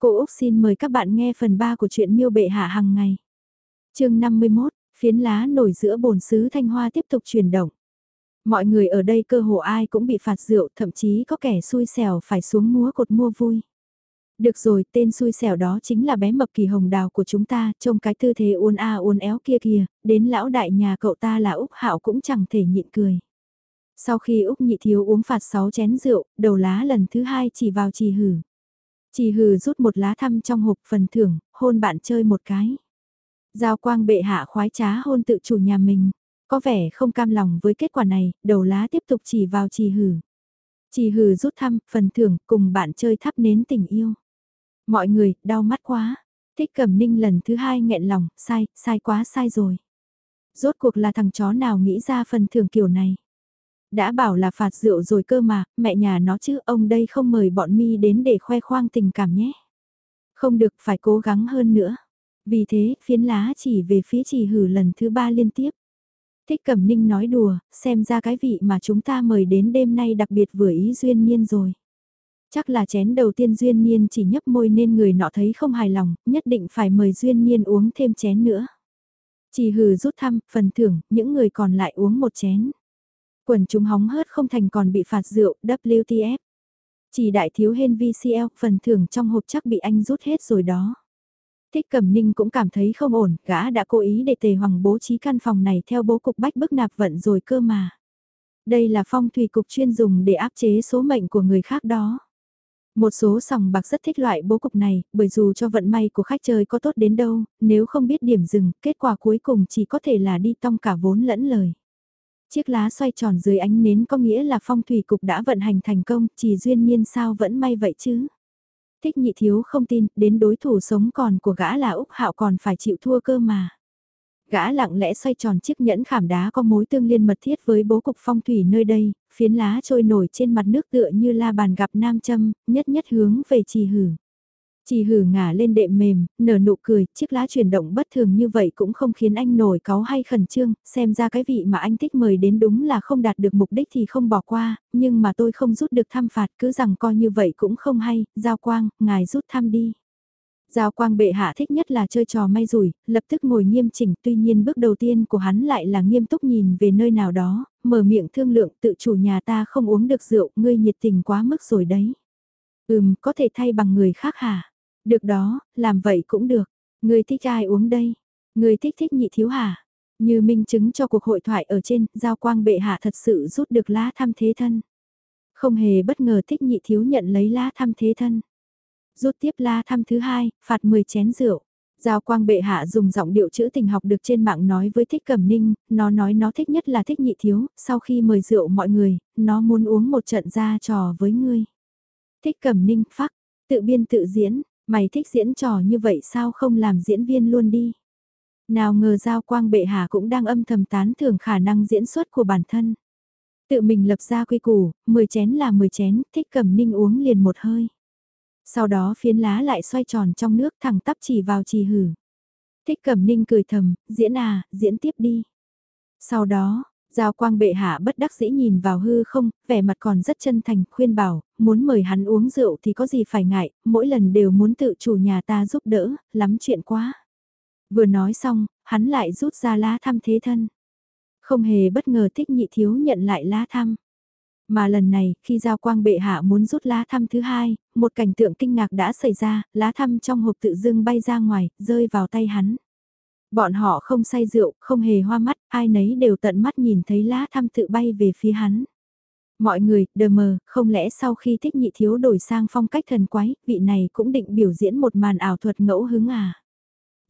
Cô Úc xin mời các bạn nghe phần 3 của truyện miêu bệ hạ hàng ngày. chương 51, phiến lá nổi giữa bồn sứ thanh hoa tiếp tục chuyển động. Mọi người ở đây cơ hồ ai cũng bị phạt rượu, thậm chí có kẻ xui xẻo phải xuống múa cột mua vui. Được rồi, tên xui xẻo đó chính là bé mập kỳ hồng đào của chúng ta, trông cái tư thế uốn a uốn éo kia kìa, đến lão đại nhà cậu ta là Úc Hạo cũng chẳng thể nhịn cười. Sau khi Úc nhị thiếu uống phạt 6 chén rượu, đầu lá lần thứ hai chỉ vào trì hử. Chỉ hừ rút một lá thăm trong hộp phần thưởng, hôn bạn chơi một cái. Giao quang bệ hạ khoái trá hôn tự chủ nhà mình. Có vẻ không cam lòng với kết quả này, đầu lá tiếp tục chỉ vào trì hừ Trì hừ rút thăm, phần thưởng, cùng bạn chơi thắp nến tình yêu. Mọi người, đau mắt quá. Thích cẩm ninh lần thứ hai nghẹn lòng, sai, sai quá sai rồi. Rốt cuộc là thằng chó nào nghĩ ra phần thưởng kiểu này. Đã bảo là phạt rượu rồi cơ mà, mẹ nhà nó chứ ông đây không mời bọn mi đến để khoe khoang tình cảm nhé. Không được phải cố gắng hơn nữa. Vì thế, phiến lá chỉ về phía chỉ hử lần thứ ba liên tiếp. Thích Cẩm Ninh nói đùa, xem ra cái vị mà chúng ta mời đến đêm nay đặc biệt vừa ý duyên nhiên rồi. Chắc là chén đầu tiên duyên nhiên chỉ nhấp môi nên người nọ thấy không hài lòng, nhất định phải mời duyên nhiên uống thêm chén nữa. Chỉ hừ rút thăm, phần thưởng, những người còn lại uống một chén. Quần chúng hóng hớt không thành còn bị phạt rượu, WTF. Chỉ đại thiếu hên VCL, phần thưởng trong hộp chắc bị anh rút hết rồi đó. Thích Cẩm Ninh cũng cảm thấy không ổn, gã đã cố ý để Tề Hoàng bố trí căn phòng này theo bố cục bách bức nạp vận rồi cơ mà. Đây là phong thủy cục chuyên dùng để áp chế số mệnh của người khác đó. Một số sòng bạc rất thích loại bố cục này, bởi dù cho vận may của khách chơi có tốt đến đâu, nếu không biết điểm dừng, kết quả cuối cùng chỉ có thể là đi tong cả vốn lẫn lời. Chiếc lá xoay tròn dưới ánh nến có nghĩa là phong thủy cục đã vận hành thành công, chỉ duyên nhiên sao vẫn may vậy chứ. Thích nhị thiếu không tin, đến đối thủ sống còn của gã là Úc Hạo còn phải chịu thua cơ mà. Gã lặng lẽ xoay tròn chiếc nhẫn khảm đá có mối tương liên mật thiết với bố cục phong thủy nơi đây, phiến lá trôi nổi trên mặt nước tựa như la bàn gặp nam châm, nhất nhất hướng về trì hử. Chỉ hử ngả lên đệm mềm, nở nụ cười, chiếc lá chuyển động bất thường như vậy cũng không khiến anh nổi cáu hay khẩn trương, xem ra cái vị mà anh thích mời đến đúng là không đạt được mục đích thì không bỏ qua, nhưng mà tôi không rút được tham phạt cứ rằng coi như vậy cũng không hay, giao quang, ngài rút thăm đi. Giao quang bệ hạ thích nhất là chơi trò may rủi, lập tức ngồi nghiêm chỉnh tuy nhiên bước đầu tiên của hắn lại là nghiêm túc nhìn về nơi nào đó, mở miệng thương lượng tự chủ nhà ta không uống được rượu, ngươi nhiệt tình quá mức rồi đấy. Ừm, có thể thay bằng người khác hả? Được đó, làm vậy cũng được. Người thích ai uống đây? Người thích thích nhị thiếu hả? Như minh chứng cho cuộc hội thoại ở trên, giao quang bệ hạ thật sự rút được lá thăm thế thân. Không hề bất ngờ thích nhị thiếu nhận lấy lá thăm thế thân. Rút tiếp lá thăm thứ hai, phạt 10 chén rượu. Giao quang bệ hạ dùng giọng điệu chữ tình học được trên mạng nói với thích cẩm ninh, nó nói nó thích nhất là thích nhị thiếu, sau khi mời rượu mọi người, nó muốn uống một trận ra trò với ngươi. Thích cẩm ninh phắc, tự biên tự diễn, Mày thích diễn trò như vậy sao không làm diễn viên luôn đi. Nào ngờ Giao Quang Bệ Hạ cũng đang âm thầm tán thưởng khả năng diễn xuất của bản thân. Tự mình lập ra quy củ, 10 chén là 10 chén, thích cầm ninh uống liền một hơi. Sau đó phiến lá lại xoay tròn trong nước thẳng tắp chỉ vào trì hử. Thích cầm ninh cười thầm, diễn à, diễn tiếp đi. Sau đó, Giao quang bệ hạ bất đắc dĩ nhìn vào hư không, vẻ mặt còn rất chân thành, khuyên bảo, muốn mời hắn uống rượu thì có gì phải ngại, mỗi lần đều muốn tự chủ nhà ta giúp đỡ, lắm chuyện quá. Vừa nói xong, hắn lại rút ra lá thăm thế thân. Không hề bất ngờ thích nhị thiếu nhận lại lá thăm. Mà lần này, khi Giao Quang Bệ Hạ muốn rút lá thăm thứ hai, một cảnh tượng kinh ngạc đã xảy ra, lá thăm trong hộp tự dưng bay ra ngoài, rơi vào tay hắn. Bọn họ không say rượu, không hề hoa mắt, ai nấy đều tận mắt nhìn thấy lá thăm tự bay về phía hắn. Mọi người, đờ mờ, không lẽ sau khi thích nhị thiếu đổi sang phong cách thần quái, vị này cũng định biểu diễn một màn ảo thuật ngẫu hứng à?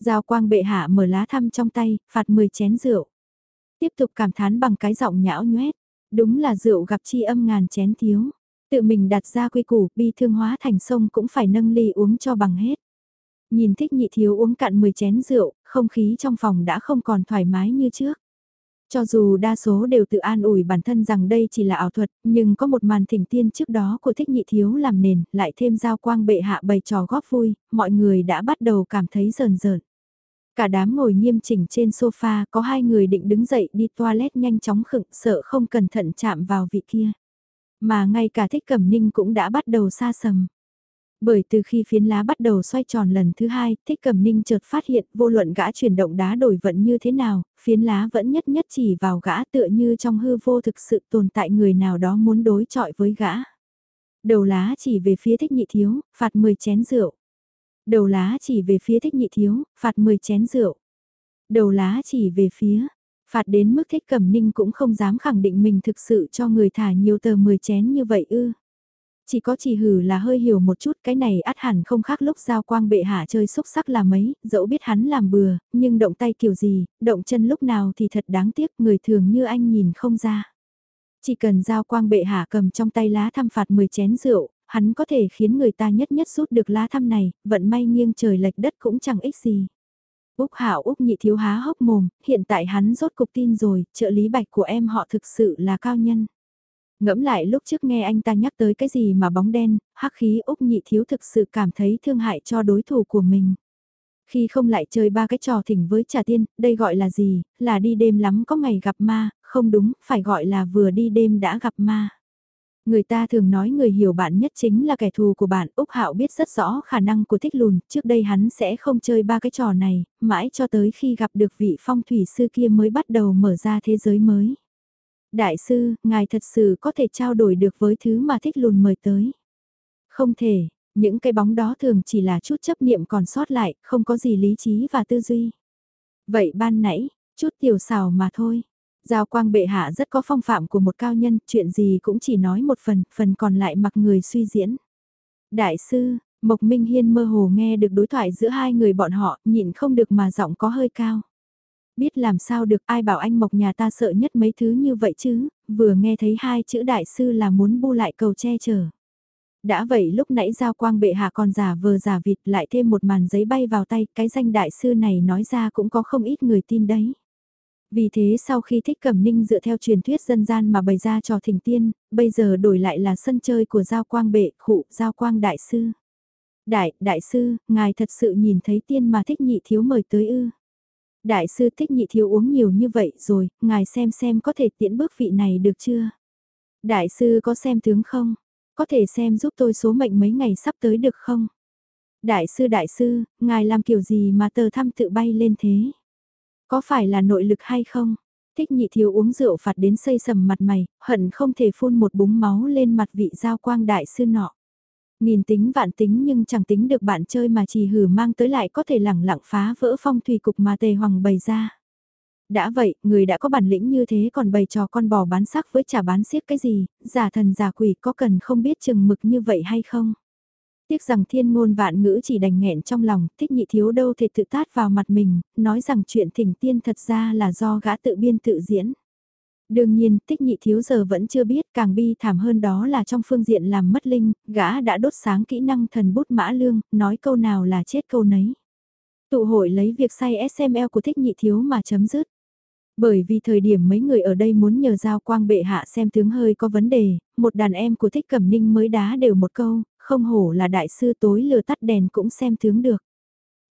Giao quang bệ hạ mở lá thăm trong tay, phạt 10 chén rượu. Tiếp tục cảm thán bằng cái giọng nhão nhoét. Đúng là rượu gặp chi âm ngàn chén thiếu. Tự mình đặt ra quy củ, bi thương hóa thành sông cũng phải nâng ly uống cho bằng hết. Nhìn thích nhị thiếu uống cạn 10 chén rượu, không khí trong phòng đã không còn thoải mái như trước. Cho dù đa số đều tự an ủi bản thân rằng đây chỉ là ảo thuật, nhưng có một màn thỉnh tiên trước đó của thích nhị thiếu làm nền, lại thêm giao quang bệ hạ bày trò góp vui, mọi người đã bắt đầu cảm thấy rờn rợn. Cả đám ngồi nghiêm chỉnh trên sofa, có hai người định đứng dậy đi toilet nhanh chóng khựng sợ không cẩn thận chạm vào vị kia. Mà ngay cả thích cẩm ninh cũng đã bắt đầu xa sầm. Bởi từ khi phiến lá bắt đầu xoay tròn lần thứ hai, thích cầm ninh chợt phát hiện vô luận gã chuyển động đá đổi vận như thế nào, phiến lá vẫn nhất nhất chỉ vào gã tựa như trong hư vô thực sự tồn tại người nào đó muốn đối chọi với gã. Đầu lá chỉ về phía thích nhị thiếu, phạt 10 chén rượu. Đầu lá chỉ về phía thích nhị thiếu, phạt 10 chén rượu. Đầu lá chỉ về phía, phạt đến mức thích cẩm ninh cũng không dám khẳng định mình thực sự cho người thả nhiều tờ 10 chén như vậy ư. Chỉ có chỉ hử là hơi hiểu một chút cái này át hẳn không khác lúc giao quang bệ hạ chơi xúc sắc là mấy, dẫu biết hắn làm bừa, nhưng động tay kiểu gì, động chân lúc nào thì thật đáng tiếc người thường như anh nhìn không ra. Chỉ cần giao quang bệ hạ cầm trong tay lá thăm phạt 10 chén rượu, hắn có thể khiến người ta nhất nhất rút được lá thăm này, vận may nghiêng trời lệch đất cũng chẳng ích gì. Úc Hạo Úc nhị thiếu há hốc mồm, hiện tại hắn rốt cục tin rồi, trợ lý bạch của em họ thực sự là cao nhân. Ngẫm lại lúc trước nghe anh ta nhắc tới cái gì mà bóng đen, hắc khí Úc nhị thiếu thực sự cảm thấy thương hại cho đối thủ của mình. Khi không lại chơi ba cái trò thỉnh với trà tiên, đây gọi là gì, là đi đêm lắm có ngày gặp ma, không đúng, phải gọi là vừa đi đêm đã gặp ma. Người ta thường nói người hiểu bạn nhất chính là kẻ thù của bạn, Úc Hạo biết rất rõ khả năng của thích lùn, trước đây hắn sẽ không chơi ba cái trò này, mãi cho tới khi gặp được vị phong thủy sư kia mới bắt đầu mở ra thế giới mới. Đại sư, ngài thật sự có thể trao đổi được với thứ mà thích lùn mời tới. Không thể, những cái bóng đó thường chỉ là chút chấp niệm còn sót lại, không có gì lý trí và tư duy. Vậy ban nãy, chút tiểu xào mà thôi. Giao quang bệ hạ rất có phong phạm của một cao nhân, chuyện gì cũng chỉ nói một phần, phần còn lại mặc người suy diễn. Đại sư, Mộc Minh Hiên mơ hồ nghe được đối thoại giữa hai người bọn họ, nhịn không được mà giọng có hơi cao. Biết làm sao được ai bảo anh Mộc nhà ta sợ nhất mấy thứ như vậy chứ, vừa nghe thấy hai chữ đại sư là muốn bu lại cầu che chở. Đã vậy lúc nãy giao quang bệ hạ còn giả vờ giả vịt lại thêm một màn giấy bay vào tay, cái danh đại sư này nói ra cũng có không ít người tin đấy. Vì thế sau khi thích cẩm ninh dựa theo truyền thuyết dân gian mà bày ra trò thỉnh tiên, bây giờ đổi lại là sân chơi của giao quang bệ, khụ, giao quang đại sư. Đại, đại sư, ngài thật sự nhìn thấy tiên mà thích nhị thiếu mời tới ư. Đại sư thích nhị thiếu uống nhiều như vậy rồi, ngài xem xem có thể tiễn bước vị này được chưa? Đại sư có xem tướng không? Có thể xem giúp tôi số mệnh mấy ngày sắp tới được không? Đại sư đại sư, ngài làm kiểu gì mà tờ thăm tự bay lên thế? Có phải là nội lực hay không? Thích nhị thiếu uống rượu phạt đến xây sầm mặt mày, hận không thể phun một búng máu lên mặt vị giao quang đại sư nọ. Nghìn tính vạn tính nhưng chẳng tính được bạn chơi mà chỉ hử mang tới lại có thể lẳng lặng phá vỡ phong thủy cục mà tề hoàng bày ra. Đã vậy, người đã có bản lĩnh như thế còn bày trò con bò bán sắc với trả bán xiết cái gì, giả thần giả quỷ có cần không biết chừng mực như vậy hay không? Tiếc rằng thiên ngôn vạn ngữ chỉ đành nghẹn trong lòng, thích nhị thiếu đâu thể tự tát vào mặt mình, nói rằng chuyện thỉnh tiên thật ra là do gã tự biên tự diễn. Đương nhiên, tích nhị thiếu giờ vẫn chưa biết, càng bi thảm hơn đó là trong phương diện làm mất linh, gã đã đốt sáng kỹ năng thần bút mã lương, nói câu nào là chết câu nấy. Tụ hội lấy việc say SML của thích nhị thiếu mà chấm dứt. Bởi vì thời điểm mấy người ở đây muốn nhờ giao quang bệ hạ xem tướng hơi có vấn đề, một đàn em của thích cẩm ninh mới đá đều một câu, không hổ là đại sư tối lừa tắt đèn cũng xem tướng được.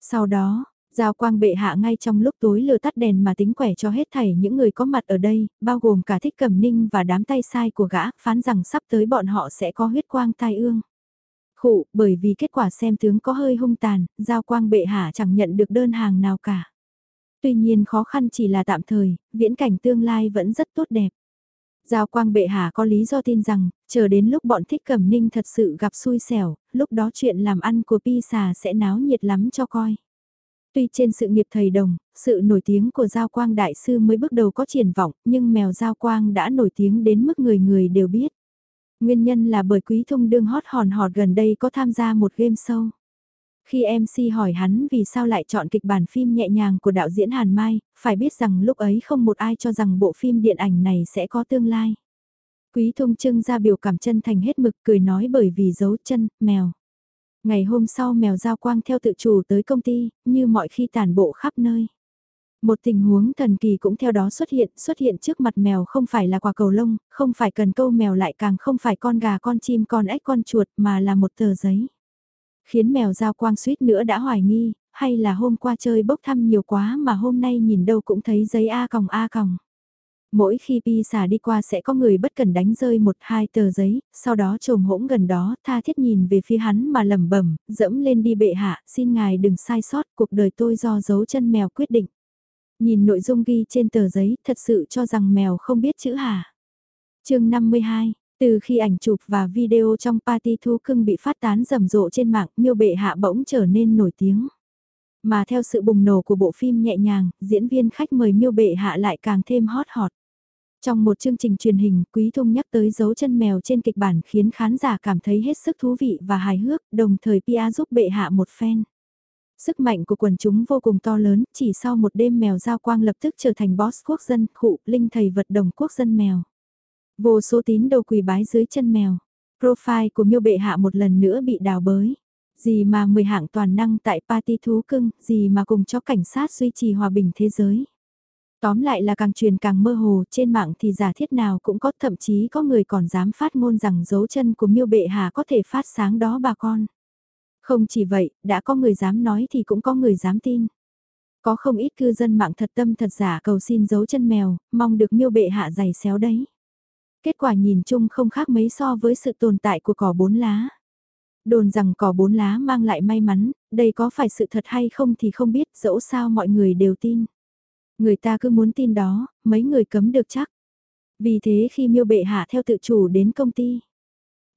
Sau đó, Giao quang bệ hạ ngay trong lúc tối lừa tắt đèn mà tính quẻ cho hết thảy những người có mặt ở đây, bao gồm cả thích cẩm ninh và đám tay sai của gã, phán rằng sắp tới bọn họ sẽ có huyết quang tai ương. Khụ, bởi vì kết quả xem tướng có hơi hung tàn, giao quang bệ hạ chẳng nhận được đơn hàng nào cả. Tuy nhiên khó khăn chỉ là tạm thời, viễn cảnh tương lai vẫn rất tốt đẹp. Giao quang bệ hạ có lý do tin rằng, chờ đến lúc bọn thích cẩm ninh thật sự gặp xui xẻo, lúc đó chuyện làm ăn của Pi xà sẽ náo nhiệt lắm cho coi. Tuy trên sự nghiệp thầy đồng, sự nổi tiếng của Giao Quang Đại Sư mới bước đầu có triển vọng, nhưng mèo Giao Quang đã nổi tiếng đến mức người người đều biết. Nguyên nhân là bởi Quý Thông đương hot hòn hòn gần đây có tham gia một game show. Khi MC hỏi hắn vì sao lại chọn kịch bản phim nhẹ nhàng của đạo diễn Hàn Mai, phải biết rằng lúc ấy không một ai cho rằng bộ phim điện ảnh này sẽ có tương lai. Quý Thông trưng ra biểu cảm chân thành hết mực cười nói bởi vì dấu chân, mèo. Ngày hôm sau mèo giao quang theo tự chủ tới công ty, như mọi khi tàn bộ khắp nơi. Một tình huống thần kỳ cũng theo đó xuất hiện, xuất hiện trước mặt mèo không phải là quả cầu lông, không phải cần câu mèo lại càng không phải con gà con chim con ếch con chuột mà là một tờ giấy. Khiến mèo giao quang suýt nữa đã hoài nghi, hay là hôm qua chơi bốc thăm nhiều quá mà hôm nay nhìn đâu cũng thấy giấy A còng A còng. Mỗi khi pi xà đi qua sẽ có người bất cần đánh rơi một hai tờ giấy, sau đó trồm hỗn gần đó tha thiết nhìn về phía hắn mà lẩm bẩm dẫm lên đi bệ hạ, xin ngài đừng sai sót, cuộc đời tôi do dấu chân mèo quyết định. Nhìn nội dung ghi trên tờ giấy, thật sự cho rằng mèo không biết chữ hả. chương 52 từ khi ảnh chụp và video trong party thú cưng bị phát tán rầm rộ trên mạng, miêu bệ hạ bỗng trở nên nổi tiếng. Mà theo sự bùng nổ của bộ phim nhẹ nhàng, diễn viên khách mời miêu bệ hạ lại càng thêm hot hot. Trong một chương trình truyền hình, Quý Thung nhắc tới dấu chân mèo trên kịch bản khiến khán giả cảm thấy hết sức thú vị và hài hước, đồng thời Pia giúp bệ hạ một phen. Sức mạnh của quần chúng vô cùng to lớn, chỉ sau một đêm mèo giao quang lập tức trở thành boss quốc dân, khụ, linh thầy vật đồng quốc dân mèo. Vô số tín đồ quỳ bái dưới chân mèo. Profile của miêu bệ hạ một lần nữa bị đào bới. Gì mà 10 hạng toàn năng tại party thú cưng, gì mà cùng cho cảnh sát duy trì hòa bình thế giới. Tóm lại là càng truyền càng mơ hồ, trên mạng thì giả thiết nào cũng có, thậm chí có người còn dám phát ngôn rằng dấu chân của miêu bệ hạ có thể phát sáng đó bà con. Không chỉ vậy, đã có người dám nói thì cũng có người dám tin. Có không ít cư dân mạng thật tâm thật giả cầu xin dấu chân mèo, mong được miêu bệ hạ giày xéo đấy. Kết quả nhìn chung không khác mấy so với sự tồn tại của cỏ bốn lá. Đồn rằng cỏ bốn lá mang lại may mắn, đây có phải sự thật hay không thì không biết, dẫu sao mọi người đều tin. Người ta cứ muốn tin đó, mấy người cấm được chắc. Vì thế khi miêu bệ hạ theo tự chủ đến công ty,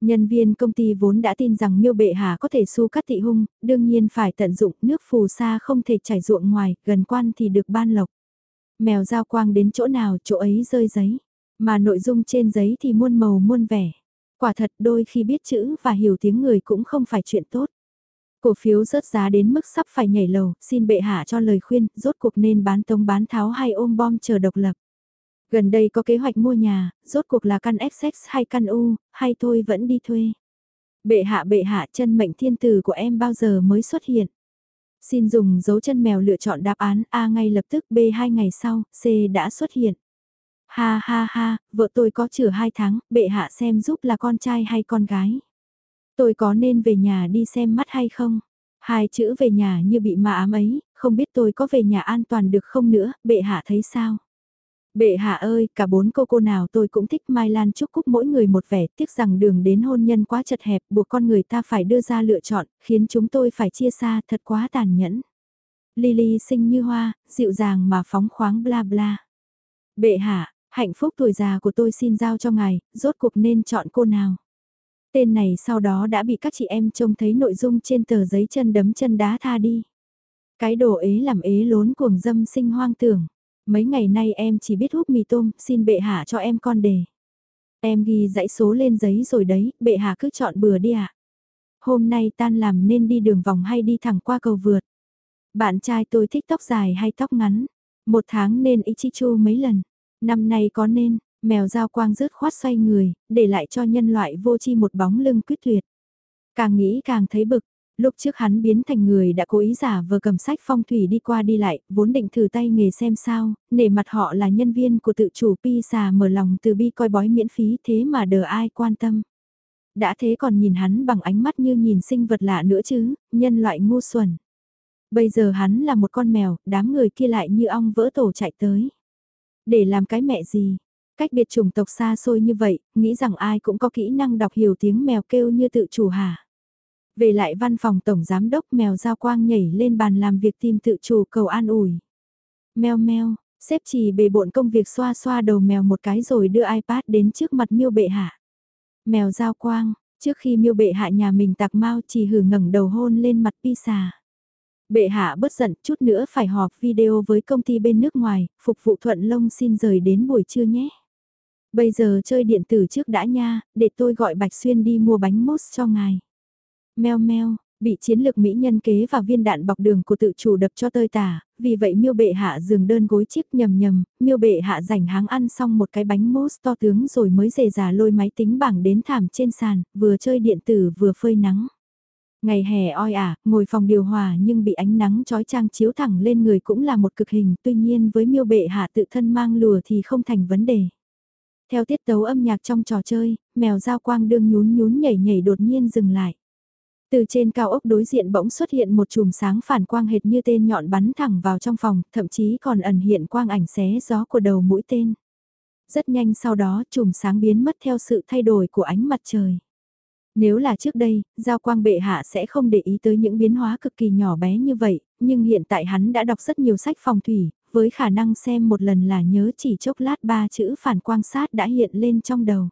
Nhân viên công ty vốn đã tin rằng miêu bệ hạ có thể su cắt thị hung, đương nhiên phải tận dụng nước phù sa không thể chảy ruộng ngoài, gần quan thì được ban lộc. Mèo giao quang đến chỗ nào chỗ ấy rơi giấy, mà nội dung trên giấy thì muôn màu muôn vẻ. Quả thật đôi khi biết chữ và hiểu tiếng người cũng không phải chuyện tốt. Cổ phiếu rớt giá đến mức sắp phải nhảy lầu, xin bệ hạ cho lời khuyên, rốt cuộc nên bán tống bán tháo hay ôm bom chờ độc lập. Gần đây có kế hoạch mua nhà, rốt cuộc là căn XX hay căn U, hay thôi vẫn đi thuê. Bệ hạ bệ hạ chân mệnh thiên tử của em bao giờ mới xuất hiện. Xin dùng dấu chân mèo lựa chọn đáp án A ngay lập tức B hai ngày sau, C đã xuất hiện. Ha ha ha, vợ tôi có chữa hai tháng, bệ hạ xem giúp là con trai hay con gái. Tôi có nên về nhà đi xem mắt hay không? Hai chữ về nhà như bị ma ám ấy, không biết tôi có về nhà an toàn được không nữa, bệ hạ thấy sao? Bệ hạ ơi, cả bốn cô cô nào tôi cũng thích Mai Lan chúc cúc mỗi người một vẻ, tiếc rằng đường đến hôn nhân quá chật hẹp, buộc con người ta phải đưa ra lựa chọn, khiến chúng tôi phải chia xa, thật quá tàn nhẫn. Lily xinh như hoa, dịu dàng mà phóng khoáng bla bla. Bệ hạ, hạnh phúc tuổi già của tôi xin giao cho ngài, rốt cuộc nên chọn cô nào. Tên này sau đó đã bị các chị em trông thấy nội dung trên tờ giấy chân đấm chân đá tha đi. Cái đồ ế làm ế lốn cuồng dâm sinh hoang tưởng. Mấy ngày nay em chỉ biết hút mì tôm, xin bệ hạ cho em con đề. Em ghi dãy số lên giấy rồi đấy, bệ hạ cứ chọn bừa đi ạ. Hôm nay tan làm nên đi đường vòng hay đi thẳng qua cầu vượt. Bạn trai tôi thích tóc dài hay tóc ngắn. Một tháng nên Ichichu mấy lần. Năm nay có nên, mèo dao quang rớt khoát xoay người, để lại cho nhân loại vô chi một bóng lưng quyết tuyệt. Càng nghĩ càng thấy bực, Lúc trước hắn biến thành người đã cố ý giả vờ cầm sách phong thủy đi qua đi lại, vốn định thử tay nghề xem sao, nể mặt họ là nhân viên của tự chủ pi xà mở lòng từ bi coi bói miễn phí thế mà đờ ai quan tâm. Đã thế còn nhìn hắn bằng ánh mắt như nhìn sinh vật lạ nữa chứ, nhân loại ngu xuẩn. Bây giờ hắn là một con mèo, đám người kia lại như ong vỡ tổ chạy tới. Để làm cái mẹ gì? Cách biệt chủng tộc xa xôi như vậy, nghĩ rằng ai cũng có kỹ năng đọc hiểu tiếng mèo kêu như tự chủ hả? Về lại văn phòng tổng giám đốc mèo giao quang nhảy lên bàn làm việc tìm tự chủ cầu an ủi. Mèo mèo, xếp chỉ bề bộn công việc xoa xoa đầu mèo một cái rồi đưa iPad đến trước mặt miêu bệ hạ. Mèo giao quang, trước khi miêu bệ hạ nhà mình tạc mau chỉ hử ngẩng đầu hôn lên mặt pi xà. Bệ hạ bất giận chút nữa phải họp video với công ty bên nước ngoài, phục vụ thuận lông xin rời đến buổi trưa nhé. Bây giờ chơi điện tử trước đã nha, để tôi gọi Bạch Xuyên đi mua bánh mousse cho ngài. Mèo mèo, bị chiến lược mỹ nhân kế và viên đạn bọc đường của tự chủ đập cho tơi tả, vì vậy miêu bệ hạ giường đơn gối chiếc nhầm nhầm, miêu bệ hạ rảnh háng ăn xong một cái bánh mousse to tướng rồi mới dề già lôi máy tính bảng đến thảm trên sàn, vừa chơi điện tử vừa phơi nắng. Ngày hè oi ả, ngồi phòng điều hòa nhưng bị ánh nắng trói trang chiếu thẳng lên người cũng là một cực hình, tuy nhiên với miêu bệ hạ tự thân mang lùa thì không thành vấn đề. Theo tiết tấu âm nhạc trong trò chơi, mèo giao quang đương nhún nhún nhảy nhảy đột nhiên dừng lại. Từ trên cao ốc đối diện bỗng xuất hiện một chùm sáng phản quang hệt như tên nhọn bắn thẳng vào trong phòng, thậm chí còn ẩn hiện quang ảnh xé gió của đầu mũi tên. Rất nhanh sau đó chùm sáng biến mất theo sự thay đổi của ánh mặt trời. Nếu là trước đây, Giao Quang Bệ Hạ sẽ không để ý tới những biến hóa cực kỳ nhỏ bé như vậy, nhưng hiện tại hắn đã đọc rất nhiều sách phòng thủy, với khả năng xem một lần là nhớ chỉ chốc lát ba chữ phản quang sát đã hiện lên trong đầu.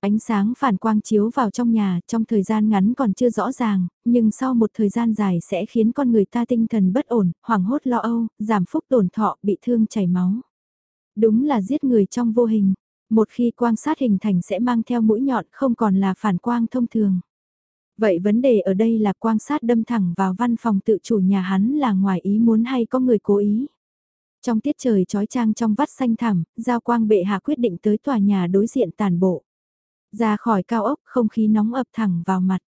Ánh sáng phản quang chiếu vào trong nhà trong thời gian ngắn còn chưa rõ ràng, nhưng sau một thời gian dài sẽ khiến con người ta tinh thần bất ổn, hoảng hốt lo âu, giảm phúc tổn thọ, bị thương chảy máu. Đúng là giết người trong vô hình. Một khi quang sát hình thành sẽ mang theo mũi nhọn không còn là phản quang thông thường. Vậy vấn đề ở đây là quang sát đâm thẳng vào văn phòng tự chủ nhà hắn là ngoài ý muốn hay có người cố ý. Trong tiết trời trói trang trong vắt xanh thẳm, Giao Quang bệ hạ quyết định tới tòa nhà đối diện tàn bộ. Ra khỏi cao ốc, không khí nóng ập thẳng vào mặt.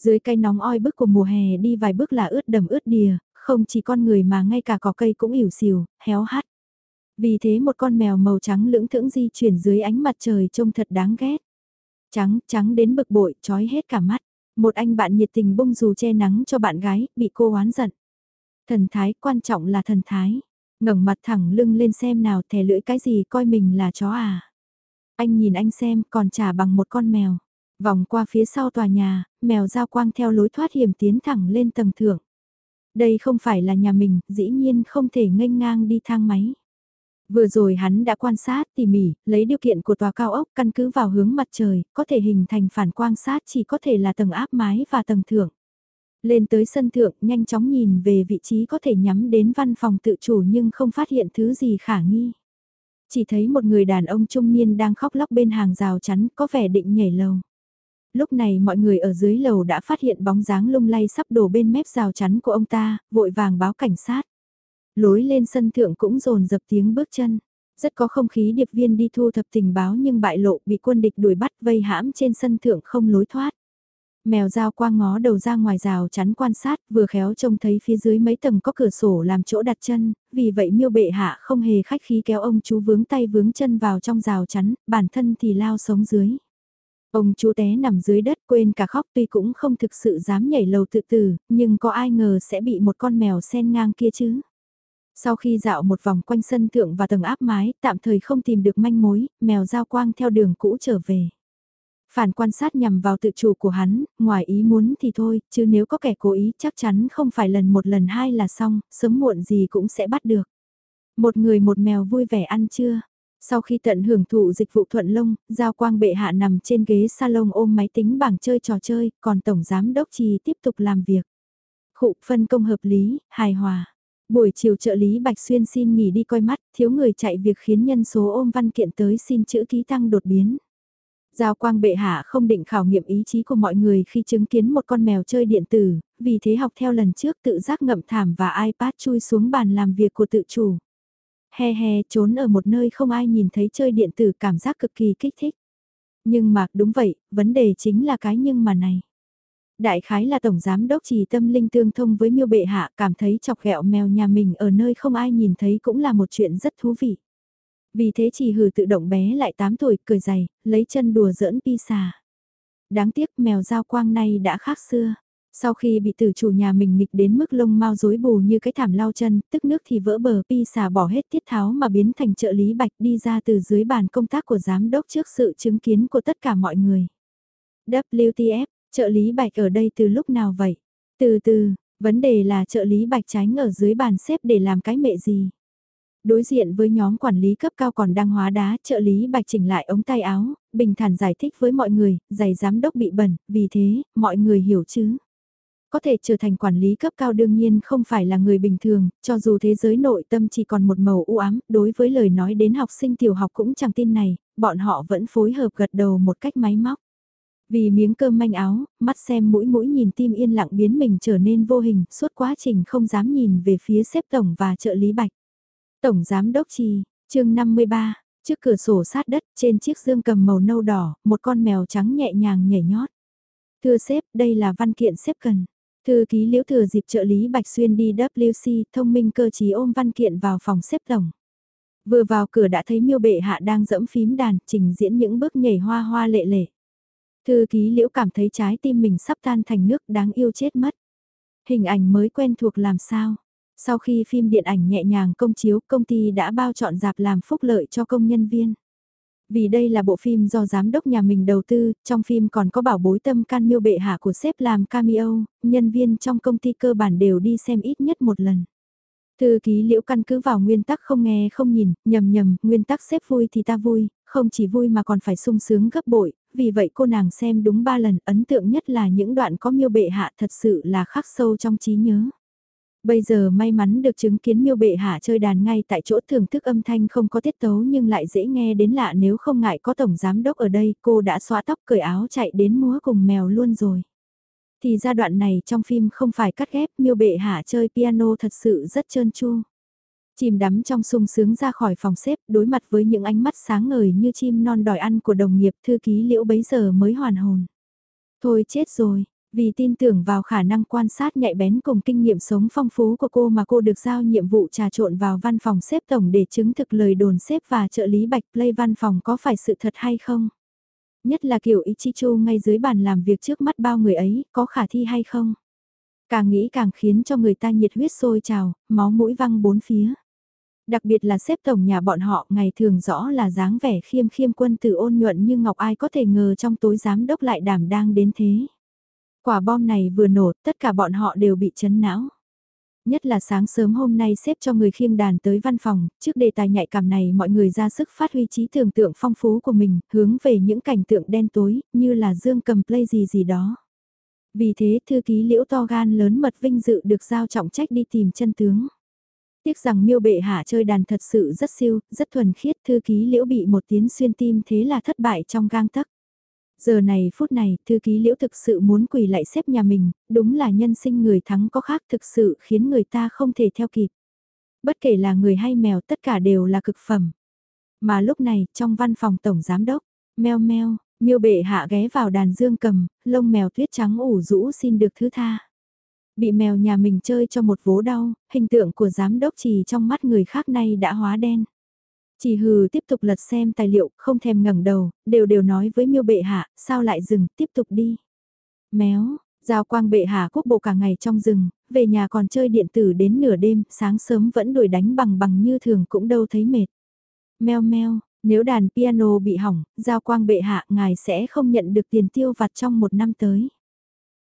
Dưới cây nóng oi bức của mùa hè đi vài bước là ướt đầm ướt đìa, không chỉ con người mà ngay cả cỏ cây cũng ỉu xìu, héo hắt. Vì thế một con mèo màu trắng lưỡng thững di chuyển dưới ánh mặt trời trông thật đáng ghét. Trắng, trắng đến bực bội, trói hết cả mắt. Một anh bạn nhiệt tình bung dù che nắng cho bạn gái, bị cô oán giận. Thần thái, quan trọng là thần thái ngẩng mặt thẳng lưng lên xem nào thè lưỡi cái gì coi mình là chó à. Anh nhìn anh xem còn trả bằng một con mèo. Vòng qua phía sau tòa nhà, mèo giao quang theo lối thoát hiểm tiến thẳng lên tầng thượng. Đây không phải là nhà mình, dĩ nhiên không thể nghênh ngang đi thang máy. Vừa rồi hắn đã quan sát tỉ mỉ, lấy điều kiện của tòa cao ốc căn cứ vào hướng mặt trời, có thể hình thành phản quang sát chỉ có thể là tầng áp mái và tầng thượng. Lên tới sân thượng, nhanh chóng nhìn về vị trí có thể nhắm đến văn phòng tự chủ nhưng không phát hiện thứ gì khả nghi. Chỉ thấy một người đàn ông trung niên đang khóc lóc bên hàng rào chắn có vẻ định nhảy lầu. Lúc này mọi người ở dưới lầu đã phát hiện bóng dáng lung lay sắp đổ bên mép rào chắn của ông ta, vội vàng báo cảnh sát. Lối lên sân thượng cũng rồn dập tiếng bước chân. Rất có không khí điệp viên đi thu thập tình báo nhưng bại lộ bị quân địch đuổi bắt vây hãm trên sân thượng không lối thoát. Mèo dao quang ngó đầu ra ngoài rào chắn quan sát, vừa khéo trông thấy phía dưới mấy tầng có cửa sổ làm chỗ đặt chân, vì vậy miêu bệ hạ không hề khách khí kéo ông chú vướng tay vướng chân vào trong rào chắn, bản thân thì lao sống dưới. Ông chú té nằm dưới đất quên cả khóc tuy cũng không thực sự dám nhảy lầu tự tử, nhưng có ai ngờ sẽ bị một con mèo sen ngang kia chứ. Sau khi dạo một vòng quanh sân thượng và tầng áp mái, tạm thời không tìm được manh mối, mèo giao quang theo đường cũ trở về. Phản quan sát nhằm vào tự chủ của hắn, ngoài ý muốn thì thôi, chứ nếu có kẻ cố ý chắc chắn không phải lần một lần hai là xong, sớm muộn gì cũng sẽ bắt được. Một người một mèo vui vẻ ăn trưa. Sau khi tận hưởng thụ dịch vụ thuận lông, Giao Quang bệ hạ nằm trên ghế salon ôm máy tính bảng chơi trò chơi, còn Tổng Giám Đốc Trì tiếp tục làm việc. Khụ phân công hợp lý, hài hòa. Buổi chiều trợ lý Bạch Xuyên xin nghỉ đi coi mắt, thiếu người chạy việc khiến nhân số ôm văn kiện tới xin chữ ký tăng đột biến. Giao quang bệ hạ không định khảo nghiệm ý chí của mọi người khi chứng kiến một con mèo chơi điện tử, vì thế học theo lần trước tự giác ngậm thảm và iPad chui xuống bàn làm việc của tự chủ. He he trốn ở một nơi không ai nhìn thấy chơi điện tử cảm giác cực kỳ kích thích. Nhưng mà đúng vậy, vấn đề chính là cái nhưng mà này. Đại khái là Tổng Giám Đốc trì tâm linh tương thông với miêu bệ hạ cảm thấy chọc ghẹo mèo nhà mình ở nơi không ai nhìn thấy cũng là một chuyện rất thú vị. Vì thế chỉ hừ tự động bé lại 8 tuổi, cười dày, lấy chân đùa giỡn pi xà. Đáng tiếc mèo giao quang này đã khác xưa. Sau khi bị tử chủ nhà mình nghịch đến mức lông mau rối bù như cái thảm lau chân, tức nước thì vỡ bờ pi xà bỏ hết tiết tháo mà biến thành trợ lý bạch đi ra từ dưới bàn công tác của giám đốc trước sự chứng kiến của tất cả mọi người. WTF, trợ lý bạch ở đây từ lúc nào vậy? Từ từ, vấn đề là trợ lý bạch tránh ở dưới bàn xếp để làm cái mẹ gì? Đối diện với nhóm quản lý cấp cao còn đang hóa đá, trợ lý bạch chỉnh lại ống tay áo, bình thản giải thích với mọi người, giày giám đốc bị bẩn, vì thế, mọi người hiểu chứ. Có thể trở thành quản lý cấp cao đương nhiên không phải là người bình thường, cho dù thế giới nội tâm chỉ còn một màu u ám, đối với lời nói đến học sinh tiểu học cũng chẳng tin này, bọn họ vẫn phối hợp gật đầu một cách máy móc. Vì miếng cơm manh áo, mắt xem mũi mũi nhìn tim yên lặng biến mình trở nên vô hình, suốt quá trình không dám nhìn về phía xếp tổng và trợ lý bạch. Tổng Giám Đốc Trì, chương 53, trước cửa sổ sát đất trên chiếc dương cầm màu nâu đỏ, một con mèo trắng nhẹ nhàng nhảy nhót. Thưa sếp, đây là văn kiện sếp cần. Thư ký liễu thừa dịp trợ lý Bạch Xuyên đi WC thông minh cơ trí ôm văn kiện vào phòng xếp tổng. Vừa vào cửa đã thấy miêu bệ hạ đang dẫm phím đàn trình diễn những bước nhảy hoa hoa lệ lệ. Thư ký liễu cảm thấy trái tim mình sắp tan thành nước đáng yêu chết mất. Hình ảnh mới quen thuộc làm sao. Sau khi phim điện ảnh nhẹ nhàng công chiếu, công ty đã bao chọn dạp làm phúc lợi cho công nhân viên. Vì đây là bộ phim do giám đốc nhà mình đầu tư, trong phim còn có bảo bối tâm can miêu bệ hạ của sếp làm cameo, nhân viên trong công ty cơ bản đều đi xem ít nhất một lần. Thư ký liễu căn cứ vào nguyên tắc không nghe không nhìn, nhầm nhầm, nguyên tắc xếp vui thì ta vui, không chỉ vui mà còn phải sung sướng gấp bội, vì vậy cô nàng xem đúng ba lần, ấn tượng nhất là những đoạn có miêu bệ hạ thật sự là khắc sâu trong trí nhớ. Bây giờ may mắn được chứng kiến miêu bệ hạ chơi đàn ngay tại chỗ thưởng thức âm thanh không có tiết tấu nhưng lại dễ nghe đến lạ nếu không ngại có tổng giám đốc ở đây cô đã xóa tóc cởi áo chạy đến múa cùng mèo luôn rồi. Thì giai đoạn này trong phim không phải cắt ghép miêu bệ hạ chơi piano thật sự rất trơn tru. Chìm đắm trong sung sướng ra khỏi phòng xếp đối mặt với những ánh mắt sáng ngời như chim non đòi ăn của đồng nghiệp thư ký liễu bấy giờ mới hoàn hồn. Thôi chết rồi, vì tin tưởng vào khả năng quan sát nhạy bén cùng kinh nghiệm sống phong phú của cô mà cô được giao nhiệm vụ trà trộn vào văn phòng xếp tổng để chứng thực lời đồn xếp và trợ lý Bạch Play văn phòng có phải sự thật hay không. Nhất là kiểu Ichichu ngay dưới bàn làm việc trước mắt bao người ấy, có khả thi hay không. Càng nghĩ càng khiến cho người ta nhiệt huyết sôi trào, máu mũi văng bốn phía. Đặc biệt là xếp tổng nhà bọn họ ngày thường rõ là dáng vẻ khiêm khiêm quân tử ôn nhuận nhưng ngọc ai có thể ngờ trong tối giám đốc lại đảm đang đến thế. Quả bom này vừa nổ, tất cả bọn họ đều bị chấn não. Nhất là sáng sớm hôm nay xếp cho người khiêng đàn tới văn phòng, trước đề tài nhạy cảm này mọi người ra sức phát huy trí tưởng tượng phong phú của mình, hướng về những cảnh tượng đen tối, như là dương cầm play gì gì đó. Vì thế thư ký liễu to gan lớn mật vinh dự được giao trọng trách đi tìm chân tướng. Tiếc rằng miêu bệ hạ chơi đàn thật sự rất siêu, rất thuần khiết thư ký liễu bị một tiếng xuyên tim thế là thất bại trong gang tấc. Giờ này phút này, thư ký liễu thực sự muốn quỳ lại xếp nhà mình, đúng là nhân sinh người thắng có khác thực sự khiến người ta không thể theo kịp. Bất kể là người hay mèo tất cả đều là cực phẩm. Mà lúc này, trong văn phòng tổng giám đốc, meo meo, miêu bệ hạ ghé vào đàn dương cầm, lông mèo tuyết trắng ủ rũ xin được thứ tha. Bị mèo nhà mình chơi cho một vố đau, hình tượng của giám đốc chỉ trong mắt người khác nay đã hóa đen. Chỉ hừ tiếp tục lật xem tài liệu, không thèm ngẩng đầu, đều đều nói với miêu bệ hạ, sao lại dừng, tiếp tục đi. Méo, giao quang bệ hạ quốc bộ cả ngày trong rừng, về nhà còn chơi điện tử đến nửa đêm, sáng sớm vẫn đuổi đánh bằng bằng như thường cũng đâu thấy mệt. Meo meo, nếu đàn piano bị hỏng, giao quang bệ hạ ngài sẽ không nhận được tiền tiêu vặt trong một năm tới.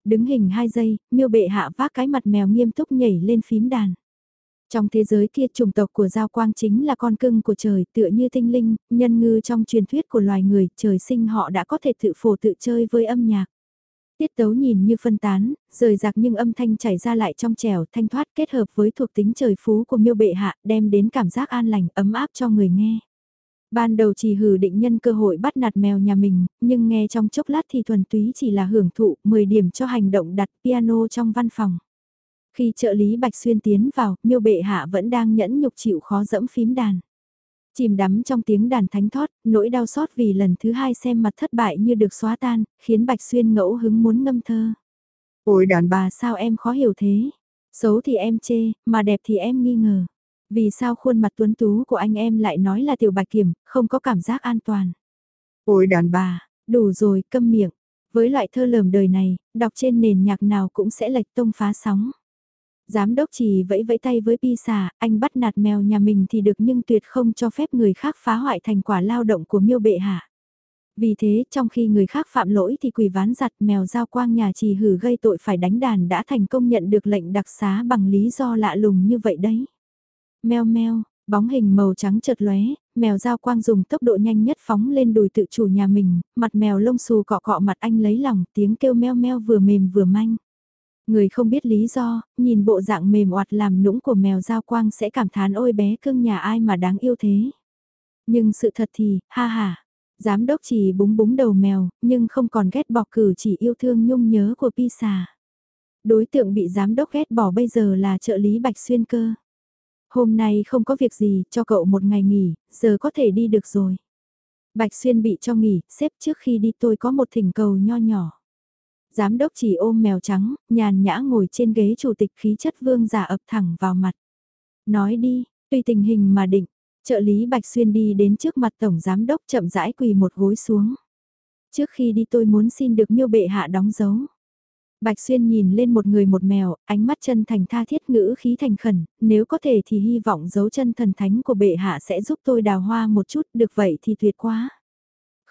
Đứng hình 2 giây, miêu bệ hạ vác cái mặt mèo nghiêm túc nhảy lên phím đàn. Trong thế giới kia chủng tộc của Giao Quang chính là con cưng của trời tựa như tinh linh, nhân ngư trong truyền thuyết của loài người, trời sinh họ đã có thể tự phổ tự chơi với âm nhạc. Tiết tấu nhìn như phân tán, rời rạc nhưng âm thanh chảy ra lại trong trẻo thanh thoát kết hợp với thuộc tính trời phú của miêu bệ hạ đem đến cảm giác an lành ấm áp cho người nghe. Ban đầu chỉ hử định nhân cơ hội bắt nạt mèo nhà mình, nhưng nghe trong chốc lát thì thuần túy chỉ là hưởng thụ 10 điểm cho hành động đặt piano trong văn phòng. Khi trợ lý Bạch Xuyên tiến vào, miêu bệ hạ vẫn đang nhẫn nhục chịu khó dẫm phím đàn. Chìm đắm trong tiếng đàn thánh thót, nỗi đau xót vì lần thứ hai xem mặt thất bại như được xóa tan, khiến Bạch Xuyên ngẫu hứng muốn ngâm thơ. Ôi đàn bà sao em khó hiểu thế? Xấu thì em chê, mà đẹp thì em nghi ngờ. Vì sao khuôn mặt tuấn tú của anh em lại nói là tiểu bạch kiểm, không có cảm giác an toàn. Ôi đàn bà, đủ rồi, câm miệng. Với loại thơ lờm đời này, đọc trên nền nhạc nào cũng sẽ lệch tông phá sóng. Giám đốc chỉ vẫy vẫy tay với Pisa, anh bắt nạt mèo nhà mình thì được nhưng tuyệt không cho phép người khác phá hoại thành quả lao động của miêu bệ hạ. Vì thế, trong khi người khác phạm lỗi thì quỷ ván giặt mèo giao quang nhà trì hử gây tội phải đánh đàn đã thành công nhận được lệnh đặc xá bằng lý do lạ lùng như vậy đấy. Mèo mèo bóng hình màu trắng chợt lóe, mèo giao quang dùng tốc độ nhanh nhất phóng lên đùi tự chủ nhà mình, mặt mèo lông xù cọ cọ mặt anh lấy lòng tiếng kêu meo meo vừa mềm vừa manh. Người không biết lý do, nhìn bộ dạng mềm oặt làm nũng của mèo giao quang sẽ cảm thán ôi bé cưng nhà ai mà đáng yêu thế. Nhưng sự thật thì, ha ha, giám đốc chỉ búng búng đầu mèo, nhưng không còn ghét bỏ cử chỉ yêu thương nhung nhớ của Pisa. Đối tượng bị giám đốc ghét bỏ bây giờ là trợ lý Bạch Xuyên cơ. Hôm nay không có việc gì, cho cậu một ngày nghỉ, giờ có thể đi được rồi. Bạch Xuyên bị cho nghỉ, xếp trước khi đi tôi có một thỉnh cầu nho nhỏ. Giám đốc chỉ ôm mèo trắng, nhàn nhã ngồi trên ghế chủ tịch khí chất vương giả ập thẳng vào mặt. Nói đi, tùy tình hình mà định, trợ lý Bạch Xuyên đi đến trước mặt tổng giám đốc chậm rãi quỳ một gối xuống. Trước khi đi tôi muốn xin được miêu bệ hạ đóng dấu. Bạch Xuyên nhìn lên một người một mèo, ánh mắt chân thành tha thiết ngữ khí thành khẩn, nếu có thể thì hy vọng dấu chân thần thánh của bệ hạ sẽ giúp tôi đào hoa một chút, được vậy thì tuyệt quá.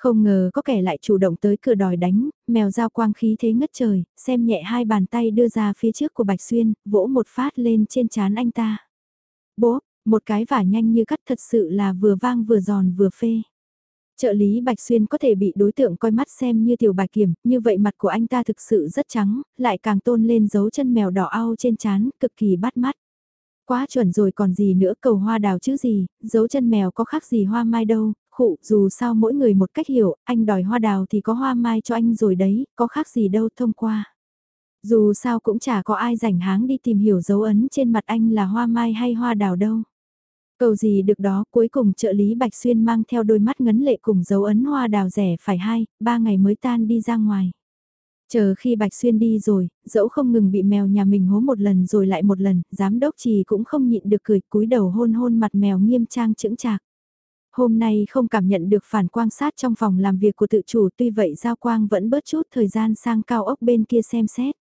Không ngờ có kẻ lại chủ động tới cửa đòi đánh, mèo dao quang khí thế ngất trời, xem nhẹ hai bàn tay đưa ra phía trước của Bạch Xuyên, vỗ một phát lên trên chán anh ta. Bố, một cái vả nhanh như cắt thật sự là vừa vang vừa giòn vừa phê. Trợ lý Bạch Xuyên có thể bị đối tượng coi mắt xem như tiểu bạch kiểm, như vậy mặt của anh ta thực sự rất trắng, lại càng tôn lên dấu chân mèo đỏ ao trên chán, cực kỳ bắt mắt. Quá chuẩn rồi còn gì nữa cầu hoa đào chứ gì, dấu chân mèo có khác gì hoa mai đâu, khụ dù sao mỗi người một cách hiểu, anh đòi hoa đào thì có hoa mai cho anh rồi đấy, có khác gì đâu thông qua. Dù sao cũng chả có ai rảnh háng đi tìm hiểu dấu ấn trên mặt anh là hoa mai hay hoa đào đâu. Cầu gì được đó, cuối cùng trợ lý Bạch Xuyên mang theo đôi mắt ngấn lệ cùng dấu ấn hoa đào rẻ phải hai, ba ngày mới tan đi ra ngoài. Chờ khi Bạch Xuyên đi rồi, dẫu không ngừng bị mèo nhà mình hố một lần rồi lại một lần, giám đốc trì cũng không nhịn được cười cúi đầu hôn hôn mặt mèo nghiêm trang chững chạc. Hôm nay không cảm nhận được phản quang sát trong phòng làm việc của tự chủ tuy vậy Giao Quang vẫn bớt chút thời gian sang cao ốc bên kia xem xét.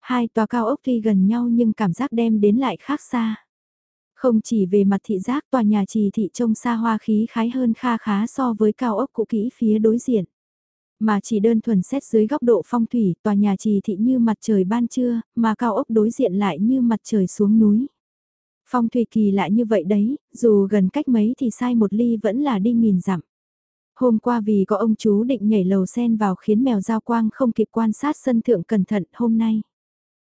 Hai tòa cao ốc tuy gần nhau nhưng cảm giác đem đến lại khác xa. Không chỉ về mặt thị giác tòa nhà trì thị trông xa hoa khí khái hơn kha khá so với cao ốc cũ kỹ phía đối diện. Mà chỉ đơn thuần xét dưới góc độ phong thủy, tòa nhà trì thị như mặt trời ban trưa, mà cao ốc đối diện lại như mặt trời xuống núi. Phong thủy kỳ lạ như vậy đấy, dù gần cách mấy thì sai một ly vẫn là đi nghìn dặm. Hôm qua vì có ông chú định nhảy lầu sen vào khiến mèo giao quang không kịp quan sát sân thượng cẩn thận hôm nay.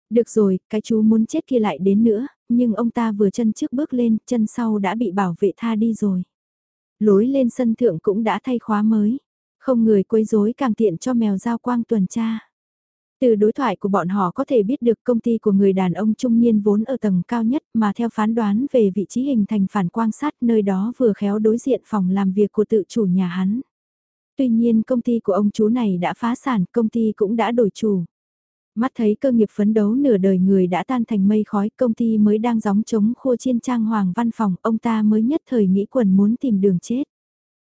Được rồi, cái chú muốn chết kia lại đến nữa, nhưng ông ta vừa chân trước bước lên, chân sau đã bị bảo vệ tha đi rồi. Lối lên sân thượng cũng đã thay khóa mới. Không người quấy rối càng tiện cho mèo giao quang tuần tra. Từ đối thoại của bọn họ có thể biết được công ty của người đàn ông trung niên vốn ở tầng cao nhất mà theo phán đoán về vị trí hình thành phản quang sát nơi đó vừa khéo đối diện phòng làm việc của tự chủ nhà hắn. Tuy nhiên công ty của ông chú này đã phá sản, công ty cũng đã đổi chủ. Mắt thấy cơ nghiệp phấn đấu nửa đời người đã tan thành mây khói, công ty mới đang gióng chống khua chiên trang hoàng văn phòng, ông ta mới nhất thời nghĩ quần muốn tìm đường chết.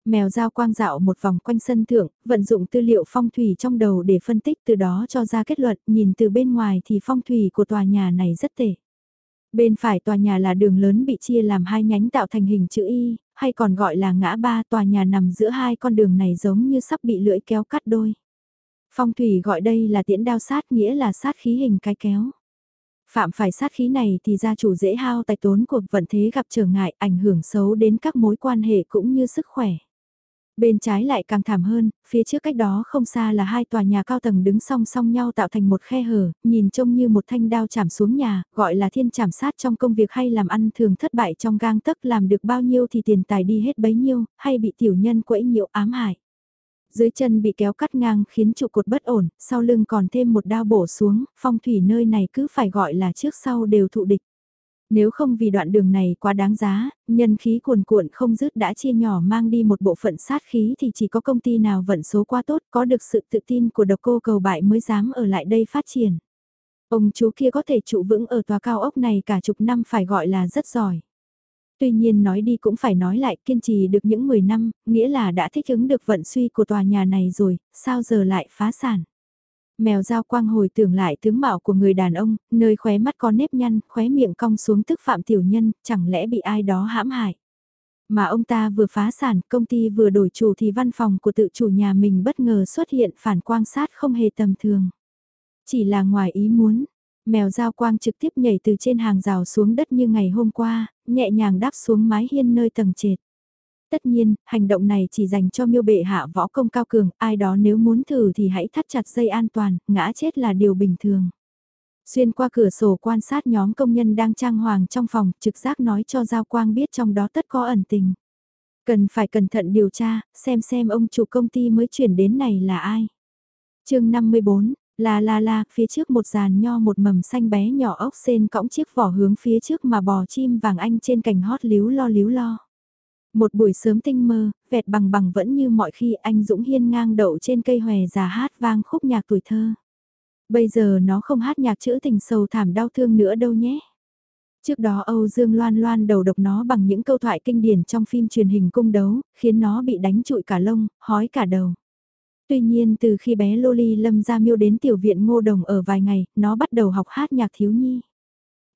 Mèo dao quang dạo một vòng quanh sân thượng, vận dụng tư liệu phong thủy trong đầu để phân tích từ đó cho ra kết luận, nhìn từ bên ngoài thì phong thủy của tòa nhà này rất tệ. Bên phải tòa nhà là đường lớn bị chia làm hai nhánh tạo thành hình chữ Y, hay còn gọi là ngã ba tòa nhà nằm giữa hai con đường này giống như sắp bị lưỡi kéo cắt đôi. Phong thủy gọi đây là tiễn đao sát nghĩa là sát khí hình cái kéo. Phạm phải sát khí này thì gia chủ dễ hao tài tốn cuộc vận thế gặp trở ngại ảnh hưởng xấu đến các mối quan hệ cũng như sức khỏe. Bên trái lại càng thảm hơn, phía trước cách đó không xa là hai tòa nhà cao tầng đứng song song nhau tạo thành một khe hở, nhìn trông như một thanh đao chạm xuống nhà, gọi là thiên chạm sát trong công việc hay làm ăn thường thất bại trong gang tấc làm được bao nhiêu thì tiền tài đi hết bấy nhiêu, hay bị tiểu nhân quẫy nhiễu ám hại. Dưới chân bị kéo cắt ngang khiến trụ cột bất ổn, sau lưng còn thêm một đao bổ xuống, phong thủy nơi này cứ phải gọi là trước sau đều thụ địch. Nếu không vì đoạn đường này quá đáng giá, nhân khí cuồn cuộn không dứt đã chia nhỏ mang đi một bộ phận sát khí thì chỉ có công ty nào vận số quá tốt có được sự tự tin của độc cô cầu bại mới dám ở lại đây phát triển. Ông chú kia có thể trụ vững ở tòa cao ốc này cả chục năm phải gọi là rất giỏi. Tuy nhiên nói đi cũng phải nói lại kiên trì được những 10 năm, nghĩa là đã thích ứng được vận suy của tòa nhà này rồi, sao giờ lại phá sản. Mèo dao quang hồi tưởng lại tướng mạo của người đàn ông, nơi khóe mắt có nếp nhăn, khóe miệng cong xuống tức phạm tiểu nhân, chẳng lẽ bị ai đó hãm hại. Mà ông ta vừa phá sản, công ty vừa đổi chủ thì văn phòng của tự chủ nhà mình bất ngờ xuất hiện phản quang sát không hề tầm thường. Chỉ là ngoài ý muốn, mèo dao quang trực tiếp nhảy từ trên hàng rào xuống đất như ngày hôm qua, nhẹ nhàng đáp xuống mái hiên nơi tầng trệt. Tất nhiên, hành động này chỉ dành cho miêu bệ hạ võ công cao cường, ai đó nếu muốn thử thì hãy thắt chặt dây an toàn, ngã chết là điều bình thường. Xuyên qua cửa sổ quan sát nhóm công nhân đang trang hoàng trong phòng, trực giác nói cho Giao Quang biết trong đó tất có ẩn tình. Cần phải cẩn thận điều tra, xem xem ông chủ công ty mới chuyển đến này là ai. chương 54, là la la, phía trước một giàn nho một mầm xanh bé nhỏ ốc sen cõng chiếc vỏ hướng phía trước mà bò chim vàng anh trên cành hót líu lo líu lo. Một buổi sớm tinh mơ, vẹt bằng bằng vẫn như mọi khi anh Dũng Hiên ngang đậu trên cây hòe già hát vang khúc nhạc tuổi thơ. Bây giờ nó không hát nhạc chữ tình sầu thảm đau thương nữa đâu nhé. Trước đó Âu Dương Loan Loan đầu độc nó bằng những câu thoại kinh điển trong phim truyền hình cung đấu, khiến nó bị đánh trụi cả lông, hói cả đầu. Tuy nhiên từ khi bé Loli lâm ra miêu đến tiểu viện ngô đồng ở vài ngày, nó bắt đầu học hát nhạc thiếu nhi.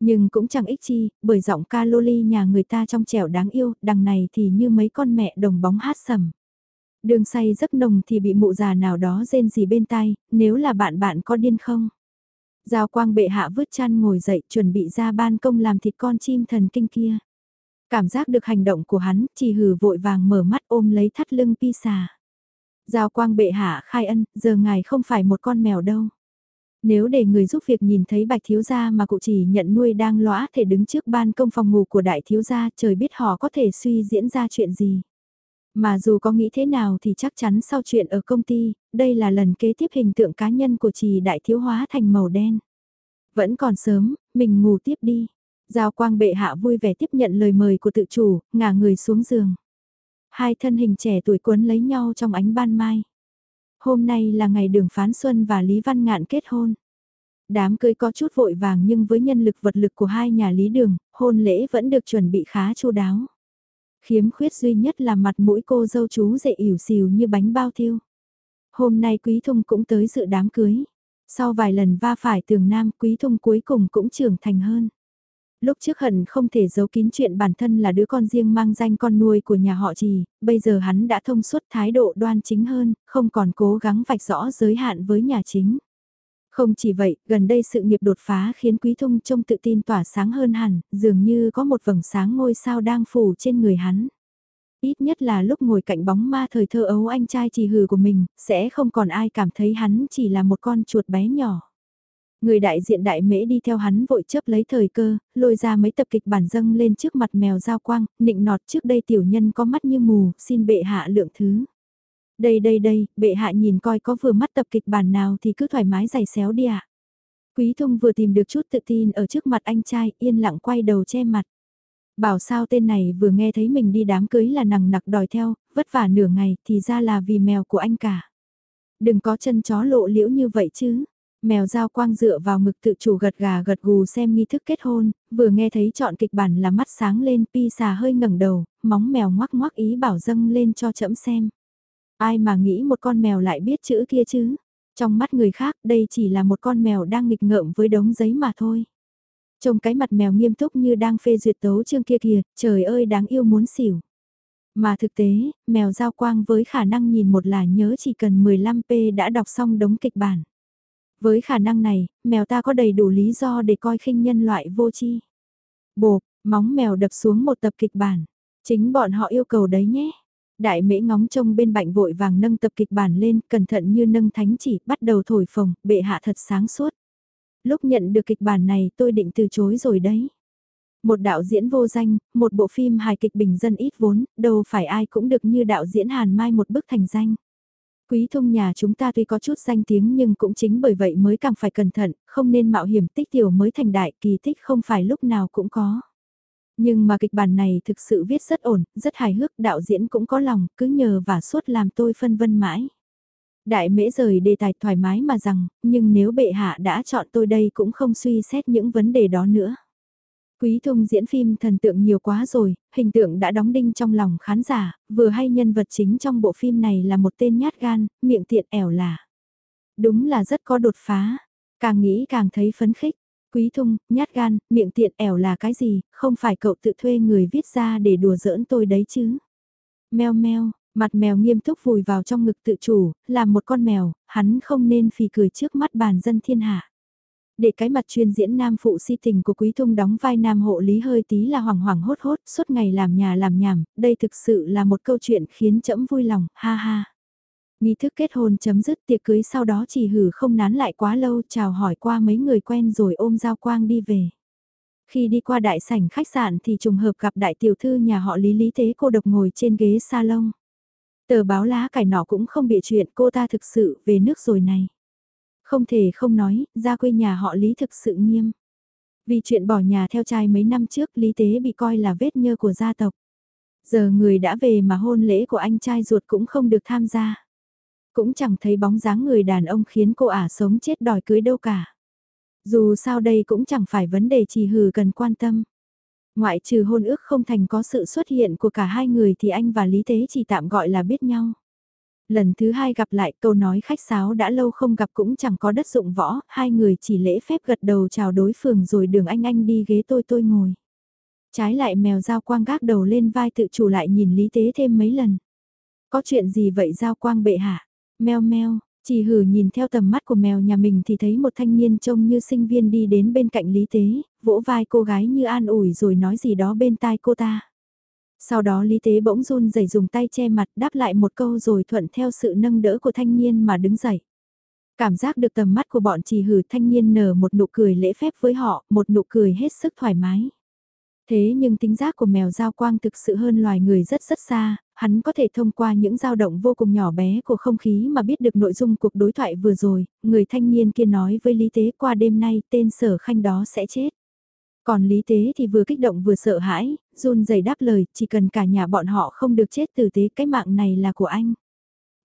Nhưng cũng chẳng ích chi, bởi giọng ca loli nhà người ta trong trẻo đáng yêu, đằng này thì như mấy con mẹ đồng bóng hát sầm. Đường say giấc nồng thì bị mụ già nào đó rên gì bên tai, nếu là bạn bạn có điên không? Giao quang bệ hạ vứt chăn ngồi dậy chuẩn bị ra ban công làm thịt con chim thần kinh kia. Cảm giác được hành động của hắn, chỉ hừ vội vàng mở mắt ôm lấy thắt lưng pi xà. Giao quang bệ hạ khai ân, giờ ngài không phải một con mèo đâu. Nếu để người giúp việc nhìn thấy bạch thiếu gia mà cụ chỉ nhận nuôi đang lõa thể đứng trước ban công phòng ngủ của đại thiếu gia trời biết họ có thể suy diễn ra chuyện gì. Mà dù có nghĩ thế nào thì chắc chắn sau chuyện ở công ty, đây là lần kế tiếp hình tượng cá nhân của trì đại thiếu hóa thành màu đen. Vẫn còn sớm, mình ngủ tiếp đi. Giao quang bệ hạ vui vẻ tiếp nhận lời mời của tự chủ, ngả người xuống giường. Hai thân hình trẻ tuổi quấn lấy nhau trong ánh ban mai. Hôm nay là ngày đường phán xuân và Lý Văn Ngạn kết hôn. Đám cưới có chút vội vàng nhưng với nhân lực vật lực của hai nhà lý đường, hôn lễ vẫn được chuẩn bị khá chu đáo. Khiếm khuyết duy nhất là mặt mũi cô dâu chú dậy ỉu xìu như bánh bao thiêu. Hôm nay Quý Thung cũng tới dự đám cưới. Sau vài lần va phải tường nam Quý Thung cuối cùng cũng trưởng thành hơn. Lúc trước hận không thể giấu kín chuyện bản thân là đứa con riêng mang danh con nuôi của nhà họ trì, bây giờ hắn đã thông suốt thái độ đoan chính hơn, không còn cố gắng vạch rõ giới hạn với nhà chính. Không chỉ vậy, gần đây sự nghiệp đột phá khiến Quý Thung trông tự tin tỏa sáng hơn hẳn, dường như có một vầng sáng ngôi sao đang phủ trên người hắn. Ít nhất là lúc ngồi cạnh bóng ma thời thơ ấu anh trai trì hừ của mình, sẽ không còn ai cảm thấy hắn chỉ là một con chuột bé nhỏ. Người đại diện đại mễ đi theo hắn vội chấp lấy thời cơ, lôi ra mấy tập kịch bản dâng lên trước mặt mèo giao quang, nịnh nọt trước đây tiểu nhân có mắt như mù, xin bệ hạ lượng thứ. Đây đây đây, bệ hạ nhìn coi có vừa mắt tập kịch bản nào thì cứ thoải mái giày xéo đi ạ. Quý thông vừa tìm được chút tự tin ở trước mặt anh trai, yên lặng quay đầu che mặt. Bảo sao tên này vừa nghe thấy mình đi đám cưới là nằng nặc đòi theo, vất vả nửa ngày thì ra là vì mèo của anh cả. Đừng có chân chó lộ liễu như vậy chứ. Mèo giao quang dựa vào ngực tự chủ gật gà gật gù xem nghi thức kết hôn, vừa nghe thấy chọn kịch bản là mắt sáng lên pi xà hơi ngẩng đầu, móng mèo ngoắc ngoắc ý bảo dâng lên cho chậm xem. Ai mà nghĩ một con mèo lại biết chữ kia chứ? Trong mắt người khác đây chỉ là một con mèo đang nghịch ngợm với đống giấy mà thôi. Trông cái mặt mèo nghiêm túc như đang phê duyệt tấu chương kia kìa, trời ơi đáng yêu muốn xỉu. Mà thực tế, mèo giao quang với khả năng nhìn một là nhớ chỉ cần 15p đã đọc xong đống kịch bản. Với khả năng này, mèo ta có đầy đủ lý do để coi khinh nhân loại vô tri Bộp, móng mèo đập xuống một tập kịch bản. Chính bọn họ yêu cầu đấy nhé. Đại mễ ngóng trông bên bạnh vội vàng nâng tập kịch bản lên, cẩn thận như nâng thánh chỉ, bắt đầu thổi phồng, bệ hạ thật sáng suốt. Lúc nhận được kịch bản này tôi định từ chối rồi đấy. Một đạo diễn vô danh, một bộ phim hài kịch bình dân ít vốn, đâu phải ai cũng được như đạo diễn Hàn Mai một bức thành danh. Quý thông nhà chúng ta tuy có chút danh tiếng nhưng cũng chính bởi vậy mới càng phải cẩn thận, không nên mạo hiểm tích tiểu mới thành đại kỳ tích không phải lúc nào cũng có. Nhưng mà kịch bản này thực sự viết rất ổn, rất hài hước, đạo diễn cũng có lòng, cứ nhờ và suốt làm tôi phân vân mãi. Đại mễ rời đề tài thoải mái mà rằng, nhưng nếu bệ hạ đã chọn tôi đây cũng không suy xét những vấn đề đó nữa. Quý Thung diễn phim thần tượng nhiều quá rồi, hình tượng đã đóng đinh trong lòng khán giả, vừa hay nhân vật chính trong bộ phim này là một tên nhát gan, miệng tiện ẻo là. Đúng là rất có đột phá, càng nghĩ càng thấy phấn khích. Quý Thung, nhát gan, miệng tiện ẻo là cái gì, không phải cậu tự thuê người viết ra để đùa giỡn tôi đấy chứ. Mèo mèo, mặt mèo nghiêm túc vùi vào trong ngực tự chủ, làm một con mèo, hắn không nên phì cười trước mắt bàn dân thiên hạ. Để cái mặt chuyên diễn nam phụ si tình của Quý Thung đóng vai nam hộ lý hơi tí là hoảng hoàng hốt hốt, suốt ngày làm nhà làm nhảm, đây thực sự là một câu chuyện khiến trẫm vui lòng, ha ha. Nghi thức kết hôn chấm dứt tiệc cưới sau đó chỉ hử không nán lại quá lâu chào hỏi qua mấy người quen rồi ôm giao quang đi về. Khi đi qua đại sảnh khách sạn thì trùng hợp gặp đại tiểu thư nhà họ Lý Lý thế cô độc ngồi trên ghế salon. Tờ báo lá cải nọ cũng không bị chuyện cô ta thực sự về nước rồi này. Không thể không nói, ra quê nhà họ Lý thực sự nghiêm. Vì chuyện bỏ nhà theo trai mấy năm trước Lý Tế bị coi là vết nhơ của gia tộc. Giờ người đã về mà hôn lễ của anh trai ruột cũng không được tham gia. Cũng chẳng thấy bóng dáng người đàn ông khiến cô ả sống chết đòi cưới đâu cả. Dù sao đây cũng chẳng phải vấn đề trì hừ cần quan tâm. Ngoại trừ hôn ước không thành có sự xuất hiện của cả hai người thì anh và Lý Tế chỉ tạm gọi là biết nhau. Lần thứ hai gặp lại câu nói khách sáo đã lâu không gặp cũng chẳng có đất dụng võ, hai người chỉ lễ phép gật đầu chào đối phương rồi đường anh anh đi ghế tôi tôi ngồi. Trái lại mèo giao quang gác đầu lên vai tự chủ lại nhìn Lý Tế thêm mấy lần. Có chuyện gì vậy giao quang bệ hạ? Mèo meo, chỉ hử nhìn theo tầm mắt của mèo nhà mình thì thấy một thanh niên trông như sinh viên đi đến bên cạnh Lý Tế, vỗ vai cô gái như an ủi rồi nói gì đó bên tai cô ta. Sau đó Lý Tế bỗng run rẩy dùng tay che mặt đáp lại một câu rồi thuận theo sự nâng đỡ của thanh niên mà đứng dậy. Cảm giác được tầm mắt của bọn trì hử thanh niên nở một nụ cười lễ phép với họ, một nụ cười hết sức thoải mái. Thế nhưng tính giác của mèo giao quang thực sự hơn loài người rất rất xa, hắn có thể thông qua những dao động vô cùng nhỏ bé của không khí mà biết được nội dung cuộc đối thoại vừa rồi, người thanh niên kia nói với Lý Tế qua đêm nay tên sở khanh đó sẽ chết. Còn Lý Tế thì vừa kích động vừa sợ hãi, run rẩy đáp lời, chỉ cần cả nhà bọn họ không được chết tử tế cái mạng này là của anh.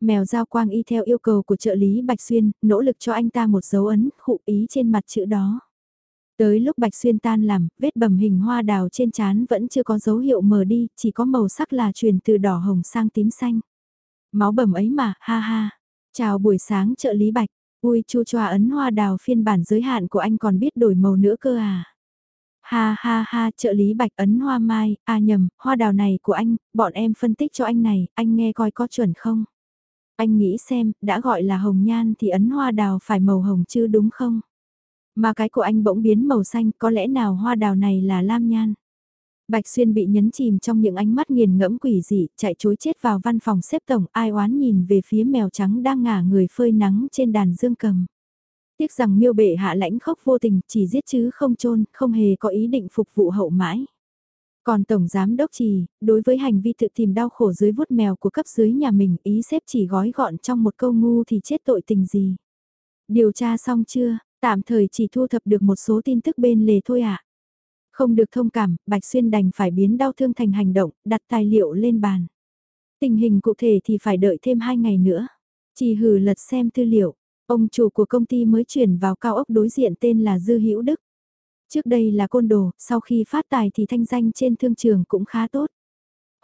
Mèo giao quang y theo yêu cầu của trợ lý Bạch Xuyên, nỗ lực cho anh ta một dấu ấn, khụ ý trên mặt chữ đó. Tới lúc Bạch Xuyên tan làm, vết bầm hình hoa đào trên trán vẫn chưa có dấu hiệu mờ đi, chỉ có màu sắc là chuyển từ đỏ hồng sang tím xanh. Máu bầm ấy mà, ha ha. Chào buổi sáng trợ lý Bạch, ui chu choa ấn hoa đào phiên bản giới hạn của anh còn biết đổi màu nữa cơ à. Ha ha ha, trợ lý bạch ấn hoa mai, à nhầm, hoa đào này của anh, bọn em phân tích cho anh này, anh nghe coi có chuẩn không? Anh nghĩ xem, đã gọi là hồng nhan thì ấn hoa đào phải màu hồng chứ đúng không? Mà cái của anh bỗng biến màu xanh, có lẽ nào hoa đào này là lam nhan? Bạch Xuyên bị nhấn chìm trong những ánh mắt nghiền ngẫm quỷ dị, chạy chối chết vào văn phòng xếp tổng, ai oán nhìn về phía mèo trắng đang ngả người phơi nắng trên đàn dương cầm. Tiếc rằng miêu bệ hạ lãnh khốc vô tình, chỉ giết chứ không chôn không hề có ý định phục vụ hậu mãi. Còn Tổng Giám Đốc Trì, đối với hành vi tự tìm đau khổ dưới vuốt mèo của cấp dưới nhà mình, ý xếp chỉ gói gọn trong một câu ngu thì chết tội tình gì. Điều tra xong chưa, tạm thời chỉ thu thập được một số tin tức bên lề thôi ạ. À? Không được thông cảm, Bạch Xuyên đành phải biến đau thương thành hành động, đặt tài liệu lên bàn. Tình hình cụ thể thì phải đợi thêm 2 ngày nữa. Chỉ hử lật xem tư liệu, Ông chủ của công ty mới chuyển vào cao ốc đối diện tên là Dư Hữu Đức. Trước đây là côn đồ, sau khi phát tài thì thanh danh trên thương trường cũng khá tốt.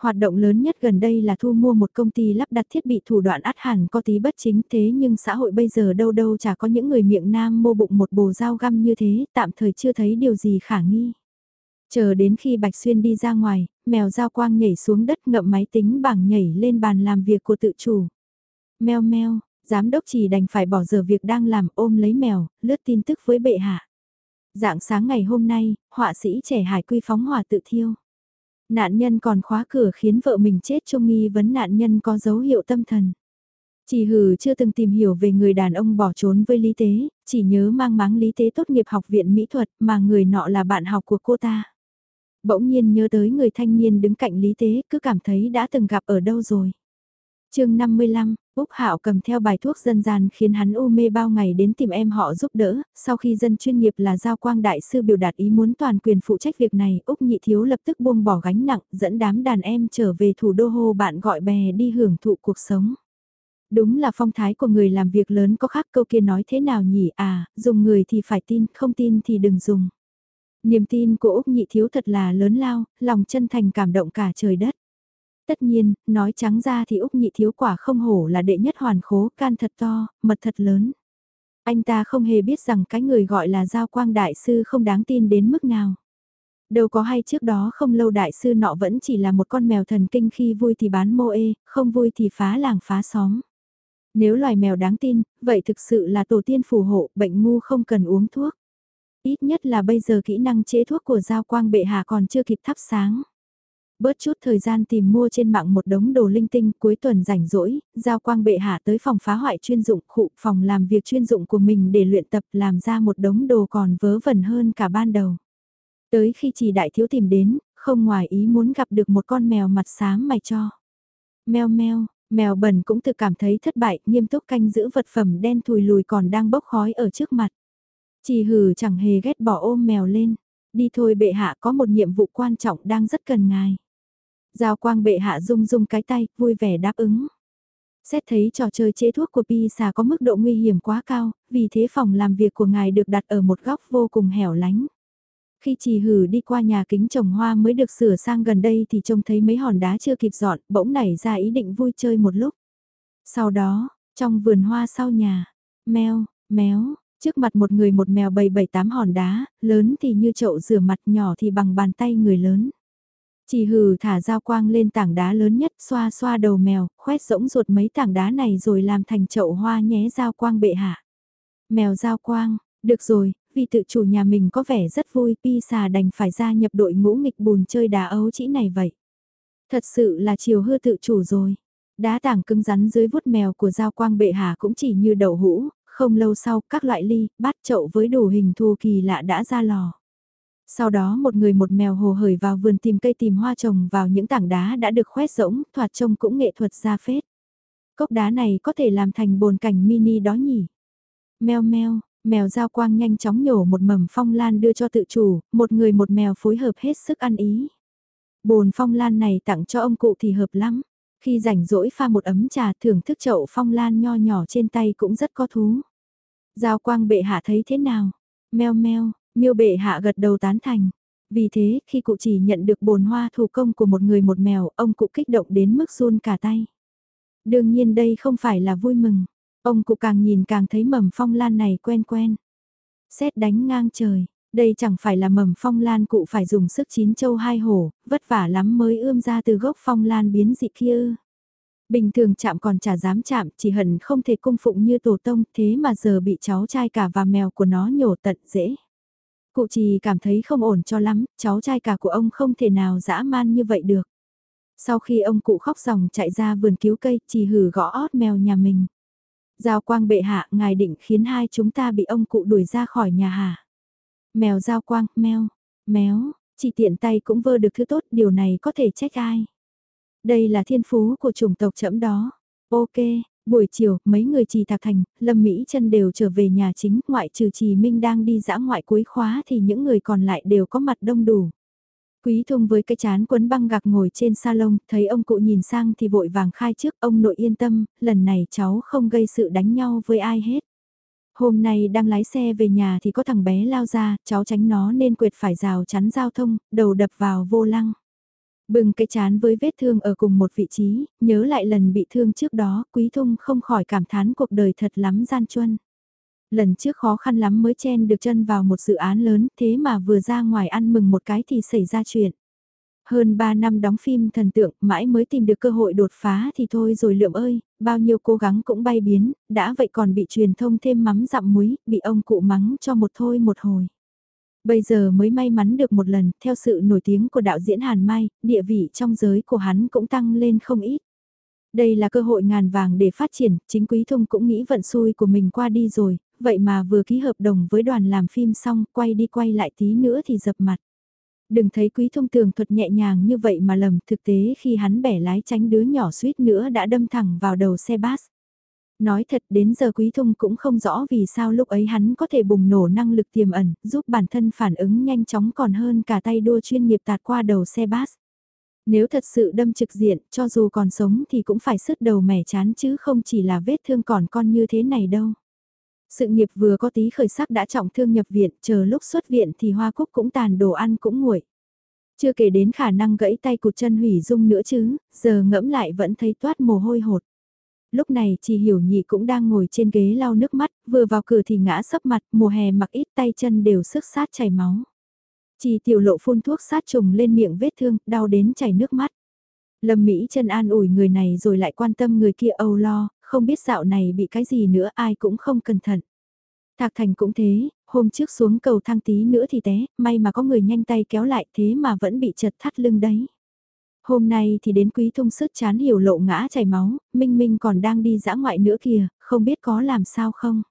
Hoạt động lớn nhất gần đây là thu mua một công ty lắp đặt thiết bị thủ đoạn át hẳn có tí bất chính thế nhưng xã hội bây giờ đâu đâu chả có những người miệng nam mô bụng một bồ dao găm như thế, tạm thời chưa thấy điều gì khả nghi. Chờ đến khi Bạch Xuyên đi ra ngoài, mèo dao quang nhảy xuống đất ngậm máy tính bảng nhảy lên bàn làm việc của tự chủ. Mèo meo, Giám đốc chỉ đành phải bỏ giờ việc đang làm ôm lấy mèo, lướt tin tức với bệ hạ. Dạng sáng ngày hôm nay, họa sĩ trẻ hải quy phóng hỏa tự thiêu. Nạn nhân còn khóa cửa khiến vợ mình chết trong nghi vấn nạn nhân có dấu hiệu tâm thần. Chỉ hừ chưa từng tìm hiểu về người đàn ông bỏ trốn với Lý Tế, chỉ nhớ mang máng Lý Tế tốt nghiệp học viện mỹ thuật mà người nọ là bạn học của cô ta. Bỗng nhiên nhớ tới người thanh niên đứng cạnh Lý Tế cứ cảm thấy đã từng gặp ở đâu rồi chương 55, Úc Hạo cầm theo bài thuốc dân gian khiến hắn u mê bao ngày đến tìm em họ giúp đỡ, sau khi dân chuyên nghiệp là Giao Quang Đại Sư biểu đạt ý muốn toàn quyền phụ trách việc này, Úc Nhị Thiếu lập tức buông bỏ gánh nặng, dẫn đám đàn em trở về thủ đô hô bạn gọi bè đi hưởng thụ cuộc sống. Đúng là phong thái của người làm việc lớn có khác câu kia nói thế nào nhỉ à, dùng người thì phải tin, không tin thì đừng dùng. Niềm tin của Úc Nhị Thiếu thật là lớn lao, lòng chân thành cảm động cả trời đất. Tất nhiên, nói trắng ra thì Úc nhị thiếu quả không hổ là đệ nhất hoàn khố, can thật to, mật thật lớn. Anh ta không hề biết rằng cái người gọi là Giao Quang Đại Sư không đáng tin đến mức nào. Đâu có hay trước đó không lâu đại sư nọ vẫn chỉ là một con mèo thần kinh khi vui thì bán mô ê, không vui thì phá làng phá xóm. Nếu loài mèo đáng tin, vậy thực sự là tổ tiên phù hộ, bệnh ngu không cần uống thuốc. Ít nhất là bây giờ kỹ năng chế thuốc của Giao Quang Bệ Hạ còn chưa kịp thắp sáng bớt chút thời gian tìm mua trên mạng một đống đồ linh tinh cuối tuần rảnh rỗi, giao quang bệ hạ tới phòng phá hoại chuyên dụng khụ phòng làm việc chuyên dụng của mình để luyện tập làm ra một đống đồ còn vớ vẩn hơn cả ban đầu. Tới khi chỉ đại thiếu tìm đến, không ngoài ý muốn gặp được một con mèo mặt xám mày cho. Mèo mèo, mèo bẩn cũng tự cảm thấy thất bại, nghiêm túc canh giữ vật phẩm đen thùi lùi còn đang bốc khói ở trước mặt. Chỉ hừ chẳng hề ghét bỏ ôm mèo lên. Đi thôi bệ hạ có một nhiệm vụ quan trọng đang rất cần ngài. Giao quang bệ hạ rung rung cái tay, vui vẻ đáp ứng. Xét thấy trò chơi chế thuốc của Pisa có mức độ nguy hiểm quá cao, vì thế phòng làm việc của ngài được đặt ở một góc vô cùng hẻo lánh. Khi trì hử đi qua nhà kính trồng hoa mới được sửa sang gần đây thì trông thấy mấy hòn đá chưa kịp dọn, bỗng nảy ra ý định vui chơi một lúc. Sau đó, trong vườn hoa sau nhà, mèo, méo, trước mặt một người một mèo bầy bảy tám hòn đá, lớn thì như chậu rửa mặt nhỏ thì bằng bàn tay người lớn. Chỉ hừ thả dao quang lên tảng đá lớn nhất xoa xoa đầu mèo, khoét rỗng ruột mấy tảng đá này rồi làm thành chậu hoa nhé dao quang bệ hạ. Mèo dao quang, được rồi, vì tự chủ nhà mình có vẻ rất vui, pi xà đành phải gia nhập đội ngũ nghịch bùn chơi đá ấu chỉ này vậy. Thật sự là chiều hư tự chủ rồi. Đá tảng cứng rắn dưới vuốt mèo của giao quang bệ hạ cũng chỉ như đậu hũ, không lâu sau các loại ly, bát chậu với đủ hình thù kỳ lạ đã ra lò. Sau đó một người một mèo hồ hởi vào vườn tìm cây tìm hoa trồng vào những tảng đá đã được khoét rỗng, thoạt trông cũng nghệ thuật ra phết. Cốc đá này có thể làm thành bồn cảnh mini đó nhỉ? Mèo mèo mèo giao quang nhanh chóng nhổ một mầm phong lan đưa cho tự chủ, một người một mèo phối hợp hết sức ăn ý. Bồn phong lan này tặng cho ông cụ thì hợp lắm. Khi rảnh rỗi pha một ấm trà thưởng thức chậu phong lan nho nhỏ trên tay cũng rất có thú. Giao quang bệ hạ thấy thế nào? mèo mèo miêu bệ hạ gật đầu tán thành. Vì thế, khi cụ chỉ nhận được bồn hoa thủ công của một người một mèo, ông cụ kích động đến mức run cả tay. Đương nhiên đây không phải là vui mừng. Ông cụ càng nhìn càng thấy mầm phong lan này quen quen. Xét đánh ngang trời, đây chẳng phải là mầm phong lan cụ phải dùng sức chín châu hai hổ, vất vả lắm mới ươm ra từ gốc phong lan biến dị kia Bình thường chạm còn chả dám chạm, chỉ hận không thể cung phụng như tổ tông, thế mà giờ bị cháu trai cả và mèo của nó nhổ tận dễ. Cụ trì cảm thấy không ổn cho lắm, cháu trai cả của ông không thể nào dã man như vậy được. Sau khi ông cụ khóc ròng chạy ra vườn cứu cây, trì hử gõ ót mèo nhà mình. Giao quang bệ hạ, ngài định khiến hai chúng ta bị ông cụ đuổi ra khỏi nhà hả? Mèo giao quang, mèo, méo, chỉ tiện tay cũng vơ được thứ tốt, điều này có thể trách ai? Đây là thiên phú của chủng tộc chậm đó. Ok, buổi chiều, mấy người trì thạc thành, Lâm Mỹ chân đều trở về nhà chính, ngoại trừ trì Minh đang đi dã ngoại cuối khóa thì những người còn lại đều có mặt đông đủ. Quý Thông với cái chán quấn băng gạc ngồi trên salon, thấy ông cụ nhìn sang thì vội vàng khai trước, ông nội yên tâm, lần này cháu không gây sự đánh nhau với ai hết. Hôm nay đang lái xe về nhà thì có thằng bé lao ra, cháu tránh nó nên quệt phải rào chắn giao thông, đầu đập vào vô lăng. Bừng cái chán với vết thương ở cùng một vị trí, nhớ lại lần bị thương trước đó, Quý Thung không khỏi cảm thán cuộc đời thật lắm gian truân. Lần trước khó khăn lắm mới chen được chân vào một dự án lớn, thế mà vừa ra ngoài ăn mừng một cái thì xảy ra chuyện. Hơn 3 năm đóng phim thần tượng, mãi mới tìm được cơ hội đột phá thì thôi rồi lượm ơi, bao nhiêu cố gắng cũng bay biến, đã vậy còn bị truyền thông thêm mắm dặm muối, bị ông cụ mắng cho một thôi một hồi. Bây giờ mới may mắn được một lần, theo sự nổi tiếng của đạo diễn Hàn Mai, địa vị trong giới của hắn cũng tăng lên không ít. Đây là cơ hội ngàn vàng để phát triển, chính Quý Thông cũng nghĩ vận xui của mình qua đi rồi, vậy mà vừa ký hợp đồng với đoàn làm phim xong, quay đi quay lại tí nữa thì dập mặt. Đừng thấy Quý Thông tường thuật nhẹ nhàng như vậy mà lầm, thực tế khi hắn bẻ lái tránh đứa nhỏ suýt nữa đã đâm thẳng vào đầu xe bus. Nói thật đến giờ Quý thung cũng không rõ vì sao lúc ấy hắn có thể bùng nổ năng lực tiềm ẩn, giúp bản thân phản ứng nhanh chóng còn hơn cả tay đua chuyên nghiệp tạt qua đầu xe bus. Nếu thật sự đâm trực diện, cho dù còn sống thì cũng phải sứt đầu mẻ chán chứ không chỉ là vết thương còn con như thế này đâu. Sự nghiệp vừa có tí khởi sắc đã trọng thương nhập viện, chờ lúc xuất viện thì Hoa Cúc cũng tàn đồ ăn cũng nguội. Chưa kể đến khả năng gãy tay cụt chân hủy dung nữa chứ, giờ ngẫm lại vẫn thấy toát mồ hôi hột lúc này chỉ hiểu nhị cũng đang ngồi trên ghế lau nước mắt, vừa vào cửa thì ngã sấp mặt, mùa hè mặc ít tay chân đều sức sát chảy máu. Chỉ tiểu lộ phun thuốc sát trùng lên miệng vết thương, đau đến chảy nước mắt. Lâm Mỹ chân an ủi người này rồi lại quan tâm người kia âu lo, không biết dạo này bị cái gì nữa ai cũng không cẩn thận. Thạc Thành cũng thế, hôm trước xuống cầu thang tí nữa thì té, may mà có người nhanh tay kéo lại thế mà vẫn bị chật thắt lưng đấy. Hôm nay thì đến quý thông sức chán hiểu lộ ngã chảy máu, Minh Minh còn đang đi dã ngoại nữa kìa, không biết có làm sao không.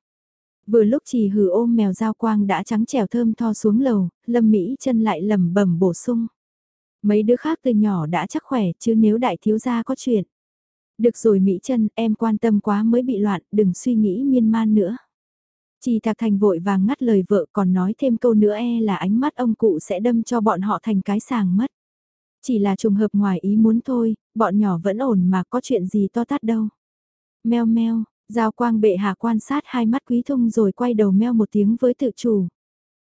Vừa lúc chỉ hử ôm mèo giao quang đã trắng trẻo thơm tho xuống lầu, Lâm Mỹ chân lại lầm bẩm bổ sung. Mấy đứa khác từ nhỏ đã chắc khỏe chứ nếu đại thiếu gia có chuyện. Được rồi Mỹ chân em quan tâm quá mới bị loạn, đừng suy nghĩ miên man nữa. Chỉ thạc thành vội vàng ngắt lời vợ còn nói thêm câu nữa e là ánh mắt ông cụ sẽ đâm cho bọn họ thành cái sàng mất. Chỉ là trùng hợp ngoài ý muốn thôi, bọn nhỏ vẫn ổn mà có chuyện gì to tát đâu. Meo meo, giao quang bệ hạ quan sát hai mắt quý thung rồi quay đầu meo một tiếng với tự chủ.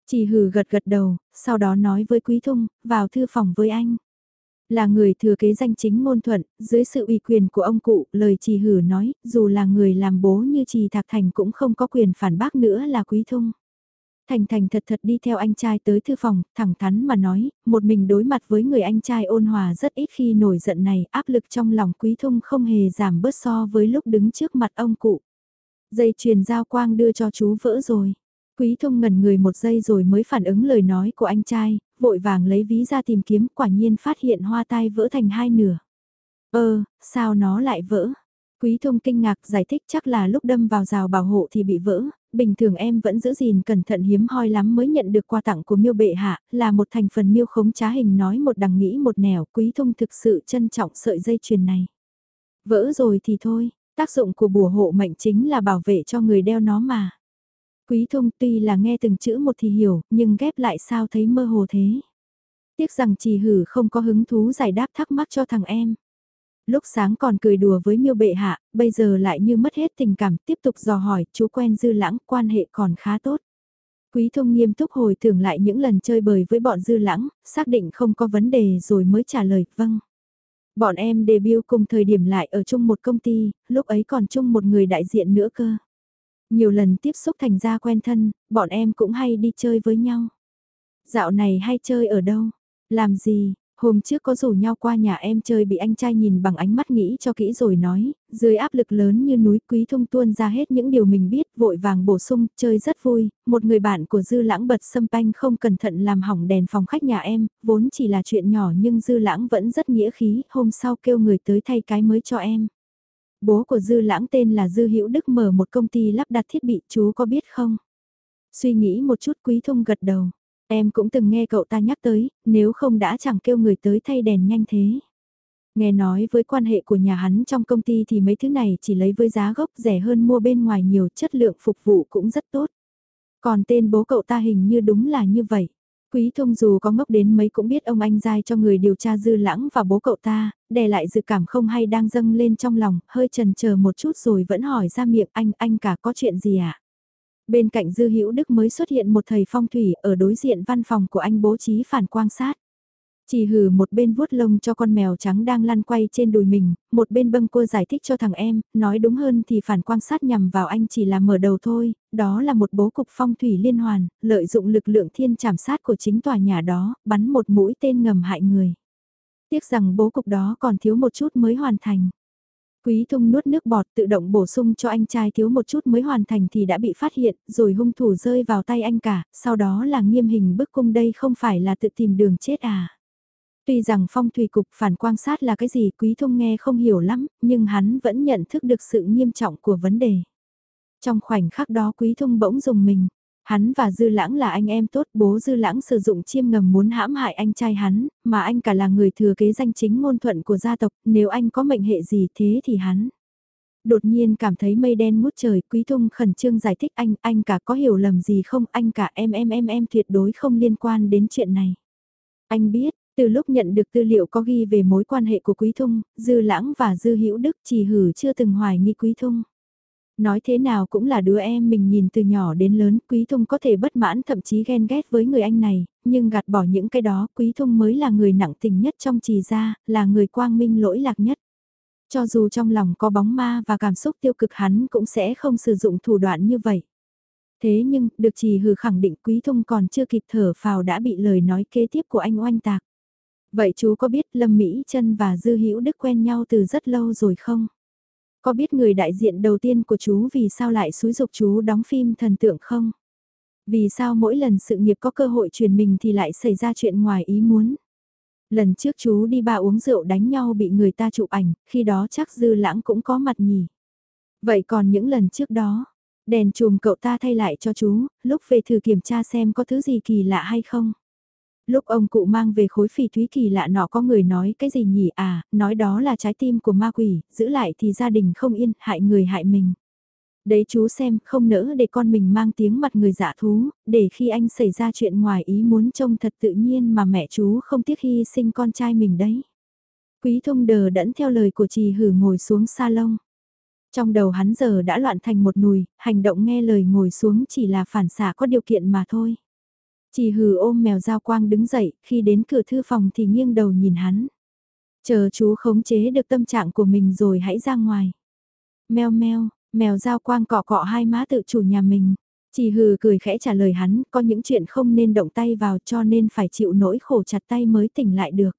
Chỉ hừ gật gật đầu, sau đó nói với quý thung, vào thư phòng với anh. Là người thừa kế danh chính ngôn thuận, dưới sự ủy quyền của ông cụ, lời trì hử nói, dù là người làm bố như trì thạc thành cũng không có quyền phản bác nữa là quý thung. Thành Thành thật thật đi theo anh trai tới thư phòng, thẳng thắn mà nói, một mình đối mặt với người anh trai ôn hòa rất ít khi nổi giận này, áp lực trong lòng Quý Thung không hề giảm bớt so với lúc đứng trước mặt ông cụ. Dây chuyền giao quang đưa cho chú vỡ rồi. Quý Thung ngẩn người một giây rồi mới phản ứng lời nói của anh trai, vội vàng lấy ví ra tìm kiếm quả nhiên phát hiện hoa tai vỡ thành hai nửa. Ơ, sao nó lại vỡ? Quý thông kinh ngạc giải thích chắc là lúc đâm vào rào bảo hộ thì bị vỡ, bình thường em vẫn giữ gìn cẩn thận hiếm hoi lắm mới nhận được quà tặng của miêu bệ hạ, là một thành phần miêu khống trá hình nói một đằng nghĩ một nẻo, Quý thông thực sự trân trọng sợi dây chuyền này. Vỡ rồi thì thôi, tác dụng của bùa hộ mệnh chính là bảo vệ cho người đeo nó mà. Quý thông tuy là nghe từng chữ một thì hiểu, nhưng ghép lại sao thấy mơ hồ thế. Tiếc rằng trì hử không có hứng thú giải đáp thắc mắc cho thằng em lúc sáng còn cười đùa với miêu bệ hạ, bây giờ lại như mất hết tình cảm, tiếp tục dò hỏi, chú quen dư lãng, quan hệ còn khá tốt. Quý thông nghiêm túc hồi tưởng lại những lần chơi bời với bọn dư lãng, xác định không có vấn đề rồi mới trả lời, vâng. Bọn em debut cùng thời điểm lại ở chung một công ty, lúc ấy còn chung một người đại diện nữa cơ. Nhiều lần tiếp xúc thành ra quen thân, bọn em cũng hay đi chơi với nhau. Dạo này hay chơi ở đâu? Làm gì? Hôm trước có rủ nhau qua nhà em chơi bị anh trai nhìn bằng ánh mắt nghĩ cho kỹ rồi nói, dưới áp lực lớn như núi quý thông tuôn ra hết những điều mình biết, vội vàng bổ sung, chơi rất vui, một người bạn của Dư Lãng bật sâm panh không cẩn thận làm hỏng đèn phòng khách nhà em, vốn chỉ là chuyện nhỏ nhưng Dư Lãng vẫn rất nghĩa khí, hôm sau kêu người tới thay cái mới cho em. Bố của Dư Lãng tên là Dư Hữu Đức mở một công ty lắp đặt thiết bị chú có biết không? Suy nghĩ một chút quý thông gật đầu. Em cũng từng nghe cậu ta nhắc tới, nếu không đã chẳng kêu người tới thay đèn nhanh thế. Nghe nói với quan hệ của nhà hắn trong công ty thì mấy thứ này chỉ lấy với giá gốc rẻ hơn mua bên ngoài nhiều chất lượng phục vụ cũng rất tốt. Còn tên bố cậu ta hình như đúng là như vậy. Quý thông dù có ngốc đến mấy cũng biết ông anh dai cho người điều tra dư lãng và bố cậu ta, đè lại dự cảm không hay đang dâng lên trong lòng, hơi trần chờ một chút rồi vẫn hỏi ra miệng anh, anh cả có chuyện gì ạ? À? Bên cạnh Dư Hữu Đức mới xuất hiện một thầy phong thủy ở đối diện văn phòng của anh bố trí phản quang sát. Chỉ hừ một bên vuốt lông cho con mèo trắng đang lăn quay trên đùi mình, một bên bâng cô giải thích cho thằng em, nói đúng hơn thì phản quang sát nhằm vào anh chỉ là mở đầu thôi, đó là một bố cục phong thủy liên hoàn, lợi dụng lực lượng thiên trảm sát của chính tòa nhà đó, bắn một mũi tên ngầm hại người. Tiếc rằng bố cục đó còn thiếu một chút mới hoàn thành. Quý Thung nuốt nước bọt tự động bổ sung cho anh trai thiếu một chút mới hoàn thành thì đã bị phát hiện, rồi hung thủ rơi vào tay anh cả, sau đó là nghiêm hình bức cung đây không phải là tự tìm đường chết à. Tuy rằng phong thủy cục phản quan sát là cái gì Quý Thung nghe không hiểu lắm, nhưng hắn vẫn nhận thức được sự nghiêm trọng của vấn đề. Trong khoảnh khắc đó Quý Thung bỗng dùng mình, Hắn và Dư Lãng là anh em tốt, bố Dư Lãng sử dụng chiêm ngầm muốn hãm hại anh trai hắn, mà anh cả là người thừa kế danh chính ngôn thuận của gia tộc, nếu anh có mệnh hệ gì thế thì hắn. Đột nhiên cảm thấy mây đen ngút trời, Quý Thung khẩn trương giải thích anh, anh cả có hiểu lầm gì không, anh cả em em em em tuyệt đối không liên quan đến chuyện này. Anh biết, từ lúc nhận được tư liệu có ghi về mối quan hệ của Quý Thung, Dư Lãng và Dư Hữu Đức chỉ hử chưa từng hoài nghi Quý Thung. Nói thế nào cũng là đứa em mình nhìn từ nhỏ đến lớn, Quý Thung có thể bất mãn thậm chí ghen ghét với người anh này, nhưng gạt bỏ những cái đó, Quý Thung mới là người nặng tình nhất trong trì gia, là người quang minh lỗi lạc nhất. Cho dù trong lòng có bóng ma và cảm xúc tiêu cực hắn cũng sẽ không sử dụng thủ đoạn như vậy. Thế nhưng, được trì hừ khẳng định Quý Thung còn chưa kịp thở phào đã bị lời nói kế tiếp của anh oanh tạc. Vậy chú có biết Lâm Mỹ Trân và Dư Hữu Đức quen nhau từ rất lâu rồi không? Có biết người đại diện đầu tiên của chú vì sao lại xúi dục chú đóng phim thần tượng không? Vì sao mỗi lần sự nghiệp có cơ hội truyền mình thì lại xảy ra chuyện ngoài ý muốn? Lần trước chú đi ba uống rượu đánh nhau bị người ta chụp ảnh, khi đó chắc dư lãng cũng có mặt nhỉ. Vậy còn những lần trước đó, đèn chùm cậu ta thay lại cho chú, lúc về thử kiểm tra xem có thứ gì kỳ lạ hay không? Lúc ông cụ mang về khối phỉ thúy kỳ lạ nọ có người nói cái gì nhỉ à, nói đó là trái tim của ma quỷ, giữ lại thì gia đình không yên, hại người hại mình. Đấy chú xem, không nỡ để con mình mang tiếng mặt người dạ thú, để khi anh xảy ra chuyện ngoài ý muốn trông thật tự nhiên mà mẹ chú không tiếc hy sinh con trai mình đấy. Quý thông đờ đẫn theo lời của trì hử ngồi xuống salon. Trong đầu hắn giờ đã loạn thành một nùi, hành động nghe lời ngồi xuống chỉ là phản xạ có điều kiện mà thôi. Chỉ hừ ôm mèo giao quang đứng dậy, khi đến cửa thư phòng thì nghiêng đầu nhìn hắn. Chờ chú khống chế được tâm trạng của mình rồi hãy ra ngoài. Mèo mèo, mèo giao quang cọ cọ hai má tự chủ nhà mình. Chỉ hừ cười khẽ trả lời hắn, có những chuyện không nên động tay vào cho nên phải chịu nỗi khổ chặt tay mới tỉnh lại được.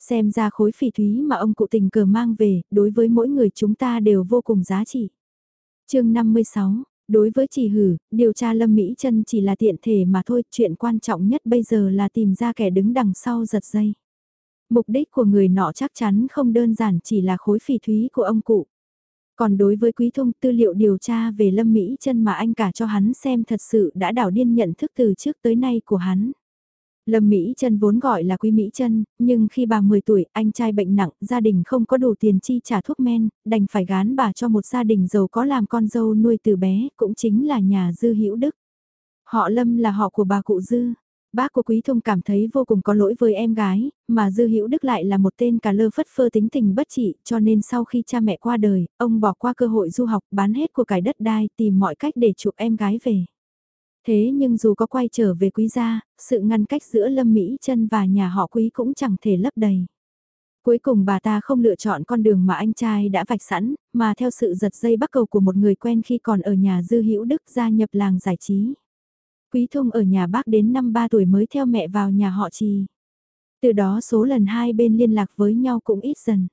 Xem ra khối phỉ thúy mà ông cụ tình cờ mang về, đối với mỗi người chúng ta đều vô cùng giá trị. chương 56 Đối với chỉ hử, điều tra Lâm Mỹ chân chỉ là tiện thể mà thôi, chuyện quan trọng nhất bây giờ là tìm ra kẻ đứng đằng sau giật dây. Mục đích của người nọ chắc chắn không đơn giản chỉ là khối phỉ thúy của ông cụ. Còn đối với Quý Thông tư liệu điều tra về Lâm Mỹ chân mà anh cả cho hắn xem thật sự đã đảo điên nhận thức từ trước tới nay của hắn. Lâm Mỹ Trân vốn gọi là Quý Mỹ Trân, nhưng khi bà 10 tuổi, anh trai bệnh nặng, gia đình không có đủ tiền chi trả thuốc men, đành phải gán bà cho một gia đình giàu có làm con dâu nuôi từ bé, cũng chính là nhà Dư Hữu Đức. Họ Lâm là họ của bà cụ Dư. Bác của Quý Thông cảm thấy vô cùng có lỗi với em gái, mà Dư Hữu Đức lại là một tên cả lơ phất phơ tính tình bất trị, cho nên sau khi cha mẹ qua đời, ông bỏ qua cơ hội du học bán hết của cải đất đai tìm mọi cách để chụp em gái về. Thế nhưng dù có quay trở về quý gia, sự ngăn cách giữa Lâm Mỹ chân và nhà họ quý cũng chẳng thể lấp đầy. Cuối cùng bà ta không lựa chọn con đường mà anh trai đã vạch sẵn, mà theo sự giật dây bắt cầu của một người quen khi còn ở nhà Dư Hữu Đức gia nhập làng giải trí. Quý Thông ở nhà bác đến năm 3 tuổi mới theo mẹ vào nhà họ trì. Từ đó số lần hai bên liên lạc với nhau cũng ít dần.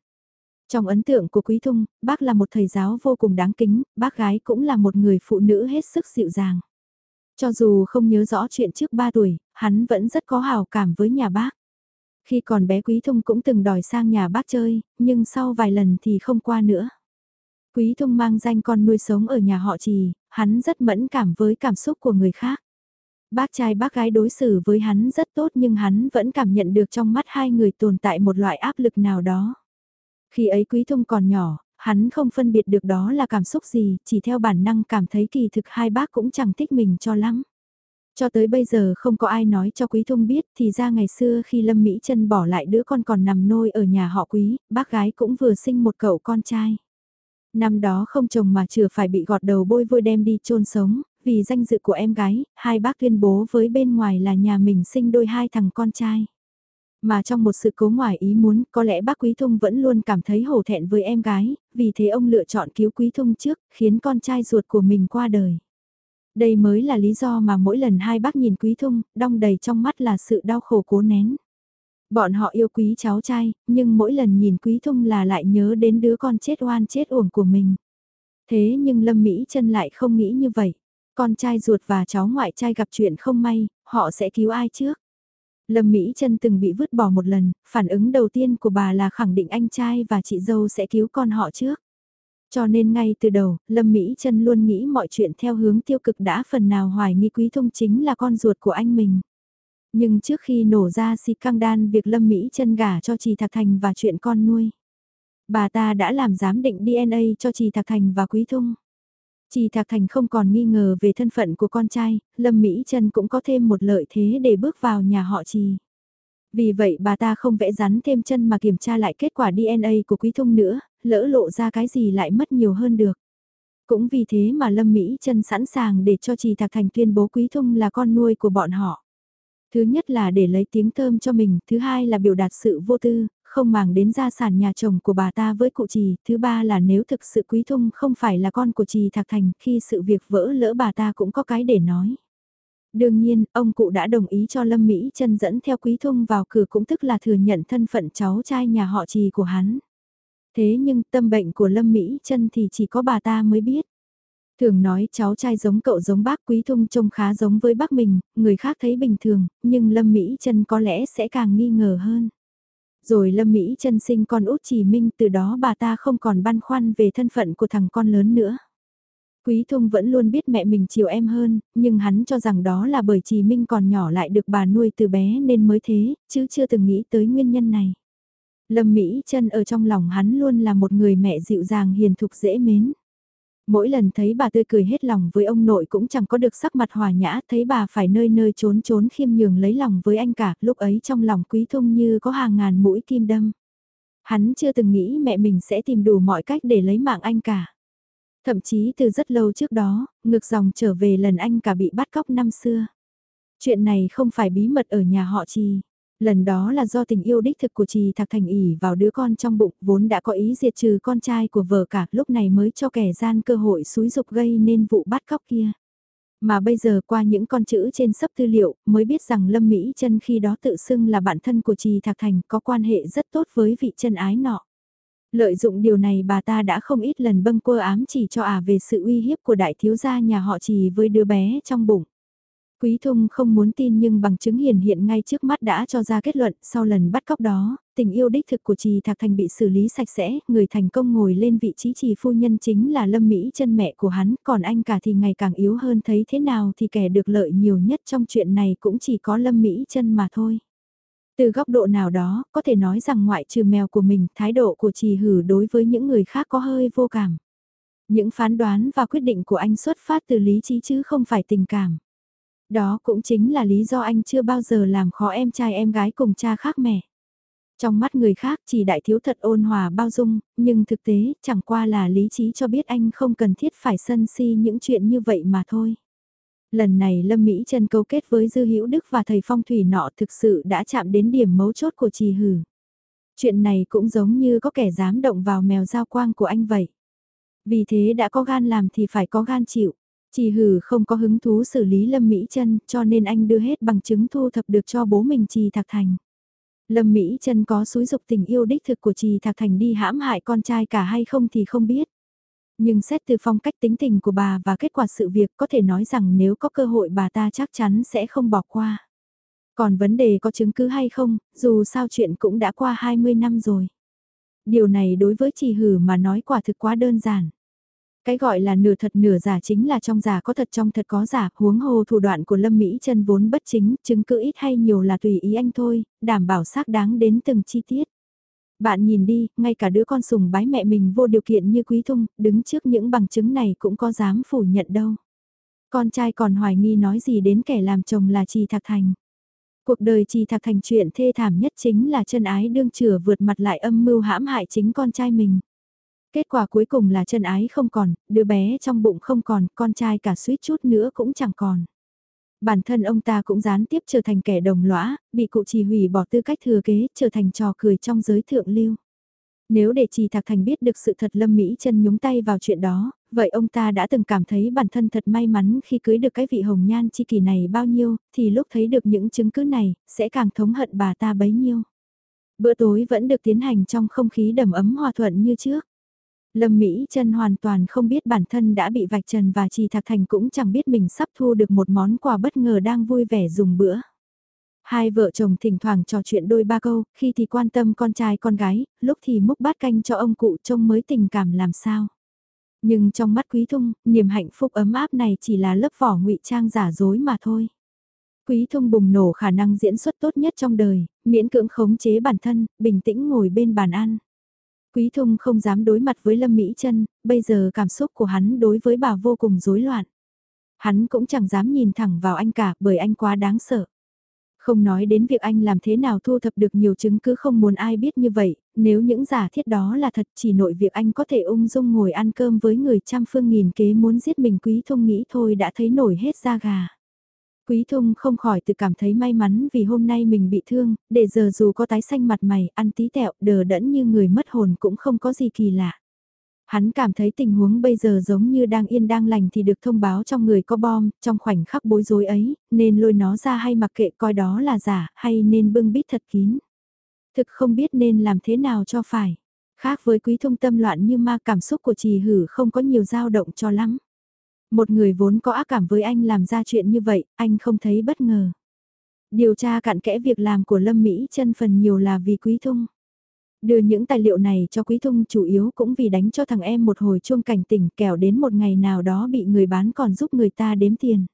Trong ấn tượng của Quý Thông, bác là một thầy giáo vô cùng đáng kính, bác gái cũng là một người phụ nữ hết sức dịu dàng. Cho dù không nhớ rõ chuyện trước 3 tuổi, hắn vẫn rất có hào cảm với nhà bác. Khi còn bé Quý Thông cũng từng đòi sang nhà bác chơi, nhưng sau vài lần thì không qua nữa. Quý Thông mang danh con nuôi sống ở nhà họ trì, hắn rất mẫn cảm với cảm xúc của người khác. Bác trai bác gái đối xử với hắn rất tốt nhưng hắn vẫn cảm nhận được trong mắt hai người tồn tại một loại áp lực nào đó. Khi ấy Quý Thông còn nhỏ, hắn không phân biệt được đó là cảm xúc gì, chỉ theo bản năng cảm thấy kỳ thực hai bác cũng chẳng thích mình cho lắm. Cho tới bây giờ không có ai nói cho Quý Thông biết thì ra ngày xưa khi Lâm Mỹ chân bỏ lại đứa con còn nằm nôi ở nhà họ Quý, bác gái cũng vừa sinh một cậu con trai. Năm đó không chồng mà chừa phải bị gọt đầu bôi vôi đem đi chôn sống, vì danh dự của em gái, hai bác tuyên bố với bên ngoài là nhà mình sinh đôi hai thằng con trai. Mà trong một sự cố ngoài ý muốn, có lẽ bác Quý Thông vẫn luôn cảm thấy hổ thẹn với em gái, vì thế ông lựa chọn cứu Quý Thông trước, khiến con trai ruột của mình qua đời. Đây mới là lý do mà mỗi lần hai bác nhìn Quý Thông, đong đầy trong mắt là sự đau khổ cố nén. Bọn họ yêu quý cháu trai, nhưng mỗi lần nhìn Quý Thông là lại nhớ đến đứa con chết oan chết uổng của mình. Thế nhưng Lâm Mỹ chân lại không nghĩ như vậy. Con trai ruột và cháu ngoại trai gặp chuyện không may, họ sẽ cứu ai trước? Lâm Mỹ Trân từng bị vứt bỏ một lần, phản ứng đầu tiên của bà là khẳng định anh trai và chị dâu sẽ cứu con họ trước. Cho nên ngay từ đầu, Lâm Mỹ Trân luôn nghĩ mọi chuyện theo hướng tiêu cực đã phần nào hoài nghi Quý Thông chính là con ruột của anh mình. Nhưng trước khi nổ ra si căng đan việc Lâm Mỹ Trân gả cho Trì Thạc Thành và chuyện con nuôi, bà ta đã làm giám định DNA cho Trì Thạc Thành và Quý Thông. Chỉ Thạc Thành không còn nghi ngờ về thân phận của con trai, Lâm Mỹ Trân cũng có thêm một lợi thế để bước vào nhà họ Trì. Vì vậy bà ta không vẽ rắn thêm chân mà kiểm tra lại kết quả DNA của Quý Thông nữa, lỡ lộ ra cái gì lại mất nhiều hơn được. Cũng vì thế mà Lâm Mỹ Trân sẵn sàng để cho Trì Thạc Thành tuyên bố Quý Thông là con nuôi của bọn họ. Thứ nhất là để lấy tiếng thơm cho mình, thứ hai là biểu đạt sự vô tư, không màng đến gia sản nhà chồng của bà ta với cụ trì, thứ ba là nếu thực sự quý thung không phải là con của trì thạc thành, khi sự việc vỡ lỡ bà ta cũng có cái để nói. Đương nhiên, ông cụ đã đồng ý cho Lâm Mỹ chân dẫn theo quý thung vào cửa cũng tức là thừa nhận thân phận cháu trai nhà họ trì của hắn. Thế nhưng tâm bệnh của Lâm Mỹ chân thì chỉ có bà ta mới biết. Thường nói cháu trai giống cậu giống bác quý thung trông khá giống với bác mình, người khác thấy bình thường, nhưng Lâm Mỹ chân có lẽ sẽ càng nghi ngờ hơn. Rồi Lâm Mỹ chân sinh con út chỉ minh từ đó bà ta không còn băn khoăn về thân phận của thằng con lớn nữa. Quý Thung vẫn luôn biết mẹ mình chiều em hơn, nhưng hắn cho rằng đó là bởi Trì Minh còn nhỏ lại được bà nuôi từ bé nên mới thế, chứ chưa từng nghĩ tới nguyên nhân này. Lâm Mỹ chân ở trong lòng hắn luôn là một người mẹ dịu dàng hiền thục dễ mến. Mỗi lần thấy bà tươi cười hết lòng với ông nội cũng chẳng có được sắc mặt hòa nhã, thấy bà phải nơi nơi trốn trốn khiêm nhường lấy lòng với anh cả, lúc ấy trong lòng quý thông như có hàng ngàn mũi kim đâm. Hắn chưa từng nghĩ mẹ mình sẽ tìm đủ mọi cách để lấy mạng anh cả. Thậm chí từ rất lâu trước đó, ngược dòng trở về lần anh cả bị bắt cóc năm xưa. Chuyện này không phải bí mật ở nhà họ trì. Lần đó là do tình yêu đích thực của trì thạc thành ỉ vào đứa con trong bụng, vốn đã có ý diệt trừ con trai của vợ cả, lúc này mới cho kẻ gian cơ hội xúi dục gây nên vụ bắt cóc kia. Mà bây giờ qua những con chữ trên sấp tư liệu, mới biết rằng Lâm Mỹ chân khi đó tự xưng là bạn thân của Trì Thạc Thành, có quan hệ rất tốt với vị chân ái nọ. Lợi dụng điều này bà ta đã không ít lần bâng quơ ám chỉ cho ả à về sự uy hiếp của đại thiếu gia nhà họ Trì với đứa bé trong bụng. Quý Thung không muốn tin nhưng bằng chứng hiển hiện ngay trước mắt đã cho ra kết luận sau lần bắt cóc đó, tình yêu đích thực của Trì Thạc Thành bị xử lý sạch sẽ, người thành công ngồi lên vị trí trì phu nhân chính là Lâm Mỹ chân mẹ của hắn, còn anh cả thì ngày càng yếu hơn thấy thế nào thì kẻ được lợi nhiều nhất trong chuyện này cũng chỉ có Lâm Mỹ chân mà thôi. Từ góc độ nào đó, có thể nói rằng ngoại trừ mèo của mình, thái độ của trì hử đối với những người khác có hơi vô cảm. Những phán đoán và quyết định của anh xuất phát từ lý trí chứ không phải tình cảm. Đó cũng chính là lý do anh chưa bao giờ làm khó em trai em gái cùng cha khác mẹ. Trong mắt người khác chỉ đại thiếu thật ôn hòa bao dung, nhưng thực tế chẳng qua là lý trí cho biết anh không cần thiết phải sân si những chuyện như vậy mà thôi. Lần này Lâm Mỹ Trân câu kết với Dư Hữu Đức và thầy phong thủy nọ thực sự đã chạm đến điểm mấu chốt của trì hử. Chuyện này cũng giống như có kẻ dám động vào mèo giao quang của anh vậy. Vì thế đã có gan làm thì phải có gan chịu. Chỉ hử không có hứng thú xử lý Lâm Mỹ Trân cho nên anh đưa hết bằng chứng thu thập được cho bố mình Trì Thạc Thành. Lâm Mỹ Trân có xúi dục tình yêu đích thực của Trì Thạc Thành đi hãm hại con trai cả hay không thì không biết. Nhưng xét từ phong cách tính tình của bà và kết quả sự việc có thể nói rằng nếu có cơ hội bà ta chắc chắn sẽ không bỏ qua. Còn vấn đề có chứng cứ hay không, dù sao chuyện cũng đã qua 20 năm rồi. Điều này đối với chị Hử mà nói quả thực quá đơn giản. Cái gọi là nửa thật nửa giả chính là trong giả có thật trong thật có giả, huống hồ thủ đoạn của Lâm Mỹ chân vốn bất chính, chứng cứ ít hay nhiều là tùy ý anh thôi, đảm bảo xác đáng đến từng chi tiết. Bạn nhìn đi, ngay cả đứa con sùng bái mẹ mình vô điều kiện như Quý Thung, đứng trước những bằng chứng này cũng có dám phủ nhận đâu. Con trai còn hoài nghi nói gì đến kẻ làm chồng là Trì Thạc Thành. Cuộc đời Trì Thạc Thành chuyện thê thảm nhất chính là chân ái đương chửa vượt mặt lại âm mưu hãm hại chính con trai mình. Kết quả cuối cùng là chân ái không còn, đứa bé trong bụng không còn, con trai cả suýt chút nữa cũng chẳng còn. Bản thân ông ta cũng gián tiếp trở thành kẻ đồng lõa, bị cụ chỉ hủy bỏ tư cách thừa kế, trở thành trò cười trong giới thượng lưu. Nếu để trì thạc thành biết được sự thật Lâm Mỹ chân nhúng tay vào chuyện đó, vậy ông ta đã từng cảm thấy bản thân thật may mắn khi cưới được cái vị hồng nhan chi kỳ này bao nhiêu, thì lúc thấy được những chứng cứ này, sẽ càng thống hận bà ta bấy nhiêu. Bữa tối vẫn được tiến hành trong không khí đầm ấm hòa thuận như trước. Lâm Mỹ chân hoàn toàn không biết bản thân đã bị vạch trần và Trì Thạc Thành cũng chẳng biết mình sắp thu được một món quà bất ngờ đang vui vẻ dùng bữa. Hai vợ chồng thỉnh thoảng trò chuyện đôi ba câu, khi thì quan tâm con trai con gái, lúc thì múc bát canh cho ông cụ trông mới tình cảm làm sao. Nhưng trong mắt Quý Thung, niềm hạnh phúc ấm áp này chỉ là lớp vỏ ngụy trang giả dối mà thôi. Quý Thung bùng nổ khả năng diễn xuất tốt nhất trong đời, miễn cưỡng khống chế bản thân, bình tĩnh ngồi bên bàn ăn. Quý Thung không dám đối mặt với Lâm Mỹ Trân, bây giờ cảm xúc của hắn đối với bà vô cùng rối loạn. Hắn cũng chẳng dám nhìn thẳng vào anh cả bởi anh quá đáng sợ. Không nói đến việc anh làm thế nào thu thập được nhiều chứng cứ không muốn ai biết như vậy, nếu những giả thiết đó là thật chỉ nội việc anh có thể ung dung ngồi ăn cơm với người trăm phương nghìn kế muốn giết mình Quý Thung nghĩ thôi đã thấy nổi hết da gà. Quý Thung không khỏi tự cảm thấy may mắn vì hôm nay mình bị thương, để giờ dù có tái xanh mặt mày, ăn tí tẹo, đờ đẫn như người mất hồn cũng không có gì kỳ lạ. Hắn cảm thấy tình huống bây giờ giống như đang yên đang lành thì được thông báo trong người có bom, trong khoảnh khắc bối rối ấy, nên lôi nó ra hay mặc kệ coi đó là giả, hay nên bưng bít thật kín. Thực không biết nên làm thế nào cho phải. Khác với quý thông tâm loạn như ma cảm xúc của trì hử không có nhiều dao động cho lắm. Một người vốn có ác cảm với anh làm ra chuyện như vậy, anh không thấy bất ngờ. Điều tra cặn kẽ việc làm của Lâm Mỹ chân phần nhiều là vì Quý Thung. Đưa những tài liệu này cho Quý Thung chủ yếu cũng vì đánh cho thằng em một hồi chuông cảnh tỉnh kẻo đến một ngày nào đó bị người bán còn giúp người ta đếm tiền.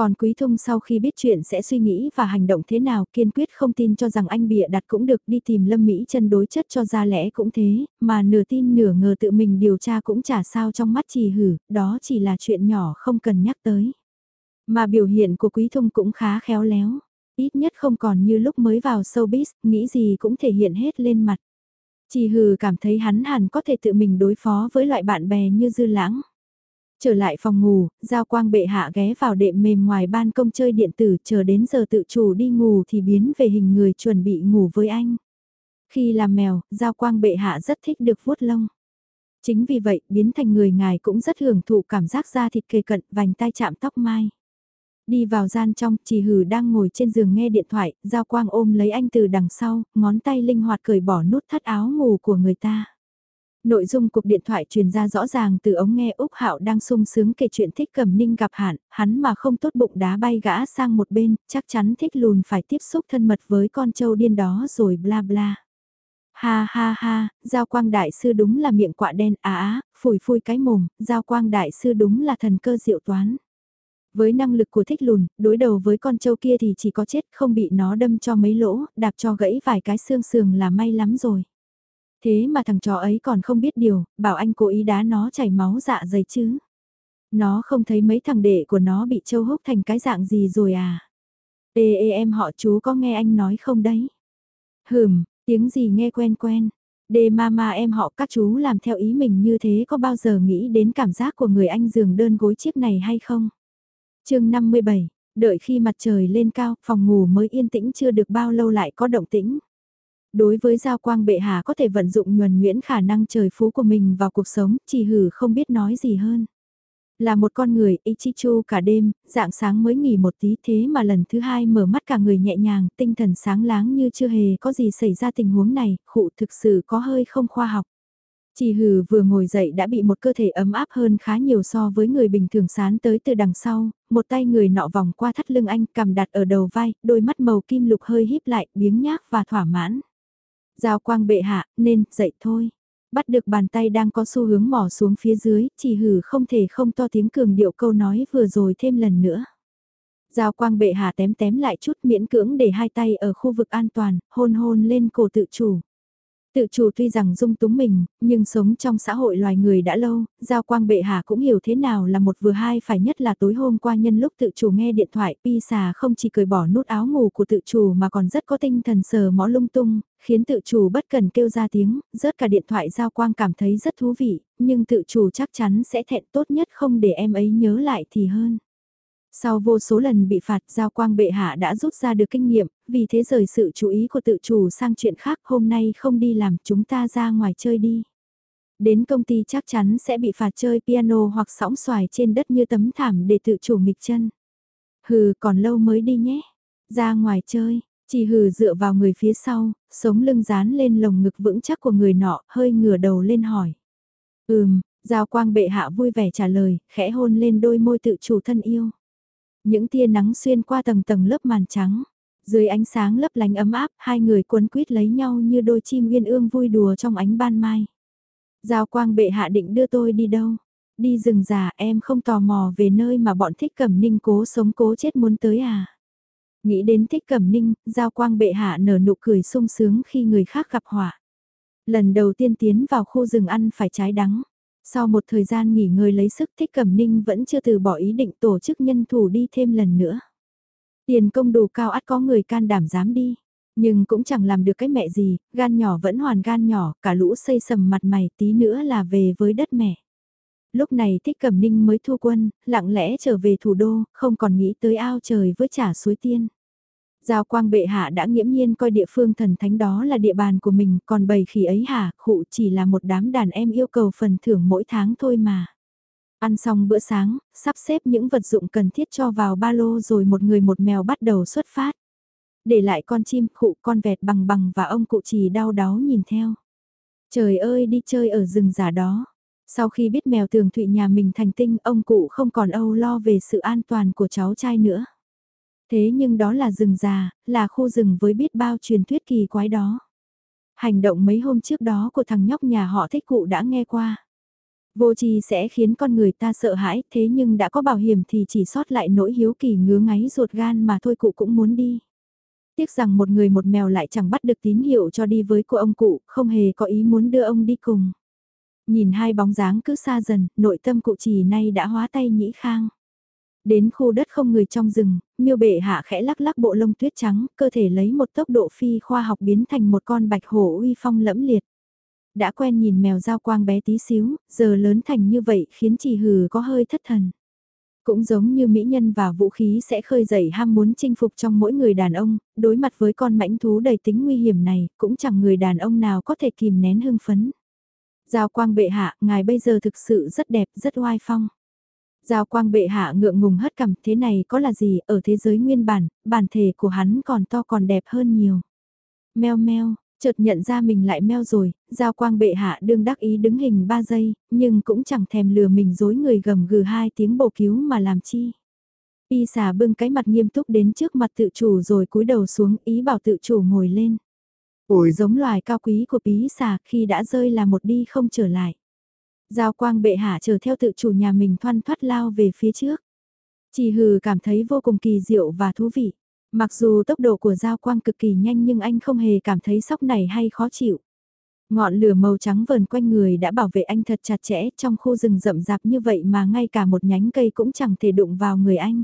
Còn Quý Thung sau khi biết chuyện sẽ suy nghĩ và hành động thế nào kiên quyết không tin cho rằng anh bịa đặt cũng được đi tìm Lâm Mỹ chân đối chất cho ra lẽ cũng thế, mà nửa tin nửa ngờ tự mình điều tra cũng chả sao trong mắt trì hử, đó chỉ là chuyện nhỏ không cần nhắc tới. Mà biểu hiện của Quý Thung cũng khá khéo léo, ít nhất không còn như lúc mới vào showbiz, nghĩ gì cũng thể hiện hết lên mặt. Trì hử cảm thấy hắn hẳn có thể tự mình đối phó với loại bạn bè như dư lãng. Trở lại phòng ngủ, Giao Quang bệ hạ ghé vào đệm mềm ngoài ban công chơi điện tử chờ đến giờ tự chủ đi ngủ thì biến về hình người chuẩn bị ngủ với anh. Khi làm mèo, Giao Quang bệ hạ rất thích được vuốt lông. Chính vì vậy, biến thành người ngài cũng rất hưởng thụ cảm giác da thịt kề cận, vành tai chạm tóc mai. Đi vào gian trong, chỉ hử đang ngồi trên giường nghe điện thoại, giao quang ôm lấy anh từ đằng sau, ngón tay linh hoạt cởi bỏ nút thắt áo ngủ của người ta. Nội dung cuộc điện thoại truyền ra rõ ràng từ ống nghe Úc Hạo đang sung sướng kể chuyện thích cầm ninh gặp hạn, hắn mà không tốt bụng đá bay gã sang một bên, chắc chắn thích lùn phải tiếp xúc thân mật với con trâu điên đó rồi bla bla. Ha ha ha, Giao Quang Đại Sư đúng là miệng quạ đen á á, phủi phui cái mồm, Giao Quang Đại Sư đúng là thần cơ diệu toán. Với năng lực của thích lùn, đối đầu với con trâu kia thì chỉ có chết không bị nó đâm cho mấy lỗ, đạp cho gãy vài cái xương sườn là may lắm rồi. Thế mà thằng chó ấy còn không biết điều, bảo anh cố ý đá nó chảy máu dạ dày chứ. Nó không thấy mấy thằng đệ của nó bị châu húc thành cái dạng gì rồi à. Ê ê em họ chú có nghe anh nói không đấy? Hừm, tiếng gì nghe quen quen. Đê mama em họ các chú làm theo ý mình như thế có bao giờ nghĩ đến cảm giác của người anh giường đơn gối chiếc này hay không? chương 57, đợi khi mặt trời lên cao, phòng ngủ mới yên tĩnh chưa được bao lâu lại có động tĩnh. Đối với Giao Quang Bệ Hạ có thể vận dụng nhuần nhuyễn khả năng trời phú của mình vào cuộc sống, chỉ hử không biết nói gì hơn. Là một con người Ichichu cả đêm, dạng sáng mới nghỉ một tí thế mà lần thứ hai mở mắt cả người nhẹ nhàng, tinh thần sáng láng như chưa hề có gì xảy ra tình huống này, khụ thực sự có hơi không khoa học. Chỉ hừ vừa ngồi dậy đã bị một cơ thể ấm áp hơn khá nhiều so với người bình thường sán tới từ đằng sau, một tay người nọ vòng qua thắt lưng anh cầm đặt ở đầu vai, đôi mắt màu kim lục hơi híp lại, biếng nhác và thỏa mãn. Giao quang bệ hạ, nên, dậy thôi. Bắt được bàn tay đang có xu hướng mỏ xuống phía dưới, chỉ hử không thể không to tiếng cường điệu câu nói vừa rồi thêm lần nữa. Giao quang bệ hạ tém tém lại chút miễn cưỡng để hai tay ở khu vực an toàn, hôn hôn lên cổ tự chủ. Tự chủ tuy rằng dung túng mình, nhưng sống trong xã hội loài người đã lâu, Giao Quang Bệ Hạ cũng hiểu thế nào là một vừa hai phải nhất là tối hôm qua nhân lúc tự chủ nghe điện thoại pi xà không chỉ cởi bỏ nút áo ngủ của tự chủ mà còn rất có tinh thần sờ mõ lung tung, khiến tự chủ bất cần kêu ra tiếng, rớt cả điện thoại Giao Quang cảm thấy rất thú vị, nhưng tự chủ chắc chắn sẽ thẹn tốt nhất không để em ấy nhớ lại thì hơn. Sau vô số lần bị phạt giao quang bệ hạ đã rút ra được kinh nghiệm, vì thế rời sự chú ý của tự chủ sang chuyện khác hôm nay không đi làm chúng ta ra ngoài chơi đi. Đến công ty chắc chắn sẽ bị phạt chơi piano hoặc sóng xoài trên đất như tấm thảm để tự chủ nghịch chân. Hừ còn lâu mới đi nhé. Ra ngoài chơi, chỉ hừ dựa vào người phía sau, sống lưng dán lên lồng ngực vững chắc của người nọ, hơi ngửa đầu lên hỏi. Ừm, Giao quang bệ hạ vui vẻ trả lời, khẽ hôn lên đôi môi tự chủ thân yêu. Những tia nắng xuyên qua tầng tầng lớp màn trắng. Dưới ánh sáng lấp lánh ấm áp, hai người cuốn quýt lấy nhau như đôi chim uyên ương vui đùa trong ánh ban mai. Giao quang bệ hạ định đưa tôi đi đâu? Đi rừng già em không tò mò về nơi mà bọn thích cẩm ninh cố sống cố chết muốn tới à? Nghĩ đến thích cẩm ninh, giao quang bệ hạ nở nụ cười sung sướng khi người khác gặp họa. Lần đầu tiên tiến vào khu rừng ăn phải trái đắng. Sau một thời gian nghỉ ngơi lấy sức thích cẩm ninh vẫn chưa từ bỏ ý định tổ chức nhân thủ đi thêm lần nữa. Tiền công đủ cao ắt có người can đảm dám đi. Nhưng cũng chẳng làm được cái mẹ gì, gan nhỏ vẫn hoàn gan nhỏ, cả lũ xây sầm mặt mày tí nữa là về với đất mẹ. Lúc này thích cẩm ninh mới thu quân, lặng lẽ trở về thủ đô, không còn nghĩ tới ao trời với trả suối tiên. Giao quang bệ hạ đã nghiễm nhiên coi địa phương thần thánh đó là địa bàn của mình, còn bầy khỉ ấy hả, khụ chỉ là một đám đàn em yêu cầu phần thưởng mỗi tháng thôi mà. Ăn xong bữa sáng, sắp xếp những vật dụng cần thiết cho vào ba lô rồi một người một mèo bắt đầu xuất phát. Để lại con chim, khụ, con vẹt bằng bằng và ông cụ chỉ đau đáu nhìn theo. Trời ơi đi chơi ở rừng giả đó. Sau khi biết mèo tường thụy nhà mình thành tinh, ông cụ không còn âu lo về sự an toàn của cháu trai nữa. Thế nhưng đó là rừng già, là khu rừng với biết bao truyền thuyết kỳ quái đó. Hành động mấy hôm trước đó của thằng nhóc nhà họ thích cụ đã nghe qua. Vô trì sẽ khiến con người ta sợ hãi, thế nhưng đã có bảo hiểm thì chỉ sót lại nỗi hiếu kỳ ngứa ngáy ruột gan mà thôi cụ cũng muốn đi. Tiếc rằng một người một mèo lại chẳng bắt được tín hiệu cho đi với cô ông cụ, không hề có ý muốn đưa ông đi cùng. Nhìn hai bóng dáng cứ xa dần, nội tâm cụ trì nay đã hóa tay nhĩ khang. Đến khu đất không người trong rừng, miêu bệ hạ khẽ lắc lắc bộ lông tuyết trắng, cơ thể lấy một tốc độ phi khoa học biến thành một con bạch hổ uy phong lẫm liệt. Đã quen nhìn mèo giao quang bé tí xíu, giờ lớn thành như vậy khiến chỉ hừ có hơi thất thần. Cũng giống như mỹ nhân và vũ khí sẽ khơi dậy ham muốn chinh phục trong mỗi người đàn ông, đối mặt với con mãnh thú đầy tính nguy hiểm này, cũng chẳng người đàn ông nào có thể kìm nén hưng phấn. Giao quang bệ hạ, ngài bây giờ thực sự rất đẹp, rất oai phong. Giao quang bệ hạ ngượng ngùng hất cằm, thế này có là gì, ở thế giới nguyên bản, bản thể của hắn còn to còn đẹp hơn nhiều. Meo meo, chợt nhận ra mình lại meo rồi, giao quang bệ hạ đương đắc ý đứng hình 3 giây, nhưng cũng chẳng thèm lừa mình dối người gầm gừ hai tiếng bổ cứu mà làm chi. Y xà bưng cái mặt nghiêm túc đến trước mặt tự chủ rồi cúi đầu xuống ý bảo tự chủ ngồi lên. Ủi giống loài cao quý của bí xà khi đã rơi là một đi không trở lại. Giao quang bệ hạ chờ theo tự chủ nhà mình thoăn thoát lao về phía trước. Chỉ hừ cảm thấy vô cùng kỳ diệu và thú vị. Mặc dù tốc độ của giao quang cực kỳ nhanh nhưng anh không hề cảm thấy sóc này hay khó chịu. Ngọn lửa màu trắng vờn quanh người đã bảo vệ anh thật chặt chẽ trong khu rừng rậm rạp như vậy mà ngay cả một nhánh cây cũng chẳng thể đụng vào người anh.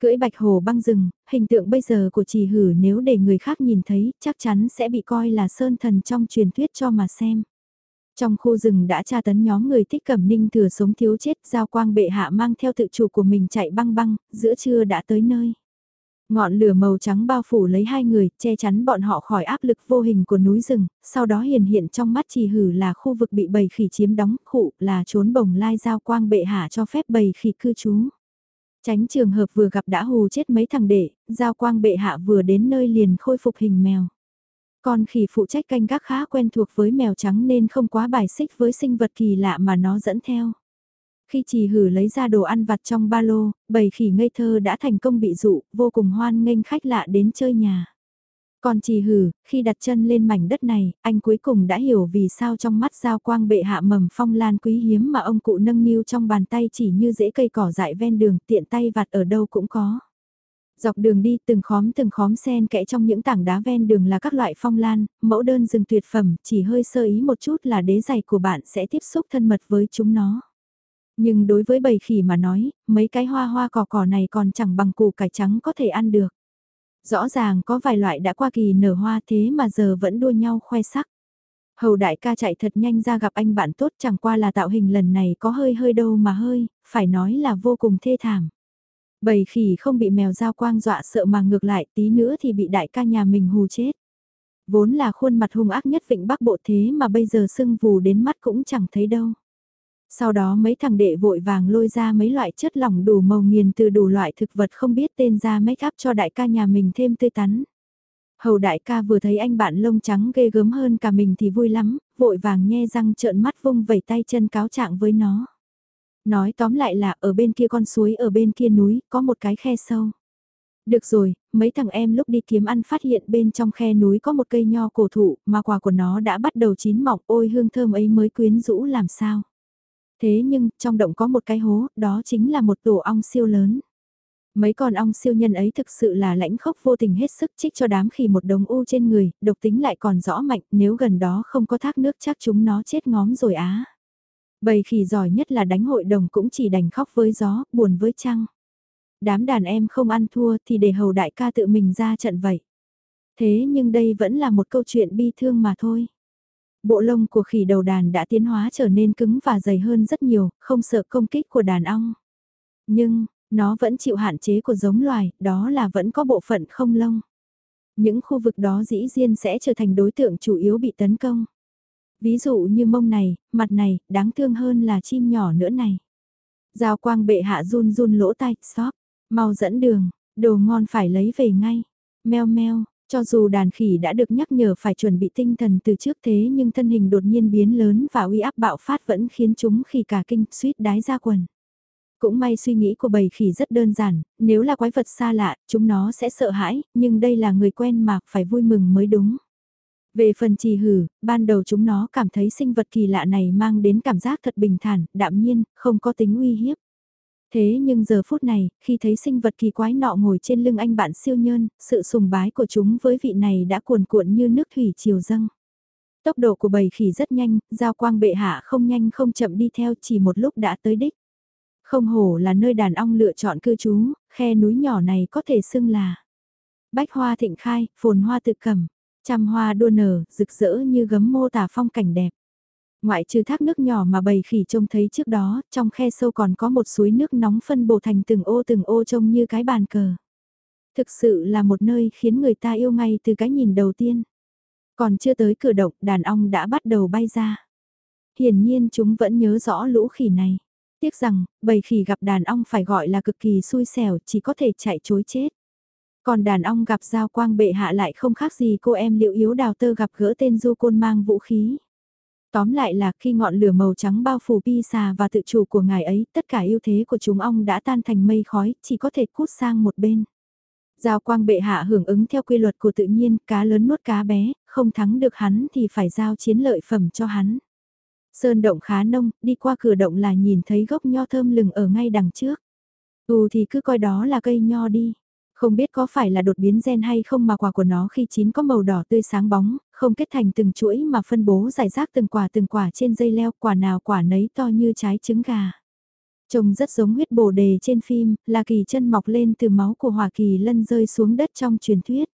Cưỡi bạch hồ băng rừng, hình tượng bây giờ của trì hử nếu để người khác nhìn thấy chắc chắn sẽ bị coi là sơn thần trong truyền thuyết cho mà xem. Trong khu rừng đã tra tấn nhóm người thích cẩm ninh thừa sống thiếu chết giao quang bệ hạ mang theo tự chủ của mình chạy băng băng, giữa trưa đã tới nơi. Ngọn lửa màu trắng bao phủ lấy hai người, che chắn bọn họ khỏi áp lực vô hình của núi rừng, sau đó hiền hiện trong mắt trì hử là khu vực bị bầy khỉ chiếm đóng, khụ là trốn bồng lai giao quang bệ hạ cho phép bầy khỉ cư trú. Tránh trường hợp vừa gặp đã hù chết mấy thằng đệ, giao quang bệ hạ vừa đến nơi liền khôi phục hình mèo. Con khỉ phụ trách canh gác khá quen thuộc với mèo trắng nên không quá bài xích với sinh vật kỳ lạ mà nó dẫn theo. Khi trì hử lấy ra đồ ăn vặt trong ba lô, bầy khỉ ngây thơ đã thành công bị dụ, vô cùng hoan nghênh khách lạ đến chơi nhà. Còn trì hử, khi đặt chân lên mảnh đất này, anh cuối cùng đã hiểu vì sao trong mắt giao quang bệ hạ mầm phong lan quý hiếm mà ông cụ nâng niu trong bàn tay chỉ như rễ cây cỏ dại ven đường tiện tay vặt ở đâu cũng có. Dọc đường đi từng khóm từng khóm sen kẽ trong những tảng đá ven đường là các loại phong lan, mẫu đơn rừng tuyệt phẩm, chỉ hơi sơ ý một chút là đế giày của bạn sẽ tiếp xúc thân mật với chúng nó. Nhưng đối với bầy khỉ mà nói, mấy cái hoa hoa cỏ cỏ này còn chẳng bằng củ cải trắng có thể ăn được. Rõ ràng có vài loại đã qua kỳ nở hoa thế mà giờ vẫn đua nhau khoe sắc. Hầu đại ca chạy thật nhanh ra gặp anh bạn tốt chẳng qua là tạo hình lần này có hơi hơi đâu mà hơi, phải nói là vô cùng thê thảm. Bầy khỉ không bị mèo giao quang dọa sợ mà ngược lại tí nữa thì bị đại ca nhà mình hù chết. Vốn là khuôn mặt hung ác nhất vịnh bắc bộ thế mà bây giờ sưng vù đến mắt cũng chẳng thấy đâu. Sau đó mấy thằng đệ vội vàng lôi ra mấy loại chất lỏng đủ màu nghiền từ đủ loại thực vật không biết tên ra make up cho đại ca nhà mình thêm tươi tắn. Hầu đại ca vừa thấy anh bạn lông trắng ghê gớm hơn cả mình thì vui lắm, vội vàng nhe răng trợn mắt vung vẩy tay chân cáo trạng với nó. Nói tóm lại là ở bên kia con suối ở bên kia núi có một cái khe sâu. Được rồi, mấy thằng em lúc đi kiếm ăn phát hiện bên trong khe núi có một cây nho cổ thụ mà quả của nó đã bắt đầu chín mọng ôi hương thơm ấy mới quyến rũ làm sao. Thế nhưng, trong động có một cái hố, đó chính là một tổ ong siêu lớn. Mấy con ong siêu nhân ấy thực sự là lãnh khốc vô tình hết sức trích cho đám khỉ một đống u trên người, độc tính lại còn rõ mạnh, nếu gần đó không có thác nước chắc chúng nó chết ngóm rồi á. Bầy khỉ giỏi nhất là đánh hội đồng cũng chỉ đành khóc với gió, buồn với trăng. Đám đàn em không ăn thua thì để hầu đại ca tự mình ra trận vậy. Thế nhưng đây vẫn là một câu chuyện bi thương mà thôi. Bộ lông của khỉ đầu đàn đã tiến hóa trở nên cứng và dày hơn rất nhiều, không sợ công kích của đàn ong. Nhưng, nó vẫn chịu hạn chế của giống loài, đó là vẫn có bộ phận không lông. Những khu vực đó dĩ nhiên sẽ trở thành đối tượng chủ yếu bị tấn công. Ví dụ như mông này, mặt này, đáng thương hơn là chim nhỏ nữa này. Giao quang bệ hạ run run lỗ tai, xóp, mau dẫn đường, đồ ngon phải lấy về ngay. Meo meo, cho dù đàn khỉ đã được nhắc nhở phải chuẩn bị tinh thần từ trước thế nhưng thân hình đột nhiên biến lớn và uy áp bạo phát vẫn khiến chúng khỉ cả kinh suýt đái ra quần. Cũng may suy nghĩ của bầy khỉ rất đơn giản, nếu là quái vật xa lạ, chúng nó sẽ sợ hãi, nhưng đây là người quen mà, phải vui mừng mới đúng. Về phần trì hử, ban đầu chúng nó cảm thấy sinh vật kỳ lạ này mang đến cảm giác thật bình thản, đạm nhiên, không có tính uy hiếp. Thế nhưng giờ phút này, khi thấy sinh vật kỳ quái nọ ngồi trên lưng anh bạn siêu nhơn, sự sùng bái của chúng với vị này đã cuồn cuộn như nước thủy chiều dâng. Tốc độ của bầy khỉ rất nhanh, giao quang bệ hạ không nhanh không chậm đi theo chỉ một lúc đã tới đích. Không hổ là nơi đàn ong lựa chọn cư trú, khe núi nhỏ này có thể xưng là bách hoa thịnh khai, phồn hoa tự cầm, trăm hoa đua nở, rực rỡ như gấm mô tả phong cảnh đẹp. Ngoại trừ thác nước nhỏ mà bầy khỉ trông thấy trước đó, trong khe sâu còn có một suối nước nóng phân bổ thành từng ô từng ô trông như cái bàn cờ. Thực sự là một nơi khiến người ta yêu ngay từ cái nhìn đầu tiên. Còn chưa tới cửa động, đàn ong đã bắt đầu bay ra. hiển nhiên chúng vẫn nhớ rõ lũ khỉ này. Tiếc rằng, bầy khỉ gặp đàn ong phải gọi là cực kỳ xui xẻo, chỉ có thể chạy chối chết. Còn đàn ong gặp giao quang bệ hạ lại không khác gì cô em liệu yếu đào tơ gặp gỡ tên du côn mang vũ khí. Tóm lại là khi ngọn lửa màu trắng bao phủ pi xà và tự chủ của ngài ấy, tất cả ưu thế của chúng ong đã tan thành mây khói, chỉ có thể cút sang một bên. Giao quang bệ hạ hưởng ứng theo quy luật của tự nhiên, cá lớn nuốt cá bé, không thắng được hắn thì phải giao chiến lợi phẩm cho hắn. Sơn động khá nông, đi qua cửa động là nhìn thấy gốc nho thơm lừng ở ngay đằng trước. Ừ thì cứ coi đó là cây nho đi. Không biết có phải là đột biến gen hay không mà quả của nó khi chín có màu đỏ tươi sáng bóng, không kết thành từng chuỗi mà phân bố giải rác từng quả từng quả trên dây leo quả nào quả nấy to như trái trứng gà. Trông rất giống huyết bồ đề trên phim, là kỳ chân mọc lên từ máu của Hoa Kỳ lân rơi xuống đất trong truyền thuyết.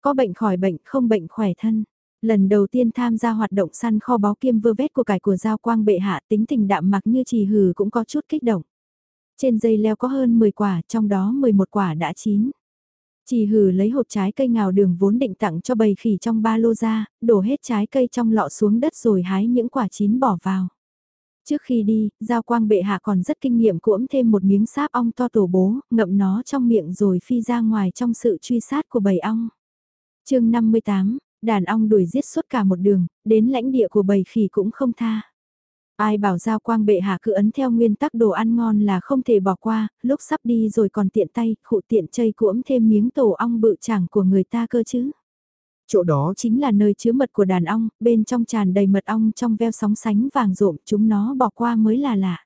Có bệnh khỏi bệnh không bệnh khỏe thân. Lần đầu tiên tham gia hoạt động săn kho báo kiêm vơ vét của cải của Giao Quang bệ hạ tính tình đạm mặc như trì hừ cũng có chút kích động. Trên dây leo có hơn 10 quả, trong đó 11 quả đã chín. Chỉ hử lấy hộp trái cây ngào đường vốn định tặng cho bầy khỉ trong ba lô ra, đổ hết trái cây trong lọ xuống đất rồi hái những quả chín bỏ vào. Trước khi đi, Giao Quang bệ hạ còn rất kinh nghiệm cuỗm thêm một miếng sáp ong to tổ bố, ngậm nó trong miệng rồi phi ra ngoài trong sự truy sát của bầy ong. chương 58, đàn ong đuổi giết suốt cả một đường, đến lãnh địa của bầy khỉ cũng không tha. Ai bảo giao quang bệ hạ cứ ấn theo nguyên tắc đồ ăn ngon là không thể bỏ qua, lúc sắp đi rồi còn tiện tay, khụ tiện chây cuỗm thêm miếng tổ ong bự chẳng của người ta cơ chứ. Chỗ đó chính là nơi chứa mật của đàn ong, bên trong tràn đầy mật ong trong veo sóng sánh vàng rộm, chúng nó bỏ qua mới là lạ.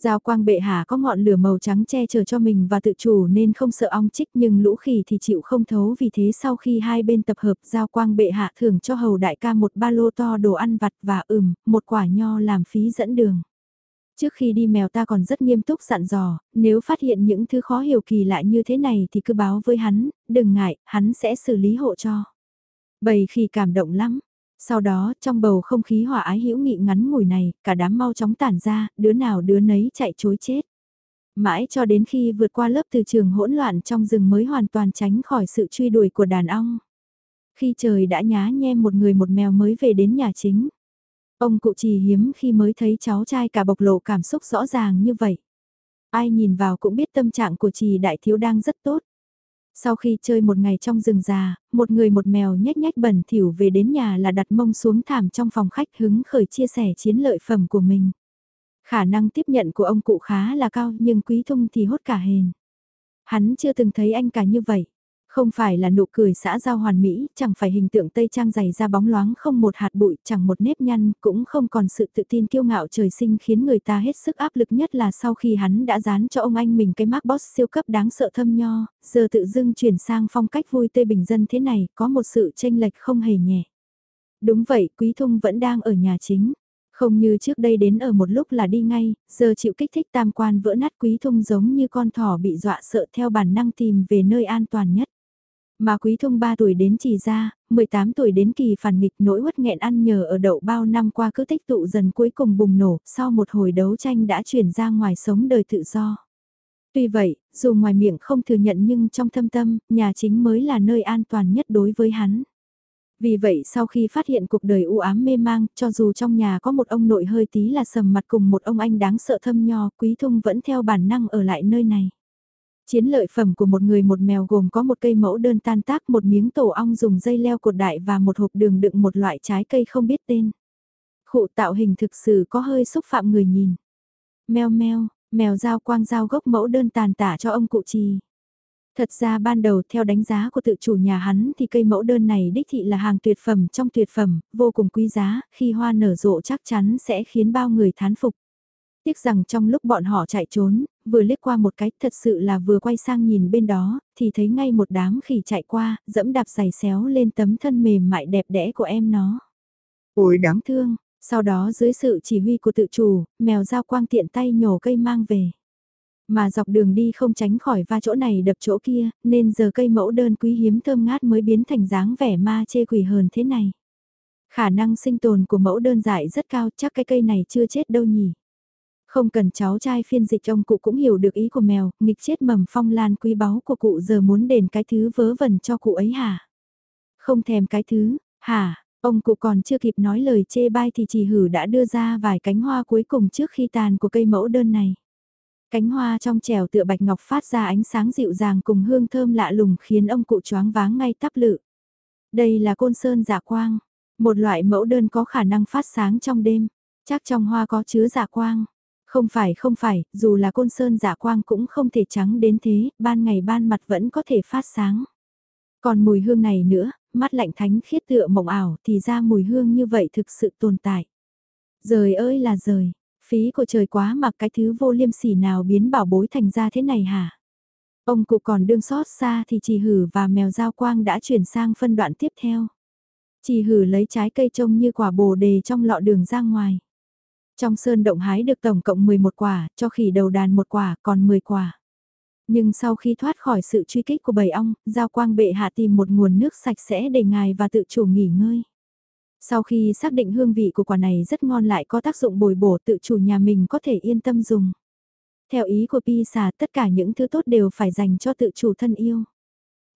Giao quang bệ hạ có ngọn lửa màu trắng che chở cho mình và tự chủ nên không sợ ong chích nhưng lũ khỉ thì chịu không thấu vì thế sau khi hai bên tập hợp giao quang bệ hạ thưởng cho hầu đại ca một ba lô to đồ ăn vặt và ừm, một quả nho làm phí dẫn đường. Trước khi đi mèo ta còn rất nghiêm túc dặn dò, nếu phát hiện những thứ khó hiểu kỳ lạ như thế này thì cứ báo với hắn, đừng ngại, hắn sẽ xử lý hộ cho. Bầy khỉ cảm động lắm, sau đó, trong bầu không khí hòa ái hữu nghị ngắn ngủi này, cả đám mau chóng tản ra, đứa nào đứa nấy chạy chối chết. Mãi cho đến khi vượt qua lớp từ trường hỗn loạn trong rừng mới hoàn toàn tránh khỏi sự truy đuổi của đàn ong. Khi trời đã nhá nhem một người một mèo mới về đến nhà chính. Ông cụ trì hiếm khi mới thấy cháu trai cả bộc lộ cảm xúc rõ ràng như vậy. Ai nhìn vào cũng biết tâm trạng của trì đại thiếu đang rất tốt. Sau khi chơi một ngày trong rừng già, một người một mèo nhếch nhếch bẩn thỉu về đến nhà là đặt mông xuống thảm trong phòng khách hứng khởi chia sẻ chiến lợi phẩm của mình. Khả năng tiếp nhận của ông cụ khá là cao nhưng quý thung thì hốt cả hền. Hắn chưa từng thấy anh cả như vậy. Không phải là nụ cười xã giao hoàn mỹ, chẳng phải hình tượng tây trang dày ra bóng loáng không một hạt bụi, chẳng một nếp nhăn, cũng không còn sự tự tin kiêu ngạo trời sinh khiến người ta hết sức áp lực nhất là sau khi hắn đã dán cho ông anh mình cái mác boss siêu cấp đáng sợ thâm nho, giờ tự dưng chuyển sang phong cách vui tươi bình dân thế này, có một sự tranh lệch không hề nhẹ. Đúng vậy, Quý Thung vẫn đang ở nhà chính. Không như trước đây đến ở một lúc là đi ngay, giờ chịu kích thích tam quan vỡ nát quý thung giống như con thỏ bị dọa sợ theo bản năng tìm về nơi an toàn nhất. Mà quý thông 3 tuổi đến chỉ ra, 18 tuổi đến kỳ phản nghịch nỗi uất nghẹn ăn nhờ ở đậu bao năm qua cứ tích tụ dần cuối cùng bùng nổ, sau một hồi đấu tranh đã chuyển ra ngoài sống đời tự do. Tuy vậy, dù ngoài miệng không thừa nhận nhưng trong thâm tâm, nhà chính mới là nơi an toàn nhất đối với hắn. Vì vậy sau khi phát hiện cuộc đời u ám mê mang, cho dù trong nhà có một ông nội hơi tí là sầm mặt cùng một ông anh đáng sợ thâm nho, quý thung vẫn theo bản năng ở lại nơi này. Chiến lợi phẩm của một người một mèo gồm có một cây mẫu đơn tan tác, một miếng tổ ong dùng dây leo cột đại và một hộp đường đựng một loại trái cây không biết tên. Khụ tạo hình thực sự có hơi xúc phạm người nhìn. Mèo mèo, mèo giao quang giao gốc mẫu đơn tàn tả cho ông cụ trì. Thật ra ban đầu theo đánh giá của tự chủ nhà hắn thì cây mẫu đơn này đích thị là hàng tuyệt phẩm trong tuyệt phẩm, vô cùng quý giá, khi hoa nở rộ chắc chắn sẽ khiến bao người thán phục. Tiếc rằng trong lúc bọn họ chạy trốn, vừa liếc qua một cái thật sự là vừa quay sang nhìn bên đó, thì thấy ngay một đám khỉ chạy qua, dẫm đạp giày xéo lên tấm thân mềm mại đẹp đẽ của em nó. Ôi đáng thương, sau đó dưới sự chỉ huy của tự chủ, mèo giao quang tiện tay nhổ cây mang về. Mà dọc đường đi không tránh khỏi va chỗ này đập chỗ kia, nên giờ cây mẫu đơn quý hiếm thơm ngát mới biến thành dáng vẻ ma chê quỷ hờn thế này. Khả năng sinh tồn của mẫu đơn dại rất cao chắc cái cây này chưa chết đâu nhỉ. Không cần cháu trai phiên dịch ông cụ cũng hiểu được ý của mèo, nghịch chết mầm phong lan quý báu của cụ giờ muốn đền cái thứ vớ vẩn cho cụ ấy hả? Không thèm cái thứ, hả? Ông cụ còn chưa kịp nói lời chê bai thì chỉ hử đã đưa ra vài cánh hoa cuối cùng trước khi tàn của cây mẫu đơn này. Cánh hoa trong trèo tựa bạch ngọc phát ra ánh sáng dịu dàng cùng hương thơm lạ lùng khiến ông cụ choáng váng ngay tắp lự. Đây là côn sơn dạ quang, một loại mẫu đơn có khả năng phát sáng trong đêm, chắc trong hoa có chứa dạ quang. Không phải không phải, dù là côn sơn giả quang cũng không thể trắng đến thế, ban ngày ban mặt vẫn có thể phát sáng. Còn mùi hương này nữa, mắt lạnh thánh khiết tựa mộng ảo thì ra mùi hương như vậy thực sự tồn tại. Rời ơi là rời, phí của trời quá mặc cái thứ vô liêm sỉ nào biến bảo bối thành ra thế này hả? Ông cụ còn đương xót xa thì chỉ hử và mèo giao quang đã chuyển sang phân đoạn tiếp theo. Chỉ hử lấy trái cây trông như quả bồ đề trong lọ đường ra ngoài. Trong sơn động hái được tổng cộng 11 quả, cho khỉ đầu đàn một quả, còn 10 quả. Nhưng sau khi thoát khỏi sự truy kích của bầy ong, Giao Quang bệ hạ tìm một nguồn nước sạch sẽ để ngài và tự chủ nghỉ ngơi. Sau khi xác định hương vị của quả này rất ngon lại có tác dụng bồi bổ tự chủ nhà mình có thể yên tâm dùng. Theo ý của Pisa tất cả những thứ tốt đều phải dành cho tự chủ thân yêu.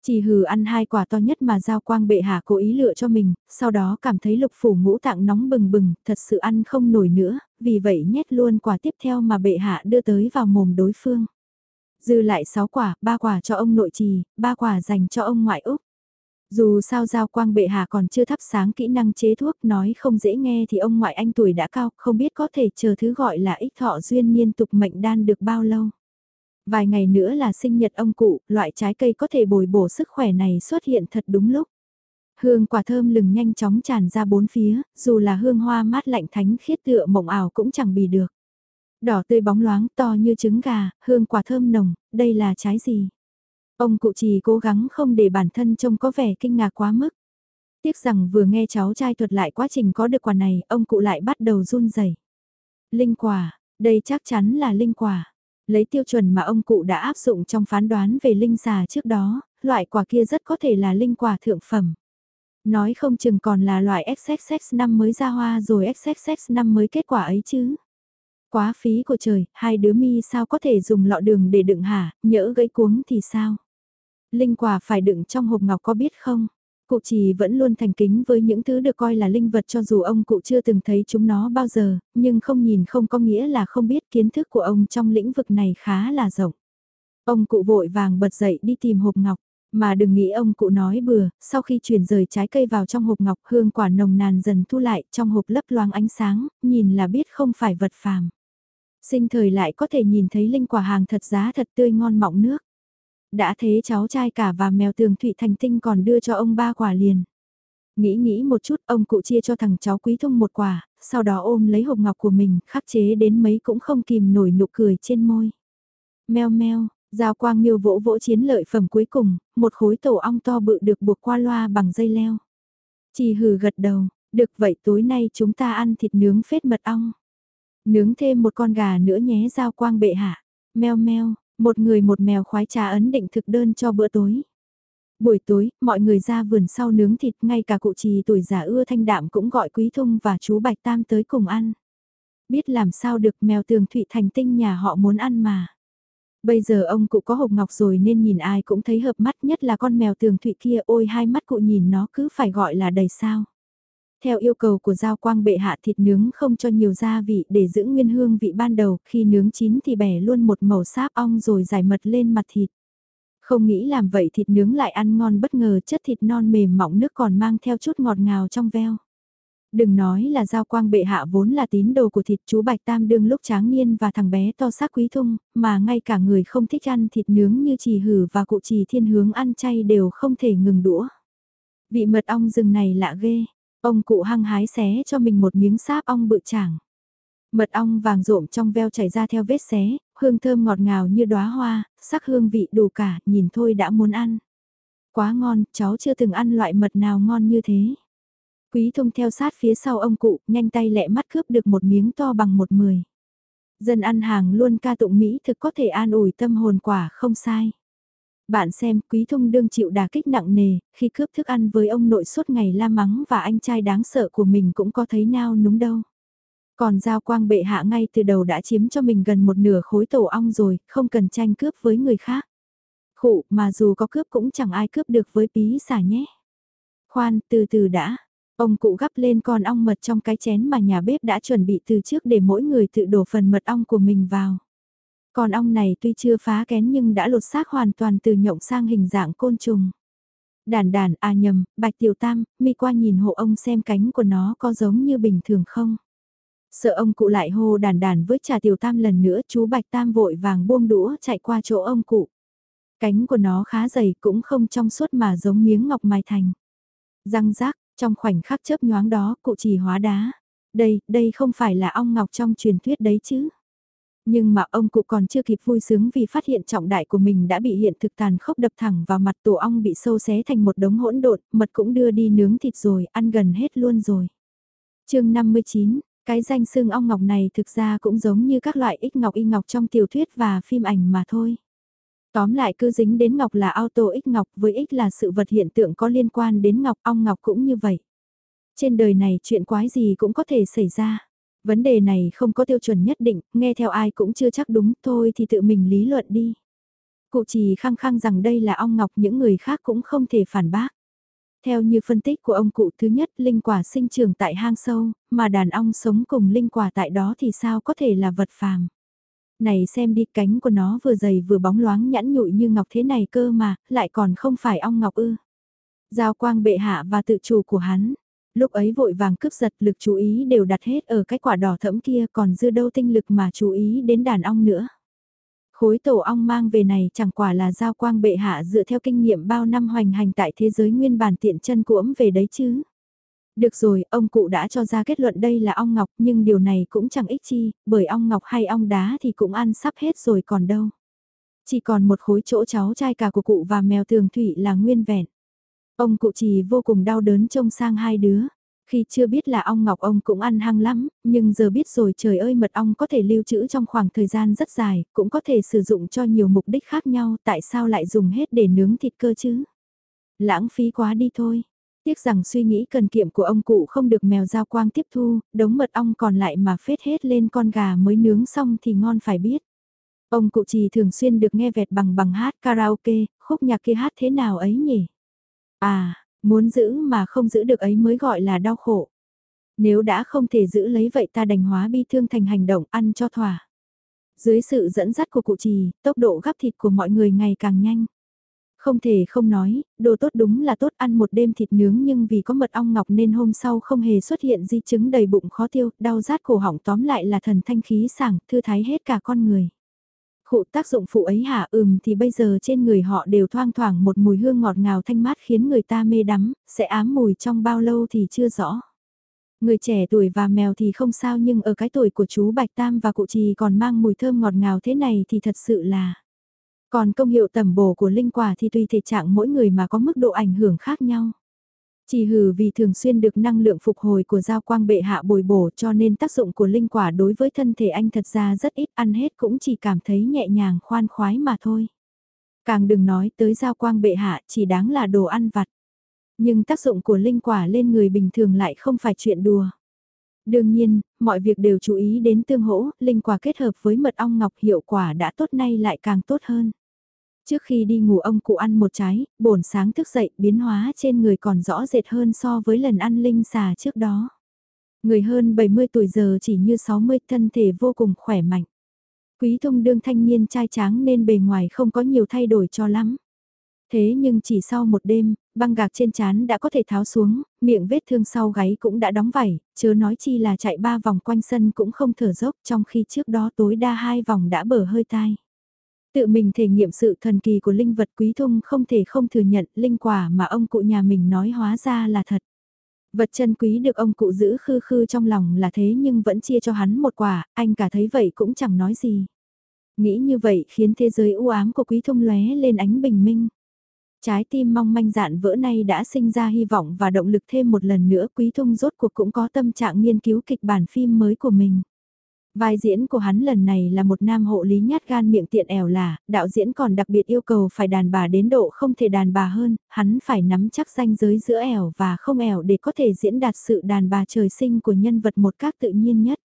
Chỉ hừ ăn hai quả to nhất mà Giao Quang bệ hạ cố ý lựa cho mình, sau đó cảm thấy lục phủ ngũ tạng nóng bừng bừng, thật sự ăn không nổi nữa, vì vậy nhét luôn quả tiếp theo mà bệ hạ đưa tới vào mồm đối phương. Dư lại 6 quả, 3 quả cho ông nội trì, 3 quả dành cho ông ngoại Úc. Dù sao Giao Quang bệ hạ còn chưa thắp sáng kỹ năng chế thuốc nói không dễ nghe thì ông ngoại anh tuổi đã cao, không biết có thể chờ thứ gọi là ích thọ duyên niên tục mệnh đan được bao lâu. Vài ngày nữa là sinh nhật ông cụ, loại trái cây có thể bồi bổ sức khỏe này xuất hiện thật đúng lúc. Hương quả thơm lừng nhanh chóng tràn ra bốn phía, dù là hương hoa mát lạnh thánh khiết tựa mộng ảo cũng chẳng bì được. Đỏ tươi bóng loáng to như trứng gà, hương quả thơm nồng, đây là trái gì? Ông cụ chỉ cố gắng không để bản thân trông có vẻ kinh ngạc quá mức. Tiếc rằng vừa nghe cháu trai thuật lại quá trình có được quả này, ông cụ lại bắt đầu run rẩy. Linh quả, đây chắc chắn là linh quả. Lấy tiêu chuẩn mà ông cụ đã áp dụng trong phán đoán về linh xà trước đó, loại quả kia rất có thể là linh quả thượng phẩm. Nói không chừng còn là loại XXX năm mới ra hoa rồi XXX năm mới kết quả ấy chứ. Quá phí của trời, hai đứa mi sao có thể dùng lọ đường để đựng hả, nhỡ gãy cuống thì sao? Linh quả phải đựng trong hộp ngọc có biết không? Cụ chỉ vẫn luôn thành kính với những thứ được coi là linh vật cho dù ông cụ chưa từng thấy chúng nó bao giờ, nhưng không nhìn không có nghĩa là không biết kiến thức của ông trong lĩnh vực này khá là rộng. Ông cụ vội vàng bật dậy đi tìm hộp ngọc. Mà đừng nghĩ ông cụ nói bừa, sau khi chuyển rời trái cây vào trong hộp ngọc hương quả nồng nàn dần thu lại trong hộp lấp loáng ánh sáng, nhìn là biết không phải vật phàm. Sinh thời lại có thể nhìn thấy linh quả hàng thật giá thật tươi ngon mọng nước. Đã thế cháu trai cả và mèo tường thụy thành tinh còn đưa cho ông ba quả liền. Nghĩ nghĩ một chút ông cụ chia cho thằng cháu quý thông một quả, sau đó ôm lấy hộp ngọc của mình, khắc chế đến mấy cũng không kìm nổi nụ cười trên môi. Mèo meo, Giao quang nghiêu vỗ vỗ chiến lợi phẩm cuối cùng, một khối tổ ong to bự được buộc qua loa bằng dây leo. Chỉ hừ gật đầu, được vậy tối nay chúng ta ăn thịt nướng phết mật ong. Nướng thêm một con gà nữa nhé giao quang bệ hạ. Mèo meo, một người một mèo khoái trà ấn định thực đơn cho bữa tối. Buổi tối, mọi người ra vườn sau nướng thịt, ngay cả cụ trì tuổi già ưa thanh đạm cũng gọi Quý Thung và chú Bạch Tam tới cùng ăn. Biết làm sao được mèo tường thụy thành tinh nhà họ muốn ăn mà. Bây giờ ông cụ có hộp ngọc rồi nên nhìn ai cũng thấy hợp mắt nhất là con mèo tường thụy kia ôi hai mắt cụ nhìn nó cứ phải gọi là đầy sao. Theo yêu cầu của Giao Quang bệ hạ thịt nướng không cho nhiều gia vị để giữ nguyên hương vị ban đầu, khi nướng chín thì bẻ luôn một màu sáp ong rồi giải mật lên mặt thịt. Không nghĩ làm vậy thịt nướng lại ăn ngon bất ngờ chất thịt non mềm mỏng nước còn mang theo chút ngọt ngào trong veo. Đừng nói là giao quang bệ hạ vốn là tín đồ của thịt chú Bạch Tam đương lúc tráng niên và thằng bé to xác quý thung, mà ngay cả người không thích ăn thịt nướng như trì hử và cụ trì thiên hướng ăn chay đều không thể ngừng đũa. Vị mật ong rừng này lạ ghê, ông cụ hăng hái xé cho mình một miếng sáp ong bự chảng. Mật ong vàng rộm trong veo chảy ra theo vết xé, hương thơm ngọt ngào như đóa hoa, sắc hương vị đủ cả, nhìn thôi đã muốn ăn. Quá ngon, cháu chưa từng ăn loại mật nào ngon như thế. Quý thông theo sát phía sau ông cụ, nhanh tay lẹ mắt cướp được một miếng to bằng một mười. Dân ăn hàng luôn ca tụng Mỹ thực có thể an ủi tâm hồn quả không sai. Bạn xem, Quý Thông đương chịu đả kích nặng nề, khi cướp thức ăn với ông nội suốt ngày la mắng và anh trai đáng sợ của mình cũng có thấy nao núng đâu. Còn Giao Quang bệ hạ ngay từ đầu đã chiếm cho mình gần một nửa khối tổ ong rồi, không cần tranh cướp với người khác. Khụ, mà dù có cướp cũng chẳng ai cướp được với bí xả nhé. Khoan, từ từ đã, Ông cụ gắp lên con ong mật trong cái chén mà nhà bếp đã chuẩn bị từ trước để mỗi người tự đổ phần mật ong của mình vào. Con ong này tuy chưa phá kén nhưng đã lột xác hoàn toàn từ nhộng sang hình dạng côn trùng. Đàn đàn à nhầm, bạch tiểu tam, mi qua nhìn hộ ông xem cánh của nó có giống như bình thường không. Sợ ông cụ lại hô đàn đàn với trà tiểu tam lần nữa chú bạch tam vội vàng buông đũa chạy qua chỗ ông cụ. Cánh của nó khá dày cũng không trong suốt mà giống miếng ngọc mài thành. Răng rác, trong khoảnh khắc chớp nhoáng đó cụ chỉ hóa đá. Đây, đây không phải là ong ngọc trong truyền thuyết đấy chứ. Nhưng mà ông cụ còn chưa kịp vui sướng vì phát hiện trọng đại của mình đã bị hiện thực tàn khốc đập thẳng vào mặt tổ ong bị sâu xé thành một đống hỗn độn, mật cũng đưa đi nướng thịt rồi, ăn gần hết luôn rồi. chương 59, cái danh xương ong ngọc này thực ra cũng giống như các loại ích ngọc y ngọc trong tiểu thuyết và phim ảnh mà thôi. Tóm lại cứ dính đến ngọc là auto ích ngọc với ích là sự vật hiện tượng có liên quan đến ngọc ong ngọc cũng như vậy. Trên đời này chuyện quái gì cũng có thể xảy ra. Vấn đề này không có tiêu chuẩn nhất định, nghe theo ai cũng chưa chắc đúng, thôi thì tự mình lý luận đi. Cụ chỉ khăng khăng rằng đây là ong ngọc những người khác cũng không thể phản bác. Theo như phân tích của ông cụ thứ nhất, linh quả sinh trưởng tại hang sâu, mà đàn ong sống cùng linh quả tại đó thì sao có thể là vật phàm. Này xem đi cánh của nó vừa dày vừa bóng loáng nhẵn nhụi như ngọc thế này cơ mà, lại còn không phải ong ngọc ư. Giao quang bệ hạ và tự chủ của hắn, lúc ấy vội vàng cướp giật lực chú ý đều đặt hết ở cái quả đỏ thẫm kia còn dư đâu tinh lực mà chú ý đến đàn ong nữa. Khối tổ ong mang về này chẳng quả là giao quang bệ hạ dựa theo kinh nghiệm bao năm hoành hành tại thế giới nguyên bản tiện chân cuỗm về đấy chứ. Được rồi, ông cụ đã cho ra kết luận đây là ong ngọc nhưng điều này cũng chẳng ích chi, bởi ong ngọc hay ong đá thì cũng ăn sắp hết rồi còn đâu. Chỉ còn một khối chỗ cháu trai cả của cụ và mèo tường thủy là nguyên vẹn. Ông cụ trì vô cùng đau đớn trông sang hai đứa. Khi chưa biết là ong ngọc ông cũng ăn hăng lắm, nhưng giờ biết rồi trời ơi mật ong có thể lưu trữ trong khoảng thời gian rất dài, cũng có thể sử dụng cho nhiều mục đích khác nhau, tại sao lại dùng hết để nướng thịt cơ chứ? Lãng phí quá đi thôi. Tiếc rằng suy nghĩ cần kiệm của ông cụ không được mèo giao quang tiếp thu, đống mật ong còn lại mà phết hết lên con gà mới nướng xong thì ngon phải biết. Ông cụ trì thường xuyên được nghe vẹt bằng bằng hát karaoke, khúc nhạc kia hát thế nào ấy nhỉ? À, muốn giữ mà không giữ được ấy mới gọi là đau khổ. Nếu đã không thể giữ lấy vậy ta đành hóa bi thương thành hành động ăn cho thỏa. Dưới sự dẫn dắt của cụ trì, tốc độ gắp thịt của mọi người ngày càng nhanh. Không thể không nói, đồ tốt đúng là tốt ăn một đêm thịt nướng nhưng vì có mật ong ngọc nên hôm sau không hề xuất hiện di chứng đầy bụng khó tiêu, đau rát cổ họng tóm lại là thần thanh khí sảng, thư thái hết cả con người. Khụ tác dụng phụ ấy hả ừm thì bây giờ trên người họ đều thoang thoảng một mùi hương ngọt ngào thanh mát khiến người ta mê đắm, sẽ ám mùi trong bao lâu thì chưa rõ. Người trẻ tuổi và mèo thì không sao nhưng ở cái tuổi của chú Bạch Tam và cụ trì còn mang mùi thơm ngọt ngào thế này thì thật sự là... Còn công hiệu tẩm bổ của linh quả thì tùy thể trạng mỗi người mà có mức độ ảnh hưởng khác nhau. Chỉ hừ vì thường xuyên được năng lượng phục hồi của giao quang bệ hạ bồi bổ cho nên tác dụng của linh quả đối với thân thể anh thật ra rất ít ăn hết cũng chỉ cảm thấy nhẹ nhàng khoan khoái mà thôi. Càng đừng nói tới giao quang bệ hạ chỉ đáng là đồ ăn vặt. Nhưng tác dụng của linh quả lên người bình thường lại không phải chuyện đùa. Đương nhiên, mọi việc đều chú ý đến tương hỗ, linh quả kết hợp với mật ong ngọc hiệu quả đã tốt nay lại càng tốt hơn. Trước khi đi ngủ ông cụ ăn một trái, bổn sáng thức dậy biến hóa trên người còn rõ rệt hơn so với lần ăn linh xà trước đó. Người hơn 70 tuổi giờ chỉ như 60 thân thể vô cùng khỏe mạnh. Quý thông đương thanh niên trai tráng nên bề ngoài không có nhiều thay đổi cho lắm. Thế nhưng chỉ sau một đêm, băng gạc trên chán đã có thể tháo xuống, miệng vết thương sau gáy cũng đã đóng vảy, chớ nói chi là chạy ba vòng quanh sân cũng không thở dốc trong khi trước đó tối đa hai vòng đã bở hơi tai. Tự mình thể nghiệm sự thần kỳ của linh vật quý thung không thể không thừa nhận linh quả mà ông cụ nhà mình nói hóa ra là thật. Vật chân quý được ông cụ giữ khư khư trong lòng là thế nhưng vẫn chia cho hắn một quả, anh cả thấy vậy cũng chẳng nói gì. Nghĩ như vậy khiến thế giới u ám của quý thung lóe lên ánh bình minh. Trái tim mong manh dạn vỡ nay đã sinh ra hy vọng và động lực thêm một lần nữa quý thung rốt cuộc cũng có tâm trạng nghiên cứu kịch bản phim mới của mình. Vai diễn của hắn lần này là một nam hộ lý nhát gan miệng tiện ẻo là, đạo diễn còn đặc biệt yêu cầu phải đàn bà đến độ không thể đàn bà hơn, hắn phải nắm chắc ranh giới giữa ẻo và không ẻo để có thể diễn đạt sự đàn bà trời sinh của nhân vật một cách tự nhiên nhất.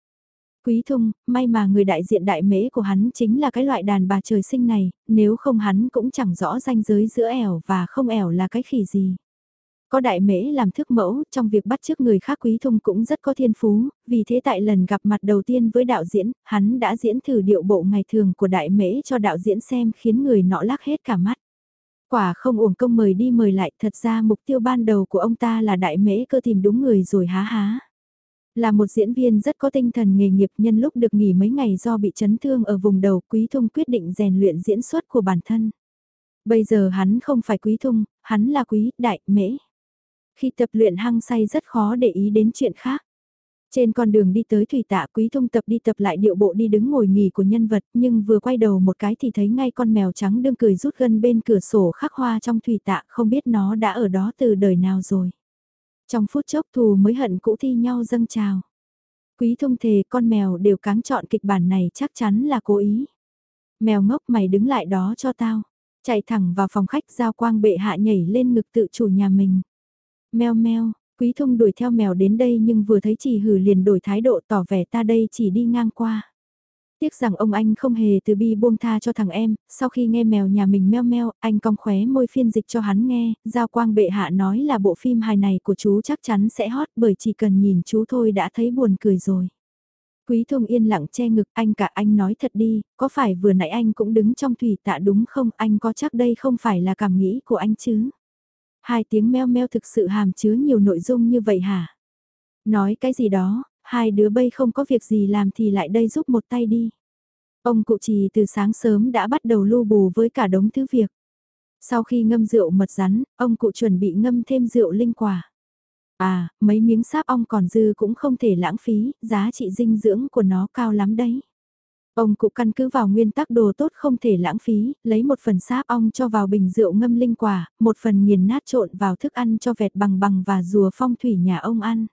Quý thung, may mà người đại diện đại mễ của hắn chính là cái loại đàn bà trời sinh này, nếu không hắn cũng chẳng rõ ranh giới giữa ẻo và không ẻo là cái khỉ gì. Có đại mễ làm thức mẫu, trong việc bắt chước người khác quý thung cũng rất có thiên phú, vì thế tại lần gặp mặt đầu tiên với đạo diễn, hắn đã diễn thử điệu bộ ngày thường của đại mễ cho đạo diễn xem khiến người nọ lắc hết cả mắt. Quả không uổng công mời đi mời lại, thật ra mục tiêu ban đầu của ông ta là đại mễ cơ tìm đúng người rồi há há. Là một diễn viên rất có tinh thần nghề nghiệp nhân lúc được nghỉ mấy ngày do bị chấn thương ở vùng đầu Quý Thung quyết định rèn luyện diễn xuất của bản thân. Bây giờ hắn không phải Quý Thung, hắn là Quý Đại Mễ. Khi tập luyện hăng say rất khó để ý đến chuyện khác. Trên con đường đi tới thủy tạ quý thông tập đi tập lại điệu bộ đi đứng ngồi nghỉ của nhân vật, nhưng vừa quay đầu một cái thì thấy ngay con mèo trắng đương cười rút gân bên cửa sổ khắc hoa trong thủy tạ, không biết nó đã ở đó từ đời nào rồi. Trong phút chốc thù mới hận cũ thi nhau dâng trào. Quý thông thề con mèo đều cáng chọn kịch bản này chắc chắn là cố ý. Mèo ngốc mày đứng lại đó cho tao. Chạy thẳng vào phòng khách giao quang bệ hạ nhảy lên ngực tự chủ nhà mình. Mèo meo, quý thông đuổi theo mèo đến đây nhưng vừa thấy chỉ hử liền đổi thái độ tỏ vẻ ta đây chỉ đi ngang qua. Tiếc rằng ông anh không hề từ bi buông tha cho thằng em, sau khi nghe mèo nhà mình meo meo, anh cong khóe môi phiên dịch cho hắn nghe, Giao Quang bệ hạ nói là bộ phim hài này của chú chắc chắn sẽ hot bởi chỉ cần nhìn chú thôi đã thấy buồn cười rồi. Quý Thông yên lặng che ngực anh cả anh nói thật đi, có phải vừa nãy anh cũng đứng trong thủy tạ đúng không anh có chắc đây không phải là cảm nghĩ của anh chứ? Hai tiếng meo meo thực sự hàm chứa nhiều nội dung như vậy hả? Nói cái gì đó, hai đứa bây không có việc gì làm thì lại đây giúp một tay đi. Ông cụ trì từ sáng sớm đã bắt đầu lưu bù với cả đống thứ việc. Sau khi ngâm rượu mật rắn, ông cụ chuẩn bị ngâm thêm rượu linh quả. À, mấy miếng sáp ong còn dư cũng không thể lãng phí, giá trị dinh dưỡng của nó cao lắm đấy. Ông cụ căn cứ vào nguyên tắc đồ tốt không thể lãng phí, lấy một phần sáp ong cho vào bình rượu ngâm linh quả, một phần nghiền nát trộn vào thức ăn cho vẹt bằng bằng và rùa phong thủy nhà ông ăn.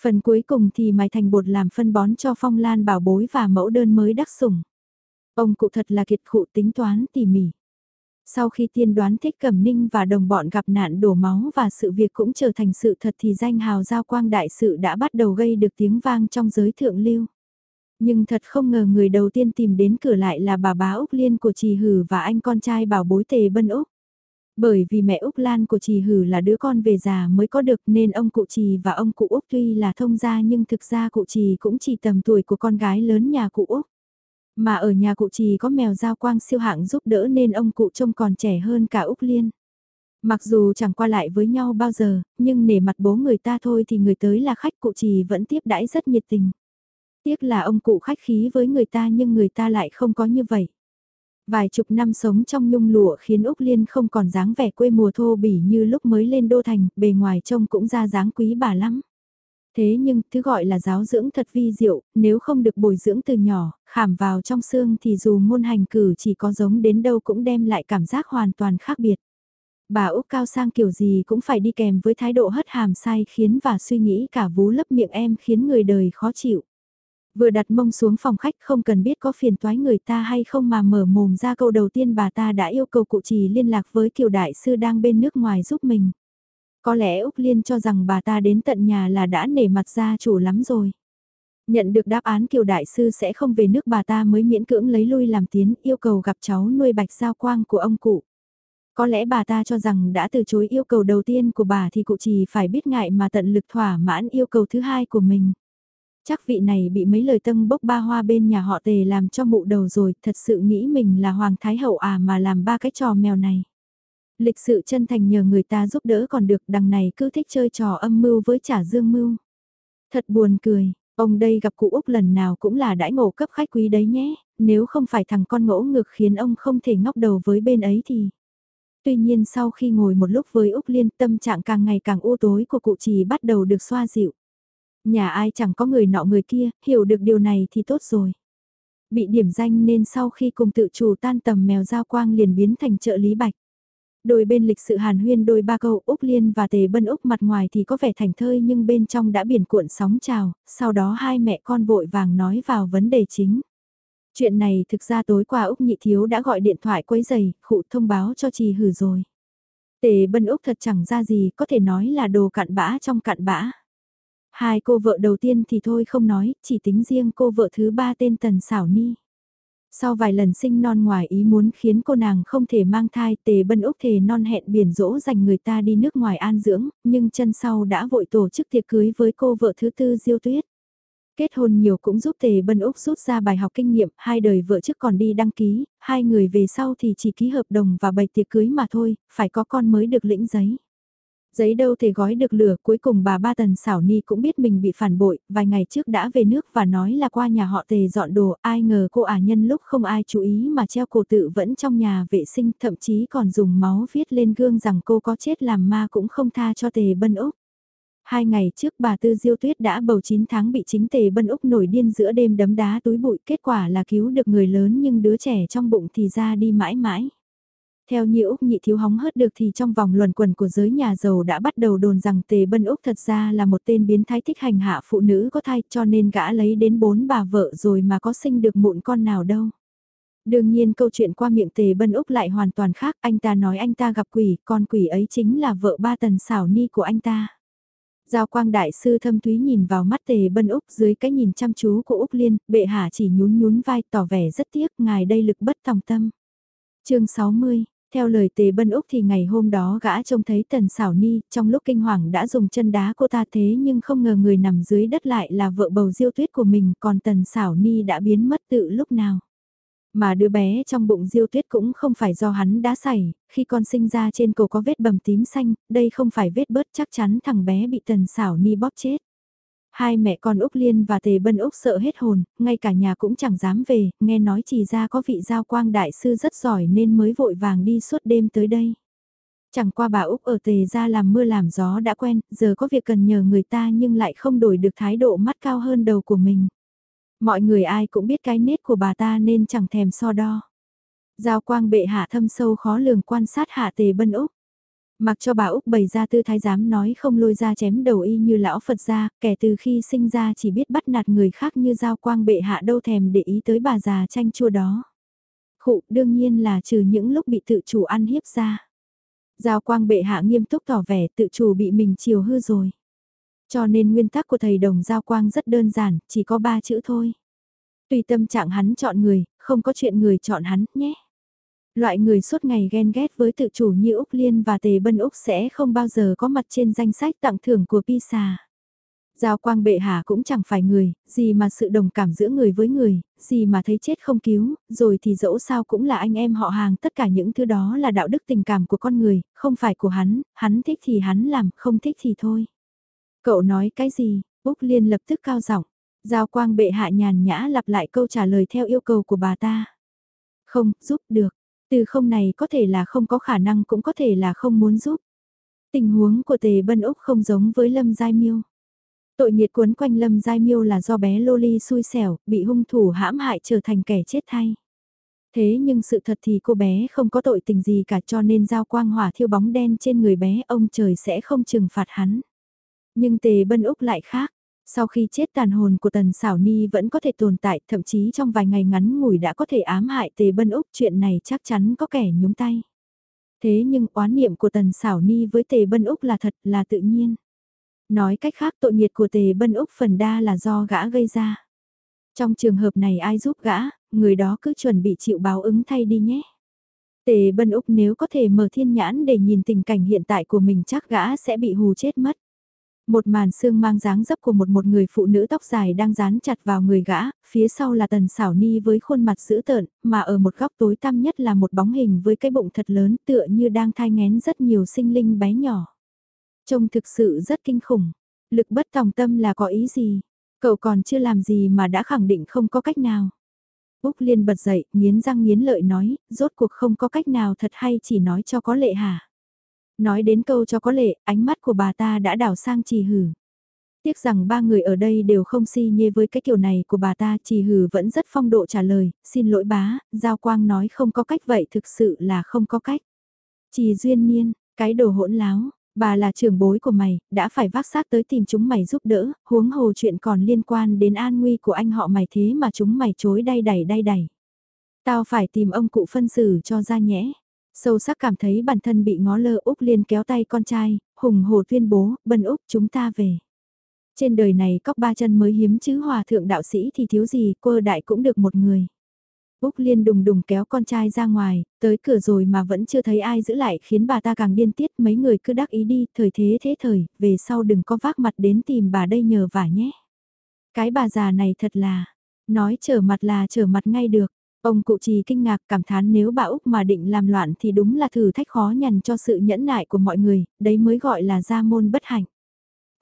Phần cuối cùng thì mài thành bột làm phân bón cho phong lan bảo bối và mẫu đơn mới đắc sủng. Ông cụ thật là kiệt khụ tính toán tỉ mỉ. Sau khi tiên đoán thích cẩm ninh và đồng bọn gặp nạn đổ máu và sự việc cũng trở thành sự thật thì danh hào giao quang đại sự đã bắt đầu gây được tiếng vang trong giới thượng lưu. Nhưng thật không ngờ người đầu tiên tìm đến cửa lại là bà bá Úc Liên của Trì Hử và anh con trai bảo bối tề bân Úc. Bởi vì mẹ Úc Lan của Trì Hử là đứa con về già mới có được nên ông cụ Trì và ông cụ Úc tuy là thông gia nhưng thực ra cụ Trì cũng chỉ tầm tuổi của con gái lớn nhà cụ Úc. Mà ở nhà cụ Trì có mèo giao quang siêu hạng giúp đỡ nên ông cụ trông còn trẻ hơn cả Úc Liên. Mặc dù chẳng qua lại với nhau bao giờ, nhưng nể mặt bố người ta thôi thì người tới là khách cụ Trì vẫn tiếp đãi rất nhiệt tình. Tiếc là ông cụ khách khí với người ta nhưng người ta lại không có như vậy. Vài chục năm sống trong nhung lụa khiến Úc Liên không còn dáng vẻ quê mùa thô bỉ như lúc mới lên đô thành, bề ngoài trông cũng ra dáng quý bà lắm. Thế nhưng, thứ gọi là giáo dưỡng thật vi diệu, nếu không được bồi dưỡng từ nhỏ, khảm vào trong xương thì dù môn hành cử chỉ có giống đến đâu cũng đem lại cảm giác hoàn toàn khác biệt. Bà Úc cao sang kiểu gì cũng phải đi kèm với thái độ hất hàm sai khiến và suy nghĩ cả vú lấp miệng em khiến người đời khó chịu. Vừa đặt mông xuống phòng khách không cần biết có phiền toái người ta hay không mà mở mồm ra câu đầu tiên bà ta đã yêu cầu cụ trì liên lạc với kiều đại sư đang bên nước ngoài giúp mình. Có lẽ Úc Liên cho rằng bà ta đến tận nhà là đã nể mặt gia chủ lắm rồi. Nhận được đáp án kiều đại sư sẽ không về nước bà ta mới miễn cưỡng lấy lui làm tiến, yêu cầu gặp cháu nuôi bạch giao quang của ông cụ. Có lẽ bà ta cho rằng đã từ chối yêu cầu đầu tiên của bà thì cụ trì phải biết ngại mà tận lực thỏa mãn yêu cầu thứ hai của mình. Chắc vị này bị mấy lời tân bốc ba hoa bên nhà họ tề làm cho mụ đầu rồi, thật sự nghĩ mình là Hoàng Thái Hậu à mà làm ba cái trò mèo này. Lịch sự chân thành nhờ người ta giúp đỡ còn được đằng này cứ thích chơi trò âm mưu với trả dương mưu. Thật buồn cười, ông đây gặp cụ Úc lần nào cũng là đãi ngộ cấp khách quý đấy nhé, nếu không phải thằng con ngỗ ngược khiến ông không thể ngóc đầu với bên ấy thì... Tuy nhiên sau khi ngồi một lúc với Úc Liên tâm trạng càng ngày càng u tối của cụ trì bắt đầu được xoa dịu. Nhà ai chẳng có người nọ người kia, hiểu được điều này thì tốt rồi. Bị điểm danh nên sau khi cùng tự chủ tan tầm mèo giao quang liền biến thành trợ lý bạch. Đôi bên lịch sự hàn huyên đôi ba câu Úc Liên và Tề Bân Úc mặt ngoài thì có vẻ thành thơi nhưng bên trong đã biển cuộn sóng trào, sau đó hai mẹ con vội vàng nói vào vấn đề chính. Chuyện này thực ra tối qua Úc Nhị Thiếu đã gọi điện thoại quấy giày, khụ thông báo cho trì hử rồi. Tề Bân Úc thật chẳng ra gì, có thể nói là đồ cặn bã trong cặn bã. Hai cô vợ đầu tiên thì thôi không nói, chỉ tính riêng cô vợ thứ ba tên Tần Sảo Ni. Sau vài lần sinh non ngoài ý muốn khiến cô nàng không thể mang thai tề bân Úc thề non hẹn biển dỗ dành người ta đi nước ngoài an dưỡng, nhưng chân sau đã vội tổ chức tiệc cưới với cô vợ thứ tư Diêu Tuyết. Kết hôn nhiều cũng giúp Tề Bân Úc rút ra bài học kinh nghiệm, hai đời vợ trước còn đi đăng ký, hai người về sau thì chỉ ký hợp đồng và bày tiệc cưới mà thôi, phải có con mới được lĩnh giấy. Giấy đâu thể gói được lửa, cuối cùng bà Ba Tần xảo ni cũng biết mình bị phản bội, vài ngày trước đã về nước và nói là qua nhà họ tề dọn đồ, ai ngờ cô ả nhân lúc không ai chú ý mà treo cổ tự vẫn trong nhà vệ sinh, thậm chí còn dùng máu viết lên gương rằng cô có chết làm ma cũng không tha cho tề bân Úc. Hai ngày trước bà Tư Diêu Tuyết đã bầu 9 tháng bị chính tề bân Úc nổi điên giữa đêm đấm đá túi bụi, kết quả là cứu được người lớn nhưng đứa trẻ trong bụng thì ra đi mãi mãi. Theo như Úc nhị thiếu hóng hớt được thì trong vòng luẩn quẩn của giới nhà giàu đã bắt đầu đồn rằng Tề Bân Úc thật ra là một tên biến thái thích hành hạ phụ nữ có thai cho nên gã lấy đến bốn bà vợ rồi mà có sinh được mụn con nào đâu. Đương nhiên câu chuyện qua miệng Tề Bân Úc lại hoàn toàn khác, anh ta nói anh ta gặp quỷ, con quỷ ấy chính là vợ ba tần xảo ni của anh ta. Giao quang đại sư thâm thúy nhìn vào mắt tề bân Úc dưới cái nhìn chăm chú của Úc Liên, bệ hạ chỉ nhún nhún vai tỏ vẻ rất tiếc ngài đây lực bất tòng tâm. chương 60, theo lời tề bân Úc thì ngày hôm đó gã trông thấy tần xảo ni, trong lúc kinh hoàng đã dùng chân đá cô ta thế nhưng không ngờ người nằm dưới đất lại là vợ bầu diêu tuyết của mình còn tần xảo ni đã biến mất tự lúc nào. Mà đứa bé trong bụng diêu tuyết cũng không phải do hắn đã xảy, khi con sinh ra trên cổ có vết bầm tím xanh, đây không phải vết bớt chắc chắn thằng bé bị tần xảo ni bóp chết. Hai mẹ con Úc Liên và Tề Bân Úc sợ hết hồn, ngay cả nhà cũng chẳng dám về, nghe nói chỉ ra có vị giao quang đại sư rất giỏi nên mới vội vàng đi suốt đêm tới đây. Chẳng qua bà Úc ở Tề ra làm mưa làm gió đã quen, giờ có việc cần nhờ người ta nhưng lại không đổi được thái độ mắt cao hơn đầu của mình. Mọi người ai cũng biết cái nết của bà ta nên chẳng thèm so đo. Giao quang bệ hạ thâm sâu khó lường quan sát hạ tề bân Úc. Mặc cho bà Úc bày ra tư thái dám nói không lôi ra chém đầu y như lão Phật ra kẻ từ khi sinh ra chỉ biết bắt nạt người khác như giao quang bệ hạ đâu thèm để ý tới bà già tranh chua đó. Khụ đương nhiên là trừ những lúc bị tự chủ ăn hiếp ra. Giao quang bệ hạ nghiêm túc tỏ vẻ tự chủ bị mình chiều hư rồi. Cho nên nguyên tắc của thầy đồng giao quang rất đơn giản, chỉ có ba chữ thôi. Tùy tâm trạng hắn chọn người, không có chuyện người chọn hắn, nhé. Loại người suốt ngày ghen ghét với tự chủ như Úc Liên và Tề Bân Úc sẽ không bao giờ có mặt trên danh sách tặng thưởng của Pisa. Giao quang bệ hạ cũng chẳng phải người, gì mà sự đồng cảm giữa người với người, gì mà thấy chết không cứu, rồi thì dẫu sao cũng là anh em họ hàng, tất cả những thứ đó là đạo đức tình cảm của con người, không phải của hắn, hắn thích thì hắn làm, không thích thì thôi. Cậu nói cái gì? Úc Liên lập tức cao giọng. Giao quang bệ hạ nhàn nhã lặp lại câu trả lời theo yêu cầu của bà ta. Không, giúp được. Từ không này có thể là không có khả năng cũng có thể là không muốn giúp. Tình huống của tề bân Úc không giống với Lâm Giai Miêu. Tội nghiệt cuốn quanh Lâm Giai Miêu là do bé Loli xui xẻo, bị hung thủ hãm hại trở thành kẻ chết thay. Thế nhưng sự thật thì cô bé không có tội tình gì cả cho nên giao quang hỏa thiêu bóng đen trên người bé ông trời sẽ không trừng phạt hắn. Nhưng tề bân Úc lại khác. Sau khi chết tàn hồn của tần xảo ni vẫn có thể tồn tại, thậm chí trong vài ngày ngắn ngủi đã có thể ám hại tề bân Úc, chuyện này chắc chắn có kẻ nhúng tay. Thế nhưng oán niệm của tần xảo ni với tề bân Úc là thật là tự nhiên. Nói cách khác tội nghiệt của tề bân Úc phần đa là do gã gây ra. Trong trường hợp này ai giúp gã, người đó cứ chuẩn bị chịu báo ứng thay đi nhé. Tề bân Úc nếu có thể mở thiên nhãn để nhìn tình cảnh hiện tại của mình chắc gã sẽ bị hù chết mất. Một màn xương mang dáng dấp của một một người phụ nữ tóc dài đang dán chặt vào người gã, phía sau là tần xảo ni với khuôn mặt dữ tợn, mà ở một góc tối tăm nhất là một bóng hình với cái bụng thật lớn tựa như đang thai ngén rất nhiều sinh linh bé nhỏ. Trông thực sự rất kinh khủng. Lực bất tòng tâm là có ý gì? Cậu còn chưa làm gì mà đã khẳng định không có cách nào. Úc Liên bật dậy, nghiến răng nghiến lợi nói, rốt cuộc không có cách nào thật hay chỉ nói cho có lệ hả? Nói đến câu cho có lệ, ánh mắt của bà ta đã đảo sang trì hử. Tiếc rằng ba người ở đây đều không si nhê với cái kiểu này của bà ta, trì hử vẫn rất phong độ trả lời, xin lỗi bá, Giao Quang nói không có cách vậy thực sự là không có cách. Trì duyên niên, cái đồ hỗn láo, bà là trưởng bối của mày, đã phải vác xác tới tìm chúng mày giúp đỡ, huống hồ chuyện còn liên quan đến an nguy của anh họ mày thế mà chúng mày chối đay đẩy đay đẩy. Tao phải tìm ông cụ phân xử cho ra nhẽ. Sâu sắc cảm thấy bản thân bị ngó lơ Úc Liên kéo tay con trai, hùng hồ tuyên bố, bân Úc chúng ta về. Trên đời này cóc ba chân mới hiếm chứ hòa thượng đạo sĩ thì thiếu gì, quơ đại cũng được một người. Úc Liên đùng đùng kéo con trai ra ngoài, tới cửa rồi mà vẫn chưa thấy ai giữ lại khiến bà ta càng điên tiết mấy người cứ đắc ý đi, thời thế thế thời, về sau đừng có vác mặt đến tìm bà đây nhờ vả nhé. Cái bà già này thật là, nói trở mặt là trở mặt ngay được. Ông cụ trì kinh ngạc cảm thán nếu bà Úc mà định làm loạn thì đúng là thử thách khó nhằn cho sự nhẫn nại của mọi người, đấy mới gọi là gia môn bất hạnh.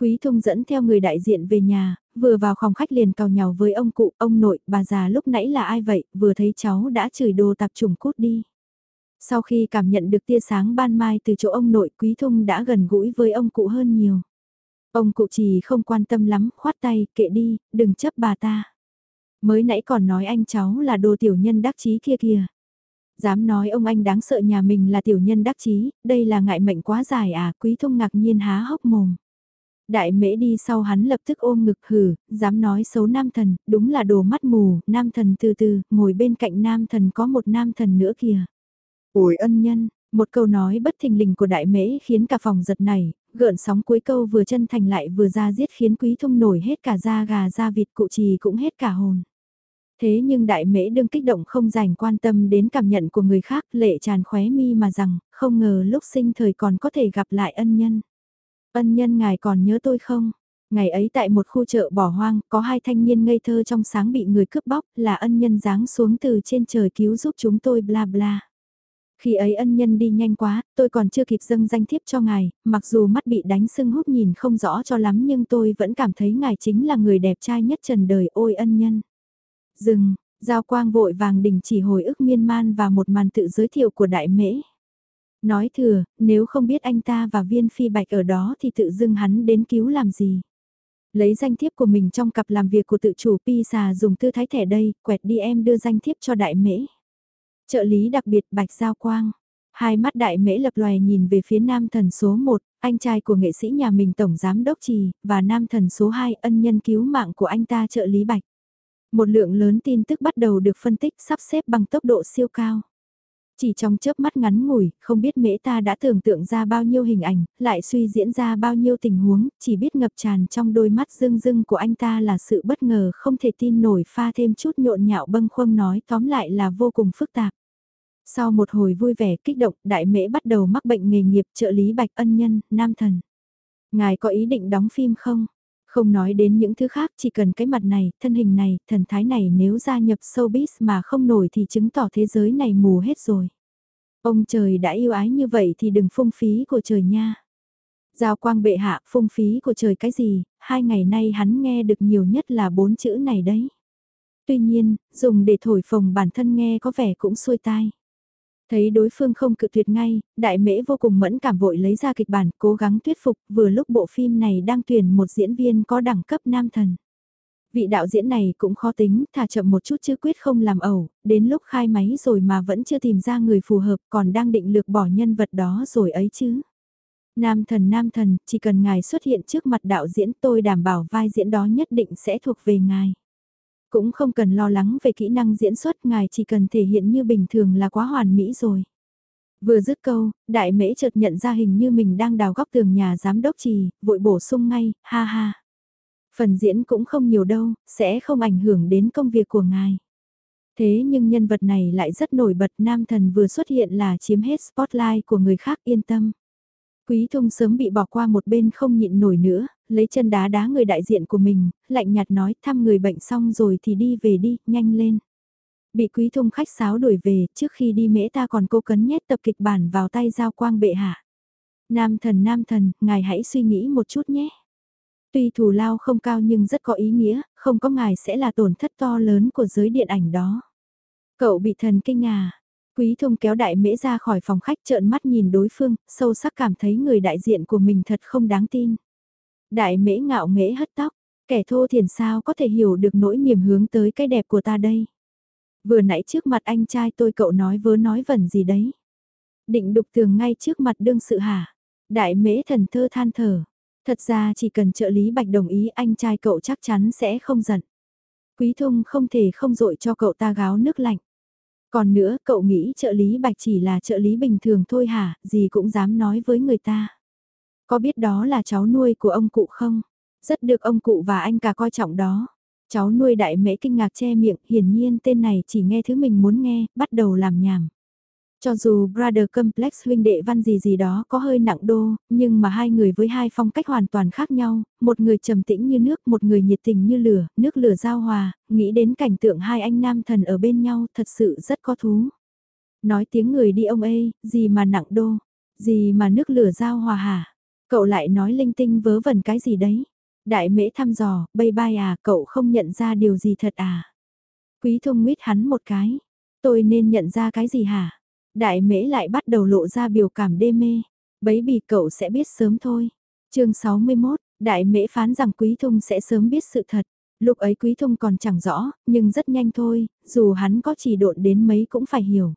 Quý Thung dẫn theo người đại diện về nhà, vừa vào phòng khách liền cào nhào với ông cụ, ông nội, bà già lúc nãy là ai vậy, vừa thấy cháu đã chửi đồ tạp trùng cút đi. Sau khi cảm nhận được tia sáng ban mai từ chỗ ông nội, Quý Thung đã gần gũi với ông cụ hơn nhiều. Ông cụ chỉ không quan tâm lắm, khoát tay, kệ đi, đừng chấp bà ta. Mới nãy còn nói anh cháu là đồ tiểu nhân đắc chí kia kìa. Dám nói ông anh đáng sợ nhà mình là tiểu nhân đắc chí, đây là ngại mệnh quá dài à, quý thông ngạc nhiên há hốc mồm. Đại mễ đi sau hắn lập tức ôm ngực hử, dám nói xấu nam thần, đúng là đồ mắt mù, nam thần từ từ, ngồi bên cạnh nam thần có một nam thần nữa kìa. ôi ân nhân, một câu nói bất thình lình của đại mễ khiến cả phòng giật này, gợn sóng cuối câu vừa chân thành lại vừa ra giết khiến quý thông nổi hết cả da gà da vịt cụ trì cũng hết cả hồn. Thế nhưng đại mễ đương kích động không dành quan tâm đến cảm nhận của người khác lệ tràn khóe mi mà rằng không ngờ lúc sinh thời còn có thể gặp lại ân nhân. Ân nhân ngài còn nhớ tôi không? Ngày ấy tại một khu chợ bỏ hoang, có hai thanh niên ngây thơ trong sáng bị người cướp bóc, là ân nhân giáng xuống từ trên trời cứu giúp chúng tôi bla bla. Khi ấy ân nhân đi nhanh quá, tôi còn chưa kịp dâng danh thiếp cho ngài, mặc dù mắt bị đánh sưng húp nhìn không rõ cho lắm nhưng tôi vẫn cảm thấy ngài chính là người đẹp trai nhất trần đời ôi ân nhân. Dừng, giao quang vội vàng đình chỉ hồi ức miên man và một màn tự giới thiệu của đại mễ. Nói thừa, nếu không biết anh ta và viên phi bạch ở đó thì tự dưng hắn đến cứu làm gì. Lấy danh thiếp của mình trong cặp làm việc của tự chủ pi xà dùng tư thái thẻ đây, quẹt đi em đưa danh thiếp cho đại mễ. Trợ lý đặc biệt Bạch Giao Quang. Hai mắt đại mễ lập loài nhìn về phía nam thần số 1, anh trai của nghệ sĩ nhà mình tổng giám đốc trì, và nam thần số 2 ân nhân cứu mạng của anh ta trợ lý Bạch. Một lượng lớn tin tức bắt đầu được phân tích sắp xếp bằng tốc độ siêu cao. Chỉ trong chớp mắt ngắn ngủi, không biết mễ ta đã tưởng tượng ra bao nhiêu hình ảnh, lại suy diễn ra bao nhiêu tình huống, chỉ biết ngập tràn trong đôi mắt rưng rưng của anh ta là sự bất ngờ không thể tin nổi pha thêm chút nhộn nhạo bâng khuâng nói tóm lại là vô cùng phức tạp. Sau một hồi vui vẻ kích động, đại mễ bắt đầu mắc bệnh nghề nghiệp trợ lý bạch ân nhân, nam thần. Ngài có ý định đóng phim không? Không nói đến những thứ khác, chỉ cần cái mặt này, thân hình này, thần thái này nếu gia nhập showbiz mà không nổi thì chứng tỏ thế giới này mù hết rồi. Ông trời đã yêu ái như vậy thì đừng phung phí của trời nha. Giao quang bệ hạ, phung phí của trời cái gì, hai ngày nay hắn nghe được nhiều nhất là bốn chữ này đấy. Tuy nhiên, dùng để thổi phồng bản thân nghe có vẻ cũng xuôi tai. Thấy đối phương không cự tuyệt ngay, đại mễ vô cùng mẫn cảm vội lấy ra kịch bản, cố gắng thuyết phục, vừa lúc bộ phim này đang tuyển một diễn viên có đẳng cấp nam thần. Vị đạo diễn này cũng khó tính, thả chậm một chút chứ quyết không làm ẩu, đến lúc khai máy rồi mà vẫn chưa tìm ra người phù hợp còn đang định lược bỏ nhân vật đó rồi ấy chứ. Nam thần nam thần, chỉ cần ngài xuất hiện trước mặt đạo diễn tôi đảm bảo vai diễn đó nhất định sẽ thuộc về ngài. Cũng không cần lo lắng về kỹ năng diễn xuất ngài chỉ cần thể hiện như bình thường là quá hoàn mỹ rồi. Vừa dứt câu, đại mễ chợt nhận ra hình như mình đang đào góc tường nhà giám đốc trì, vội bổ sung ngay, ha ha. Phần diễn cũng không nhiều đâu, sẽ không ảnh hưởng đến công việc của ngài. Thế nhưng nhân vật này lại rất nổi bật nam thần vừa xuất hiện là chiếm hết spotlight của người khác yên tâm. Quý thông sớm bị bỏ qua một bên không nhịn nổi nữa, lấy chân đá đá người đại diện của mình, lạnh nhạt nói thăm người bệnh xong rồi thì đi về đi, nhanh lên. Bị Quý thông khách sáo đuổi về, trước khi đi mễ ta còn cố cấn nhét tập kịch bản vào tay giao quang bệ hạ. Nam thần nam thần, ngài hãy suy nghĩ một chút nhé. Tuy thù lao không cao nhưng rất có ý nghĩa, không có ngài sẽ là tổn thất to lớn của giới điện ảnh đó. Cậu bị thần kinh à, Quý thông kéo đại mễ ra khỏi phòng khách trợn mắt nhìn đối phương, sâu sắc cảm thấy người đại diện của mình thật không đáng tin. Đại mễ ngạo nghễ hất tóc, kẻ thô thiền sao có thể hiểu được nỗi niềm hướng tới cái đẹp của ta đây. Vừa nãy trước mặt anh trai tôi cậu nói vớ nói vẩn gì đấy. Định đục tường ngay trước mặt đương sự hả. Đại mễ thần thơ than thở. Thật ra chỉ cần trợ lý bạch đồng ý anh trai cậu chắc chắn sẽ không giận. Quý thông không thể không dội cho cậu ta gáo nước lạnh. Còn nữa, cậu nghĩ trợ lý bạch chỉ là trợ lý bình thường thôi hả, gì cũng dám nói với người ta. Có biết đó là cháu nuôi của ông cụ không? Rất được ông cụ và anh cả coi trọng đó. Cháu nuôi đại mễ kinh ngạc che miệng, hiển nhiên tên này chỉ nghe thứ mình muốn nghe, bắt đầu làm nhảm. Cho dù Brother Complex huynh đệ văn gì gì đó có hơi nặng đô, nhưng mà hai người với hai phong cách hoàn toàn khác nhau, một người trầm tĩnh như nước, một người nhiệt tình như lửa, nước lửa giao hòa, nghĩ đến cảnh tượng hai anh nam thần ở bên nhau thật sự rất có thú. Nói tiếng người đi ông ơi, gì mà nặng đô, gì mà nước lửa giao hòa hả? Cậu lại nói linh tinh vớ vẩn cái gì đấy? Đại mễ thăm dò, bay bay à, cậu không nhận ra điều gì thật à? Quý thông nguyết hắn một cái. Tôi nên nhận ra cái gì hả? Đại mễ lại bắt đầu lộ ra biểu cảm đê mê. Bấy bì cậu sẽ biết sớm thôi. chương 61, đại mễ phán rằng quý thông sẽ sớm biết sự thật. Lúc ấy quý thông còn chẳng rõ, nhưng rất nhanh thôi, dù hắn có chỉ độn đến mấy cũng phải hiểu.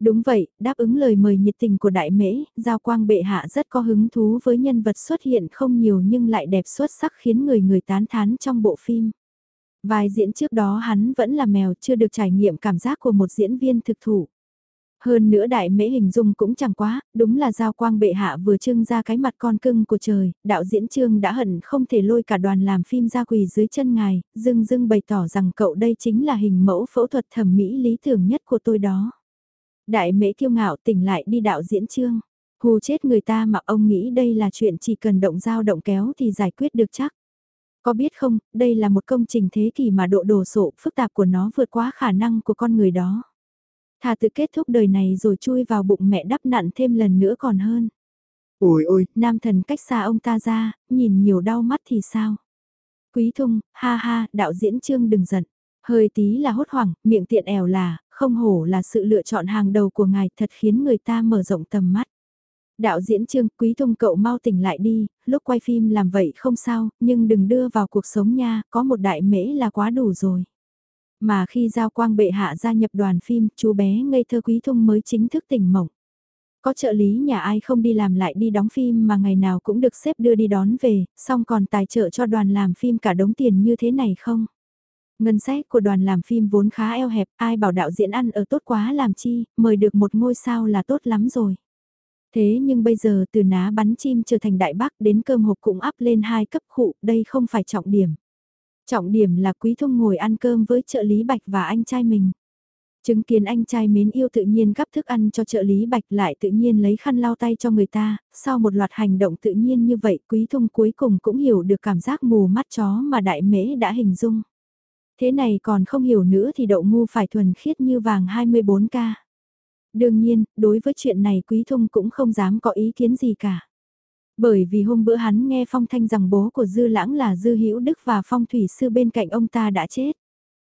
Đúng vậy, đáp ứng lời mời nhiệt tình của đại mễ, Giao Quang bệ hạ rất có hứng thú với nhân vật xuất hiện không nhiều nhưng lại đẹp xuất sắc khiến người người tán thán trong bộ phim. Vài diễn trước đó hắn vẫn là mèo chưa được trải nghiệm cảm giác của một diễn viên thực thụ. Hơn nữa đại mễ hình dung cũng chẳng quá, đúng là giao quang bệ hạ vừa trưng ra cái mặt con cưng của trời, đạo diễn trương đã hận không thể lôi cả đoàn làm phim ra quỳ dưới chân ngài, dưng dưng bày tỏ rằng cậu đây chính là hình mẫu phẫu thuật thẩm mỹ lý tưởng nhất của tôi đó. Đại mễ kiêu ngạo tỉnh lại đi đạo diễn trương, hù chết người ta mà ông nghĩ đây là chuyện chỉ cần động dao động kéo thì giải quyết được chắc. Có biết không, đây là một công trình thế kỷ mà độ đồ sộ phức tạp của nó vượt quá khả năng của con người đó. Thà tự kết thúc đời này rồi chui vào bụng mẹ đắp nặn thêm lần nữa còn hơn. Ôi ôi, nam thần cách xa ông ta ra, nhìn nhiều đau mắt thì sao? Quý thung, ha ha, đạo diễn trương đừng giận. Hơi tí là hốt hoảng, miệng tiện ẻo là, không hổ là sự lựa chọn hàng đầu của ngài thật khiến người ta mở rộng tầm mắt. Đạo diễn trương, quý thung cậu mau tỉnh lại đi, lúc quay phim làm vậy không sao, nhưng đừng đưa vào cuộc sống nha, có một đại mễ là quá đủ rồi. Mà khi Giao Quang bệ hạ gia nhập đoàn phim, chú bé ngây thơ quý thung mới chính thức tỉnh mộng. Có trợ lý nhà ai không đi làm lại đi đóng phim mà ngày nào cũng được xếp đưa đi đón về, xong còn tài trợ cho đoàn làm phim cả đống tiền như thế này không? Ngân sách của đoàn làm phim vốn khá eo hẹp, ai bảo đạo diễn ăn ở tốt quá làm chi, mời được một ngôi sao là tốt lắm rồi. Thế nhưng bây giờ từ ná bắn chim trở thành đại bác đến cơm hộp cũng áp lên hai cấp khụ, đây không phải trọng điểm. Trọng điểm là Quý Thông ngồi ăn cơm với trợ lý Bạch và anh trai mình. Chứng kiến anh trai mến yêu tự nhiên gắp thức ăn cho trợ lý Bạch lại tự nhiên lấy khăn lau tay cho người ta, sau một loạt hành động tự nhiên như vậy Quý Thông cuối cùng cũng hiểu được cảm giác mù mắt chó mà đại mễ đã hình dung. Thế này còn không hiểu nữa thì đậu ngu phải thuần khiết như vàng 24K. Đương nhiên, đối với chuyện này Quý Thông cũng không dám có ý kiến gì cả. Bởi vì hôm bữa hắn nghe phong thanh rằng bố của Dư Lãng là Dư Hữu Đức và phong thủy sư bên cạnh ông ta đã chết.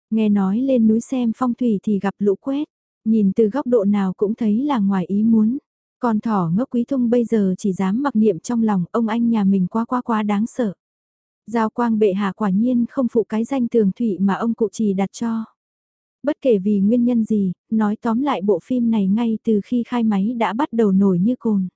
Nghe nói lên núi xem phong thủy thì gặp lũ quét, nhìn từ góc độ nào cũng thấy là ngoài ý muốn. Còn thỏ ngốc quý thông bây giờ chỉ dám mặc niệm trong lòng ông anh nhà mình quá quá quá đáng sợ. Giao quang bệ hạ quả nhiên không phụ cái danh tường thủy mà ông cụ trì đặt cho. Bất kể vì nguyên nhân gì, nói tóm lại bộ phim này ngay từ khi khai máy đã bắt đầu nổi như cồn.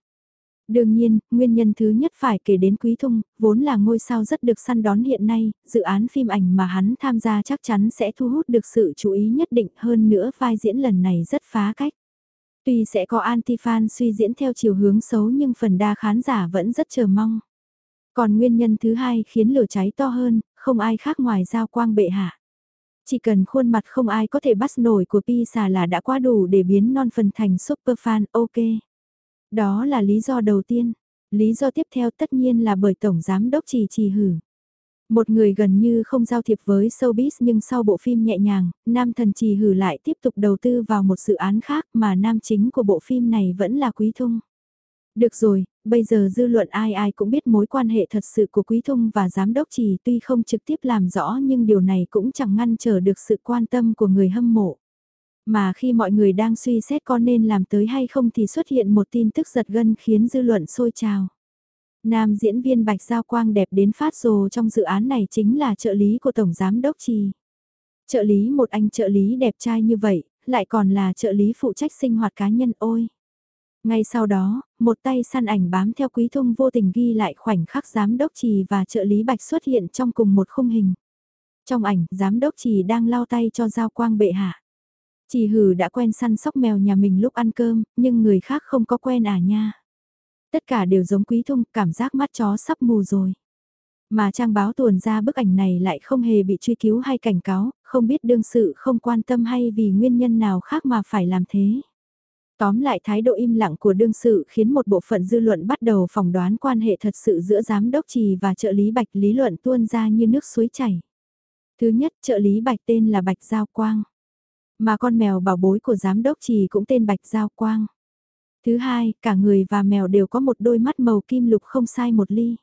Đương nhiên, nguyên nhân thứ nhất phải kể đến Quý Thung, vốn là ngôi sao rất được săn đón hiện nay, dự án phim ảnh mà hắn tham gia chắc chắn sẽ thu hút được sự chú ý nhất định hơn nữa vai diễn lần này rất phá cách. Tuy sẽ có anti-fan suy diễn theo chiều hướng xấu nhưng phần đa khán giả vẫn rất chờ mong. Còn nguyên nhân thứ hai khiến lửa cháy to hơn, không ai khác ngoài giao quang bệ hạ. Chỉ cần khuôn mặt không ai có thể bắt nổi của Pisa là đã quá đủ để biến non phần thành super fan ok. Đó là lý do đầu tiên. Lý do tiếp theo tất nhiên là bởi Tổng Giám Đốc Trì Trì Hử. Một người gần như không giao thiệp với showbiz nhưng sau bộ phim nhẹ nhàng, nam thần Trì Hử lại tiếp tục đầu tư vào một dự án khác mà nam chính của bộ phim này vẫn là Quý Thung. Được rồi, bây giờ dư luận ai ai cũng biết mối quan hệ thật sự của Quý Thung và Giám Đốc Trì tuy không trực tiếp làm rõ nhưng điều này cũng chẳng ngăn trở được sự quan tâm của người hâm mộ. Mà khi mọi người đang suy xét có nên làm tới hay không thì xuất hiện một tin tức giật gân khiến dư luận sôi trào. Nam diễn viên Bạch Giao Quang đẹp đến phát rồ trong dự án này chính là trợ lý của Tổng Giám Đốc Trì. Trợ lý một anh trợ lý đẹp trai như vậy, lại còn là trợ lý phụ trách sinh hoạt cá nhân ôi. Ngay sau đó, một tay săn ảnh bám theo quý thông vô tình ghi lại khoảnh khắc giám đốc trì và trợ lý bạch xuất hiện trong cùng một khung hình. Trong ảnh, giám đốc trì đang lau tay cho giao quang bệ hạ. Chỉ hử đã quen săn sóc mèo nhà mình lúc ăn cơm, nhưng người khác không có quen à nha. Tất cả đều giống quý thung, cảm giác mắt chó sắp mù rồi. Mà trang báo tuồn ra bức ảnh này lại không hề bị truy cứu hay cảnh cáo, không biết đương sự không quan tâm hay vì nguyên nhân nào khác mà phải làm thế. Tóm lại thái độ im lặng của đương sự khiến một bộ phận dư luận bắt đầu phỏng đoán quan hệ thật sự giữa giám đốc trì và trợ lý Bạch lý luận tuôn ra như nước suối chảy. Thứ nhất, trợ lý Bạch tên là Bạch Giao Quang. Mà con mèo bảo bối của giám đốc trì cũng tên Bạch Giao Quang. Thứ hai, cả người và mèo đều có một đôi mắt màu kim lục không sai một ly.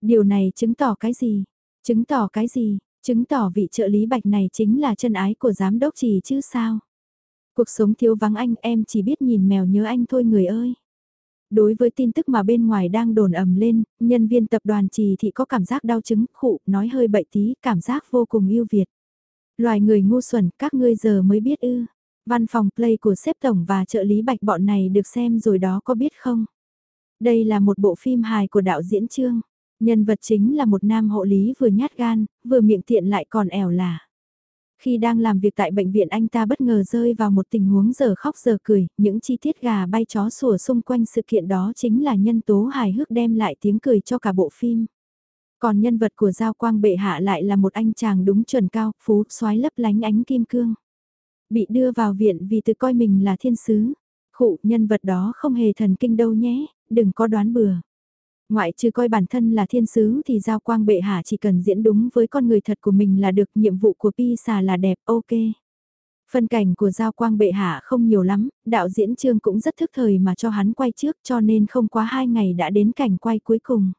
Điều này chứng tỏ cái gì? Chứng tỏ cái gì? Chứng tỏ vị trợ lý Bạch này chính là chân ái của giám đốc trì chứ sao? Cuộc sống thiếu vắng anh em chỉ biết nhìn mèo nhớ anh thôi người ơi. Đối với tin tức mà bên ngoài đang đồn ầm lên, nhân viên tập đoàn trì thị có cảm giác đau chứng, khụ, nói hơi bậy tí, cảm giác vô cùng yêu Việt. Loài người ngu xuẩn, các ngươi giờ mới biết ư. Văn phòng play của xếp tổng và trợ lý bạch bọn này được xem rồi đó có biết không? Đây là một bộ phim hài của đạo diễn Trương. Nhân vật chính là một nam hộ lý vừa nhát gan, vừa miệng tiện lại còn ẻo là. Khi đang làm việc tại bệnh viện anh ta bất ngờ rơi vào một tình huống giờ khóc giờ cười, những chi tiết gà bay chó sủa xung quanh sự kiện đó chính là nhân tố hài hước đem lại tiếng cười cho cả bộ phim. Còn nhân vật của Giao Quang Bệ Hạ lại là một anh chàng đúng chuẩn cao, phú, xoái lấp lánh ánh kim cương. Bị đưa vào viện vì tự coi mình là thiên sứ. Khụ, nhân vật đó không hề thần kinh đâu nhé, đừng có đoán bừa. Ngoại trừ coi bản thân là thiên sứ thì giao quang bệ hạ chỉ cần diễn đúng với con người thật của mình là được nhiệm vụ của Pi xà là đẹp, ok. Phân cảnh của Giao Quang Bệ Hạ không nhiều lắm, đạo diễn Trương cũng rất thức thời mà cho hắn quay trước cho nên không quá hai ngày đã đến cảnh quay cuối cùng.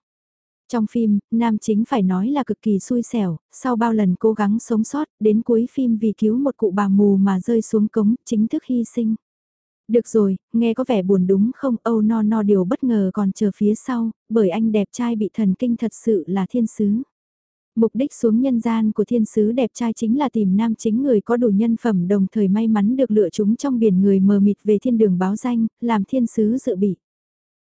Trong phim, nam chính phải nói là cực kỳ xui xẻo, sau bao lần cố gắng sống sót, đến cuối phim vì cứu một cụ bà mù mà rơi xuống cống, chính thức hy sinh. Được rồi, nghe có vẻ buồn đúng không? Âu no no điều bất ngờ còn chờ phía sau, bởi anh đẹp trai bị thần kinh thật sự là thiên sứ. Mục đích xuống nhân gian của thiên sứ đẹp trai chính là tìm nam chính người có đủ nhân phẩm đồng thời may mắn được lựa chúng trong biển người mờ mịt về thiên đường báo danh, làm thiên sứ dự bị.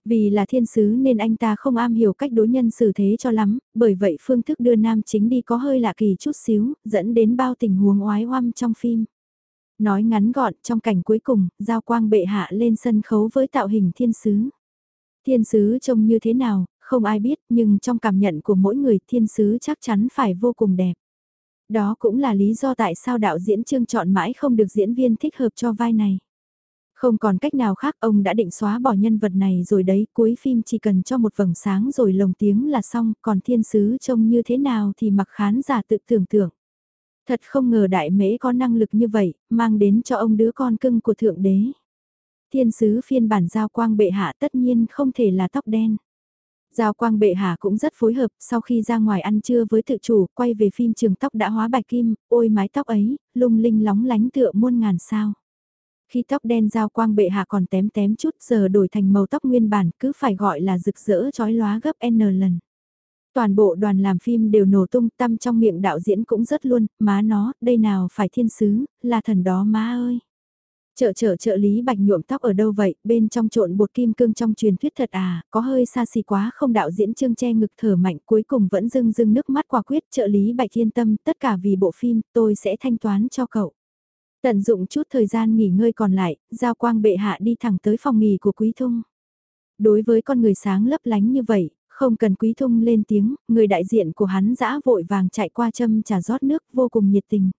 Vì là thiên sứ nên anh ta không am hiểu cách đối nhân xử thế cho lắm, bởi vậy phương thức đưa nam chính đi có hơi lạ kỳ chút xíu, dẫn đến bao tình huống oái oăm trong phim. Nói ngắn gọn, trong cảnh cuối cùng, Giao Quang bệ hạ lên sân khấu với tạo hình thiên sứ. Thiên sứ trông như thế nào, không ai biết, nhưng trong cảm nhận của mỗi người thiên sứ chắc chắn phải vô cùng đẹp. Đó cũng là lý do tại sao đạo diễn Trương chọn mãi không được diễn viên thích hợp cho vai này. Không còn cách nào khác ông đã định xóa bỏ nhân vật này rồi đấy, cuối phim chỉ cần cho một vầng sáng rồi lồng tiếng là xong, còn thiên sứ trông như thế nào thì mặc khán giả tự tưởng tượng. Thật không ngờ đại mễ có năng lực như vậy, mang đến cho ông đứa con cưng của thượng đế. Thiên sứ phiên bản giao quang bệ hạ tất nhiên không thể là tóc đen. Giao quang bệ hạ cũng rất phối hợp, sau khi ra ngoài ăn trưa với tự chủ, quay về phim trường tóc đã hóa bạch kim, ôi mái tóc ấy, lung linh lóng lánh tựa muôn ngàn sao. Khi tóc đen giao quang bệ hạ còn tém tém chút giờ đổi thành màu tóc nguyên bản cứ phải gọi là rực rỡ chói lóa gấp N lần. Toàn bộ đoàn làm phim đều nổ tung tâm trong miệng đạo diễn cũng rất luôn, má nó, đây nào phải thiên sứ, là thần đó má ơi. trợ trợ trợ lý bạch nhuộm tóc ở đâu vậy, bên trong trộn bột kim cương trong truyền thuyết thật à, có hơi xa xỉ quá không đạo diễn trương che ngực thở mạnh cuối cùng vẫn dưng dưng nước mắt quả quyết trợ lý bạch yên tâm tất cả vì bộ phim tôi sẽ thanh toán cho cậu. Tận dụng chút thời gian nghỉ ngơi còn lại, giao quang bệ hạ đi thẳng tới phòng nghỉ của Quý Thung. Đối với con người sáng lấp lánh như vậy, không cần Quý Thung lên tiếng, người đại diện của hắn dã vội vàng chạy qua châm trà rót nước vô cùng nhiệt tình.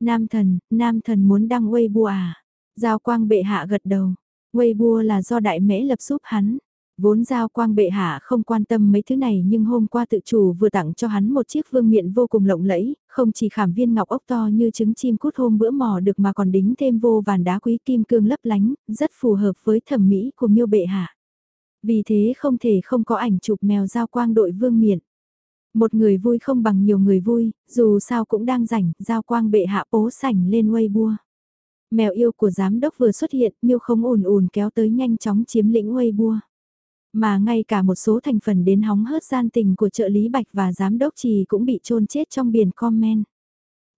Nam thần, nam thần muốn đăng Weibo à? Giao quang bệ hạ gật đầu. Weibo là do đại mễ lập giúp hắn. Vốn giao quang bệ hạ không quan tâm mấy thứ này nhưng hôm qua tự chủ vừa tặng cho hắn một chiếc vương miện vô cùng lộng lẫy, không chỉ khảm viên ngọc ốc to như trứng chim cút hôm bữa mò được mà còn đính thêm vô vàn đá quý kim cương lấp lánh, rất phù hợp với thẩm mỹ của miêu bệ hạ. Vì thế không thể không có ảnh chụp mèo giao quang đội vương miện. Một người vui không bằng nhiều người vui, dù sao cũng đang rảnh, giao quang bệ hạ bố sảnh lên Weibo. Mèo yêu của giám đốc vừa xuất hiện, miêu không ồn ồn kéo tới nhanh chóng chiếm lĩnh Weibo. Mà ngay cả một số thành phần đến hóng hớt gian tình của trợ lý Bạch và giám đốc trì cũng bị trôn chết trong biển comment.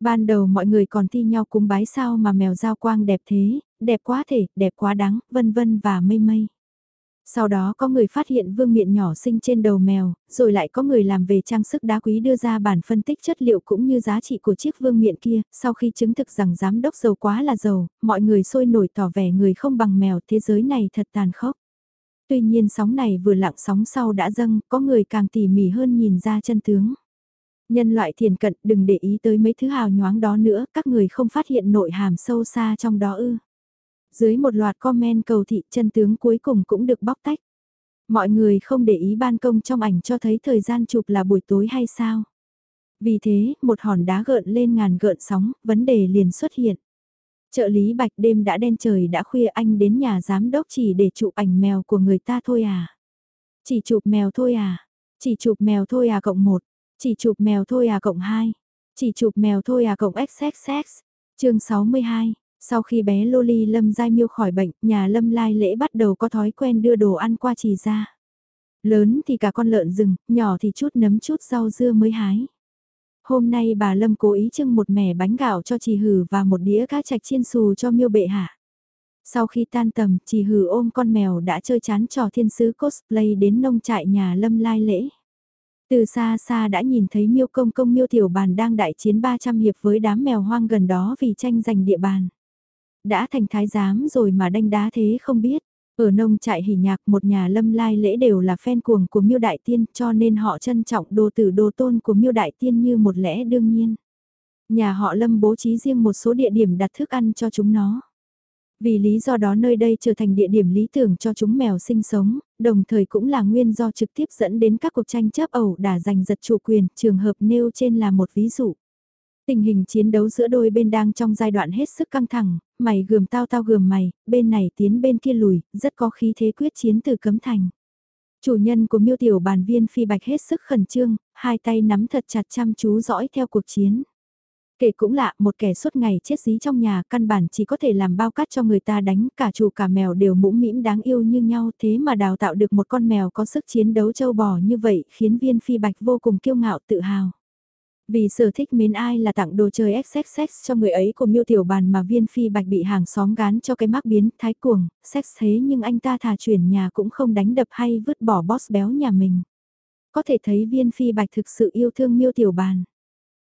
Ban đầu mọi người còn thi nhau cúng bái sao mà mèo giao quang đẹp thế, đẹp quá thể, đẹp quá đáng, vân vân và mây mây. Sau đó có người phát hiện vương miện nhỏ sinh trên đầu mèo, rồi lại có người làm về trang sức đá quý đưa ra bản phân tích chất liệu cũng như giá trị của chiếc vương miện kia, sau khi chứng thực rằng giám đốc giàu quá là giàu, mọi người sôi nổi tỏ vẻ người không bằng mèo thế giới này thật tàn khốc. Tuy nhiên sóng này vừa lặng sóng sau đã dâng, có người càng tỉ mỉ hơn nhìn ra chân tướng. Nhân loại thiền cận đừng để ý tới mấy thứ hào nhoáng đó nữa, các người không phát hiện nội hàm sâu xa trong đó ư. Dưới một loạt comment cầu thị chân tướng cuối cùng cũng được bóc tách. Mọi người không để ý ban công trong ảnh cho thấy thời gian chụp là buổi tối hay sao. Vì thế, một hòn đá gợn lên ngàn gợn sóng, vấn đề liền xuất hiện. Trợ lý bạch đêm đã đen trời đã khuya anh đến nhà giám đốc chỉ để chụp ảnh mèo của người ta thôi à. Chỉ chụp mèo thôi à. Chỉ chụp mèo thôi à cộng 1. Chỉ chụp mèo thôi à cộng 2. Chỉ chụp mèo thôi à cộng XXX. chương 62. Sau khi bé Loli Lâm Giai Miêu khỏi bệnh, nhà Lâm Lai Lễ bắt đầu có thói quen đưa đồ ăn qua trì ra. Lớn thì cả con lợn rừng, nhỏ thì chút nấm chút rau dưa mới hái. Hôm nay bà Lâm cố ý trưng một mẻ bánh gạo cho chị Hử và một đĩa cá chạch chiên xù cho miêu bệ hạ. Sau khi tan tầm, chị Hử ôm con mèo đã chơi chán trò thiên sứ cosplay đến nông trại nhà Lâm lai lễ. Từ xa xa đã nhìn thấy miêu công công miêu tiểu bàn đang đại chiến 300 hiệp với đám mèo hoang gần đó vì tranh giành địa bàn. Đã thành thái giám rồi mà đanh đá thế không biết. Ở nông trại hỉ nhạc một nhà lâm lai lễ đều là fan cuồng của miêu đại tiên cho nên họ trân trọng đồ tử đồ tôn của miêu đại tiên như một lẽ đương nhiên. Nhà họ lâm bố trí riêng một số địa điểm đặt thức ăn cho chúng nó. Vì lý do đó nơi đây trở thành địa điểm lý tưởng cho chúng mèo sinh sống, đồng thời cũng là nguyên do trực tiếp dẫn đến các cuộc tranh chấp ẩu đả giành giật chủ quyền, trường hợp nêu trên là một ví dụ. Tình hình chiến đấu giữa đôi bên đang trong giai đoạn hết sức căng thẳng, mày gườm tao tao gườm mày, bên này tiến bên kia lùi, rất có khí thế quyết chiến từ cấm thành. Chủ nhân của miêu tiểu bàn viên phi bạch hết sức khẩn trương, hai tay nắm thật chặt chăm chú dõi theo cuộc chiến. Kể cũng lạ, một kẻ suốt ngày chết dí trong nhà căn bản chỉ có thể làm bao cát cho người ta đánh, cả chủ cả mèo đều mũm mĩm đáng yêu như nhau thế mà đào tạo được một con mèo có sức chiến đấu châu bò như vậy khiến viên phi bạch vô cùng kiêu ngạo tự hào. Vì sở thích mến ai là tặng đồ chơi XXX cho người ấy của miêu tiểu bàn mà viên phi bạch bị hàng xóm gán cho cái mắc biến thái cuồng, sex thế nhưng anh ta thà chuyển nhà cũng không đánh đập hay vứt bỏ boss béo nhà mình. Có thể thấy viên phi bạch thực sự yêu thương miêu tiểu bàn.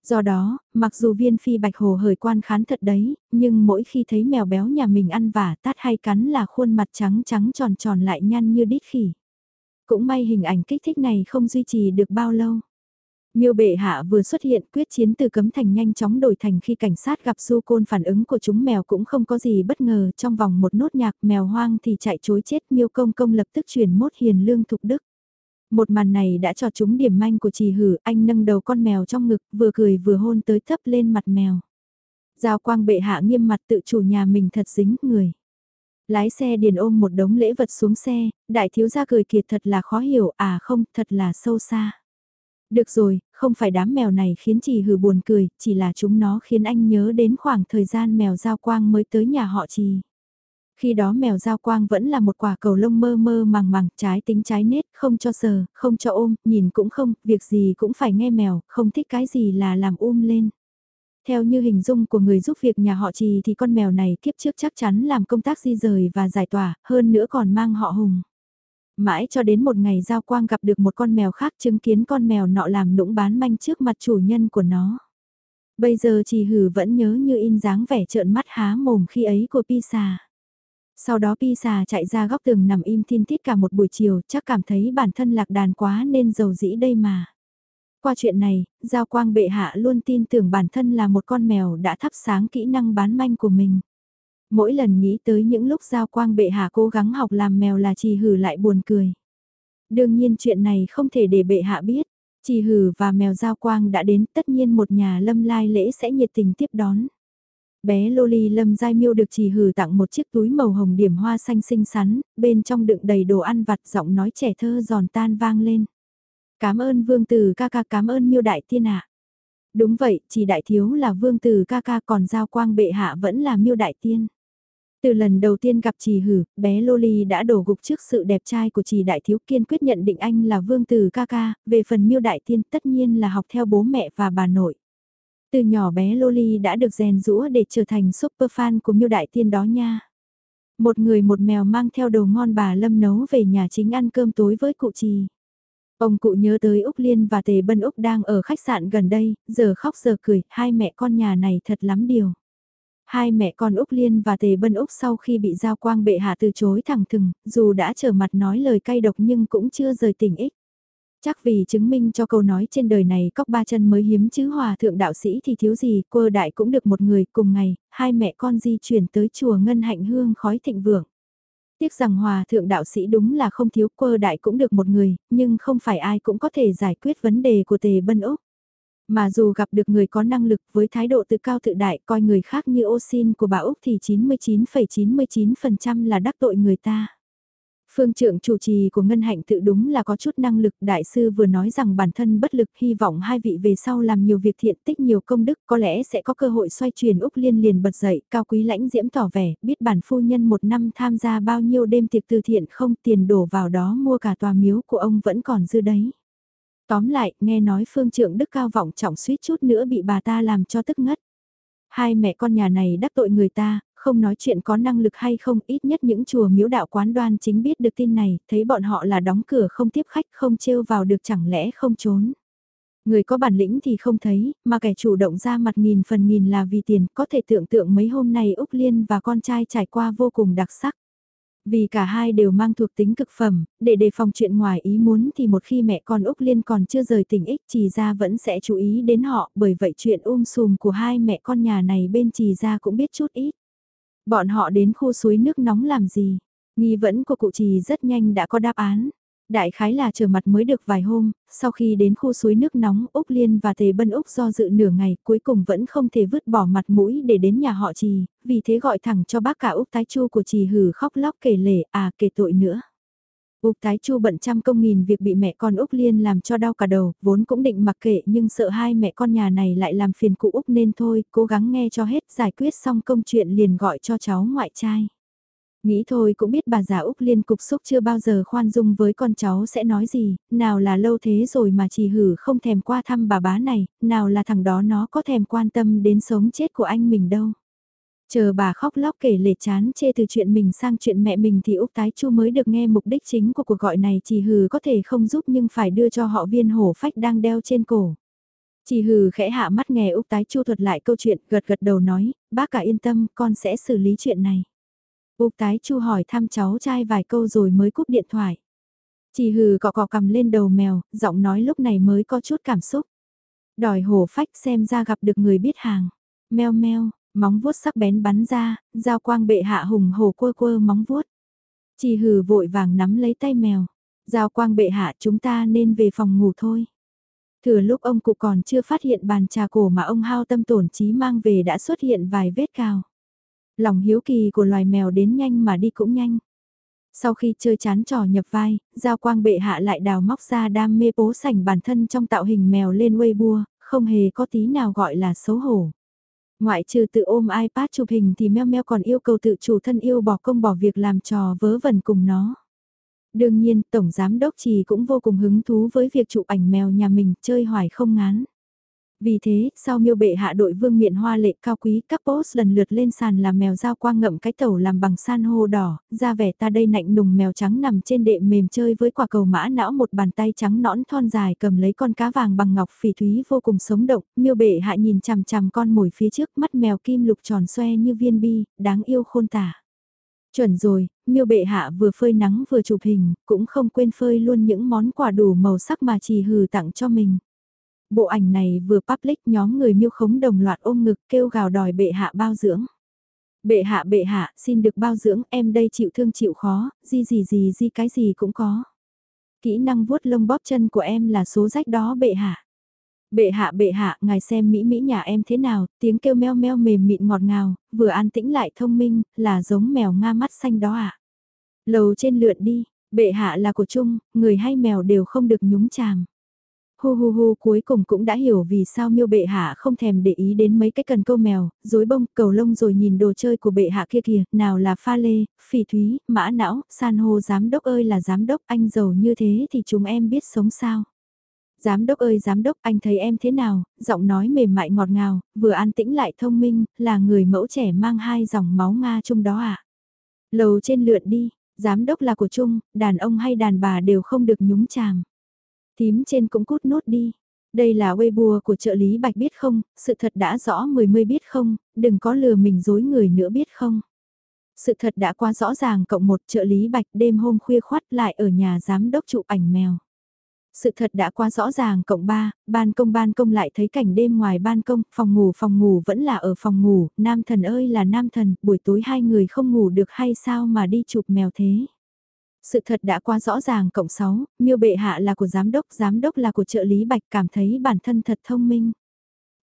Do đó, mặc dù viên phi bạch hồ hởi quan khán thật đấy, nhưng mỗi khi thấy mèo béo nhà mình ăn vả tát hay cắn là khuôn mặt trắng trắng tròn tròn lại nhăn như đít khỉ. Cũng may hình ảnh kích thích này không duy trì được bao lâu. Miêu bệ hạ vừa xuất hiện quyết chiến từ cấm thành nhanh chóng đổi thành khi cảnh sát gặp du côn phản ứng của chúng mèo cũng không có gì bất ngờ trong vòng một nốt nhạc mèo hoang thì chạy chối chết miêu công công lập tức chuyển mốt hiền lương thục đức. Một màn này đã cho chúng điểm manh của trì hử anh nâng đầu con mèo trong ngực vừa cười vừa hôn tới thấp lên mặt mèo. Giao quang bệ hạ nghiêm mặt tự chủ nhà mình thật dính người. Lái xe điền ôm một đống lễ vật xuống xe, đại thiếu gia cười kiệt thật là khó hiểu à không thật là sâu xa. Được rồi, không phải đám mèo này khiến chị hử buồn cười, chỉ là chúng nó khiến anh nhớ đến khoảng thời gian mèo giao quang mới tới nhà họ trì. Khi đó mèo giao quang vẫn là một quả cầu lông mơ mơ màng màng, trái tính trái nết, không cho sờ, không cho ôm, nhìn cũng không, việc gì cũng phải nghe mèo, không thích cái gì là làm um lên. Theo như hình dung của người giúp việc nhà họ trì thì con mèo này kiếp trước chắc chắn làm công tác di rời và giải tỏa, hơn nữa còn mang họ hùng. Mãi cho đến một ngày Giao Quang gặp được một con mèo khác chứng kiến con mèo nọ làm nũng bán manh trước mặt chủ nhân của nó. Bây giờ chỉ hử vẫn nhớ như in dáng vẻ trợn mắt há mồm khi ấy của Pisa. Sau đó Pisa chạy ra góc tường nằm im thiên thít cả một buổi chiều chắc cảm thấy bản thân lạc đàn quá nên giàu dĩ đây mà. Qua chuyện này, Giao Quang bệ hạ luôn tin tưởng bản thân là một con mèo đã thắp sáng kỹ năng bán manh của mình. Mỗi lần nghĩ tới những lúc giao quang bệ hạ cố gắng học làm mèo là trì hử lại buồn cười. Đương nhiên chuyện này không thể để bệ hạ biết. Trì hử và mèo giao quang đã đến tất nhiên một nhà lâm lai lễ sẽ nhiệt tình tiếp đón. Bé Loli lâm giai miêu được trì hử tặng một chiếc túi màu hồng điểm hoa xanh xinh xắn, bên trong đựng đầy đồ ăn vặt giọng nói trẻ thơ giòn tan vang lên. Cảm ơn vương tử ca ca cảm ơn miêu đại tiên ạ. Đúng vậy, chỉ đại thiếu là vương tử ca ca còn giao quang bệ hạ vẫn là miêu đại tiên. Từ lần đầu tiên gặp trì hử, bé Loli đã đổ gục trước sự đẹp trai của trì đại thiếu kiên quyết nhận định anh là vương tử ca ca, về phần miêu đại tiên tất nhiên là học theo bố mẹ và bà nội. Từ nhỏ bé Loli đã được rèn rũa để trở thành super fan của miêu đại tiên đó nha. Một người một mèo mang theo đồ ngon bà Lâm nấu về nhà chính ăn cơm tối với cụ trì. Ông cụ nhớ tới Úc Liên và Tề Bân Úc đang ở khách sạn gần đây, giờ khóc giờ cười, hai mẹ con nhà này thật lắm điều. Hai mẹ con Úc Liên và Tề Bân Úc sau khi bị Giao Quang bệ hạ từ chối thẳng thừng, dù đã trở mặt nói lời cay độc nhưng cũng chưa rời tỉnh ích. Chắc vì chứng minh cho câu nói trên đời này cóc ba chân mới hiếm chứ hòa thượng đạo sĩ thì thiếu gì, quơ đại cũng được một người cùng ngày, hai mẹ con di chuyển tới chùa Ngân Hạnh Hương khói thịnh vượng. Tiếc rằng hòa thượng đạo sĩ đúng là không thiếu quơ đại cũng được một người, nhưng không phải ai cũng có thể giải quyết vấn đề của tề bân Úc. Mà dù gặp được người có năng lực với thái độ tự cao tự đại coi người khác như ô xin của bà Úc thì 99,99% ,99 là đắc tội người ta. Phương trưởng chủ trì của Ngân Hạnh tự đúng là có chút năng lực, đại sư vừa nói rằng bản thân bất lực hy vọng hai vị về sau làm nhiều việc thiện tích nhiều công đức có lẽ sẽ có cơ hội xoay chuyển Úc Liên liền bật dậy, cao quý lãnh diễm tỏ vẻ, biết bản phu nhân một năm tham gia bao nhiêu đêm tiệc từ thiện không tiền đổ vào đó mua cả tòa miếu của ông vẫn còn dư đấy. Tóm lại, nghe nói phương trượng đức cao vọng trọng suýt chút nữa bị bà ta làm cho tức ngất. Hai mẹ con nhà này đắc tội người ta, không nói chuyện có năng lực hay không, ít nhất những chùa miếu đạo quán đoan chính biết được tin này, thấy bọn họ là đóng cửa không tiếp khách không trêu vào được chẳng lẽ không trốn. Người có bản lĩnh thì không thấy, mà kẻ chủ động ra mặt nghìn phần nghìn là vì tiền, có thể tưởng tượng mấy hôm nay Úc Liên và con trai trải qua vô cùng đặc sắc. Vì cả hai đều mang thuộc tính cực phẩm, để đề phòng chuyện ngoài ý muốn thì một khi mẹ con Úc Liên còn chưa rời tỉnh ích trì ra vẫn sẽ chú ý đến họ, bởi vậy chuyện um sùm của hai mẹ con nhà này bên trì ra cũng biết chút ít. Bọn họ đến khu suối nước nóng làm gì? Nghi vấn của cụ trì rất nhanh đã có đáp án. Đại khái là chờ mặt mới được vài hôm, sau khi đến khu suối nước nóng, Úc Liên và Tề Bân Úc do dự nửa ngày, cuối cùng vẫn không thể vứt bỏ mặt mũi để đến nhà họ trì, vì thế gọi thẳng cho bác cả Úc Tái Chu của trì hử khóc lóc kể lể, à kể tội nữa. Úc Tái Chu bận trăm công nghìn việc bị mẹ con Úc Liên làm cho đau cả đầu, vốn cũng định mặc kệ nhưng sợ hai mẹ con nhà này lại làm phiền cụ Úc nên thôi, cố gắng nghe cho hết giải quyết xong công chuyện liền gọi cho cháu ngoại trai. Nghĩ thôi cũng biết bà già Úc Liên cục xúc chưa bao giờ khoan dung với con cháu sẽ nói gì, nào là lâu thế rồi mà chỉ hử không thèm qua thăm bà bá này, nào là thằng đó nó có thèm quan tâm đến sống chết của anh mình đâu. Chờ bà khóc lóc kể lể chán chê từ chuyện mình sang chuyện mẹ mình thì Úc Tái Chu mới được nghe mục đích chính của cuộc gọi này chỉ hừ có thể không giúp nhưng phải đưa cho họ viên hổ phách đang đeo trên cổ. Chỉ hừ khẽ hạ mắt nghe Úc Tái Chu thuật lại câu chuyện gật gật đầu nói, bác cả yên tâm con sẽ xử lý chuyện này. Úc tái chu hỏi thăm cháu trai vài câu rồi mới cúp điện thoại. Chỉ hừ cọ cọ cầm lên đầu mèo, giọng nói lúc này mới có chút cảm xúc. Đòi hổ phách xem ra gặp được người biết hàng. Meo meo, móng vuốt sắc bén bắn ra, giao quang bệ hạ hùng hổ quơ quơ móng vuốt. Chỉ hừ vội vàng nắm lấy tay mèo. Giao quang bệ hạ chúng ta nên về phòng ngủ thôi. Thừa lúc ông cụ còn chưa phát hiện bàn trà cổ mà ông hao tâm tổn trí mang về đã xuất hiện vài vết cào. Lòng hiếu kỳ của loài mèo đến nhanh mà đi cũng nhanh. Sau khi chơi chán trò nhập vai, Giao Quang bệ hạ lại đào móc ra đam mê bố sảnh bản thân trong tạo hình mèo lên Weibo, không hề có tí nào gọi là xấu hổ. Ngoại trừ tự ôm iPad chụp hình thì meo meo còn yêu cầu tự chủ thân yêu bỏ công bỏ việc làm trò vớ vẩn cùng nó. Đương nhiên, Tổng Giám Đốc Trì cũng vô cùng hứng thú với việc chụp ảnh mèo nhà mình chơi hoài không ngán. Vì thế, sau miêu bệ hạ đội vương miện hoa lệ cao quý, các post lần lượt lên sàn làm mèo dao quang ngậm cái tàu làm bằng san hô đỏ, ra vẻ ta đây nạnh nùng mèo trắng nằm trên đệm mềm chơi với quả cầu mã não một bàn tay trắng nõn thon dài cầm lấy con cá vàng bằng ngọc phỉ thúy vô cùng sống động, miêu bệ hạ nhìn chằm chằm con mồi phía trước mắt mèo kim lục tròn xoe như viên bi, đáng yêu khôn tả. Chuẩn rồi, miêu bệ hạ vừa phơi nắng vừa chụp hình, cũng không quên phơi luôn những món quà đủ màu sắc mà chỉ hừ tặng cho mình. Bộ ảnh này vừa public nhóm người miêu khống đồng loạt ôm ngực kêu gào đòi bệ hạ bao dưỡng. Bệ hạ bệ hạ, xin được bao dưỡng, em đây chịu thương chịu khó, gì gì gì gì cái gì cũng có. Kỹ năng vuốt lông bóp chân của em là số rách đó bệ hạ. Bệ hạ bệ hạ, ngài xem mỹ mỹ nhà em thế nào, tiếng kêu meo meo mềm mịn ngọt ngào, vừa an tĩnh lại thông minh, là giống mèo nga mắt xanh đó ạ. À. Lầu trên lượn đi, bệ hạ là của chung, người hay mèo đều không được nhúng chàm. Hu hu hu cuối cùng cũng đã hiểu vì sao miêu bệ hạ không thèm để ý đến mấy cái cần câu mèo, rối bông, cầu lông rồi nhìn đồ chơi của bệ hạ kia kìa, nào là pha lê, phỉ thúy, mã não, san hô giám đốc ơi là giám đốc, anh giàu như thế thì chúng em biết sống sao. Giám đốc ơi giám đốc anh thấy em thế nào, giọng nói mềm mại ngọt ngào, vừa an tĩnh lại thông minh, là người mẫu trẻ mang hai dòng máu Nga chung đó à. Lầu trên lượn đi, giám đốc là của chung, đàn ông hay đàn bà đều không được nhúng chàm. Tím trên cũng cút nốt đi. Đây là Weibo của trợ lý Bạch biết không, sự thật đã rõ mười mươi biết không, đừng có lừa mình dối người nữa biết không. Sự thật đã quá rõ ràng cộng một trợ lý Bạch đêm hôm khuya khoát lại ở nhà giám đốc chụp ảnh mèo. Sự thật đã quá rõ ràng cộng ba ban công ban công lại thấy cảnh đêm ngoài ban công, phòng ngủ phòng ngủ vẫn là ở phòng ngủ, nam thần ơi là nam thần, buổi tối hai người không ngủ được hay sao mà đi chụp mèo thế. Sự thật đã quá rõ ràng cộng 6, miêu bệ hạ là của giám đốc, giám đốc là của trợ lý bạch cảm thấy bản thân thật thông minh.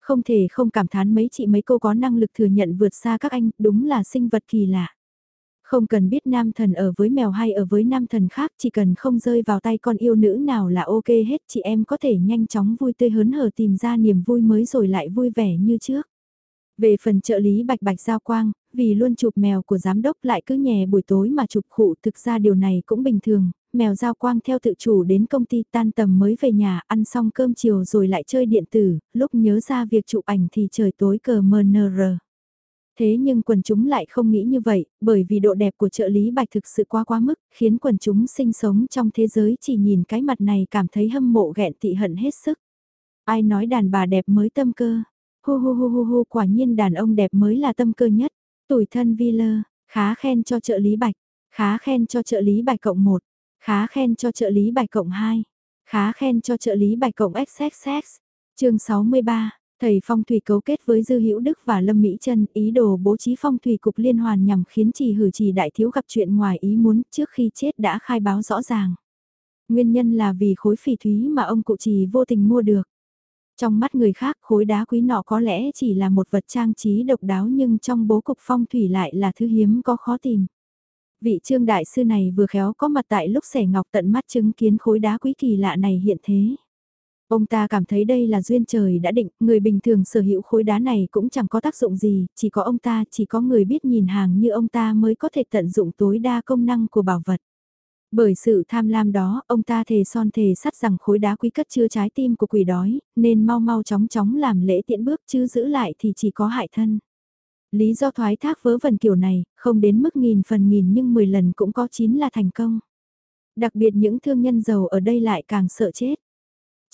Không thể không cảm thán mấy chị mấy cô có năng lực thừa nhận vượt xa các anh, đúng là sinh vật kỳ lạ. Không cần biết nam thần ở với mèo hay ở với nam thần khác, chỉ cần không rơi vào tay con yêu nữ nào là ok hết, chị em có thể nhanh chóng vui tươi hớn hở tìm ra niềm vui mới rồi lại vui vẻ như trước. Về phần trợ lý bạch bạch giao quang, vì luôn chụp mèo của giám đốc lại cứ nhè buổi tối mà chụp khụ thực ra điều này cũng bình thường, mèo giao quang theo tự chủ đến công ty tan tầm mới về nhà ăn xong cơm chiều rồi lại chơi điện tử, lúc nhớ ra việc chụp ảnh thì trời tối cờ mờ nờ rờ. Thế nhưng quần chúng lại không nghĩ như vậy, bởi vì độ đẹp của trợ lý bạch thực sự quá quá mức, khiến quần chúng sinh sống trong thế giới chỉ nhìn cái mặt này cảm thấy hâm mộ ghẹn tị hận hết sức. Ai nói đàn bà đẹp mới tâm cơ, hu hu hu hu hu quả nhiên đàn ông đẹp mới là tâm cơ nhất, tuổi thân vi lơ, khá khen cho trợ lý bạch, khá khen cho trợ lý bạch cộng 1, khá khen cho trợ lý bạch cộng 2, khá khen cho trợ lý bạch cộng XXX, chương 63. Thầy phong thủy cấu kết với Dư Hữu Đức và Lâm Mỹ Trân ý đồ bố trí phong thủy cục liên hoàn nhằm khiến trì hử trì đại thiếu gặp chuyện ngoài ý muốn trước khi chết đã khai báo rõ ràng. Nguyên nhân là vì khối phỉ thúy mà ông cụ trì vô tình mua được. Trong mắt người khác khối đá quý nọ có lẽ chỉ là một vật trang trí độc đáo nhưng trong bố cục phong thủy lại là thứ hiếm có khó tìm. Vị trương đại sư này vừa khéo có mặt tại lúc sẻ ngọc tận mắt chứng kiến khối đá quý kỳ lạ này hiện thế. Ông ta cảm thấy đây là duyên trời đã định, người bình thường sở hữu khối đá này cũng chẳng có tác dụng gì, chỉ có ông ta, chỉ có người biết nhìn hàng như ông ta mới có thể tận dụng tối đa công năng của bảo vật. Bởi sự tham lam đó, ông ta thề son thề sắt rằng khối đá quý cất chứa trái tim của quỷ đói, nên mau mau chóng chóng làm lễ tiễn bước chứ giữ lại thì chỉ có hại thân. Lý do thoái thác vớ vẩn kiểu này, không đến mức nghìn phần nghìn nhưng 10 lần cũng có 9 là thành công. Đặc biệt những thương nhân giàu ở đây lại càng sợ chết.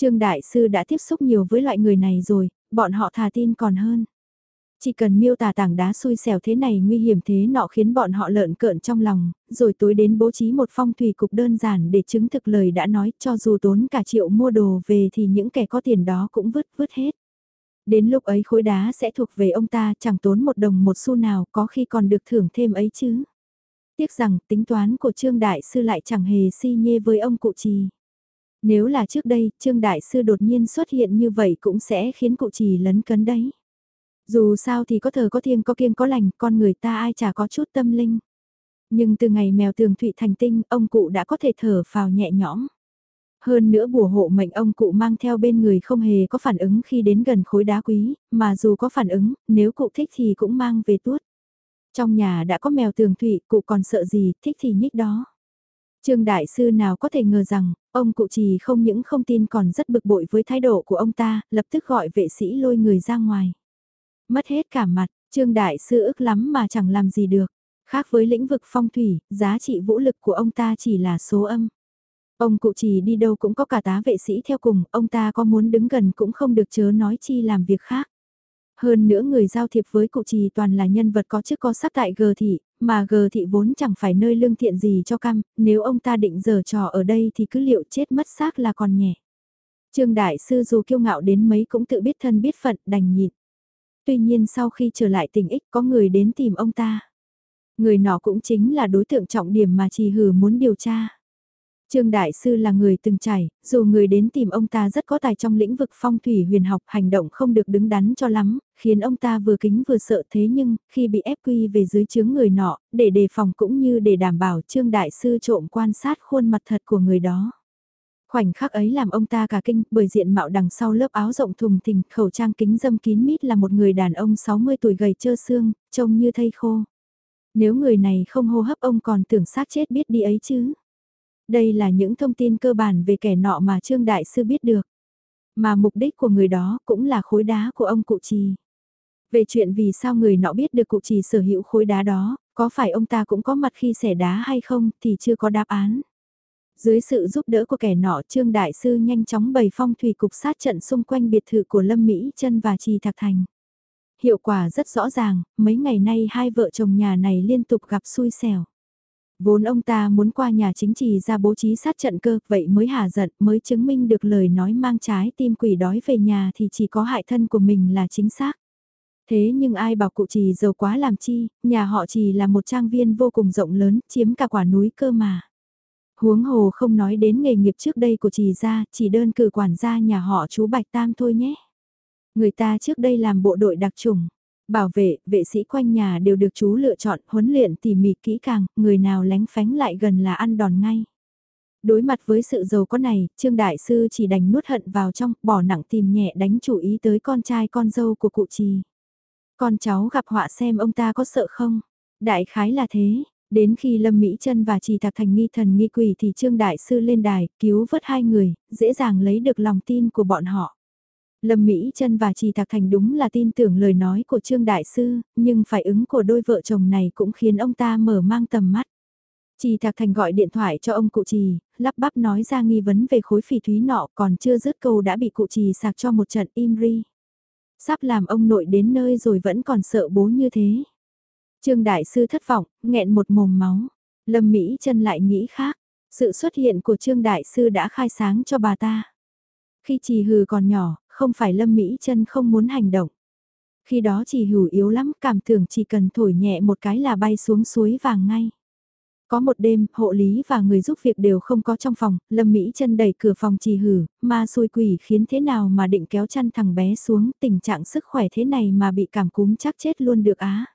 Trương Đại Sư đã tiếp xúc nhiều với loại người này rồi, bọn họ thà tin còn hơn. Chỉ cần miêu tả tảng đá xui xẻo thế này nguy hiểm thế nọ khiến bọn họ lợn cợn trong lòng, rồi tối đến bố trí một phong thủy cục đơn giản để chứng thực lời đã nói cho dù tốn cả triệu mua đồ về thì những kẻ có tiền đó cũng vứt vứt hết. Đến lúc ấy khối đá sẽ thuộc về ông ta chẳng tốn một đồng một xu nào có khi còn được thưởng thêm ấy chứ. Tiếc rằng tính toán của Trương Đại Sư lại chẳng hề si nhê với ông cụ trì. Nếu là trước đây, Trương Đại Sư đột nhiên xuất hiện như vậy cũng sẽ khiến cụ trì lấn cấn đấy. Dù sao thì có thờ có thiêng có kiêng có lành, con người ta ai chả có chút tâm linh. Nhưng từ ngày mèo tường thụy thành tinh, ông cụ đã có thể thở phào nhẹ nhõm. Hơn nữa bùa hộ mệnh ông cụ mang theo bên người không hề có phản ứng khi đến gần khối đá quý, mà dù có phản ứng, nếu cụ thích thì cũng mang về tuốt. Trong nhà đã có mèo tường thụy, cụ còn sợ gì, thích thì nhích đó. Trương Đại Sư nào có thể ngờ rằng, ông cụ trì không những không tin còn rất bực bội với thái độ của ông ta, lập tức gọi vệ sĩ lôi người ra ngoài. Mất hết cả mặt, Trương Đại Sư ức lắm mà chẳng làm gì được. Khác với lĩnh vực phong thủy, giá trị vũ lực của ông ta chỉ là số âm. Ông cụ trì đi đâu cũng có cả tá vệ sĩ theo cùng, ông ta có muốn đứng gần cũng không được chớ nói chi làm việc khác. Hơn nữa người giao thiệp với cụ trì toàn là nhân vật có chức có sắc tại gờ thị, mà gờ thị vốn chẳng phải nơi lương thiện gì cho cam, nếu ông ta định giờ trò ở đây thì cứ liệu chết mất xác là còn nhẹ. Trương Đại Sư dù kiêu ngạo đến mấy cũng tự biết thân biết phận đành nhịn. Tuy nhiên sau khi trở lại tỉnh ích có người đến tìm ông ta. Người nọ cũng chính là đối tượng trọng điểm mà trì hử muốn điều tra. Trương Đại Sư là người từng trải, dù người đến tìm ông ta rất có tài trong lĩnh vực phong thủy huyền học hành động không được đứng đắn cho lắm, khiến ông ta vừa kính vừa sợ thế nhưng, khi bị ép quy về dưới chướng người nọ, để đề phòng cũng như để đảm bảo Trương Đại Sư trộm quan sát khuôn mặt thật của người đó. Khoảnh khắc ấy làm ông ta cả kinh bởi diện mạo đằng sau lớp áo rộng thùng thình, khẩu trang kính dâm kín mít là một người đàn ông 60 tuổi gầy trơ xương, trông như thây khô. Nếu người này không hô hấp ông còn tưởng xác chết biết đi ấy chứ. Đây là những thông tin cơ bản về kẻ nọ mà Trương Đại Sư biết được. Mà mục đích của người đó cũng là khối đá của ông cụ trì. Về chuyện vì sao người nọ biết được cụ trì sở hữu khối đá đó, có phải ông ta cũng có mặt khi xẻ đá hay không thì chưa có đáp án. Dưới sự giúp đỡ của kẻ nọ Trương Đại Sư nhanh chóng bày phong thủy cục sát trận xung quanh biệt thự của Lâm Mỹ chân và Trì Thạc Thành. Hiệu quả rất rõ ràng, mấy ngày nay hai vợ chồng nhà này liên tục gặp xui xẻo. Vốn ông ta muốn qua nhà chính trì ra bố trí sát trận cơ, vậy mới hà giận, mới chứng minh được lời nói mang trái tim quỷ đói về nhà thì chỉ có hại thân của mình là chính xác. Thế nhưng ai bảo cụ trì giàu quá làm chi, nhà họ trì là một trang viên vô cùng rộng lớn, chiếm cả quả núi cơ mà. Huống hồ không nói đến nghề nghiệp trước đây của chị gia, chỉ đơn cử quản gia nhà họ chú Bạch Tam thôi nhé. Người ta trước đây làm bộ đội đặc trùng, bảo vệ, vệ sĩ quanh nhà đều được chú lựa chọn, huấn luyện tỉ mỉ kỹ càng, người nào lánh phánh lại gần là ăn đòn ngay. Đối mặt với sự giàu có này, Trương Đại Sư chỉ đành nuốt hận vào trong, bỏ nặng tìm nhẹ đánh chủ ý tới con trai con dâu của cụ trì. Con cháu gặp họa xem ông ta có sợ không? Đại khái là thế, đến khi Lâm Mỹ Trân và Trì Thạc Thành nghi thần nghi quỷ thì Trương Đại Sư lên đài, cứu vớt hai người, dễ dàng lấy được lòng tin của bọn họ. Lâm Mỹ Trân và Trì Thạc Thành đúng là tin tưởng lời nói của Trương Đại Sư, nhưng phải ứng của đôi vợ chồng này cũng khiến ông ta mở mang tầm mắt. Trì Thạc Thành gọi điện thoại cho ông cụ Trì, lắp bắp nói ra nghi vấn về khối phỉ thúy nọ còn chưa dứt câu đã bị cụ Trì sạc cho một trận im ri. Sắp làm ông nội đến nơi rồi vẫn còn sợ bố như thế. Trương Đại Sư thất vọng, nghẹn một mồm máu. Lâm Mỹ chân lại nghĩ khác. Sự xuất hiện của Trương Đại Sư đã khai sáng cho bà ta. Khi trì hừ còn nhỏ, không phải Lâm Mỹ chân không muốn hành động. Khi đó trì hừ yếu lắm, cảm tưởng chỉ cần thổi nhẹ một cái là bay xuống suối vàng ngay. Có một đêm, hộ lý và người giúp việc đều không có trong phòng, Lâm Mỹ chân đẩy cửa phòng trì hử, ma xui quỷ khiến thế nào mà định kéo chăn thằng bé xuống, tình trạng sức khỏe thế này mà bị cảm cúm chắc chết luôn được á.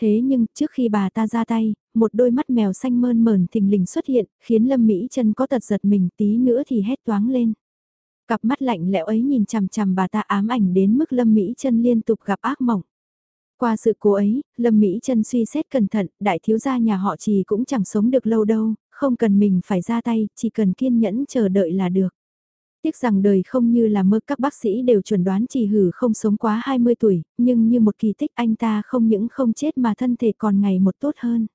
Thế nhưng, trước khi bà ta ra tay, một đôi mắt mèo xanh mơn mờn thình lình xuất hiện, khiến Lâm Mỹ chân có tật giật mình tí nữa thì hét toáng lên. Cặp mắt lạnh lẽo ấy nhìn chằm chằm bà ta ám ảnh đến mức Lâm Mỹ chân liên tục gặp ác mộng. Qua sự cố ấy, Lâm Mỹ chân suy xét cẩn thận, đại thiếu gia nhà họ trì cũng chẳng sống được lâu đâu, không cần mình phải ra tay, chỉ cần kiên nhẫn chờ đợi là được. Tiếc rằng đời không như là mơ các bác sĩ đều chuẩn đoán trì hử không sống quá 20 tuổi, nhưng như một kỳ tích anh ta không những không chết mà thân thể còn ngày một tốt hơn.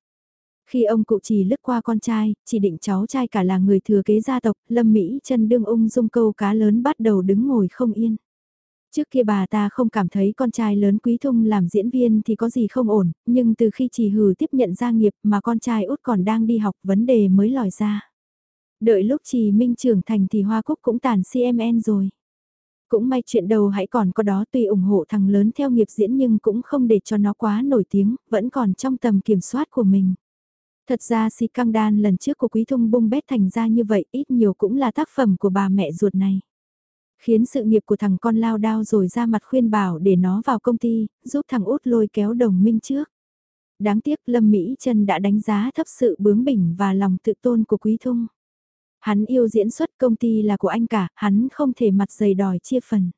Khi ông cụ trì lướt qua con trai, chỉ định cháu trai cả là người thừa kế gia tộc, Lâm Mỹ chân đương ung dung câu cá lớn bắt đầu đứng ngồi không yên. Trước kia bà ta không cảm thấy con trai lớn quý thung làm diễn viên thì có gì không ổn, nhưng từ khi chỉ hử tiếp nhận gia nghiệp mà con trai út còn đang đi học vấn đề mới lòi ra. Đợi lúc trì minh trưởng thành thì Hoa Cúc cũng tàn CMN rồi. Cũng may chuyện đầu hãy còn có đó tùy ủng hộ thằng lớn theo nghiệp diễn nhưng cũng không để cho nó quá nổi tiếng, vẫn còn trong tầm kiểm soát của mình. Thật ra si căng đan lần trước của Quý Thung bung bét thành ra như vậy ít nhiều cũng là tác phẩm của bà mẹ ruột này khiến sự nghiệp của thằng con lao đao rồi ra mặt khuyên bảo để nó vào công ty, giúp thằng út lôi kéo đồng minh trước. Đáng tiếc Lâm Mỹ Trân đã đánh giá thấp sự bướng bỉnh và lòng tự tôn của Quý Thung. Hắn yêu diễn xuất công ty là của anh cả, hắn không thể mặt dày đòi chia phần.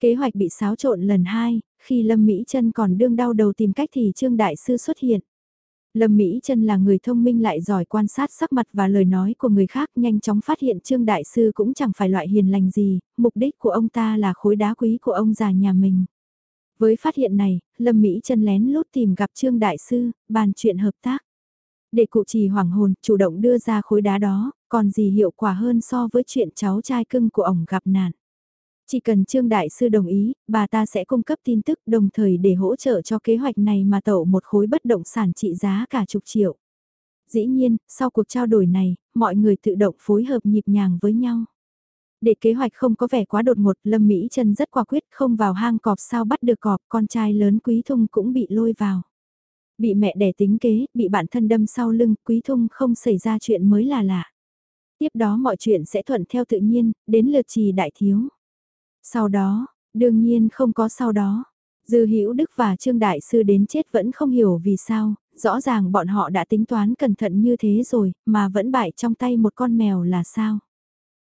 Kế hoạch bị xáo trộn lần hai, khi Lâm Mỹ Trân còn đương đau đầu tìm cách thì Trương Đại Sư xuất hiện. Lâm Mỹ Trân là người thông minh lại giỏi quan sát sắc mặt và lời nói của người khác nhanh chóng phát hiện Trương Đại Sư cũng chẳng phải loại hiền lành gì, mục đích của ông ta là khối đá quý của ông già nhà mình. Với phát hiện này, Lâm Mỹ Trân lén lút tìm gặp Trương Đại Sư, bàn chuyện hợp tác. Để cụ trì hoàng hồn, chủ động đưa ra khối đá đó, còn gì hiệu quả hơn so với chuyện cháu trai cưng của ổng gặp nạn. Chỉ cần Trương Đại Sư đồng ý, bà ta sẽ cung cấp tin tức đồng thời để hỗ trợ cho kế hoạch này mà tậu một khối bất động sản trị giá cả chục triệu. Dĩ nhiên, sau cuộc trao đổi này, mọi người tự động phối hợp nhịp nhàng với nhau. Để kế hoạch không có vẻ quá đột ngột, Lâm Mỹ Trân rất quả quyết không vào hang cọp sao bắt được cọp, con trai lớn Quý Thung cũng bị lôi vào. Bị mẹ đẻ tính kế, bị bạn thân đâm sau lưng, Quý Thung không xảy ra chuyện mới là lạ. Tiếp đó mọi chuyện sẽ thuận theo tự nhiên, đến lượt trì đại thiếu. Sau đó, đương nhiên không có sau đó. Dư Hữu Đức và Trương Đại Sư đến chết vẫn không hiểu vì sao, rõ ràng bọn họ đã tính toán cẩn thận như thế rồi, mà vẫn bại trong tay một con mèo là sao.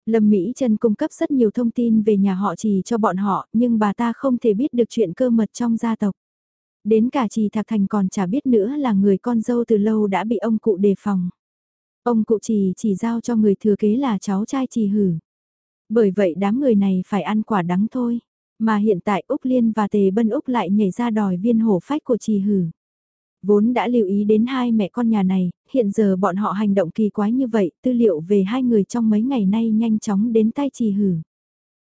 Lâm Mỹ Trần cung cấp rất nhiều thông tin về nhà họ trì cho bọn họ, nhưng bà ta không thể biết được chuyện cơ mật trong gia tộc. Đến cả trì Thạc Thành còn chả biết nữa là người con dâu từ lâu đã bị ông cụ đề phòng. Ông cụ trì chỉ giao cho người thừa kế là cháu trai trì hử. Bởi vậy đám người này phải ăn quả đắng thôi. Mà hiện tại Úc Liên và Tề Bân Úc lại nhảy ra đòi viên hổ phách của trì hử. Vốn đã lưu ý đến hai mẹ con nhà này, hiện giờ bọn họ hành động kỳ quái như vậy, tư liệu về hai người trong mấy ngày nay nhanh chóng đến tay trì hử.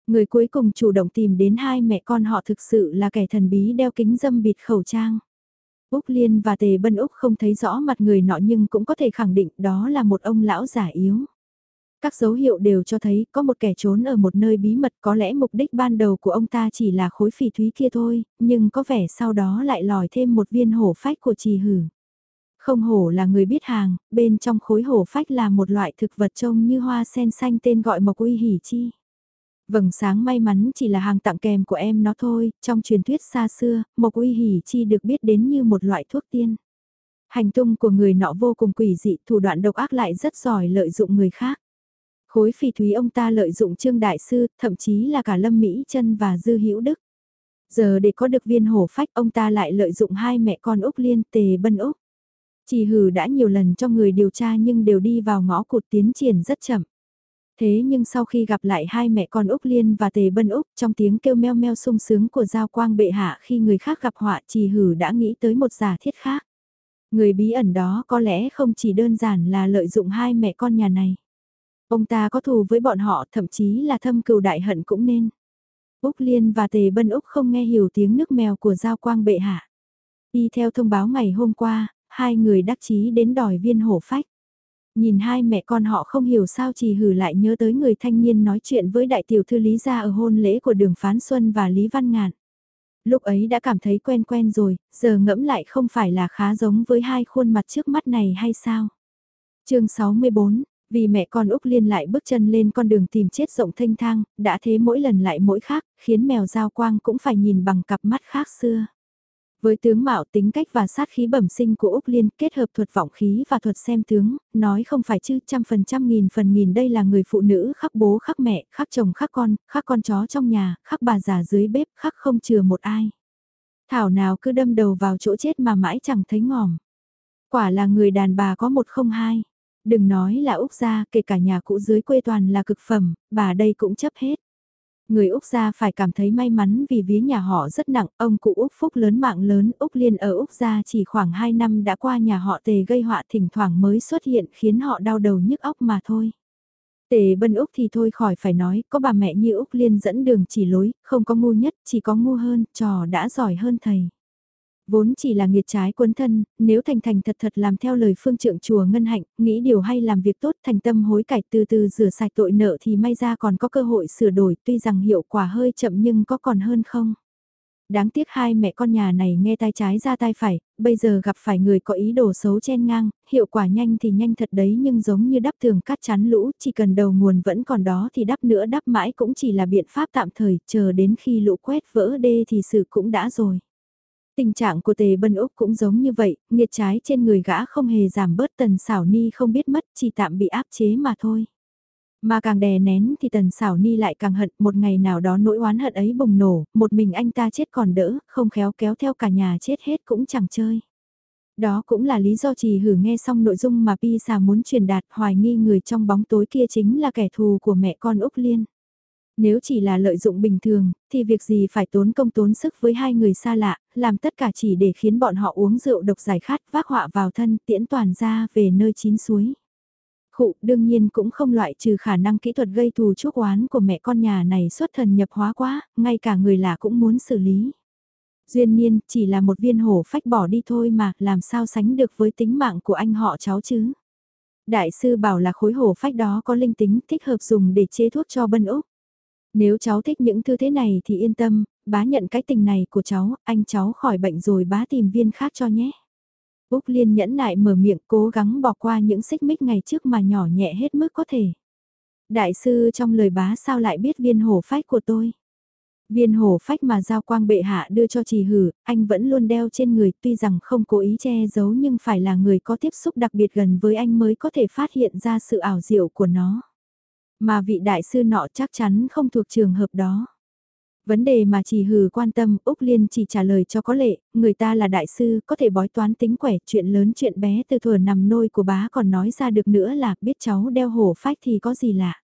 Người cuối cùng chủ động tìm đến hai mẹ con họ thực sự là kẻ thần bí đeo kính dâm bịt khẩu trang. Úc Liên và Tề Bân Úc không thấy rõ mặt người nọ nhưng cũng có thể khẳng định đó là một ông lão giả yếu. Các dấu hiệu đều cho thấy có một kẻ trốn ở một nơi bí mật có lẽ mục đích ban đầu của ông ta chỉ là khối phỉ thúy kia thôi, nhưng có vẻ sau đó lại lòi thêm một viên hổ phách của trì hử. Không hổ là người biết hàng, bên trong khối hổ phách là một loại thực vật trông như hoa sen xanh tên gọi mộc uy hỉ chi. Vầng sáng may mắn chỉ là hàng tặng kèm của em nó thôi, trong truyền thuyết xa xưa, Mộc Uy Hỉ Chi được biết đến như một loại thuốc tiên. Hành tung của người nọ vô cùng quỷ dị, thủ đoạn độc ác lại rất giỏi lợi dụng người khác. Khối phỉ thúy ông ta lợi dụng Trương Đại Sư, thậm chí là cả Lâm Mỹ chân và Dư Hữu Đức. Giờ để có được viên hổ phách ông ta lại lợi dụng hai mẹ con Úc Liên Tề Bân Úc. Chỉ hử đã nhiều lần cho người điều tra nhưng đều đi vào ngõ cụt tiến triển rất chậm. Thế nhưng sau khi gặp lại hai mẹ con Úc Liên và Tề Bân Úc trong tiếng kêu meo meo sung sướng của Giao Quang bệ hạ khi người khác gặp họa trì hử đã nghĩ tới một giả thiết khác. Người bí ẩn đó có lẽ không chỉ đơn giản là lợi dụng hai mẹ con nhà này. Ông ta có thù với bọn họ thậm chí là thâm cừu đại hận cũng nên. Úc Liên và Tề Bân Úc không nghe hiểu tiếng nước mèo của Giao Quang bệ hạ. Y theo thông báo ngày hôm qua, hai người đắc chí đến đòi viên hổ phách. Nhìn hai mẹ con họ không hiểu sao chỉ hử lại nhớ tới người thanh niên nói chuyện với đại tiểu thư Lý Gia ở hôn lễ của đường Phán Xuân và Lý Văn Ngạn. Lúc ấy đã cảm thấy quen quen rồi, giờ ngẫm lại không phải là khá giống với hai khuôn mặt trước mắt này hay sao? chương 64, vì mẹ con Úc Liên lại bước chân lên con đường tìm chết rộng thanh thang, đã thế mỗi lần lại mỗi khác, khiến mèo giao quang cũng phải nhìn bằng cặp mắt khác xưa. Với tướng mạo tính cách và sát khí bẩm sinh của Úc Liên kết hợp thuật vọng khí và thuật xem tướng, nói không phải chứ trăm phần trăm nghìn phần nghìn đây là người phụ nữ khắc bố khắc mẹ, khắc chồng khắc con, khắc con chó trong nhà, khắc bà già dưới bếp, khắc không chừa một ai. Thảo nào cứ đâm đầu vào chỗ chết mà mãi chẳng thấy ngòm. Quả là người đàn bà có một không hai. Đừng nói là Úc gia, kể cả nhà cũ dưới quê toàn là cực phẩm, bà đây cũng chấp hết. Người Úc gia phải cảm thấy may mắn vì vía nhà họ rất nặng, ông cụ Úc Phúc lớn mạng lớn, Úc Liên ở Úc gia chỉ khoảng 2 năm đã qua nhà họ tề gây họa thỉnh thoảng mới xuất hiện khiến họ đau đầu nhức óc mà thôi. Tề bân Úc thì thôi khỏi phải nói, có bà mẹ như Úc Liên dẫn đường chỉ lối, không có ngu nhất, chỉ có ngu hơn, trò đã giỏi hơn thầy. Vốn chỉ là nghiệt trái quân thân, nếu thành thành thật thật làm theo lời phương trượng chùa Ngân Hạnh, nghĩ điều hay làm việc tốt thành tâm hối cải từ từ rửa sạch tội nợ thì may ra còn có cơ hội sửa đổi tuy rằng hiệu quả hơi chậm nhưng có còn hơn không. Đáng tiếc hai mẹ con nhà này nghe tai trái ra tai phải, bây giờ gặp phải người có ý đồ xấu chen ngang, hiệu quả nhanh thì nhanh thật đấy nhưng giống như đắp tường cắt chắn lũ, chỉ cần đầu nguồn vẫn còn đó thì đắp nữa đắp mãi cũng chỉ là biện pháp tạm thời, chờ đến khi lũ quét vỡ đê thì sự cũng đã rồi. Tình trạng của tề bân Úc cũng giống như vậy, nghiệt trái trên người gã không hề giảm bớt tần xảo ni không biết mất chỉ tạm bị áp chế mà thôi. Mà càng đè nén thì tần xảo ni lại càng hận một ngày nào đó nỗi oán hận ấy bùng nổ, một mình anh ta chết còn đỡ, không khéo kéo theo cả nhà chết hết cũng chẳng chơi. Đó cũng là lý do chỉ hử nghe xong nội dung mà Pisa muốn truyền đạt hoài nghi người trong bóng tối kia chính là kẻ thù của mẹ con Úc Liên. Nếu chỉ là lợi dụng bình thường, thì việc gì phải tốn công tốn sức với hai người xa lạ, làm tất cả chỉ để khiến bọn họ uống rượu độc giải khát vác họa vào thân tiễn toàn ra về nơi chín suối. Khụ đương nhiên cũng không loại trừ khả năng kỹ thuật gây thù chuốc oán của mẹ con nhà này xuất thần nhập hóa quá, ngay cả người lạ cũng muốn xử lý. Duyên nhiên chỉ là một viên hổ phách bỏ đi thôi mà làm sao sánh được với tính mạng của anh họ cháu chứ. Đại sư bảo là khối hổ phách đó có linh tính thích hợp dùng để chế thuốc cho bân úc. Nếu cháu thích những thứ thế này thì yên tâm, bá nhận cái tình này của cháu, anh cháu khỏi bệnh rồi bá tìm viên khác cho nhé. Úc Liên nhẫn nại mở miệng cố gắng bỏ qua những xích mích ngày trước mà nhỏ nhẹ hết mức có thể. Đại sư trong lời bá sao lại biết viên hổ phách của tôi? Viên hổ phách mà giao quang bệ hạ đưa cho trì hử, anh vẫn luôn đeo trên người tuy rằng không cố ý che giấu nhưng phải là người có tiếp xúc đặc biệt gần với anh mới có thể phát hiện ra sự ảo diệu của nó. Mà vị đại sư nọ chắc chắn không thuộc trường hợp đó. Vấn đề mà chỉ hừ quan tâm, Úc Liên chỉ trả lời cho có lệ, người ta là đại sư, có thể bói toán tính quẻ, chuyện lớn chuyện bé từ thuở nằm nôi của bá còn nói ra được nữa là biết cháu đeo hổ phách thì có gì lạ.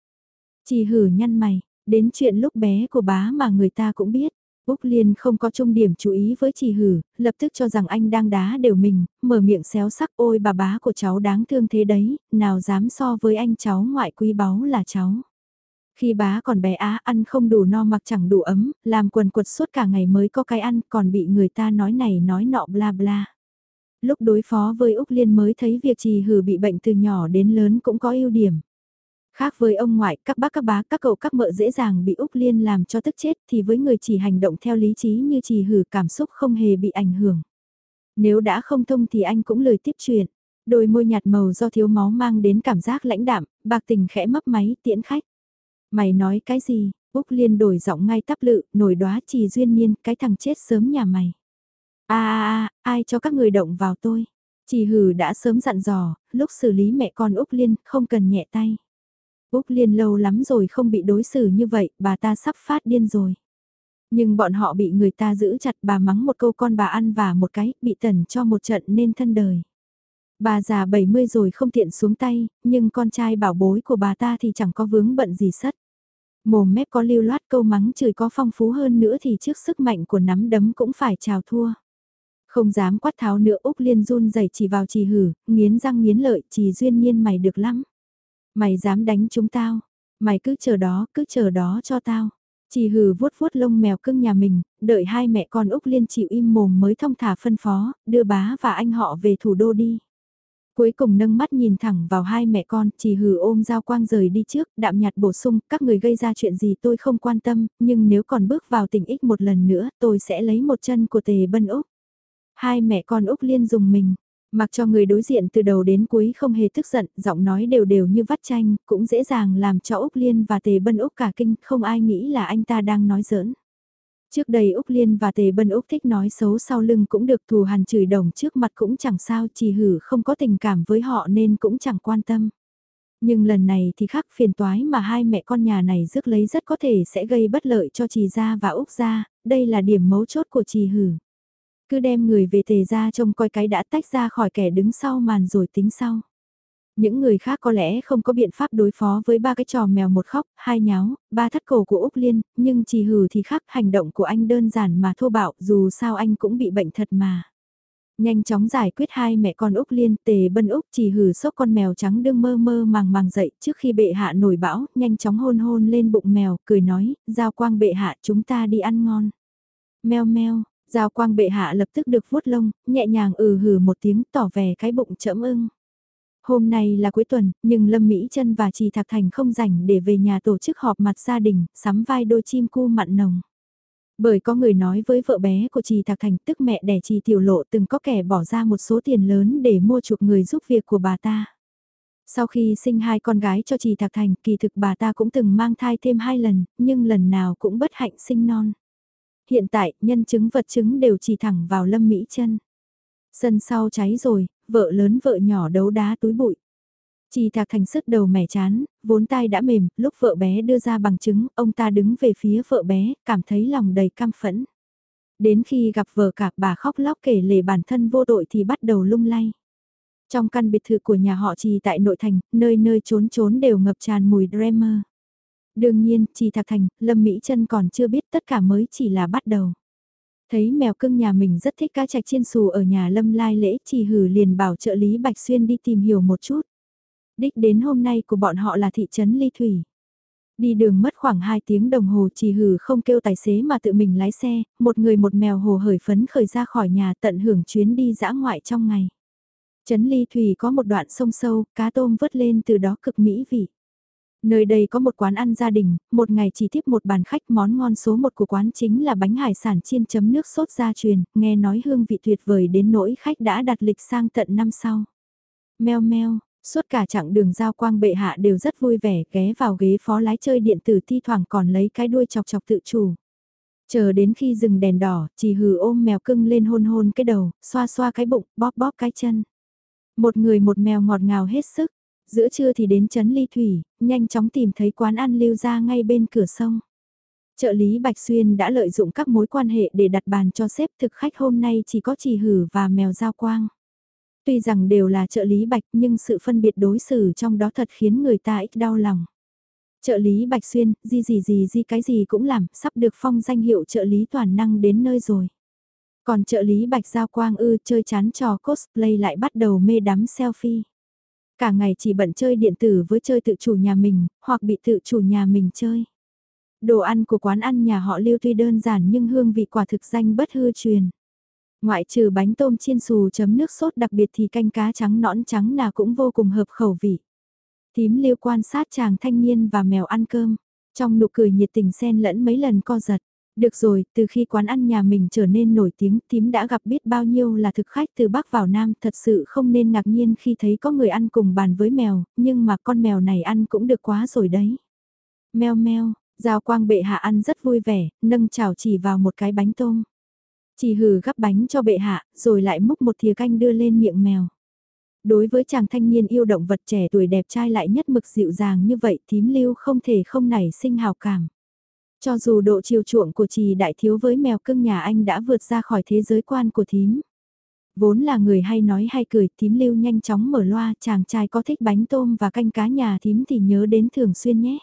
Chỉ hử nhăn mày, đến chuyện lúc bé của bá mà người ta cũng biết. Úc Liên không có trung điểm chú ý với trì hử, lập tức cho rằng anh đang đá đều mình, mở miệng xéo sắc ôi bà bá của cháu đáng thương thế đấy, nào dám so với anh cháu ngoại quý báu là cháu. Khi bá còn bé á ăn không đủ no mặc chẳng đủ ấm, làm quần quật suốt cả ngày mới có cái ăn còn bị người ta nói này nói nọ bla bla. Lúc đối phó với Úc Liên mới thấy việc trì hử bị bệnh từ nhỏ đến lớn cũng có ưu điểm. Khác với ông ngoại, các bác các bá, các cậu các mợ dễ dàng bị Úc Liên làm cho tức chết thì với người chỉ hành động theo lý trí như trì hử cảm xúc không hề bị ảnh hưởng. Nếu đã không thông thì anh cũng lời tiếp chuyện. Đôi môi nhạt màu do thiếu máu mang đến cảm giác lãnh đạm, bạc tình khẽ mấp máy tiễn khách. Mày nói cái gì? Úc Liên đổi giọng ngay tắp lự, nổi đóa trì duyên nhiên, cái thằng chết sớm nhà mày. a a a ai cho các người động vào tôi? Trì hử đã sớm dặn dò, lúc xử lý mẹ con Úc Liên, không cần nhẹ tay. Úc Liên lâu lắm rồi không bị đối xử như vậy, bà ta sắp phát điên rồi. Nhưng bọn họ bị người ta giữ chặt bà mắng một câu con bà ăn và một cái, bị tẩn cho một trận nên thân đời. Bà già 70 rồi không tiện xuống tay, nhưng con trai bảo bối của bà ta thì chẳng có vướng bận gì sất. Mồm mép có lưu loát câu mắng chửi có phong phú hơn nữa thì trước sức mạnh của nắm đấm cũng phải chào thua. Không dám quát tháo nữa Úc Liên run rẩy chỉ vào trì hử, nghiến răng nghiến lợi, trì duyên nhiên mày được lắm. Mày dám đánh chúng tao, mày cứ chờ đó, cứ chờ đó cho tao. Chỉ hừ vuốt vuốt lông mèo cưng nhà mình, đợi hai mẹ con Úc Liên chịu im mồm mới thông thả phân phó, đưa bá và anh họ về thủ đô đi. Cuối cùng nâng mắt nhìn thẳng vào hai mẹ con, chỉ hừ ôm dao quang rời đi trước, đạm nhạt bổ sung, các người gây ra chuyện gì tôi không quan tâm, nhưng nếu còn bước vào tình ích một lần nữa, tôi sẽ lấy một chân của tề bân Úc. Hai mẹ con Úc Liên dùng mình, Mặc cho người đối diện từ đầu đến cuối không hề tức giận, giọng nói đều đều như vắt chanh, cũng dễ dàng làm cho Úc Liên và Tề Bân Úc cả kinh, không ai nghĩ là anh ta đang nói giỡn. Trước đây Úc Liên và Tề Bân Úc thích nói xấu sau lưng cũng được thù hằn chửi đồng trước mặt cũng chẳng sao, chỉ hử không có tình cảm với họ nên cũng chẳng quan tâm. Nhưng lần này thì khác phiền toái mà hai mẹ con nhà này rước lấy rất có thể sẽ gây bất lợi cho Trì Gia và Úc Gia, đây là điểm mấu chốt của Trì Hử cứ đem người về tề ra trông coi cái đã tách ra khỏi kẻ đứng sau màn rồi tính sau. Những người khác có lẽ không có biện pháp đối phó với ba cái trò mèo một khóc, hai nháo, ba thắt cổ của Úc Liên, nhưng chỉ hừ thì khác hành động của anh đơn giản mà thô bạo dù sao anh cũng bị bệnh thật mà. Nhanh chóng giải quyết hai mẹ con Úc Liên tề bân Úc chỉ hừ sốc con mèo trắng đương mơ mơ màng màng dậy trước khi bệ hạ nổi bão, nhanh chóng hôn hôn lên bụng mèo, cười nói, giao quang bệ hạ chúng ta đi ăn ngon. Mèo meo, Giao quang bệ hạ lập tức được vuốt lông, nhẹ nhàng ừ hừ một tiếng tỏ vẻ cái bụng chẫm ưng. Hôm nay là cuối tuần, nhưng Lâm Mỹ Trân và Trì Thạc Thành không rảnh để về nhà tổ chức họp mặt gia đình, sắm vai đôi chim cu mặn nồng. Bởi có người nói với vợ bé của Trì Thạc Thành tức mẹ đẻ Trì Tiểu Lộ từng có kẻ bỏ ra một số tiền lớn để mua chuộc người giúp việc của bà ta. Sau khi sinh hai con gái cho Trì Thạc Thành, kỳ thực bà ta cũng từng mang thai thêm hai lần, nhưng lần nào cũng bất hạnh sinh non. Hiện tại, nhân chứng vật chứng đều chỉ thẳng vào Lâm Mỹ Trân. Sân sau cháy rồi, vợ lớn vợ nhỏ đấu đá túi bụi. Chỉ thạc thành sức đầu mẻ chán, vốn tai đã mềm, lúc vợ bé đưa ra bằng chứng, ông ta đứng về phía vợ bé, cảm thấy lòng đầy căm phẫn. Đến khi gặp vợ cả bà khóc lóc kể lể bản thân vô tội thì bắt đầu lung lay. Trong căn biệt thự của nhà họ trì tại nội thành, nơi nơi trốn trốn đều ngập tràn mùi Dreamer. Đương nhiên, chỉ thạc thành, Lâm Mỹ chân còn chưa biết tất cả mới chỉ là bắt đầu. Thấy mèo cưng nhà mình rất thích cá chạch chiên xù ở nhà Lâm lai lễ chỉ hử liền bảo trợ lý Bạch Xuyên đi tìm hiểu một chút. Đích đến hôm nay của bọn họ là thị trấn Ly Thủy. Đi đường mất khoảng 2 tiếng đồng hồ chỉ hử không kêu tài xế mà tự mình lái xe, một người một mèo hồ hởi phấn khởi ra khỏi nhà tận hưởng chuyến đi dã ngoại trong ngày. Trấn Ly Thủy có một đoạn sông sâu, cá tôm vớt lên từ đó cực mỹ vị. Nơi đây có một quán ăn gia đình, một ngày chỉ tiếp một bàn khách món ngon số một của quán chính là bánh hải sản chiên chấm nước sốt gia truyền, nghe nói hương vị tuyệt vời đến nỗi khách đã đặt lịch sang tận năm sau. Meo meo, suốt cả chặng đường giao quang bệ hạ đều rất vui vẻ ghé vào ghế phó lái chơi điện tử thi thoảng còn lấy cái đuôi chọc chọc tự chủ. Chờ đến khi dừng đèn đỏ, chỉ hừ ôm mèo cưng lên hôn hôn cái đầu, xoa xoa cái bụng, bóp bóp cái chân. Một người một mèo ngọt ngào hết sức, Giữa trưa thì đến Trấn Ly Thủy, nhanh chóng tìm thấy quán ăn lưu ra ngay bên cửa sông. Trợ lý Bạch Xuyên đã lợi dụng các mối quan hệ để đặt bàn cho xếp thực khách hôm nay chỉ có chỉ hử và mèo giao quang. Tuy rằng đều là trợ lý Bạch nhưng sự phân biệt đối xử trong đó thật khiến người ta ít đau lòng. Trợ lý Bạch Xuyên, gì gì gì gì cái gì cũng làm, sắp được phong danh hiệu trợ lý toàn năng đến nơi rồi. Còn trợ lý Bạch Giao Quang ư chơi chán trò cosplay lại bắt đầu mê đắm selfie. Cả ngày chỉ bận chơi điện tử với chơi tự chủ nhà mình, hoặc bị tự chủ nhà mình chơi. Đồ ăn của quán ăn nhà họ lưu tuy đơn giản nhưng hương vị quả thực danh bất hư truyền. Ngoại trừ bánh tôm chiên xù chấm nước sốt đặc biệt thì canh cá trắng nõn trắng nào cũng vô cùng hợp khẩu vị. Tím lưu quan sát chàng thanh niên và mèo ăn cơm. Trong nụ cười nhiệt tình xen lẫn mấy lần co giật. Được rồi, từ khi quán ăn nhà mình trở nên nổi tiếng, tím đã gặp biết bao nhiêu là thực khách từ Bắc vào Nam, thật sự không nên ngạc nhiên khi thấy có người ăn cùng bàn với mèo, nhưng mà con mèo này ăn cũng được quá rồi đấy. Mèo mèo, Giao quang bệ hạ ăn rất vui vẻ, nâng chảo chỉ vào một cái bánh tôm. Chỉ hừ gắp bánh cho bệ hạ, rồi lại múc một thìa canh đưa lên miệng mèo. Đối với chàng thanh niên yêu động vật trẻ tuổi đẹp trai lại nhất mực dịu dàng như vậy tím lưu không thể không nảy sinh hào cảm. Cho dù độ chiều chuộng của trì đại thiếu với mèo cưng nhà anh đã vượt ra khỏi thế giới quan của thím. Vốn là người hay nói hay cười, thím lưu nhanh chóng mở loa, chàng trai có thích bánh tôm và canh cá nhà thím thì nhớ đến thường xuyên nhé.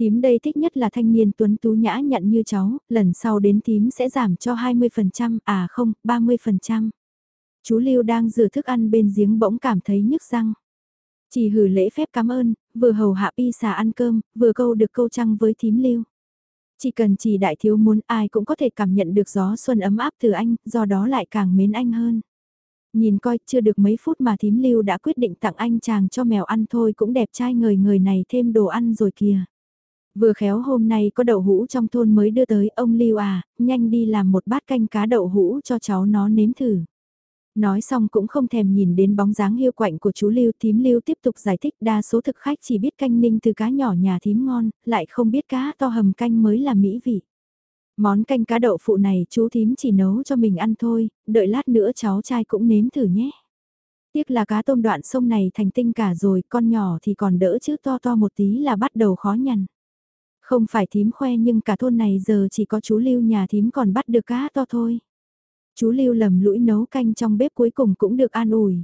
Thím đây thích nhất là thanh niên tuấn tú nhã nhận như cháu, lần sau đến thím sẽ giảm cho 20%, à không, 30%. Chú Lưu đang rửa thức ăn bên giếng bỗng cảm thấy nhức răng. Chỉ hử lễ phép cảm ơn, vừa hầu hạ pi xà ăn cơm, vừa câu được câu trăng với thím Lưu. Chỉ cần chỉ đại thiếu muốn ai cũng có thể cảm nhận được gió xuân ấm áp từ anh, do đó lại càng mến anh hơn. Nhìn coi chưa được mấy phút mà thím lưu đã quyết định tặng anh chàng cho mèo ăn thôi cũng đẹp trai người người này thêm đồ ăn rồi kìa. Vừa khéo hôm nay có đậu hũ trong thôn mới đưa tới ông Lưu à, nhanh đi làm một bát canh cá đậu hũ cho cháu nó nếm thử. Nói xong cũng không thèm nhìn đến bóng dáng hiu quạnh của chú Lưu thím Lưu tiếp tục giải thích đa số thực khách chỉ biết canh ninh từ cá nhỏ nhà thím ngon, lại không biết cá to hầm canh mới là mỹ vị. Món canh cá đậu phụ này chú thím chỉ nấu cho mình ăn thôi, đợi lát nữa cháu trai cũng nếm thử nhé. Tiếc là cá tôm đoạn sông này thành tinh cả rồi, con nhỏ thì còn đỡ chứ to to một tí là bắt đầu khó nhằn. Không phải thím khoe nhưng cả thôn này giờ chỉ có chú Lưu nhà thím còn bắt được cá to thôi. Chú Lưu lầm lũi nấu canh trong bếp cuối cùng cũng được an ủi.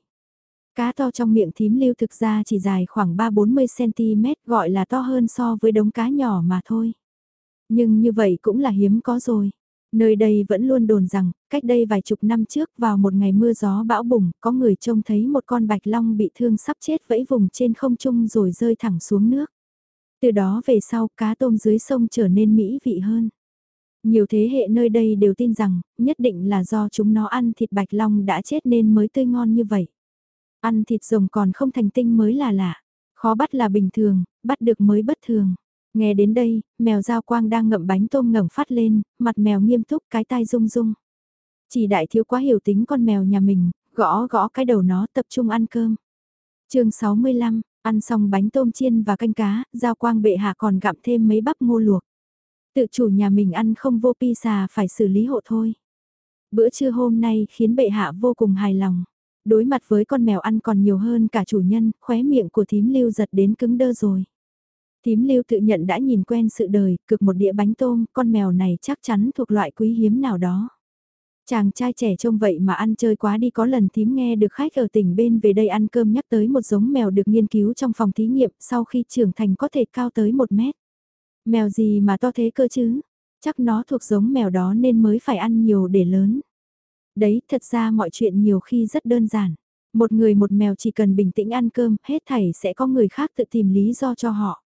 Cá to trong miệng thím Lưu thực ra chỉ dài khoảng 3-40cm gọi là to hơn so với đống cá nhỏ mà thôi. Nhưng như vậy cũng là hiếm có rồi. Nơi đây vẫn luôn đồn rằng, cách đây vài chục năm trước vào một ngày mưa gió bão bùng, có người trông thấy một con bạch long bị thương sắp chết vẫy vùng trên không trung rồi rơi thẳng xuống nước. Từ đó về sau cá tôm dưới sông trở nên mỹ vị hơn. Nhiều thế hệ nơi đây đều tin rằng, nhất định là do chúng nó ăn thịt bạch long đã chết nên mới tươi ngon như vậy. Ăn thịt rồng còn không thành tinh mới là lạ. Khó bắt là bình thường, bắt được mới bất thường. Nghe đến đây, mèo giao quang đang ngậm bánh tôm ngẩng phát lên, mặt mèo nghiêm túc cái tai rung rung. Chỉ đại thiếu quá hiểu tính con mèo nhà mình, gõ gõ cái đầu nó tập trung ăn cơm. chương 65, Ăn xong bánh tôm chiên và canh cá, giao quang bệ hạ còn gặm thêm mấy bắp ngô luộc. Tự chủ nhà mình ăn không vô pi xà phải xử lý hộ thôi. Bữa trưa hôm nay khiến bệ hạ vô cùng hài lòng. Đối mặt với con mèo ăn còn nhiều hơn cả chủ nhân, khóe miệng của thím lưu giật đến cứng đơ rồi. Thím lưu tự nhận đã nhìn quen sự đời, cực một đĩa bánh tôm, con mèo này chắc chắn thuộc loại quý hiếm nào đó. Chàng trai trẻ trông vậy mà ăn chơi quá đi có lần thím nghe được khách ở tỉnh bên về đây ăn cơm nhắc tới một giống mèo được nghiên cứu trong phòng thí nghiệm sau khi trưởng thành có thể cao tới một mét. Mèo gì mà to thế cơ chứ? Chắc nó thuộc giống mèo đó nên mới phải ăn nhiều để lớn. Đấy, thật ra mọi chuyện nhiều khi rất đơn giản. Một người một mèo chỉ cần bình tĩnh ăn cơm, hết thảy sẽ có người khác tự tìm lý do cho họ.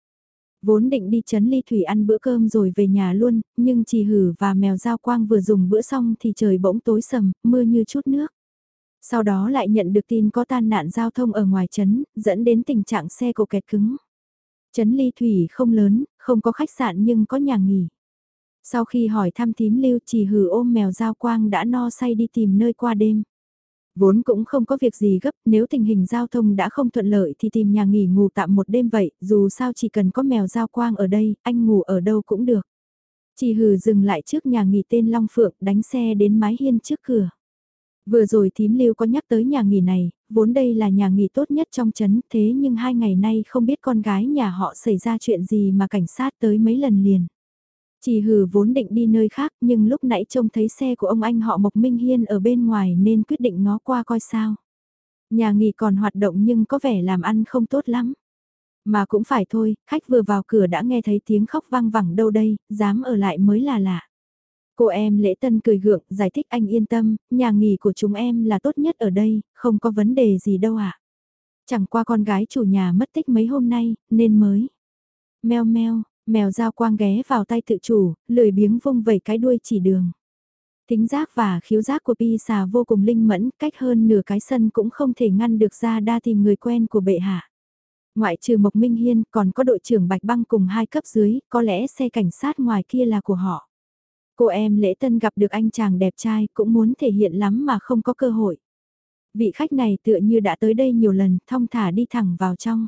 Vốn định đi chấn ly thủy ăn bữa cơm rồi về nhà luôn, nhưng chỉ hử và mèo giao quang vừa dùng bữa xong thì trời bỗng tối sầm, mưa như chút nước. Sau đó lại nhận được tin có tai nạn giao thông ở ngoài chấn, dẫn đến tình trạng xe cộ kẹt cứng. Chấn ly thủy không lớn, không có khách sạn nhưng có nhà nghỉ. Sau khi hỏi thăm thím lưu chỉ hử ôm mèo giao quang đã no say đi tìm nơi qua đêm. Vốn cũng không có việc gì gấp, nếu tình hình giao thông đã không thuận lợi thì tìm nhà nghỉ ngủ tạm một đêm vậy, dù sao chỉ cần có mèo giao quang ở đây, anh ngủ ở đâu cũng được. Chỉ hừ dừng lại trước nhà nghỉ tên Long Phượng, đánh xe đến mái hiên trước cửa. Vừa rồi thím lưu có nhắc tới nhà nghỉ này, vốn đây là nhà nghỉ tốt nhất trong trấn, thế nhưng hai ngày nay không biết con gái nhà họ xảy ra chuyện gì mà cảnh sát tới mấy lần liền. Chỉ hừ vốn định đi nơi khác nhưng lúc nãy trông thấy xe của ông anh họ Mộc Minh Hiên ở bên ngoài nên quyết định ngó qua coi sao. Nhà nghỉ còn hoạt động nhưng có vẻ làm ăn không tốt lắm. Mà cũng phải thôi, khách vừa vào cửa đã nghe thấy tiếng khóc vang vẳng đâu đây, dám ở lại mới là lạ. Cô em lễ tân cười gượng, giải thích anh yên tâm, nhà nghỉ của chúng em là tốt nhất ở đây, không có vấn đề gì đâu ạ. Chẳng qua con gái chủ nhà mất tích mấy hôm nay, nên mới. Mèo meo, mèo dao quang ghé vào tay tự chủ, lười biếng vung vẩy cái đuôi chỉ đường. Tính giác và khiếu giác của Pi xà vô cùng linh mẫn, cách hơn nửa cái sân cũng không thể ngăn được ra đa tìm người quen của bệ hạ. Ngoại trừ Mộc Minh Hiên còn có đội trưởng Bạch Băng cùng hai cấp dưới, có lẽ xe cảnh sát ngoài kia là của họ. Cô em lễ tân gặp được anh chàng đẹp trai cũng muốn thể hiện lắm mà không có cơ hội. Vị khách này tựa như đã tới đây nhiều lần, thong thả đi thẳng vào trong.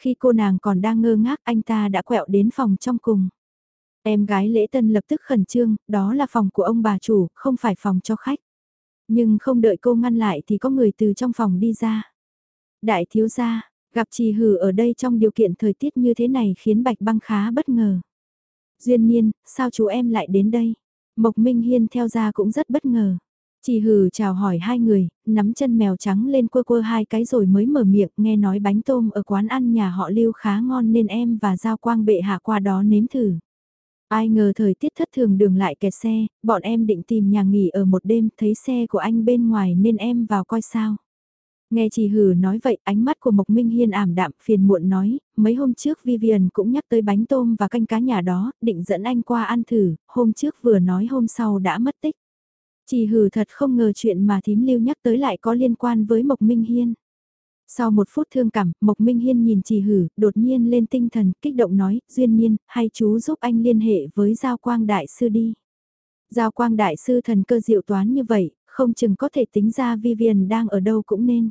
Khi cô nàng còn đang ngơ ngác anh ta đã quẹo đến phòng trong cùng. Em gái lễ tân lập tức khẩn trương, đó là phòng của ông bà chủ, không phải phòng cho khách. Nhưng không đợi cô ngăn lại thì có người từ trong phòng đi ra. Đại thiếu gia, gặp trì hử ở đây trong điều kiện thời tiết như thế này khiến Bạch Băng khá bất ngờ. Duyên Niên, sao chú em lại đến đây? Mộc Minh Hiên theo ra cũng rất bất ngờ. Chỉ hừ chào hỏi hai người, nắm chân mèo trắng lên quơ quơ hai cái rồi mới mở miệng nghe nói bánh tôm ở quán ăn nhà họ lưu khá ngon nên em và Giao Quang bệ hạ qua đó nếm thử. Ai ngờ thời tiết thất thường đường lại kẹt xe, bọn em định tìm nhà nghỉ ở một đêm thấy xe của anh bên ngoài nên em vào coi sao. Nghe chị Hử nói vậy, ánh mắt của Mộc Minh Hiên ảm đạm phiền muộn nói, mấy hôm trước Vivian cũng nhắc tới bánh tôm và canh cá nhà đó, định dẫn anh qua ăn thử, hôm trước vừa nói hôm sau đã mất tích. Chị Hử thật không ngờ chuyện mà thím lưu nhắc tới lại có liên quan với Mộc Minh Hiên. Sau một phút thương cảm, Mộc Minh Hiên nhìn chị Hử, đột nhiên lên tinh thần, kích động nói, duyên nhiên, hay chú giúp anh liên hệ với Giao Quang Đại Sư đi. Giao Quang Đại Sư thần cơ diệu toán như vậy, không chừng có thể tính ra Vivian đang ở đâu cũng nên.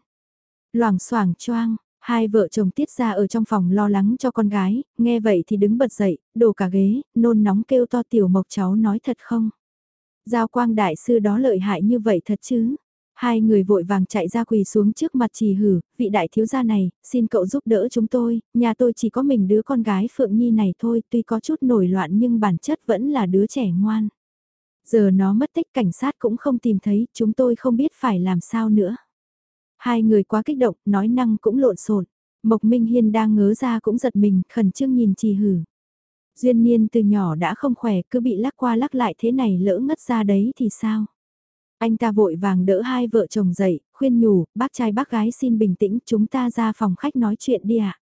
Loảng xoảng choang, hai vợ chồng tiết ra ở trong phòng lo lắng cho con gái, nghe vậy thì đứng bật dậy, đổ cả ghế, nôn nóng kêu to tiểu mộc cháu nói thật không. Giao quang đại sư đó lợi hại như vậy thật chứ. Hai người vội vàng chạy ra quỳ xuống trước mặt trì hử, vị đại thiếu gia này, xin cậu giúp đỡ chúng tôi, nhà tôi chỉ có mình đứa con gái Phượng Nhi này thôi, tuy có chút nổi loạn nhưng bản chất vẫn là đứa trẻ ngoan. Giờ nó mất tích cảnh sát cũng không tìm thấy, chúng tôi không biết phải làm sao nữa. Hai người quá kích động, nói năng cũng lộn xộn. Mộc Minh Hiên đang ngớ ra cũng giật mình, khẩn trương nhìn trì hử. Duyên niên từ nhỏ đã không khỏe, cứ bị lắc qua lắc lại thế này lỡ ngất ra đấy thì sao? Anh ta vội vàng đỡ hai vợ chồng dậy, khuyên nhủ, bác trai bác gái xin bình tĩnh, chúng ta ra phòng khách nói chuyện đi ạ. À?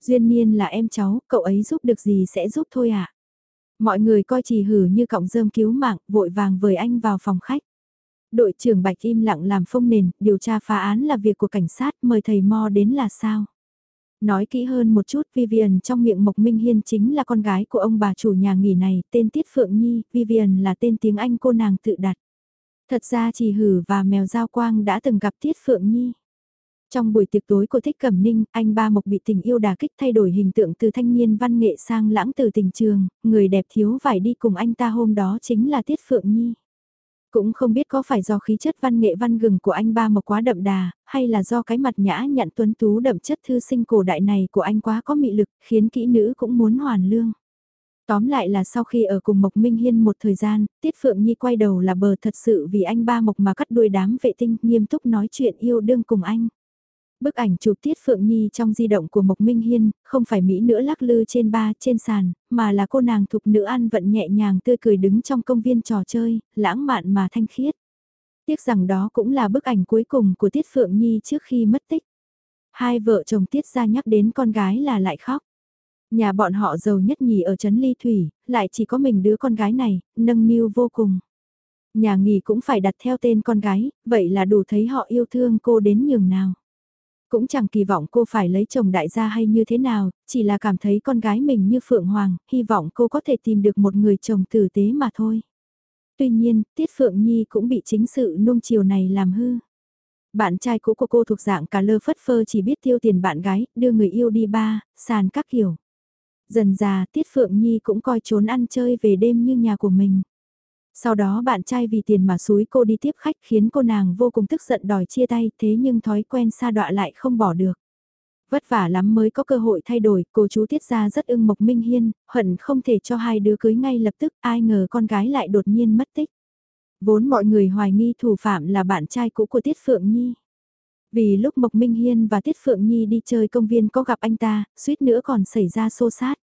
Duyên niên là em cháu, cậu ấy giúp được gì sẽ giúp thôi ạ. À? Mọi người coi trì hử như cọng rơm cứu mạng, vội vàng với anh vào phòng khách. Đội trưởng Bạch im lặng làm phông nền, điều tra phá án là việc của cảnh sát, mời thầy Mo đến là sao? Nói kỹ hơn một chút, Vivian trong miệng Mộc Minh Hiên chính là con gái của ông bà chủ nhà nghỉ này, tên Tiết Phượng Nhi, Vivian là tên tiếng Anh cô nàng tự đặt. Thật ra chỉ hử và mèo giao quang đã từng gặp Tiết Phượng Nhi. Trong buổi tiệc tối của Thích Cẩm Ninh, anh ba Mộc bị tình yêu đà kích thay đổi hình tượng từ thanh niên văn nghệ sang lãng từ tình trường, người đẹp thiếu vải đi cùng anh ta hôm đó chính là Tiết Phượng Nhi. Cũng không biết có phải do khí chất văn nghệ văn gừng của anh ba mộc quá đậm đà, hay là do cái mặt nhã nhặn tuấn tú đậm chất thư sinh cổ đại này của anh quá có mị lực, khiến kỹ nữ cũng muốn hoàn lương. Tóm lại là sau khi ở cùng Mộc Minh Hiên một thời gian, Tiết Phượng Nhi quay đầu là bờ thật sự vì anh ba Mộc mà cắt đuôi đám vệ tinh nghiêm túc nói chuyện yêu đương cùng anh. Bức ảnh chụp Tiết Phượng Nhi trong di động của Mộc Minh Hiên, không phải Mỹ nữa lắc lư trên ba trên sàn, mà là cô nàng thục nữ ăn vận nhẹ nhàng tươi cười đứng trong công viên trò chơi, lãng mạn mà thanh khiết. Tiếc rằng đó cũng là bức ảnh cuối cùng của Tiết Phượng Nhi trước khi mất tích. Hai vợ chồng Tiết ra nhắc đến con gái là lại khóc. Nhà bọn họ giàu nhất nhì ở Trấn Ly Thủy, lại chỉ có mình đứa con gái này, nâng niu vô cùng. Nhà nghỉ cũng phải đặt theo tên con gái, vậy là đủ thấy họ yêu thương cô đến nhường nào. Cũng chẳng kỳ vọng cô phải lấy chồng đại gia hay như thế nào, chỉ là cảm thấy con gái mình như Phượng Hoàng, hy vọng cô có thể tìm được một người chồng tử tế mà thôi. Tuy nhiên, Tiết Phượng Nhi cũng bị chính sự nung chiều này làm hư. Bạn trai cũ của cô thuộc dạng cả lơ phất phơ chỉ biết tiêu tiền bạn gái, đưa người yêu đi ba, sàn các kiểu. Dần già Tiết Phượng Nhi cũng coi trốn ăn chơi về đêm như nhà của mình. Sau đó bạn trai vì tiền mà xúi cô đi tiếp khách khiến cô nàng vô cùng tức giận đòi chia tay thế nhưng thói quen xa đọa lại không bỏ được. Vất vả lắm mới có cơ hội thay đổi, cô chú tiết ra rất ưng Mộc Minh Hiên, hận không thể cho hai đứa cưới ngay lập tức, ai ngờ con gái lại đột nhiên mất tích. Vốn mọi người hoài nghi thủ phạm là bạn trai cũ của Tiết Phượng Nhi. Vì lúc Mộc Minh Hiên và Tiết Phượng Nhi đi chơi công viên có gặp anh ta, suýt nữa còn xảy ra xô xát.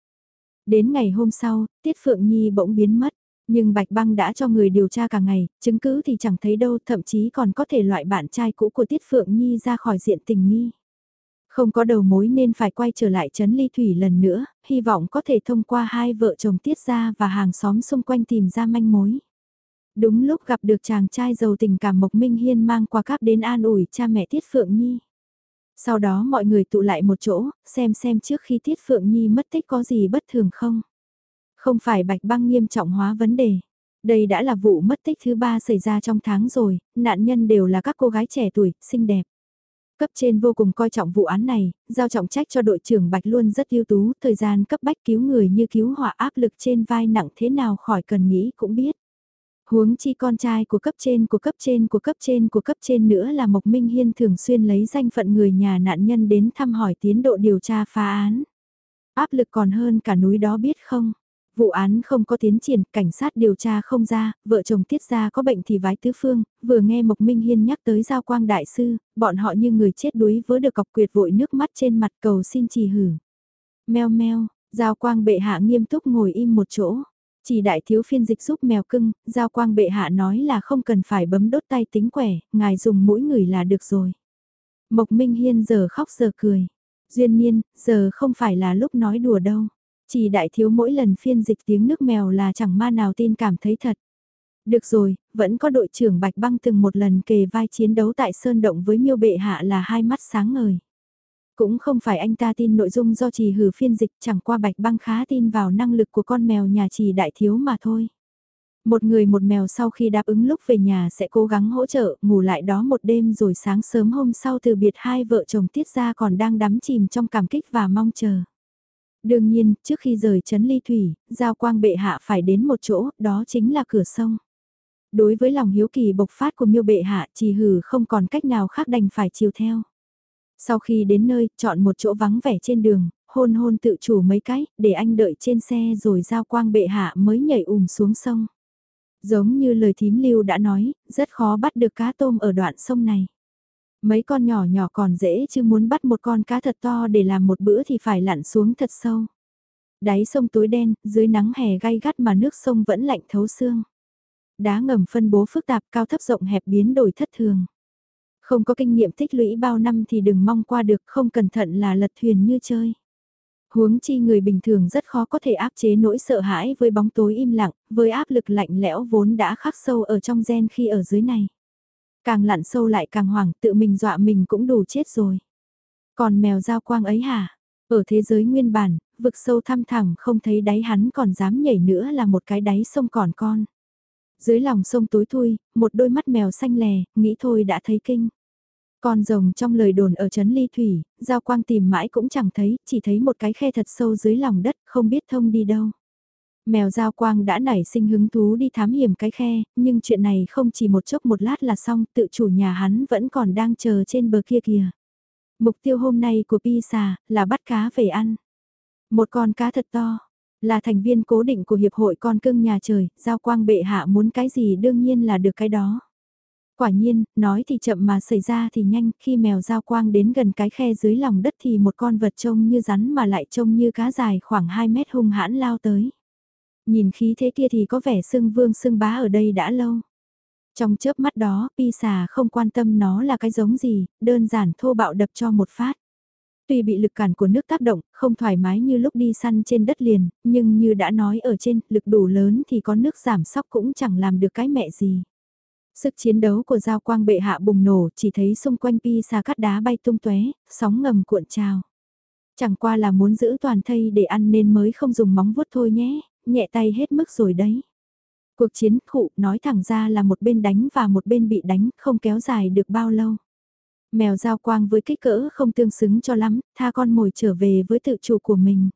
Đến ngày hôm sau, Tiết Phượng Nhi bỗng biến mất. Nhưng Bạch Băng đã cho người điều tra cả ngày, chứng cứ thì chẳng thấy đâu, thậm chí còn có thể loại bạn trai cũ của Tiết Phượng Nhi ra khỏi diện tình nghi. Không có đầu mối nên phải quay trở lại Trấn Ly Thủy lần nữa, hy vọng có thể thông qua hai vợ chồng Tiết ra và hàng xóm xung quanh tìm ra manh mối. Đúng lúc gặp được chàng trai giàu tình cảm Mộc Minh Hiên mang qua cáp đến an ủi cha mẹ Tiết Phượng Nhi. Sau đó mọi người tụ lại một chỗ, xem xem trước khi Tiết Phượng Nhi mất tích có gì bất thường không. Không phải bạch băng nghiêm trọng hóa vấn đề. Đây đã là vụ mất tích thứ ba xảy ra trong tháng rồi, nạn nhân đều là các cô gái trẻ tuổi, xinh đẹp. Cấp trên vô cùng coi trọng vụ án này, giao trọng trách cho đội trưởng Bạch luôn rất ưu tú, thời gian cấp bách cứu người như cứu hỏa áp lực trên vai nặng thế nào khỏi cần nghĩ cũng biết. Huống chi con trai của cấp trên của cấp trên của cấp trên của cấp trên nữa là Mộc Minh Hiên thường xuyên lấy danh phận người nhà nạn nhân đến thăm hỏi tiến độ điều tra phá án. Áp lực còn hơn cả núi đó biết không? Vụ án không có tiến triển, cảnh sát điều tra không ra, vợ chồng tiết ra có bệnh thì vái tứ phương, vừa nghe Mộc Minh Hiên nhắc tới Giao Quang Đại Sư, bọn họ như người chết đuối vớ được cọc quyệt vội nước mắt trên mặt cầu xin trì hử. Mèo meo, Giao Quang bệ hạ nghiêm túc ngồi im một chỗ. Chỉ đại thiếu phiên dịch giúp mèo cưng, Giao Quang bệ hạ nói là không cần phải bấm đốt tay tính quẻ, ngài dùng mũi người là được rồi. Mộc Minh Hiên giờ khóc giờ cười. Duyên nhiên, giờ không phải là lúc nói đùa đâu. Chỉ đại thiếu mỗi lần phiên dịch tiếng nước mèo là chẳng ma nào tin cảm thấy thật. Được rồi, vẫn có đội trưởng Bạch Băng từng một lần kề vai chiến đấu tại Sơn Động với miêu bệ hạ là hai mắt sáng ngời. Cũng không phải anh ta tin nội dung do trì hử phiên dịch chẳng qua Bạch Băng khá tin vào năng lực của con mèo nhà trì đại thiếu mà thôi. Một người một mèo sau khi đáp ứng lúc về nhà sẽ cố gắng hỗ trợ, ngủ lại đó một đêm rồi sáng sớm hôm sau từ biệt hai vợ chồng tiết ra còn đang đắm chìm trong cảm kích và mong chờ. Đương nhiên, trước khi rời chấn ly thủy, giao quang bệ hạ phải đến một chỗ, đó chính là cửa sông. Đối với lòng hiếu kỳ bộc phát của miêu bệ hạ, chỉ hử không còn cách nào khác đành phải chiều theo. Sau khi đến nơi, chọn một chỗ vắng vẻ trên đường, hôn hôn tự chủ mấy cái, để anh đợi trên xe rồi giao quang bệ hạ mới nhảy ùm xuống sông. Giống như lời thím lưu đã nói, rất khó bắt được cá tôm ở đoạn sông này. Mấy con nhỏ nhỏ còn dễ chứ muốn bắt một con cá thật to để làm một bữa thì phải lặn xuống thật sâu. Đáy sông tối đen, dưới nắng hè gay gắt mà nước sông vẫn lạnh thấu xương. Đá ngầm phân bố phức tạp cao thấp rộng hẹp biến đổi thất thường. Không có kinh nghiệm tích lũy bao năm thì đừng mong qua được không cẩn thận là lật thuyền như chơi. Huống chi người bình thường rất khó có thể áp chế nỗi sợ hãi với bóng tối im lặng, với áp lực lạnh lẽo vốn đã khắc sâu ở trong gen khi ở dưới này. Càng lặn sâu lại càng hoảng, tự mình dọa mình cũng đủ chết rồi. Còn mèo giao quang ấy hả? Ở thế giới nguyên bản, vực sâu thăm thẳm không thấy đáy hắn còn dám nhảy nữa là một cái đáy sông còn con. Dưới lòng sông tối thui, một đôi mắt mèo xanh lè, nghĩ thôi đã thấy kinh. Con rồng trong lời đồn ở Trấn Ly Thủy, Giao Quang tìm mãi cũng chẳng thấy, chỉ thấy một cái khe thật sâu dưới lòng đất, không biết thông đi đâu. Mèo Giao Quang đã nảy sinh hứng thú đi thám hiểm cái khe, nhưng chuyện này không chỉ một chốc một lát là xong, tự chủ nhà hắn vẫn còn đang chờ trên bờ kia kìa. Mục tiêu hôm nay của Pisa là bắt cá về ăn. Một con cá thật to, là thành viên cố định của Hiệp hội Con Cưng Nhà Trời, Giao Quang bệ hạ muốn cái gì đương nhiên là được cái đó. Quả nhiên, nói thì chậm mà xảy ra thì nhanh, khi mèo Giao Quang đến gần cái khe dưới lòng đất thì một con vật trông như rắn mà lại trông như cá dài khoảng 2 mét hung hãn lao tới. Nhìn khí thế kia thì có vẻ sưng vương sưng bá ở đây đã lâu. Trong chớp mắt đó, pi xà không quan tâm nó là cái giống gì, đơn giản thô bạo đập cho một phát. Tuy bị lực cản của nước tác động, không thoải mái như lúc đi săn trên đất liền, nhưng như đã nói ở trên, lực đủ lớn thì có nước giảm sóc cũng chẳng làm được cái mẹ gì. Sức chiến đấu của giao quang bệ hạ bùng nổ chỉ thấy xung quanh pi xà cắt đá bay tung tóe sóng ngầm cuộn trào. Chẳng qua là muốn giữ toàn thây để ăn nên mới không dùng móng vuốt thôi nhé, nhẹ tay hết mức rồi đấy. Cuộc chiến khụ nói thẳng ra là một bên đánh và một bên bị đánh không kéo dài được bao lâu. Mèo giao quang với kích cỡ không tương xứng cho lắm, tha con mồi trở về với tự chủ của mình.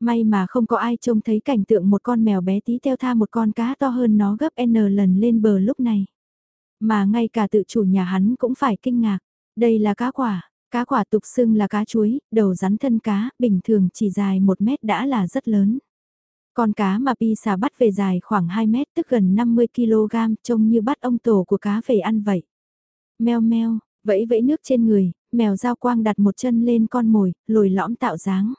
May mà không có ai trông thấy cảnh tượng một con mèo bé tí theo tha một con cá to hơn nó gấp N lần lên bờ lúc này. Mà ngay cả tự chủ nhà hắn cũng phải kinh ngạc. Đây là cá quả, cá quả tục xưng là cá chuối, đầu rắn thân cá, bình thường chỉ dài 1 mét đã là rất lớn. Con cá mà Pi xà bắt về dài khoảng 2 mét tức gần 50kg trông như bắt ông tổ của cá về ăn vậy. Mèo meo, Vẫy vẫy nước trên người, mèo giao quang đặt một chân lên con mồi, lồi lõm tạo dáng.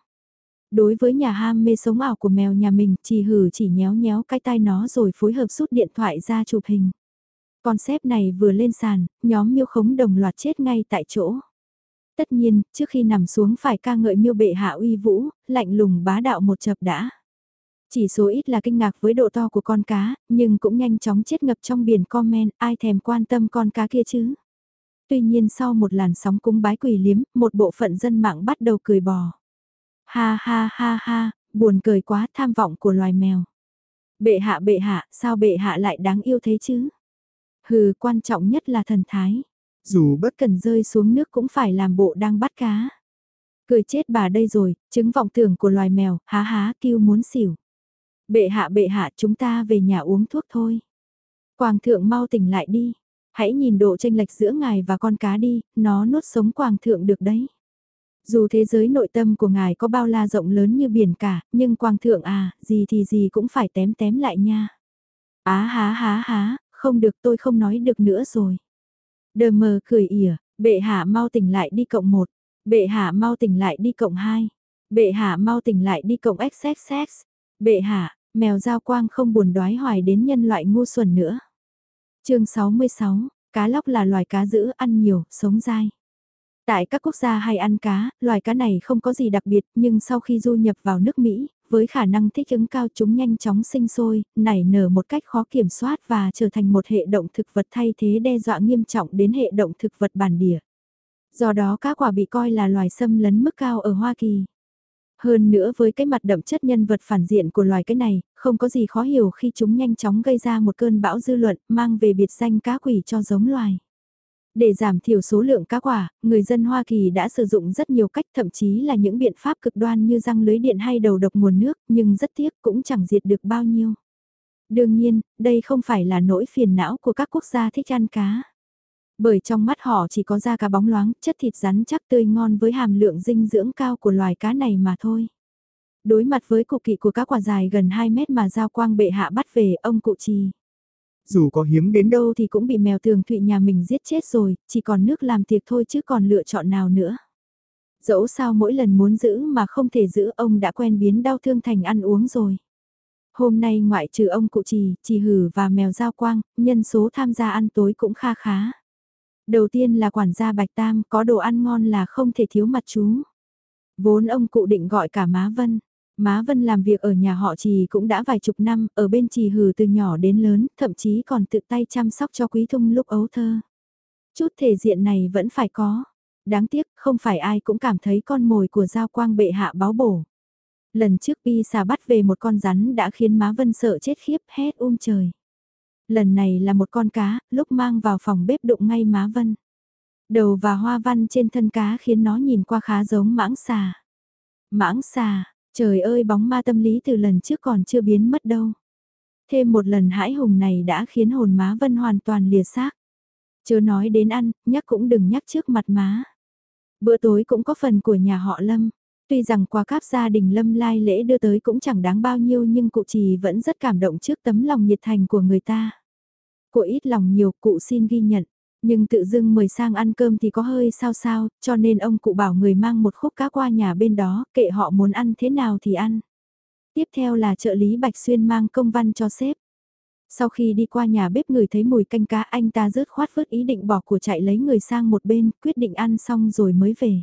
Đối với nhà ham mê sống ảo của mèo nhà mình, chỉ hử chỉ nhéo nhéo cái tai nó rồi phối hợp rút điện thoại ra chụp hình. Concept này vừa lên sàn, nhóm miêu khống đồng loạt chết ngay tại chỗ. Tất nhiên, trước khi nằm xuống phải ca ngợi miêu bệ hạ uy vũ, lạnh lùng bá đạo một chập đã. Chỉ số ít là kinh ngạc với độ to của con cá, nhưng cũng nhanh chóng chết ngập trong biển comment, ai thèm quan tâm con cá kia chứ. Tuy nhiên sau một làn sóng cúng bái quỷ liếm, một bộ phận dân mạng bắt đầu cười bò. Ha ha ha ha, buồn cười quá tham vọng của loài mèo. Bệ hạ bệ hạ, sao bệ hạ lại đáng yêu thế chứ? Hừ, quan trọng nhất là thần thái. Dù bất cần rơi xuống nước cũng phải làm bộ đang bắt cá. Cười chết bà đây rồi, chứng vọng tưởng của loài mèo, há há kêu muốn xỉu. Bệ hạ bệ hạ chúng ta về nhà uống thuốc thôi. Quảng thượng mau tỉnh lại đi. Hãy nhìn độ tranh lệch giữa ngài và con cá đi, nó nuốt sống quảng thượng được đấy. Dù thế giới nội tâm của ngài có bao la rộng lớn như biển cả, nhưng quang thượng à, gì thì gì cũng phải tém tém lại nha. Á há há há, không được tôi không nói được nữa rồi. Đờ mờ cười ỉa, bệ hạ mau tỉnh lại đi cộng 1, bệ hạ mau tỉnh lại đi cộng 2, bệ hạ mau tỉnh lại đi cộng XXX, bệ hạ, mèo giao quang không buồn đoái hoài đến nhân loại ngu xuẩn nữa. chương 66, cá lóc là loài cá giữ ăn nhiều, sống dai. Tại các quốc gia hay ăn cá, loài cá này không có gì đặc biệt nhưng sau khi du nhập vào nước Mỹ, với khả năng thích ứng cao chúng nhanh chóng sinh sôi, nảy nở một cách khó kiểm soát và trở thành một hệ động thực vật thay thế đe dọa nghiêm trọng đến hệ động thực vật bản địa. Do đó cá quả bị coi là loài xâm lấn mức cao ở Hoa Kỳ. Hơn nữa với cái mặt đậm chất nhân vật phản diện của loài cái này, không có gì khó hiểu khi chúng nhanh chóng gây ra một cơn bão dư luận mang về biệt danh cá quỷ cho giống loài. Để giảm thiểu số lượng cá quả, người dân Hoa Kỳ đã sử dụng rất nhiều cách thậm chí là những biện pháp cực đoan như răng lưới điện hay đầu độc nguồn nước, nhưng rất tiếc cũng chẳng diệt được bao nhiêu. Đương nhiên, đây không phải là nỗi phiền não của các quốc gia thích ăn cá. Bởi trong mắt họ chỉ có da cá bóng loáng, chất thịt rắn chắc tươi ngon với hàm lượng dinh dưỡng cao của loài cá này mà thôi. Đối mặt với cục kỵ của các quả dài gần 2 mét mà giao quang bệ hạ bắt về ông cụ trì. Dù có hiếm đến đâu thì cũng bị mèo tường thụy nhà mình giết chết rồi, chỉ còn nước làm tiệc thôi chứ còn lựa chọn nào nữa. Dẫu sao mỗi lần muốn giữ mà không thể giữ ông đã quen biến đau thương thành ăn uống rồi. Hôm nay ngoại trừ ông cụ trì, trì hử và mèo giao quang, nhân số tham gia ăn tối cũng kha khá. Đầu tiên là quản gia Bạch Tam, có đồ ăn ngon là không thể thiếu mặt chú. Vốn ông cụ định gọi cả má Vân, Má Vân làm việc ở nhà họ Trì cũng đã vài chục năm, ở bên Trì hừ từ nhỏ đến lớn, thậm chí còn tự tay chăm sóc cho Quý Thung lúc ấu thơ. Chút thể diện này vẫn phải có. Đáng tiếc, không phải ai cũng cảm thấy con mồi của Giao Quang bệ hạ báo bổ. Lần trước Pi xà bắt về một con rắn đã khiến má Vân sợ chết khiếp hét um trời. Lần này là một con cá, lúc mang vào phòng bếp đụng ngay má Vân. Đầu và hoa văn trên thân cá khiến nó nhìn qua khá giống mãng xà. Mãng xà, Trời ơi bóng ma tâm lý từ lần trước còn chưa biến mất đâu. Thêm một lần hãi hùng này đã khiến hồn má Vân hoàn toàn lìa xác. Chưa nói đến ăn, nhắc cũng đừng nhắc trước mặt má. Bữa tối cũng có phần của nhà họ Lâm. Tuy rằng quà cáp gia đình Lâm lai lễ đưa tới cũng chẳng đáng bao nhiêu nhưng cụ trì vẫn rất cảm động trước tấm lòng nhiệt thành của người ta cô ít lòng nhiều cụ xin ghi nhận. Nhưng tự dưng mời sang ăn cơm thì có hơi sao sao, cho nên ông cụ bảo người mang một khúc cá qua nhà bên đó, kệ họ muốn ăn thế nào thì ăn. Tiếp theo là trợ lý Bạch Xuyên mang công văn cho sếp. Sau khi đi qua nhà bếp người thấy mùi canh cá anh ta rớt khoát vứt ý định bỏ của chạy lấy người sang một bên, quyết định ăn xong rồi mới về.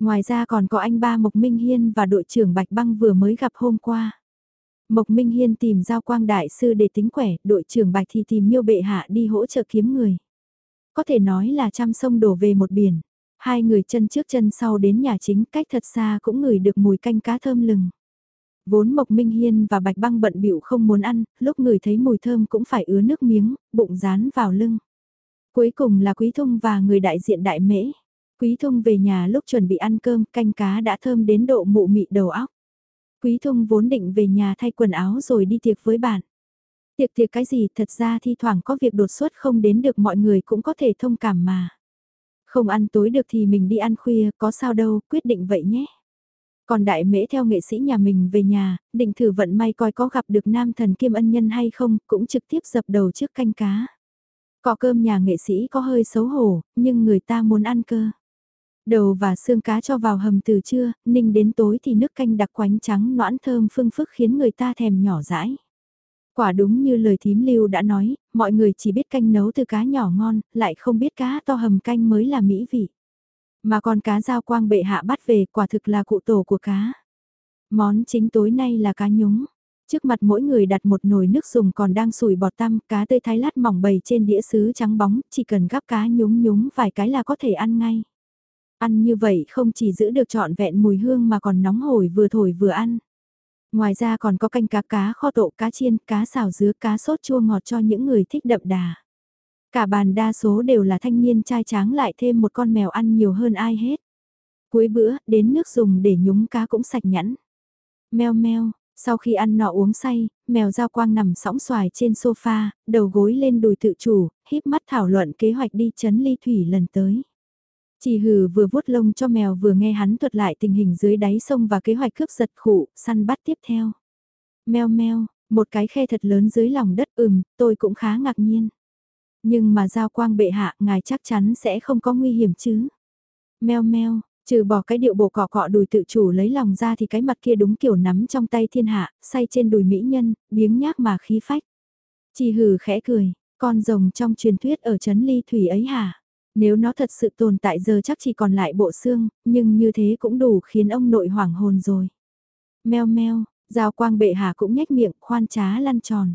Ngoài ra còn có anh ba Mộc Minh Hiên và đội trưởng Bạch Băng vừa mới gặp hôm qua. Mộc Minh Hiên tìm Giao Quang Đại Sư để tính quẻ, đội trưởng Bạch thì tìm miêu bệ hạ đi hỗ trợ kiếm người. Có thể nói là trăm sông đổ về một biển. Hai người chân trước chân sau đến nhà chính cách thật xa cũng ngửi được mùi canh cá thơm lừng. Vốn Mộc Minh Hiên và Bạch Băng bận bịu không muốn ăn, lúc người thấy mùi thơm cũng phải ứa nước miếng, bụng dán vào lưng. Cuối cùng là Quý Thung và người đại diện đại mễ. Quý Thung về nhà lúc chuẩn bị ăn cơm, canh cá đã thơm đến độ mụ mị đầu óc. Quý thông vốn định về nhà thay quần áo rồi đi tiệc với bạn. Tiệc tiệc cái gì thật ra thi thoảng có việc đột xuất không đến được mọi người cũng có thể thông cảm mà. Không ăn tối được thì mình đi ăn khuya, có sao đâu, quyết định vậy nhé. Còn đại mễ theo nghệ sĩ nhà mình về nhà, định thử vận may coi có gặp được nam thần kiêm ân nhân hay không, cũng trực tiếp dập đầu trước canh cá. Cọ cơm nhà nghệ sĩ có hơi xấu hổ, nhưng người ta muốn ăn cơ. Đầu và xương cá cho vào hầm từ trưa, ninh đến tối thì nước canh đặc quánh trắng noãn thơm phương phức khiến người ta thèm nhỏ dãi. Quả đúng như lời thím lưu đã nói, mọi người chỉ biết canh nấu từ cá nhỏ ngon, lại không biết cá to hầm canh mới là mỹ vị. Mà còn cá giao quang bệ hạ bắt về quả thực là cụ tổ của cá. Món chính tối nay là cá nhúng. Trước mặt mỗi người đặt một nồi nước dùng còn đang sủi bọt tăm, cá tươi thái lát mỏng bầy trên đĩa sứ trắng bóng, chỉ cần gắp cá nhúng nhúng vài cái là có thể ăn ngay. Ăn như vậy không chỉ giữ được trọn vẹn mùi hương mà còn nóng hổi vừa thổi vừa ăn. Ngoài ra còn có canh cá cá kho tộ cá chiên, cá xào dứa, cá sốt chua ngọt cho những người thích đậm đà. Cả bàn đa số đều là thanh niên trai tráng lại thêm một con mèo ăn nhiều hơn ai hết. Cuối bữa, đến nước dùng để nhúng cá cũng sạch nhẵn. Mèo meo, sau khi ăn nọ uống say, mèo giao quang nằm sóng xoài trên sofa, đầu gối lên đùi tự chủ, híp mắt thảo luận kế hoạch đi chấn ly thủy lần tới. Chỉ hừ vừa vuốt lông cho mèo vừa nghe hắn thuật lại tình hình dưới đáy sông và kế hoạch cướp giật khủ, săn bắt tiếp theo. Mèo mèo, một cái khe thật lớn dưới lòng đất ừm, tôi cũng khá ngạc nhiên. Nhưng mà giao quang bệ hạ, ngài chắc chắn sẽ không có nguy hiểm chứ. Mèo mèo, trừ bỏ cái điệu bộ cọ cọ đùi tự chủ lấy lòng ra thì cái mặt kia đúng kiểu nắm trong tay thiên hạ, say trên đùi mỹ nhân, biếng nhác mà khí phách. Chỉ hừ khẽ cười, con rồng trong truyền thuyết ở chấn ly thủy ấy hả? Nếu nó thật sự tồn tại giờ chắc chỉ còn lại bộ xương, nhưng như thế cũng đủ khiến ông nội hoảng hồn rồi. Meo meo, Giao quang bệ hạ cũng nhếch miệng, khoan trá lăn tròn.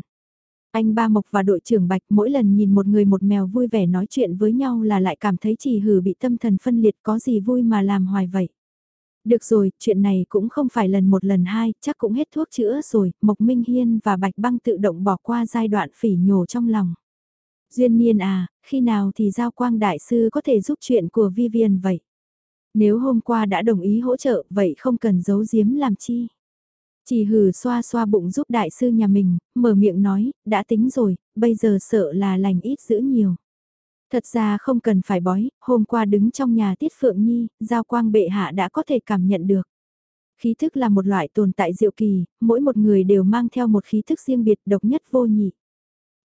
Anh Ba Mộc và đội trưởng Bạch mỗi lần nhìn một người một mèo vui vẻ nói chuyện với nhau là lại cảm thấy chỉ hử bị tâm thần phân liệt có gì vui mà làm hoài vậy. Được rồi, chuyện này cũng không phải lần một lần hai, chắc cũng hết thuốc chữa rồi, Mộc Minh Hiên và Bạch Băng tự động bỏ qua giai đoạn phỉ nhổ trong lòng. Duyên Niên à, khi nào thì Giao Quang Đại Sư có thể giúp chuyện của Vivian vậy? Nếu hôm qua đã đồng ý hỗ trợ, vậy không cần giấu giếm làm chi? Chỉ hừ xoa xoa bụng giúp đại sư nhà mình, mở miệng nói, đã tính rồi, bây giờ sợ là lành ít giữ nhiều. Thật ra không cần phải bói, hôm qua đứng trong nhà tiết phượng nhi, giao quang bệ hạ đã có thể cảm nhận được. Khí thức là một loại tồn tại diệu kỳ, mỗi một người đều mang theo một khí thức riêng biệt độc nhất vô nhị.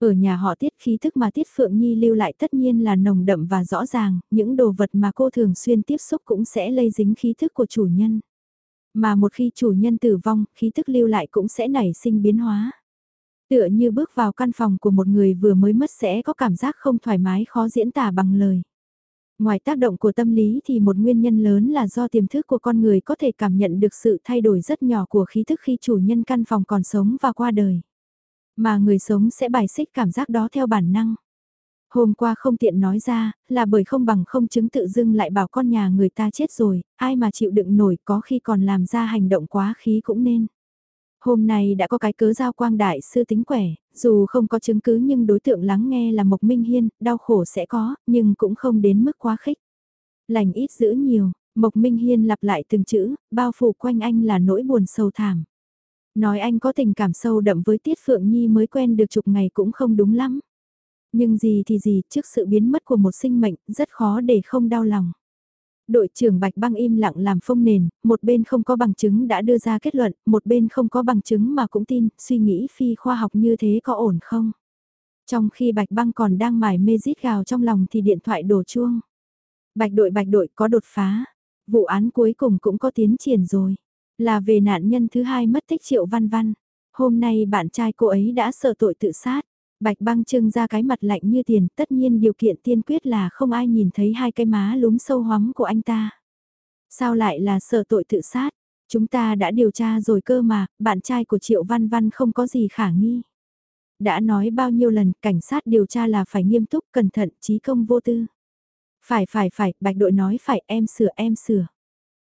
Ở nhà họ tiết khí thức mà tiết phượng nhi lưu lại tất nhiên là nồng đậm và rõ ràng, những đồ vật mà cô thường xuyên tiếp xúc cũng sẽ lây dính khí thức của chủ nhân. Mà một khi chủ nhân tử vong, khí thức lưu lại cũng sẽ nảy sinh biến hóa. Tựa như bước vào căn phòng của một người vừa mới mất sẽ có cảm giác không thoải mái khó diễn tả bằng lời. Ngoài tác động của tâm lý thì một nguyên nhân lớn là do tiềm thức của con người có thể cảm nhận được sự thay đổi rất nhỏ của khí thức khi chủ nhân căn phòng còn sống và qua đời. Mà người sống sẽ bài xích cảm giác đó theo bản năng. Hôm qua không tiện nói ra, là bởi không bằng không chứng tự dưng lại bảo con nhà người ta chết rồi, ai mà chịu đựng nổi có khi còn làm ra hành động quá khí cũng nên. Hôm nay đã có cái cớ giao quang đại sư tính quẻ, dù không có chứng cứ nhưng đối tượng lắng nghe là Mộc Minh Hiên, đau khổ sẽ có, nhưng cũng không đến mức quá khích. Lành ít giữ nhiều, Mộc Minh Hiên lặp lại từng chữ, bao phủ quanh anh là nỗi buồn sâu thảm. Nói anh có tình cảm sâu đậm với Tiết Phượng Nhi mới quen được chục ngày cũng không đúng lắm. Nhưng gì thì gì, trước sự biến mất của một sinh mệnh, rất khó để không đau lòng. Đội trưởng Bạch Băng im lặng làm phông nền, một bên không có bằng chứng đã đưa ra kết luận, một bên không có bằng chứng mà cũng tin, suy nghĩ phi khoa học như thế có ổn không? Trong khi Bạch Băng còn đang mải mê rít gào trong lòng thì điện thoại đổ chuông. Bạch đội Bạch đội có đột phá. Vụ án cuối cùng cũng có tiến triển rồi. Là về nạn nhân thứ hai mất tích Triệu Văn Văn. Hôm nay bạn trai cô ấy đã sợ tội tự sát. Bạch băng trưng ra cái mặt lạnh như tiền, tất nhiên điều kiện tiên quyết là không ai nhìn thấy hai cái má lúm sâu hoắm của anh ta. Sao lại là sợ tội tự sát? Chúng ta đã điều tra rồi cơ mà, bạn trai của Triệu Văn Văn không có gì khả nghi. Đã nói bao nhiêu lần, cảnh sát điều tra là phải nghiêm túc, cẩn thận, trí công vô tư. Phải phải phải, bạch đội nói phải, em sửa em sửa.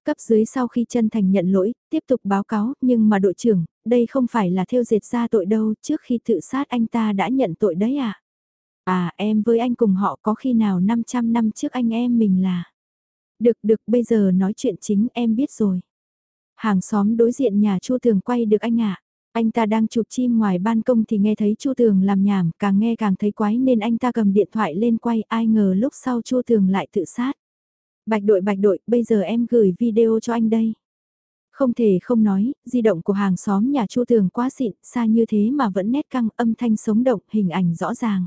Cấp dưới sau khi chân thành nhận lỗi, tiếp tục báo cáo, nhưng mà đội trưởng, đây không phải là theo dệt ra tội đâu, trước khi tự sát anh ta đã nhận tội đấy à? À em với anh cùng họ có khi nào 500 năm trước anh em mình là... Được được bây giờ nói chuyện chính em biết rồi. Hàng xóm đối diện nhà Chu Tường quay được anh ạ. Anh ta đang chụp chim ngoài ban công thì nghe thấy Chu Tường làm nhảm, càng nghe càng thấy quái nên anh ta cầm điện thoại lên quay, ai ngờ lúc sau Chu Tường lại tự sát. Bạch đội bạch đội, bây giờ em gửi video cho anh đây. Không thể không nói, di động của hàng xóm nhà Chu Tường quá xịn, xa như thế mà vẫn nét căng, âm thanh sống động, hình ảnh rõ ràng.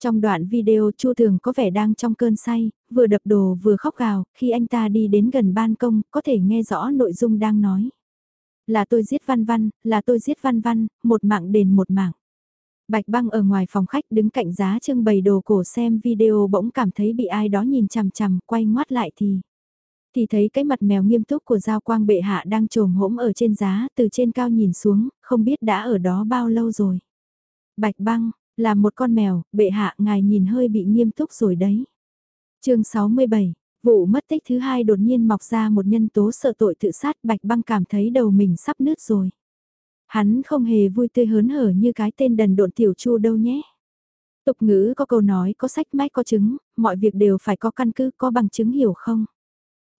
Trong đoạn video Chu Thường có vẻ đang trong cơn say, vừa đập đồ vừa khóc gào, khi anh ta đi đến gần ban công, có thể nghe rõ nội dung đang nói. Là tôi giết văn văn, là tôi giết văn văn, một mạng đền một mạng. Bạch băng ở ngoài phòng khách đứng cạnh giá trưng bày đồ cổ xem video bỗng cảm thấy bị ai đó nhìn chằm chằm, quay ngoắt lại thì. Thì thấy cái mặt mèo nghiêm túc của Giao Quang bệ hạ đang trồm hỗn ở trên giá, từ trên cao nhìn xuống, không biết đã ở đó bao lâu rồi. Bạch băng, là một con mèo, bệ hạ ngài nhìn hơi bị nghiêm túc rồi đấy. chương 67, vụ mất tích thứ hai đột nhiên mọc ra một nhân tố sợ tội tự sát bạch băng cảm thấy đầu mình sắp nứt rồi. Hắn không hề vui tươi hớn hở như cái tên đần độn tiểu chu đâu nhé. Tục ngữ có câu nói có sách mách có chứng, mọi việc đều phải có căn cứ có bằng chứng hiểu không?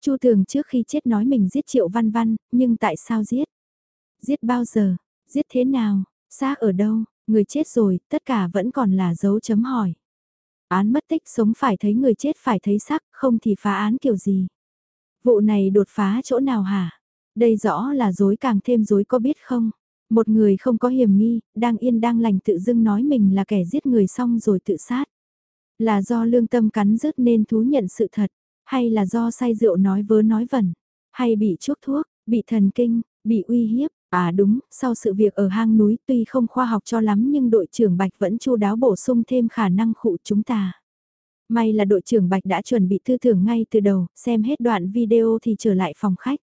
Chu thường trước khi chết nói mình giết triệu văn văn, nhưng tại sao giết? Giết bao giờ? Giết thế nào? Xác ở đâu? Người chết rồi, tất cả vẫn còn là dấu chấm hỏi. Án mất tích sống phải thấy người chết phải thấy xác, không thì phá án kiểu gì. Vụ này đột phá chỗ nào hả? Đây rõ là dối càng thêm dối có biết không? Một người không có hiểm nghi, đang yên đang lành tự dưng nói mình là kẻ giết người xong rồi tự sát. Là do lương tâm cắn rứt nên thú nhận sự thật, hay là do say rượu nói vớ nói vẩn, hay bị chuốc thuốc, bị thần kinh, bị uy hiếp, À đúng, sau sự việc ở hang núi tuy không khoa học cho lắm nhưng đội trưởng Bạch vẫn chu đáo bổ sung thêm khả năng khụ chúng ta. May là đội trưởng Bạch đã chuẩn bị tư tưởng ngay từ đầu, xem hết đoạn video thì trở lại phòng khách.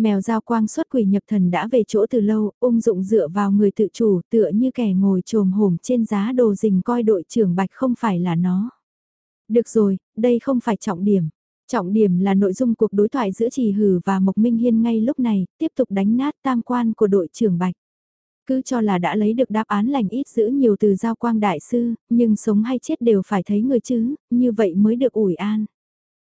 Mèo giao quang xuất quỷ nhập thần đã về chỗ từ lâu, ung dụng dựa vào người tự chủ tựa như kẻ ngồi trồm hổm trên giá đồ rình coi đội trưởng Bạch không phải là nó. Được rồi, đây không phải trọng điểm. Trọng điểm là nội dung cuộc đối thoại giữa Trì Hử và Mộc Minh Hiên ngay lúc này, tiếp tục đánh nát tam quan của đội trưởng Bạch. Cứ cho là đã lấy được đáp án lành ít giữ nhiều từ giao quang đại sư, nhưng sống hay chết đều phải thấy người chứ, như vậy mới được ủi an.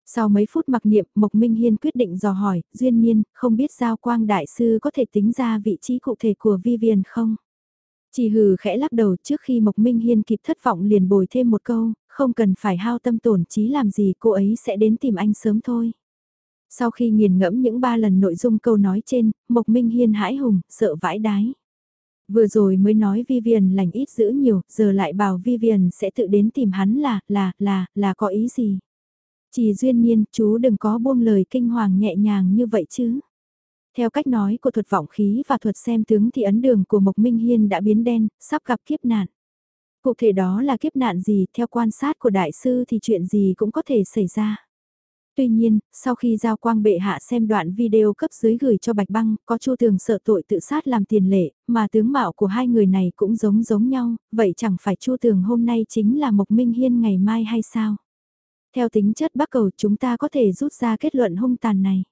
Sau mấy phút mặc niệm, Mộc Minh Hiên quyết định dò hỏi, duyên nhiên, không biết giao quang đại sư có thể tính ra vị trí cụ thể của Vivian không? Chỉ hừ khẽ lắc đầu trước khi Mộc Minh Hiên kịp thất vọng liền bồi thêm một câu, không cần phải hao tâm tổn trí làm gì cô ấy sẽ đến tìm anh sớm thôi. Sau khi nghiền ngẫm những ba lần nội dung câu nói trên, Mộc Minh Hiên hãi hùng, sợ vãi đái. Vừa rồi mới nói Vivian lành ít giữ nhiều, giờ lại bảo Vivian sẽ tự đến tìm hắn là, là, là, là có ý gì? Chỉ duyên nhiên, chú đừng có buông lời kinh hoàng nhẹ nhàng như vậy chứ. Theo cách nói của thuật vọng khí và thuật xem tướng thì ấn đường của Mộc Minh Hiên đã biến đen, sắp gặp kiếp nạn. Cụ thể đó là kiếp nạn gì, theo quan sát của đại sư thì chuyện gì cũng có thể xảy ra. Tuy nhiên, sau khi Giao Quang bệ hạ xem đoạn video cấp dưới gửi cho Bạch Băng, có Chu Thường sợ tội tự sát làm tiền lệ, mà tướng mạo của hai người này cũng giống giống nhau, vậy chẳng phải Chu Thường hôm nay chính là Mộc Minh Hiên ngày mai hay sao? Theo tính chất bắc cầu chúng ta có thể rút ra kết luận hung tàn này.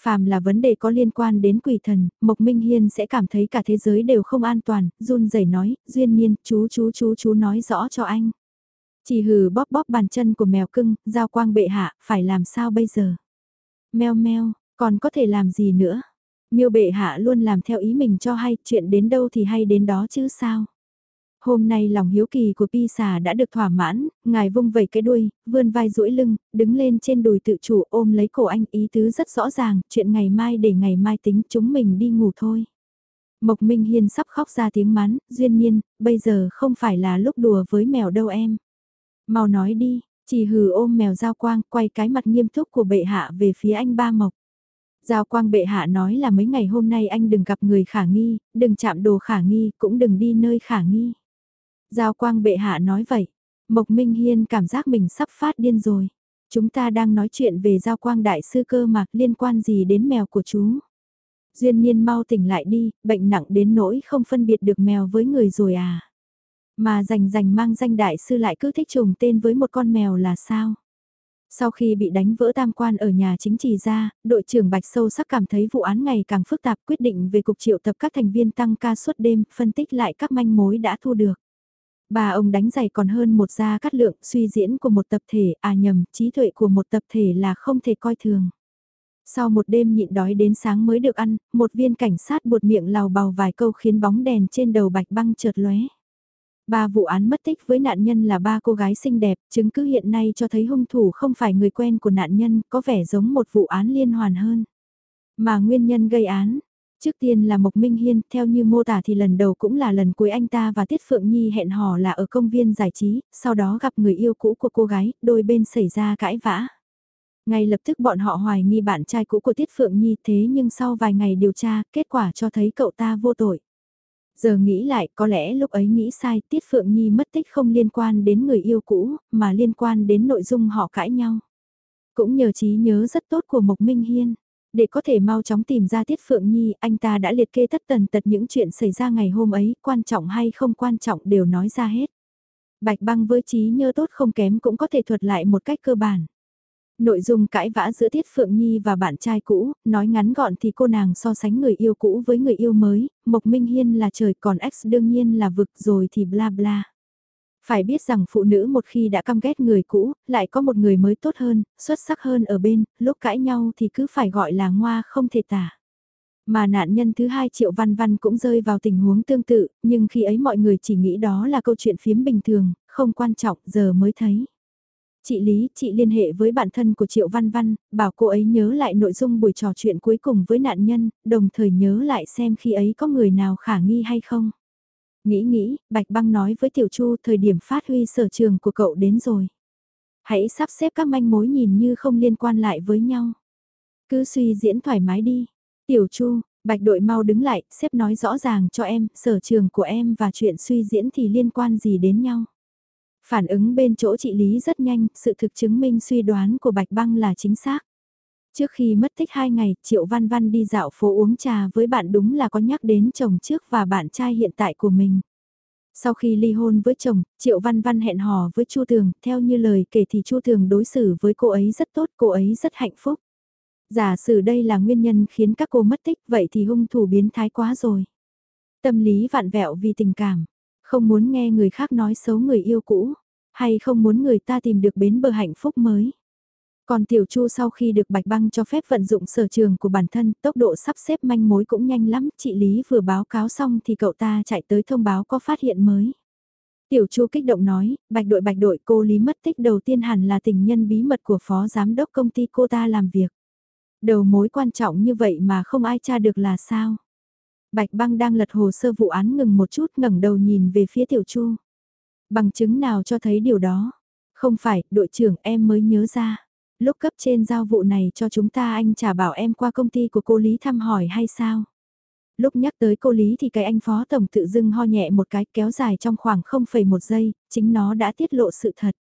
Phàm là vấn đề có liên quan đến quỷ thần, Mộc Minh Hiên sẽ cảm thấy cả thế giới đều không an toàn, run rẩy nói, duyên niên, chú chú chú chú nói rõ cho anh. Chỉ hừ bóp bóp bàn chân của mèo cưng, giao quang bệ hạ, phải làm sao bây giờ? Mèo mèo, còn có thể làm gì nữa? Miêu bệ hạ luôn làm theo ý mình cho hay, chuyện đến đâu thì hay đến đó chứ sao? Hôm nay lòng hiếu kỳ của pi xà đã được thỏa mãn, ngài vung vẩy cái đuôi, vươn vai duỗi lưng, đứng lên trên đùi tự chủ ôm lấy cổ anh ý tứ rất rõ ràng, chuyện ngày mai để ngày mai tính chúng mình đi ngủ thôi. Mộc Minh Hiên sắp khóc ra tiếng mắn, duyên nhiên, bây giờ không phải là lúc đùa với mèo đâu em. Mau nói đi, chỉ hừ ôm mèo giao quang, quay cái mặt nghiêm túc của bệ hạ về phía anh ba Mộc. Giao quang bệ hạ nói là mấy ngày hôm nay anh đừng gặp người khả nghi, đừng chạm đồ khả nghi, cũng đừng đi nơi khả nghi. Giao quang bệ hạ nói vậy. Mộc Minh Hiên cảm giác mình sắp phát điên rồi. Chúng ta đang nói chuyện về giao quang đại sư cơ mà liên quan gì đến mèo của chú. Duyên nhiên mau tỉnh lại đi, bệnh nặng đến nỗi không phân biệt được mèo với người rồi à. Mà rành rành mang danh đại sư lại cứ thích trùng tên với một con mèo là sao? Sau khi bị đánh vỡ tam quan ở nhà chính trị ra, đội trưởng Bạch sâu sắc cảm thấy vụ án ngày càng phức tạp quyết định về cục triệu tập các thành viên tăng ca suốt đêm, phân tích lại các manh mối đã thu được. Ba ông đánh giày còn hơn một gia cắt lượng, suy diễn của một tập thể, à nhầm, trí tuệ của một tập thể là không thể coi thường. Sau một đêm nhịn đói đến sáng mới được ăn, một viên cảnh sát buột miệng lào bào vài câu khiến bóng đèn trên đầu bạch băng chợt lóe. Ba vụ án mất tích với nạn nhân là ba cô gái xinh đẹp, chứng cứ hiện nay cho thấy hung thủ không phải người quen của nạn nhân, có vẻ giống một vụ án liên hoàn hơn. Mà nguyên nhân gây án, Trước tiên là Mộc Minh Hiên, theo như mô tả thì lần đầu cũng là lần cuối anh ta và Tiết Phượng Nhi hẹn hò là ở công viên giải trí, sau đó gặp người yêu cũ của cô gái, đôi bên xảy ra cãi vã. Ngay lập tức bọn họ hoài nghi bạn trai cũ của Tiết Phượng Nhi thế nhưng sau vài ngày điều tra, kết quả cho thấy cậu ta vô tội. Giờ nghĩ lại, có lẽ lúc ấy nghĩ sai, Tiết Phượng Nhi mất tích không liên quan đến người yêu cũ, mà liên quan đến nội dung họ cãi nhau. Cũng nhờ trí nhớ rất tốt của Mộc Minh Hiên. Để có thể mau chóng tìm ra Tiết Phượng Nhi, anh ta đã liệt kê tất tần tật những chuyện xảy ra ngày hôm ấy, quan trọng hay không quan trọng đều nói ra hết. Bạch băng với trí nhớ tốt không kém cũng có thể thuật lại một cách cơ bản. Nội dung cãi vã giữa Tiết Phượng Nhi và bạn trai cũ, nói ngắn gọn thì cô nàng so sánh người yêu cũ với người yêu mới, Mộc Minh Hiên là trời còn X đương nhiên là vực rồi thì bla bla. Phải biết rằng phụ nữ một khi đã căm ghét người cũ, lại có một người mới tốt hơn, xuất sắc hơn ở bên, lúc cãi nhau thì cứ phải gọi là ngoa không thể tả. Mà nạn nhân thứ hai Triệu Văn Văn cũng rơi vào tình huống tương tự, nhưng khi ấy mọi người chỉ nghĩ đó là câu chuyện phiếm bình thường, không quan trọng, giờ mới thấy. Chị Lý, chị liên hệ với bạn thân của Triệu Văn Văn, bảo cô ấy nhớ lại nội dung buổi trò chuyện cuối cùng với nạn nhân, đồng thời nhớ lại xem khi ấy có người nào khả nghi hay không. Nghĩ nghĩ, Bạch Băng nói với Tiểu Chu thời điểm phát huy sở trường của cậu đến rồi. Hãy sắp xếp các manh mối nhìn như không liên quan lại với nhau. Cứ suy diễn thoải mái đi. Tiểu Chu, Bạch đội mau đứng lại, xếp nói rõ ràng cho em, sở trường của em và chuyện suy diễn thì liên quan gì đến nhau. Phản ứng bên chỗ chị Lý rất nhanh, sự thực chứng minh suy đoán của Bạch Băng là chính xác. Trước khi mất tích 2 ngày, Triệu Văn Văn đi dạo phố uống trà với bạn đúng là có nhắc đến chồng trước và bạn trai hiện tại của mình. Sau khi ly hôn với chồng, Triệu Văn Văn hẹn hò với Chu Tường, theo như lời kể thì Chu Tường đối xử với cô ấy rất tốt, cô ấy rất hạnh phúc. Giả sử đây là nguyên nhân khiến các cô mất tích, vậy thì hung thủ biến thái quá rồi. Tâm lý vạn vẹo vì tình cảm, không muốn nghe người khác nói xấu người yêu cũ, hay không muốn người ta tìm được bến bờ hạnh phúc mới. Còn Tiểu Chu sau khi được Bạch Băng cho phép vận dụng sở trường của bản thân, tốc độ sắp xếp manh mối cũng nhanh lắm, chị Lý vừa báo cáo xong thì cậu ta chạy tới thông báo có phát hiện mới. Tiểu Chu kích động nói, Bạch đội Bạch đội cô Lý mất tích đầu tiên hẳn là tình nhân bí mật của phó giám đốc công ty cô ta làm việc. Đầu mối quan trọng như vậy mà không ai tra được là sao? Bạch Băng đang lật hồ sơ vụ án ngừng một chút ngẩng đầu nhìn về phía Tiểu Chu. Bằng chứng nào cho thấy điều đó? Không phải, đội trưởng em mới nhớ ra. Lúc cấp trên giao vụ này cho chúng ta anh trả bảo em qua công ty của cô Lý thăm hỏi hay sao? Lúc nhắc tới cô Lý thì cái anh phó tổng tự dưng ho nhẹ một cái kéo dài trong khoảng 0,1 giây, chính nó đã tiết lộ sự thật.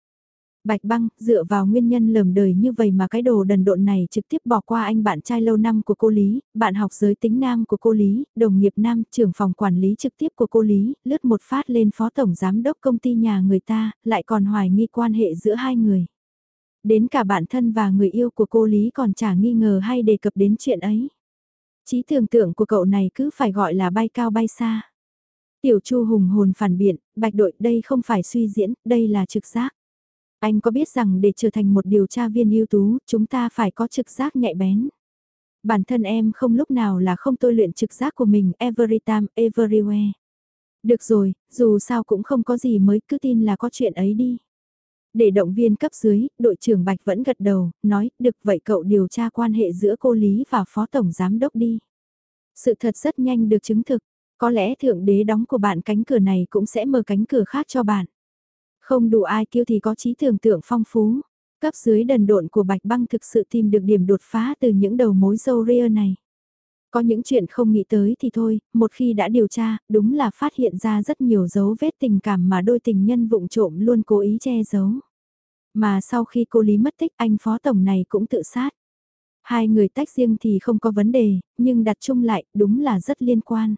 Bạch băng, dựa vào nguyên nhân lầm đời như vậy mà cái đồ đần độn này trực tiếp bỏ qua anh bạn trai lâu năm của cô Lý, bạn học giới tính nam của cô Lý, đồng nghiệp nam, trưởng phòng quản lý trực tiếp của cô Lý, lướt một phát lên phó tổng giám đốc công ty nhà người ta, lại còn hoài nghi quan hệ giữa hai người. Đến cả bạn thân và người yêu của cô Lý còn chả nghi ngờ hay đề cập đến chuyện ấy. Chí tưởng tượng của cậu này cứ phải gọi là bay cao bay xa. Tiểu Chu hùng hồn phản biện, bạch đội đây không phải suy diễn, đây là trực giác. Anh có biết rằng để trở thành một điều tra viên ưu tú, chúng ta phải có trực giác nhạy bén. Bản thân em không lúc nào là không tôi luyện trực giác của mình every time, everywhere. Được rồi, dù sao cũng không có gì mới cứ tin là có chuyện ấy đi. Để động viên cấp dưới, đội trưởng Bạch vẫn gật đầu, nói, được vậy cậu điều tra quan hệ giữa cô Lý và phó tổng giám đốc đi. Sự thật rất nhanh được chứng thực, có lẽ thượng đế đóng của bạn cánh cửa này cũng sẽ mở cánh cửa khác cho bạn. Không đủ ai kêu thì có trí tưởng tượng phong phú. Cấp dưới đần độn của Bạch Băng thực sự tìm được điểm đột phá từ những đầu mối dâu ria này. Có những chuyện không nghĩ tới thì thôi, một khi đã điều tra, đúng là phát hiện ra rất nhiều dấu vết tình cảm mà đôi tình nhân vụng trộm luôn cố ý che giấu. Mà sau khi cô Lý mất tích anh phó tổng này cũng tự sát. Hai người tách riêng thì không có vấn đề, nhưng đặt chung lại đúng là rất liên quan.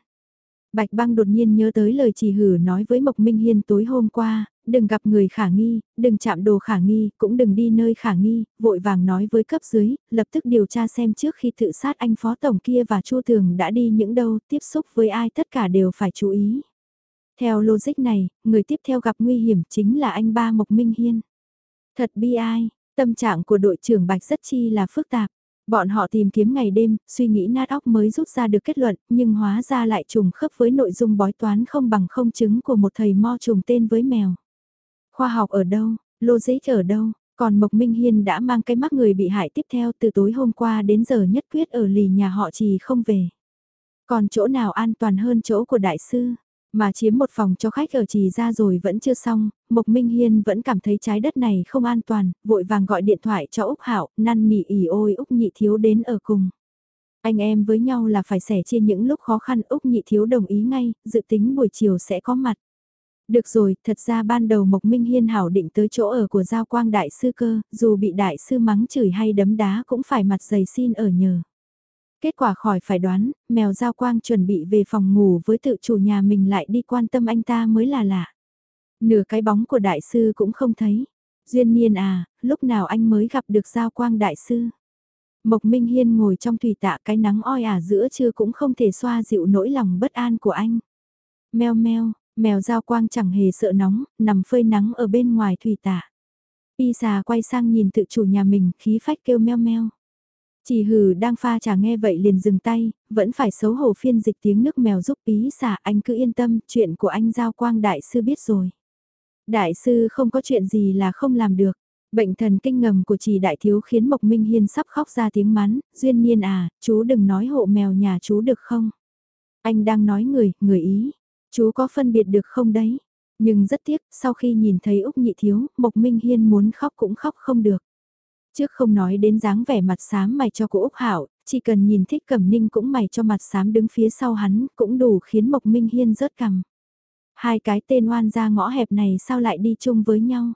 Bạch băng đột nhiên nhớ tới lời chỉ hử nói với Mộc Minh Hiên tối hôm qua, đừng gặp người khả nghi, đừng chạm đồ khả nghi, cũng đừng đi nơi khả nghi, vội vàng nói với cấp dưới, lập tức điều tra xem trước khi tự sát anh phó tổng kia và Chu Thường đã đi những đâu, tiếp xúc với ai tất cả đều phải chú ý. Theo logic này, người tiếp theo gặp nguy hiểm chính là anh ba Mộc Minh Hiên. Thật bi ai, tâm trạng của đội trưởng Bạch rất chi là phức tạp. Bọn họ tìm kiếm ngày đêm, suy nghĩ nát óc mới rút ra được kết luận, nhưng hóa ra lại trùng khớp với nội dung bói toán không bằng không chứng của một thầy mo trùng tên với mèo. Khoa học ở đâu, logic ở đâu, còn Mộc Minh Hiên đã mang cái mắc người bị hại tiếp theo từ tối hôm qua đến giờ nhất quyết ở lì nhà họ trì không về. Còn chỗ nào an toàn hơn chỗ của đại sư? Mà chiếm một phòng cho khách ở trì ra rồi vẫn chưa xong, Mộc Minh Hiên vẫn cảm thấy trái đất này không an toàn, vội vàng gọi điện thoại cho Úc Hạo, năn nỉ ỉ ôi Úc Nhị Thiếu đến ở cùng. Anh em với nhau là phải sẻ chia những lúc khó khăn Úc Nhị Thiếu đồng ý ngay, dự tính buổi chiều sẽ có mặt. Được rồi, thật ra ban đầu Mộc Minh Hiên hảo định tới chỗ ở của Giao Quang Đại Sư cơ, dù bị Đại Sư mắng chửi hay đấm đá cũng phải mặt dày xin ở nhờ. Kết quả khỏi phải đoán, mèo Giao Quang chuẩn bị về phòng ngủ với tự chủ nhà mình lại đi quan tâm anh ta mới là lạ. Nửa cái bóng của Đại Sư cũng không thấy. Duyên niên à, lúc nào anh mới gặp được Giao Quang Đại Sư? Mộc Minh Hiên ngồi trong thủy tạ cái nắng oi ả giữa trưa cũng không thể xoa dịu nỗi lòng bất an của anh. Mèo meo, mèo giao quang chẳng hề sợ nóng, nằm phơi nắng ở bên ngoài thủy tạ. Y xà quay sang nhìn tự chủ nhà mình, khí phách kêu meo meo. Chỉ hừ đang pha trà nghe vậy liền dừng tay, vẫn phải xấu hổ phiên dịch tiếng nước mèo giúp ý xả anh cứ yên tâm, chuyện của anh giao quang đại sư biết rồi. Đại sư không có chuyện gì là không làm được. Bệnh thần kinh ngầm của chị đại thiếu khiến Mộc Minh Hiên sắp khóc ra tiếng mắn, duyên nhiên à, chú đừng nói hộ mèo nhà chú được không? Anh đang nói người, người ý, chú có phân biệt được không đấy? Nhưng rất tiếc, sau khi nhìn thấy Úc Nhị Thiếu, Mộc Minh Hiên muốn khóc cũng khóc không được. Trước không nói đến dáng vẻ mặt xám mày cho của Úc Hảo, chỉ cần nhìn thích cẩm ninh cũng mày cho mặt xám đứng phía sau hắn, cũng đủ khiến Mộc Minh Hiên rớt cằm. Hai cái tên oan ra ngõ hẹp này sao lại đi chung với nhau?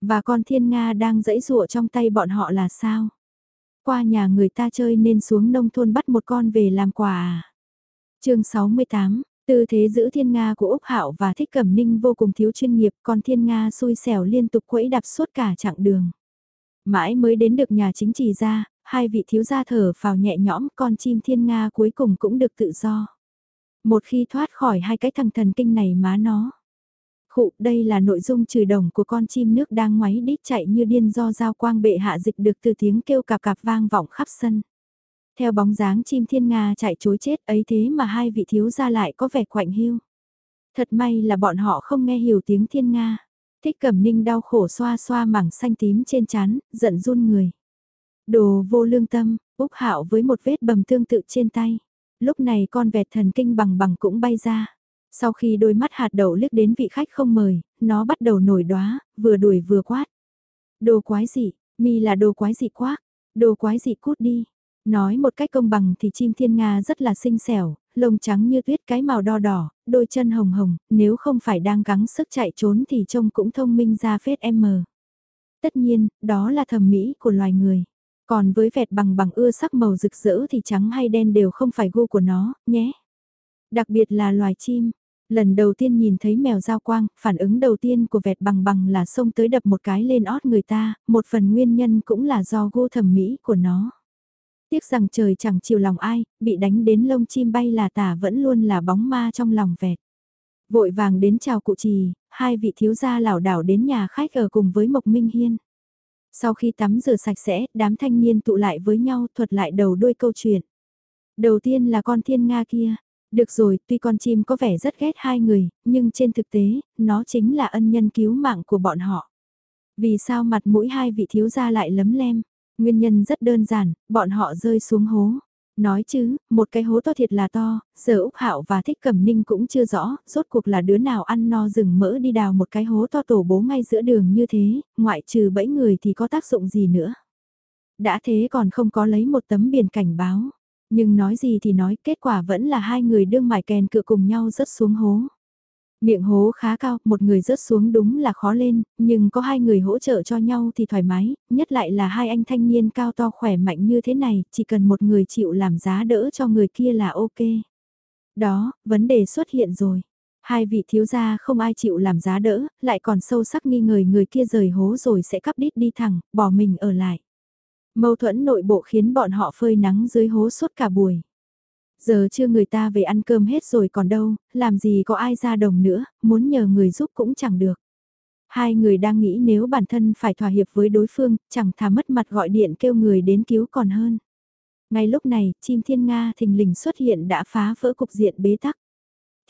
Và con thiên Nga đang dẫy rụa trong tay bọn họ là sao? Qua nhà người ta chơi nên xuống nông thôn bắt một con về làm quà à? Trường 68, tư thế giữ thiên Nga của Úc Hạo và Thích Cẩm Ninh vô cùng thiếu chuyên nghiệp, còn thiên Nga xui xẻo liên tục quẫy đạp suốt cả chặng đường. Mãi mới đến được nhà chính trì ra, hai vị thiếu gia thở vào nhẹ nhõm con chim thiên Nga cuối cùng cũng được tự do. Một khi thoát khỏi hai cái thằng thần kinh này má nó. Khụ, đây là nội dung trừ đồng của con chim nước đang ngoáy đít chạy như điên do giao quang bệ hạ dịch được từ tiếng kêu cạp cạp vang vọng khắp sân. Theo bóng dáng chim thiên nga chạy chối chết ấy thế mà hai vị thiếu gia lại có vẻ quạnh hiu. Thật may là bọn họ không nghe hiểu tiếng thiên nga. Thích cẩm ninh đau khổ xoa xoa mảng xanh tím trên chán, giận run người. Đồ vô lương tâm, Úc Hạo với một vết bầm tương tự trên tay. Lúc này con vẹt thần kinh bằng bằng cũng bay ra. Sau khi đôi mắt hạt đậu liếc đến vị khách không mời, nó bắt đầu nổi đóa, vừa đuổi vừa quát. Đồ quái gì, mi là đồ quái dị quá, đồ quái dị cút đi. Nói một cách công bằng thì chim thiên nga rất là xinh xẻo, lông trắng như tuyết cái màu đo đỏ, đôi chân hồng hồng, nếu không phải đang gắng sức chạy trốn thì trông cũng thông minh ra phết em mờ. Tất nhiên, đó là thẩm mỹ của loài người. Còn với vẹt bằng bằng ưa sắc màu rực rỡ thì trắng hay đen đều không phải gu của nó, nhé. Đặc biệt là loài chim, Lần đầu tiên nhìn thấy mèo giao quang, phản ứng đầu tiên của vẹt bằng bằng là xông tới đập một cái lên ót người ta, một phần nguyên nhân cũng là do gu thẩm mỹ của nó. Tiếc rằng trời chẳng chiều lòng ai, bị đánh đến lông chim bay là tả vẫn luôn là bóng ma trong lòng vẹt. Vội vàng đến chào cụ trì, hai vị thiếu gia lảo đảo đến nhà khách ở cùng với Mộc Minh Hiên. Sau khi tắm rửa sạch sẽ, đám thanh niên tụ lại với nhau thuật lại đầu đuôi câu chuyện. Đầu tiên là con thiên Nga kia, được rồi, tuy con chim có vẻ rất ghét hai người, nhưng trên thực tế, nó chính là ân nhân cứu mạng của bọn họ. Vì sao mặt mũi hai vị thiếu gia lại lấm lem? Nguyên nhân rất đơn giản, bọn họ rơi xuống hố. Nói chứ, một cái hố to thiệt là to, giờ Úc Hạo và Thích Cẩm Ninh cũng chưa rõ, rốt cuộc là đứa nào ăn no rừng mỡ đi đào một cái hố to tổ bố ngay giữa đường như thế, ngoại trừ bẫy người thì có tác dụng gì nữa. Đã thế còn không có lấy một tấm biển cảnh báo. Nhưng nói gì thì nói, kết quả vẫn là hai người đương mải kèn cựa cùng nhau rớt xuống hố. Miệng hố khá cao, một người rớt xuống đúng là khó lên, nhưng có hai người hỗ trợ cho nhau thì thoải mái, nhất lại là hai anh thanh niên cao to khỏe mạnh như thế này, chỉ cần một người chịu làm giá đỡ cho người kia là ok. Đó, vấn đề xuất hiện rồi. Hai vị thiếu gia không ai chịu làm giá đỡ, lại còn sâu sắc nghi ngờ người kia rời hố rồi sẽ cắp đít đi thẳng, bỏ mình ở lại. Mâu thuẫn nội bộ khiến bọn họ phơi nắng dưới hố suốt cả buổi. Giờ chưa người ta về ăn cơm hết rồi còn đâu, làm gì có ai ra đồng nữa, muốn nhờ người giúp cũng chẳng được. Hai người đang nghĩ nếu bản thân phải thỏa hiệp với đối phương, chẳng thà mất mặt gọi điện kêu người đến cứu còn hơn. Ngay lúc này, chim thiên Nga thình lình xuất hiện đã phá vỡ cục diện bế tắc.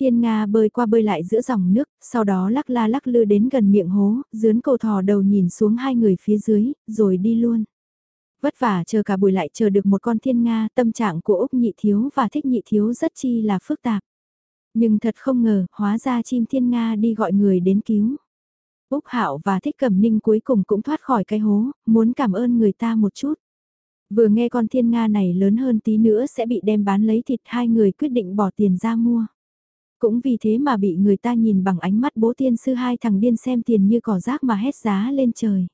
Thiên Nga bơi qua bơi lại giữa dòng nước, sau đó lắc la lắc lư đến gần miệng hố, dướn cầu thò đầu nhìn xuống hai người phía dưới, rồi đi luôn. Vất vả chờ cả buổi lại chờ được một con thiên Nga, tâm trạng của Úc nhị thiếu và thích nhị thiếu rất chi là phức tạp. Nhưng thật không ngờ, hóa ra chim thiên Nga đi gọi người đến cứu. Úc Hạo và Thích Cẩm Ninh cuối cùng cũng thoát khỏi cái hố, muốn cảm ơn người ta một chút. Vừa nghe con thiên Nga này lớn hơn tí nữa sẽ bị đem bán lấy thịt hai người quyết định bỏ tiền ra mua. Cũng vì thế mà bị người ta nhìn bằng ánh mắt bố tiên sư hai thằng điên xem tiền như cỏ rác mà hét giá lên trời.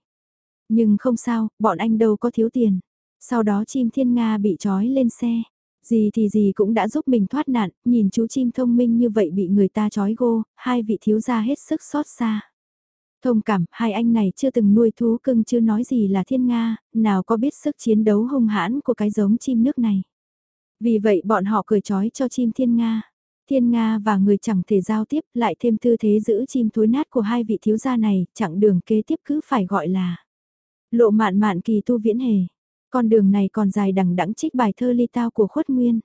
Nhưng không sao, bọn anh đâu có thiếu tiền. Sau đó chim thiên Nga bị trói lên xe. Gì thì gì cũng đã giúp mình thoát nạn, nhìn chú chim thông minh như vậy bị người ta trói gô, hai vị thiếu gia hết sức xót xa. Thông cảm, hai anh này chưa từng nuôi thú cưng chưa nói gì là thiên Nga, nào có biết sức chiến đấu hung hãn của cái giống chim nước này. Vì vậy bọn họ cười trói cho chim thiên Nga. Thiên Nga và người chẳng thể giao tiếp lại thêm tư thế giữ chim thối nát của hai vị thiếu gia này, chặng đường kế tiếp cứ phải gọi là lộ mạn mạn kỳ tu viễn hề. Con đường này còn dài đằng đẵng trích bài thơ ly tao của khuất nguyên.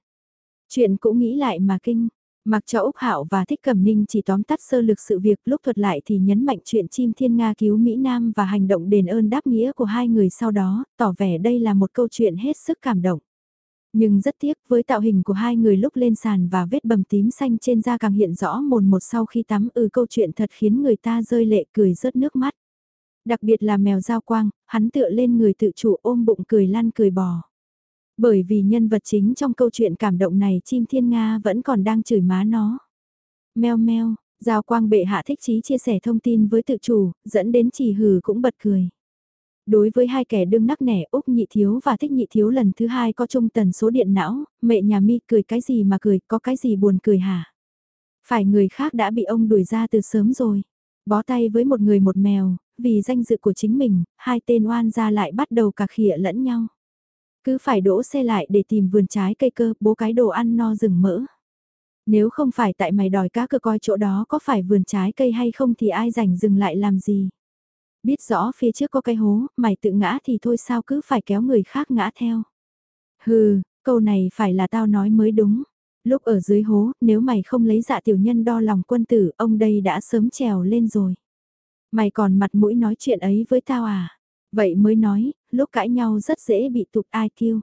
Chuyện cũng nghĩ lại mà kinh, Mặc cho Úc Hạo và Thích Cẩm Ninh chỉ tóm tắt sơ lược sự việc lúc thuật lại thì nhấn mạnh chuyện chim thiên Nga cứu Mỹ Nam và hành động đền ơn đáp nghĩa của hai người sau đó, tỏ vẻ đây là một câu chuyện hết sức cảm động. Nhưng rất tiếc với tạo hình của hai người lúc lên sàn và vết bầm tím xanh trên da càng hiện rõ mồn một sau khi tắm ừ câu chuyện thật khiến người ta rơi lệ cười rớt nước mắt. Đặc biệt là mèo giao quang, hắn tựa lên người tự chủ ôm bụng cười lăn cười bò. Bởi vì nhân vật chính trong câu chuyện cảm động này chim thiên Nga vẫn còn đang chửi má nó. Mèo mèo Giao quang bệ hạ thích chí chia sẻ thông tin với tự chủ, dẫn đến chỉ hừ cũng bật cười. Đối với hai kẻ đương nắc nẻ Úc nhị thiếu và thích nhị thiếu lần thứ hai có chung tần số điện não, mẹ nhà mi cười cái gì mà cười, có cái gì buồn cười hả? Phải người khác đã bị ông đuổi ra từ sớm rồi. Bó tay với một người một mèo, vì danh dự của chính mình, hai tên oan gia lại bắt đầu cà khịa lẫn nhau. Cứ phải đỗ xe lại để tìm vườn trái cây cơ, bố cái đồ ăn no rừng mỡ. Nếu không phải tại mày đòi cá cơ coi chỗ đó có phải vườn trái cây hay không thì ai rảnh dừng lại làm gì. Biết rõ phía trước có cái hố, mày tự ngã thì thôi sao cứ phải kéo người khác ngã theo. Hừ, câu này phải là tao nói mới đúng. Lúc ở dưới hố, nếu mày không lấy dạ tiểu nhân đo lòng quân tử, ông đây đã sớm trèo lên rồi. Mày còn mặt mũi nói chuyện ấy với tao à? Vậy mới nói, lúc cãi nhau rất dễ bị tụt ai kêu.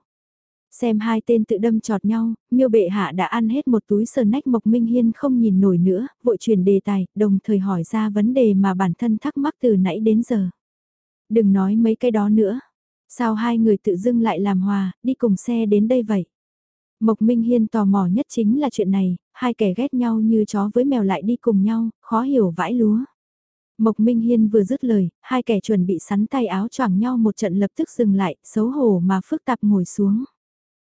Xem hai tên tự đâm trọt nhau, miêu bệ hạ đã ăn hết một túi sờ nách Mộc Minh Hiên không nhìn nổi nữa, vội chuyển đề tài, đồng thời hỏi ra vấn đề mà bản thân thắc mắc từ nãy đến giờ. Đừng nói mấy cái đó nữa. Sao hai người tự dưng lại làm hòa, đi cùng xe đến đây vậy? Mộc Minh Hiên tò mò nhất chính là chuyện này, hai kẻ ghét nhau như chó với mèo lại đi cùng nhau, khó hiểu vãi lúa. Mộc Minh Hiên vừa dứt lời, hai kẻ chuẩn bị sắn tay áo choàng nhau một trận lập tức dừng lại, xấu hổ mà phức tạp ngồi xuống.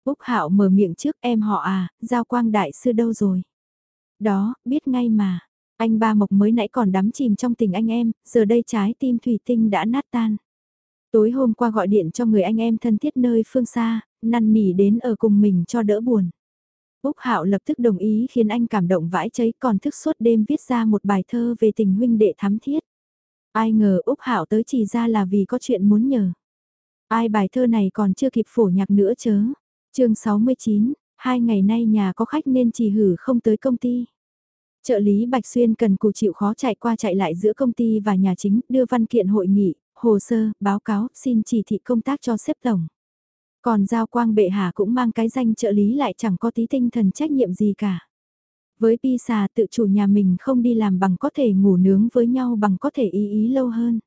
Úc Hạo mở miệng trước em họ à, Giao Quang Đại Sư đâu rồi? Đó, biết ngay mà. Anh ba Mộc mới nãy còn đắm chìm trong tình anh em, giờ đây trái tim thủy tinh đã nát tan. Tối hôm qua gọi điện cho người anh em thân thiết nơi phương xa, năn nỉ đến ở cùng mình cho đỡ buồn. Úc Hạo lập tức đồng ý khiến anh cảm động vãi cháy còn thức suốt đêm viết ra một bài thơ về tình huynh đệ thắm thiết. Ai ngờ Úc Hạo tới chỉ ra là vì có chuyện muốn nhờ. Ai bài thơ này còn chưa kịp phổ nhạc nữa chớ. chương 69, hai ngày nay nhà có khách nên chỉ hử không tới công ty. Trợ lý Bạch Xuyên cần cù chịu khó chạy qua chạy lại giữa công ty và nhà chính, đưa văn kiện hội nghị, hồ sơ, báo cáo, xin chỉ thị công tác cho xếp tổng. Còn Giao Quang Bệ Hạ cũng mang cái danh trợ lý lại chẳng có tí tinh thần trách nhiệm gì cả. Với pi xà tự chủ nhà mình không đi làm bằng có thể ngủ nướng với nhau bằng có thể ý ý lâu hơn.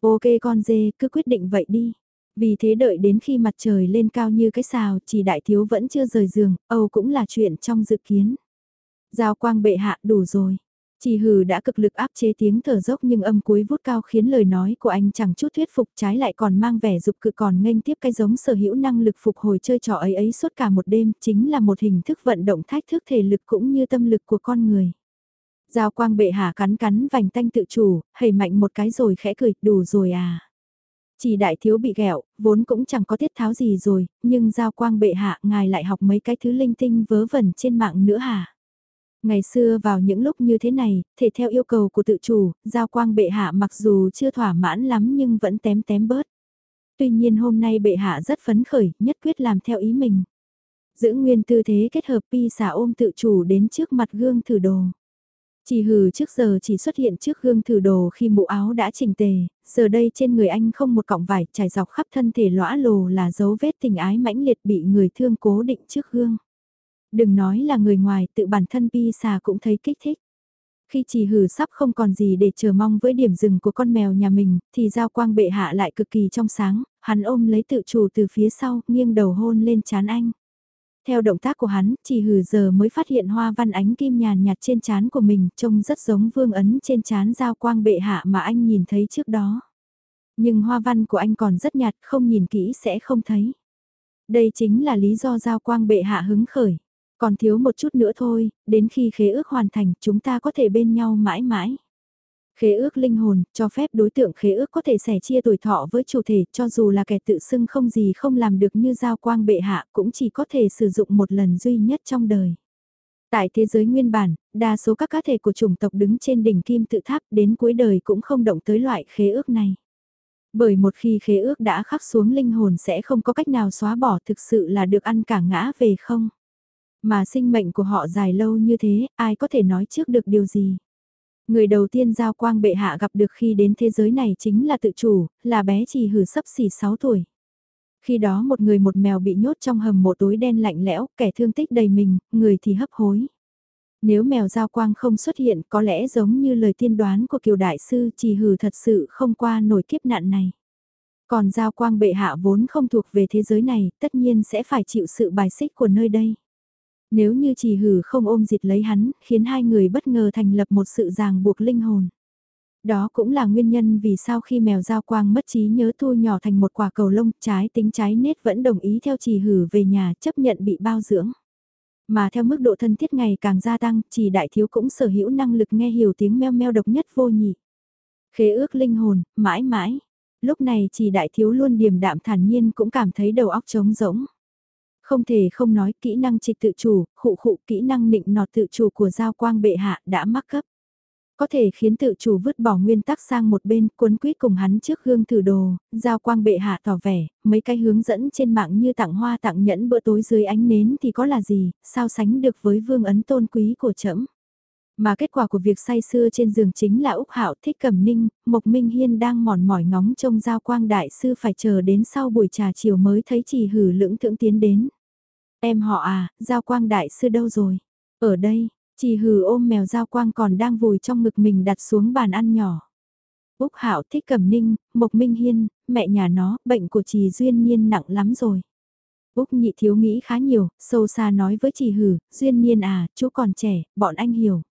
Ok con dê, cứ quyết định vậy đi. Vì thế đợi đến khi mặt trời lên cao như cái xào, chỉ đại thiếu vẫn chưa rời giường, Âu cũng là chuyện trong dự kiến. Giao quang bệ hạ đủ rồi. Chỉ hừ đã cực lực áp chế tiếng thở dốc nhưng âm cuối vút cao khiến lời nói của anh chẳng chút thuyết phục trái lại còn mang vẻ dục cự còn nghênh tiếp cái giống sở hữu năng lực phục hồi chơi trò ấy ấy suốt cả một đêm chính là một hình thức vận động thách thức thể lực cũng như tâm lực của con người. Giao quang bệ hạ cắn cắn vành tanh tự chủ, hầy mạnh một cái rồi khẽ cười, đủ rồi à. Chỉ đại thiếu bị ghẹo, vốn cũng chẳng có tiết tháo gì rồi, nhưng giao quang bệ hạ ngài lại học mấy cái thứ linh tinh vớ vẩn trên mạng nữa hả? Ngày xưa vào những lúc như thế này, thể theo yêu cầu của tự chủ, giao quang bệ hạ mặc dù chưa thỏa mãn lắm nhưng vẫn tém tém bớt. Tuy nhiên hôm nay bệ hạ rất phấn khởi, nhất quyết làm theo ý mình. Giữ nguyên tư thế kết hợp pi xả ôm tự chủ đến trước mặt gương thử đồ. Chỉ hừ trước giờ chỉ xuất hiện trước gương thử đồ khi mũ áo đã chỉnh tề, giờ đây trên người anh không một cọng vải trải dọc khắp thân thể lõa lồ là dấu vết tình ái mãnh liệt bị người thương cố định trước gương. Đừng nói là người ngoài tự bản thân Pi xà cũng thấy kích thích. Khi chỉ hử sắp không còn gì để chờ mong với điểm dừng của con mèo nhà mình, thì giao quang bệ hạ lại cực kỳ trong sáng, hắn ôm lấy tự chủ từ phía sau, nghiêng đầu hôn lên chán anh. Theo động tác của hắn, chỉ hử giờ mới phát hiện hoa văn ánh kim nhàn nhạt trên chán của mình, trông rất giống vương ấn trên chán giao quang bệ hạ mà anh nhìn thấy trước đó. Nhưng hoa văn của anh còn rất nhạt, không nhìn kỹ sẽ không thấy. Đây chính là lý do giao quang bệ hạ hứng khởi. Còn thiếu một chút nữa thôi, đến khi khế ước hoàn thành chúng ta có thể bên nhau mãi mãi. Khế ước linh hồn, cho phép đối tượng khế ước có thể sẻ chia tuổi thọ với chủ thể cho dù là kẻ tự xưng không gì không làm được như giao quang bệ hạ cũng chỉ có thể sử dụng một lần duy nhất trong đời. Tại thế giới nguyên bản, đa số các cá thể của chủng tộc đứng trên đỉnh kim tự tháp đến cuối đời cũng không động tới loại khế ước này. Bởi một khi khế ước đã khắc xuống linh hồn sẽ không có cách nào xóa bỏ thực sự là được ăn cả ngã về không. Mà sinh mệnh của họ dài lâu như thế, ai có thể nói trước được điều gì? Người đầu tiên giao quang bệ hạ gặp được khi đến thế giới này chính là tự chủ, là bé chỉ hử sấp xỉ 6 tuổi. Khi đó một người một mèo bị nhốt trong hầm mộ tối đen lạnh lẽo, kẻ thương tích đầy mình, người thì hấp hối. Nếu mèo giao quang không xuất hiện có lẽ giống như lời tiên đoán của kiều đại sư chỉ hử thật sự không qua nổi kiếp nạn này. Còn giao quang bệ hạ vốn không thuộc về thế giới này, tất nhiên sẽ phải chịu sự bài xích của nơi đây. Nếu như chỉ hử không ôm dịt lấy hắn, khiến hai người bất ngờ thành lập một sự ràng buộc linh hồn. Đó cũng là nguyên nhân vì sao khi mèo giao quang mất trí nhớ thu nhỏ thành một quả cầu lông, trái tính trái nết vẫn đồng ý theo chỉ hử về nhà chấp nhận bị bao dưỡng. Mà theo mức độ thân thiết ngày càng gia tăng, chỉ đại thiếu cũng sở hữu năng lực nghe hiểu tiếng meo meo độc nhất vô nhị. Khế ước linh hồn, mãi mãi. Lúc này chỉ đại thiếu luôn điềm đạm thản nhiên cũng cảm thấy đầu óc trống rỗng. Không thể không nói kỹ năng trịch tự chủ, khụ khụ kỹ năng nịnh nọt tự chủ của Giao Quang bệ hạ đã mắc cấp. Có thể khiến tự chủ vứt bỏ nguyên tắc sang một bên, cuốn quýt cùng hắn trước hương thử đồ, Giao Quang bệ hạ tỏ vẻ, mấy cái hướng dẫn trên mạng như tặng hoa tặng nhẫn bữa tối dưới ánh nến thì có là gì, sao sánh được với vương ấn tôn quý của trẫm mà kết quả của việc say xưa trên giường chính là Úc Hạo thích cẩm ninh, Mộc Minh Hiên đang mòn mỏi ngóng trông giao quang đại sư phải chờ đến sau buổi trà chiều mới thấy chỉ hử lưỡng thưởng tiến đến. Em họ à, Giao Quang Đại Sư đâu rồi? Ở đây, chỉ hừ ôm mèo Giao Quang còn đang vùi trong ngực mình đặt xuống bàn ăn nhỏ. Úc Hạo thích cẩm ninh, Mộc Minh Hiên, mẹ nhà nó, bệnh của chị Duyên nhiên nặng lắm rồi. Úc nhị thiếu nghĩ khá nhiều, sâu xa nói với chị hử, Duyên nhiên à, chú còn trẻ, bọn anh hiểu.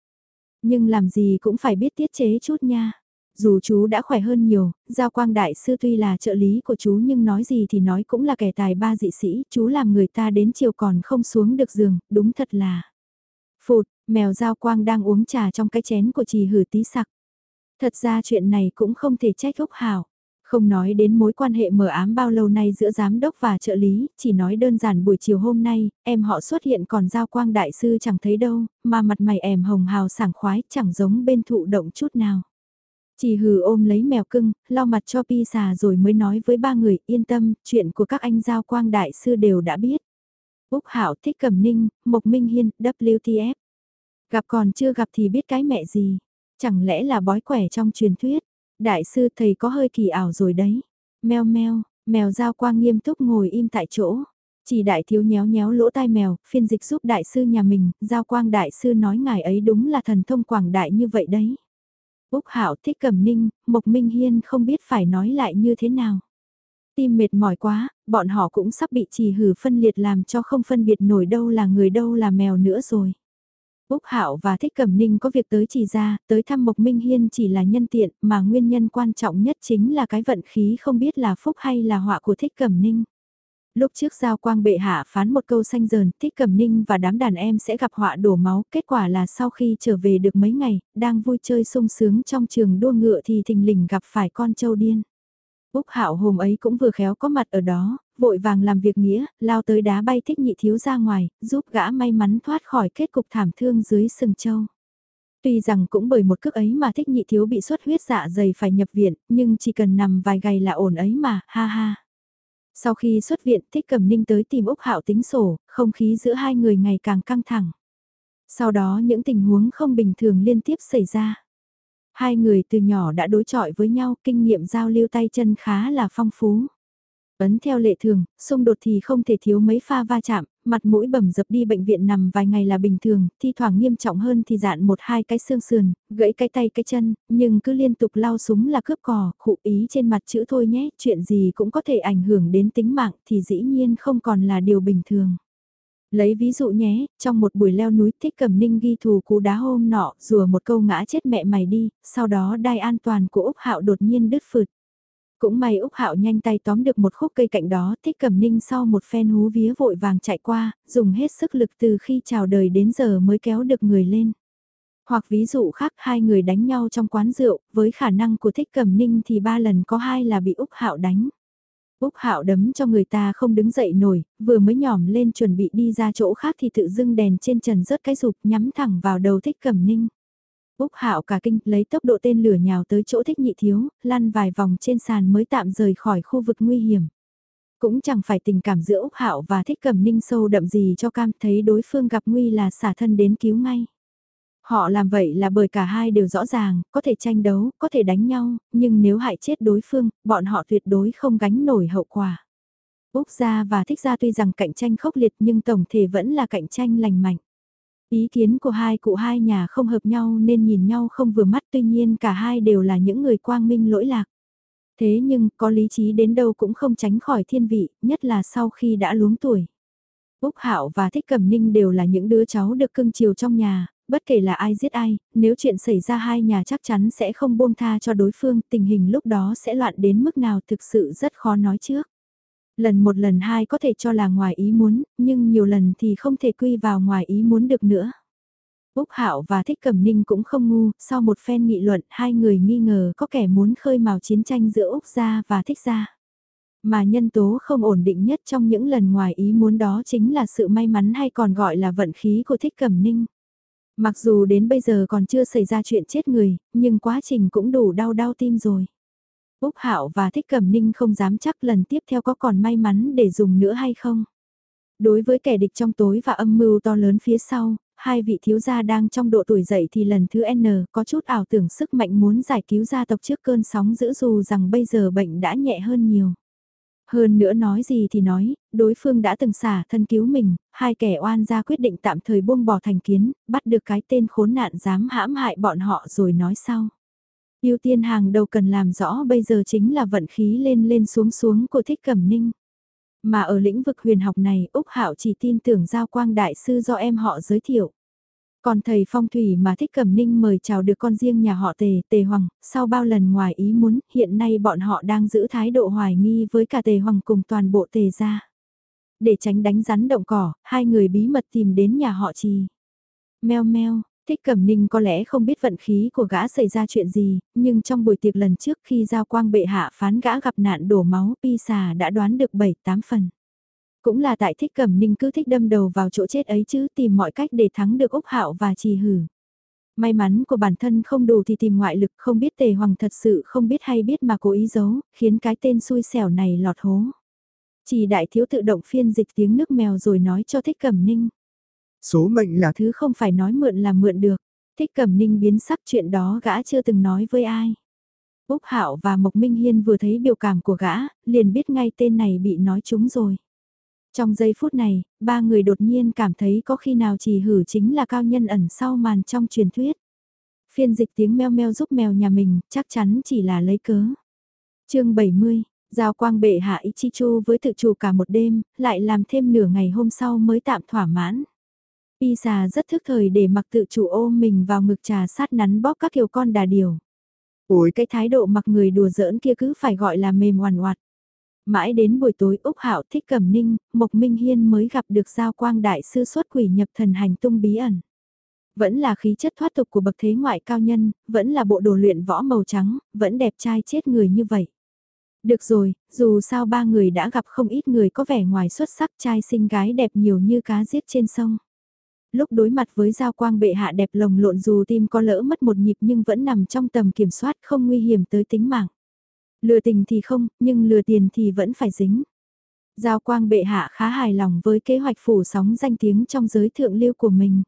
Nhưng làm gì cũng phải biết tiết chế chút nha. Dù chú đã khỏe hơn nhiều, Giao Quang Đại Sư tuy là trợ lý của chú nhưng nói gì thì nói cũng là kẻ tài ba dị sĩ, chú làm người ta đến chiều còn không xuống được giường, đúng thật là. Phụt, mèo Giao Quang đang uống trà trong cái chén của trì hử tí sặc. Thật ra chuyện này cũng không thể trách Úc Hảo. Không nói đến mối quan hệ mờ ám bao lâu nay giữa giám đốc và trợ lý, chỉ nói đơn giản buổi chiều hôm nay, em họ xuất hiện còn giao quang đại sư chẳng thấy đâu, mà mặt mày em hồng hào sảng khoái chẳng giống bên thụ động chút nào. Chỉ hừ ôm lấy mèo cưng, lau mặt cho pi xà rồi mới nói với ba người yên tâm, chuyện của các anh giao quang đại sư đều đã biết. Úc Hảo thích cầm ninh, Mộc Minh Hiên, WTF. Gặp còn chưa gặp thì biết cái mẹ gì. Chẳng lẽ là bói quẻ trong truyền thuyết. Đại sư thầy có hơi kỳ ảo rồi đấy. Mèo mèo, mèo giao quang nghiêm túc ngồi im tại chỗ. Chỉ đại thiếu nhéo nhéo lỗ tai mèo, phiên dịch giúp đại sư nhà mình, giao quang đại sư nói ngài ấy đúng là thần thông quảng đại như vậy đấy. Úc Hạo thích cầm ninh, Mộc Minh Hiên không biết phải nói lại như thế nào. Tim mệt mỏi quá, bọn họ cũng sắp bị trì hử phân liệt làm cho không phân biệt nổi đâu là người đâu là mèo nữa rồi. Úc Hạo và Thích Cẩm Ninh có việc tới chỉ ra, tới thăm Mộc Minh Hiên chỉ là nhân tiện, mà nguyên nhân quan trọng nhất chính là cái vận khí không biết là phúc hay là họa của Thích Cẩm Ninh. Lúc trước giao quang bệ hạ phán một câu xanh dờn, thích cẩm ninh và đám đàn em sẽ gặp họa đổ máu, kết quả là sau khi trở về được mấy ngày, đang vui chơi sung sướng trong trường đua ngựa thì thình lình gặp phải con trâu điên. Úc hạo hôm ấy cũng vừa khéo có mặt ở đó, vội vàng làm việc nghĩa, lao tới đá bay thích nhị thiếu ra ngoài, giúp gã may mắn thoát khỏi kết cục thảm thương dưới sừng châu. Tuy rằng cũng bởi một cước ấy mà thích nhị thiếu bị xuất huyết dạ dày phải nhập viện, nhưng chỉ cần nằm vài ngày là ổn ấy mà, ha ha. Sau khi xuất viện, Thích Cẩm Ninh tới tìm Úc Hạo tính sổ, không khí giữa hai người ngày càng căng thẳng. Sau đó những tình huống không bình thường liên tiếp xảy ra. Hai người từ nhỏ đã đối chọi với nhau, kinh nghiệm giao lưu tay chân khá là phong phú. Ấn theo lệ thường, xung đột thì không thể thiếu mấy pha va chạm, mặt mũi bầm dập đi bệnh viện nằm vài ngày là bình thường, thi thoảng nghiêm trọng hơn thì dạn một hai cái xương sườn, gãy cái tay cái chân, nhưng cứ liên tục lao súng là cướp cò, khụ ý trên mặt chữ thôi nhé, chuyện gì cũng có thể ảnh hưởng đến tính mạng thì dĩ nhiên không còn là điều bình thường. Lấy ví dụ nhé, trong một buổi leo núi thích cầm ninh ghi thù cú đá hôm nọ, rùa một câu ngã chết mẹ mày đi, sau đó đai an toàn của Úc Hạo đột nhiên đứt phượt. Cũng may Úc Hạo nhanh tay tóm được một khúc cây cạnh đó, thích cẩm ninh sau một phen hú vía vội vàng chạy qua, dùng hết sức lực từ khi chào đời đến giờ mới kéo được người lên. Hoặc ví dụ khác hai người đánh nhau trong quán rượu, với khả năng của thích cẩm ninh thì ba lần có hai là bị Úc Hạo đánh. Úc Hạo đấm cho người ta không đứng dậy nổi, vừa mới nhỏm lên chuẩn bị đi ra chỗ khác thì tự dưng đèn trên trần rớt cái rụp nhắm thẳng vào đầu thích cẩm ninh. Úc Hạo cả kinh lấy tốc độ tên lửa nhào tới chỗ thích nhị thiếu, lăn vài vòng trên sàn mới tạm rời khỏi khu vực nguy hiểm. Cũng chẳng phải tình cảm giữa Úc Hạo và thích cầm ninh sâu đậm gì cho cam thấy đối phương gặp nguy là xả thân đến cứu ngay. Họ làm vậy là bởi cả hai đều rõ ràng, có thể tranh đấu, có thể đánh nhau, nhưng nếu hại chết đối phương, bọn họ tuyệt đối không gánh nổi hậu quả. Úc gia và thích gia tuy rằng cạnh tranh khốc liệt nhưng tổng thể vẫn là cạnh tranh lành mạnh. Ý kiến của hai cụ hai nhà không hợp nhau nên nhìn nhau không vừa mắt tuy nhiên cả hai đều là những người quang minh lỗi lạc. Thế nhưng có lý trí đến đâu cũng không tránh khỏi thiên vị, nhất là sau khi đã luống tuổi. Úc Hạo và Thích Cẩm Ninh đều là những đứa cháu được cưng chiều trong nhà, bất kể là ai giết ai, nếu chuyện xảy ra hai nhà chắc chắn sẽ không buông tha cho đối phương, tình hình lúc đó sẽ loạn đến mức nào thực sự rất khó nói trước. Lần một lần hai có thể cho là ngoài ý muốn, nhưng nhiều lần thì không thể quy vào ngoài ý muốn được nữa. Úc Hạo và Thích Cẩm Ninh cũng không ngu, sau một phen nghị luận hai người nghi ngờ có kẻ muốn khơi mào chiến tranh giữa Úc gia và Thích gia. Mà nhân tố không ổn định nhất trong những lần ngoài ý muốn đó chính là sự may mắn hay còn gọi là vận khí của Thích Cẩm Ninh. Mặc dù đến bây giờ còn chưa xảy ra chuyện chết người, nhưng quá trình cũng đủ đau đau tim rồi. Úc Hạo và Thích Cẩm Ninh không dám chắc lần tiếp theo có còn may mắn để dùng nữa hay không. Đối với kẻ địch trong tối và âm mưu to lớn phía sau, hai vị thiếu gia đang trong độ tuổi dậy thì lần thứ N có chút ảo tưởng sức mạnh muốn giải cứu gia tộc trước cơn sóng dữ dù rằng bây giờ bệnh đã nhẹ hơn nhiều. Hơn nữa nói gì thì nói, đối phương đã từng xả thân cứu mình, hai kẻ oan ra quyết định tạm thời buông bỏ thành kiến, bắt được cái tên khốn nạn dám hãm hại bọn họ rồi nói sau ưu tiên hàng đầu cần làm rõ bây giờ chính là vận khí lên lên xuống xuống của thích cẩm ninh. Mà ở lĩnh vực huyền học này, Úc Hạo chỉ tin tưởng giao quang đại sư do em họ giới thiệu. Còn thầy phong thủy mà thích cẩm ninh mời chào được con riêng nhà họ tề, tề hoàng, sau bao lần ngoài ý muốn, hiện nay bọn họ đang giữ thái độ hoài nghi với cả tề hoàng cùng toàn bộ tề gia. Để tránh đánh rắn động cỏ, hai người bí mật tìm đến nhà họ trì. Mèo meo, Thích Cẩm Ninh có lẽ không biết vận khí của gã xảy ra chuyện gì, nhưng trong buổi tiệc lần trước khi giao quang bệ hạ phán gã gặp nạn đổ máu, Pi xà đã đoán được 7-8 phần. Cũng là tại thích cẩm ninh cứ thích đâm đầu vào chỗ chết ấy chứ tìm mọi cách để thắng được Úc Hạo và trì hử. May mắn của bản thân không đủ thì tìm ngoại lực không biết tề hoàng thật sự không biết hay biết mà cố ý giấu, khiến cái tên xui xẻo này lọt hố. Chỉ đại thiếu tự động phiên dịch tiếng nước mèo rồi nói cho thích cẩm ninh. Số mệnh là thứ không phải nói mượn là mượn được. Thích cẩm ninh biến sắc chuyện đó gã chưa từng nói với ai. Úc Hạo và Mộc Minh Hiên vừa thấy biểu cảm của gã, liền biết ngay tên này bị nói trúng rồi. Trong giây phút này, ba người đột nhiên cảm thấy có khi nào chỉ hử chính là cao nhân ẩn sau màn trong truyền thuyết. Phiên dịch tiếng meo meo giúp mèo nhà mình, chắc chắn chỉ là lấy cớ. chương 70, Giao quang bệ hạ Ichichu với tự chủ cả một đêm, lại làm thêm nửa ngày hôm sau mới tạm thỏa mãn. Y xà rất thức thời để mặc tự chủ ôm mình vào ngực trà sát nắn bóp các kiểu con đà điều. Ôi cái thái độ mặc người đùa giỡn kia cứ phải gọi là mềm hoàn hoạt. Mãi đến buổi tối Úc Hạo thích cẩm ninh, Mộc Minh Hiên mới gặp được Giao Quang Đại Sư xuất quỷ nhập thần hành tung bí ẩn. Vẫn là khí chất thoát tục của bậc thế ngoại cao nhân, vẫn là bộ đồ luyện võ màu trắng, vẫn đẹp trai chết người như vậy. Được rồi, dù sao ba người đã gặp không ít người có vẻ ngoài xuất sắc trai xinh gái đẹp nhiều như cá giết trên sông. Lúc đối mặt với giao quang bệ hạ đẹp lồng lộn dù tim có lỡ mất một nhịp nhưng vẫn nằm trong tầm kiểm soát không nguy hiểm tới tính mạng. Lừa tình thì không, nhưng lừa tiền thì vẫn phải dính. Giao quang bệ hạ khá hài lòng với kế hoạch phủ sóng danh tiếng trong giới thượng lưu của mình.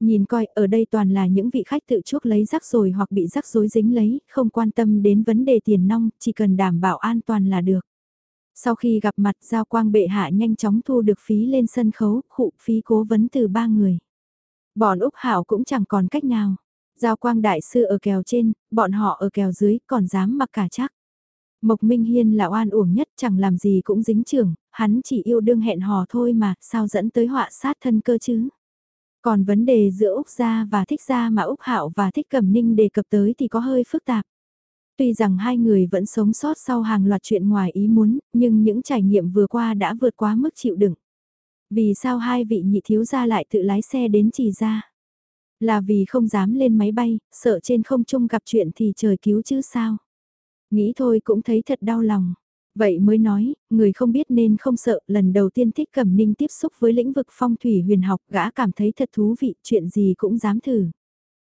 Nhìn coi, ở đây toàn là những vị khách tự chuốc lấy rắc rồi hoặc bị rắc rối dính lấy, không quan tâm đến vấn đề tiền nong, chỉ cần đảm bảo an toàn là được. Sau khi gặp mặt Giao Quang bệ hạ nhanh chóng thu được phí lên sân khấu, khụ phí cố vấn từ ba người. Bọn Úc Hảo cũng chẳng còn cách nào. Giao Quang đại sư ở kèo trên, bọn họ ở kèo dưới còn dám mặc cả chắc. Mộc Minh Hiên là oan uổng nhất chẳng làm gì cũng dính trưởng, hắn chỉ yêu đương hẹn hò thôi mà, sao dẫn tới họa sát thân cơ chứ. Còn vấn đề giữa Úc Gia và Thích Gia mà Úc Hạo và Thích Cẩm Ninh đề cập tới thì có hơi phức tạp. Tuy rằng hai người vẫn sống sót sau hàng loạt chuyện ngoài ý muốn, nhưng những trải nghiệm vừa qua đã vượt quá mức chịu đựng. Vì sao hai vị nhị thiếu gia lại tự lái xe đến trì ra? Là vì không dám lên máy bay, sợ trên không trung gặp chuyện thì trời cứu chứ sao? Nghĩ thôi cũng thấy thật đau lòng. Vậy mới nói, người không biết nên không sợ, lần đầu tiên thích cẩm ninh tiếp xúc với lĩnh vực phong thủy huyền học, gã cảm thấy thật thú vị, chuyện gì cũng dám thử.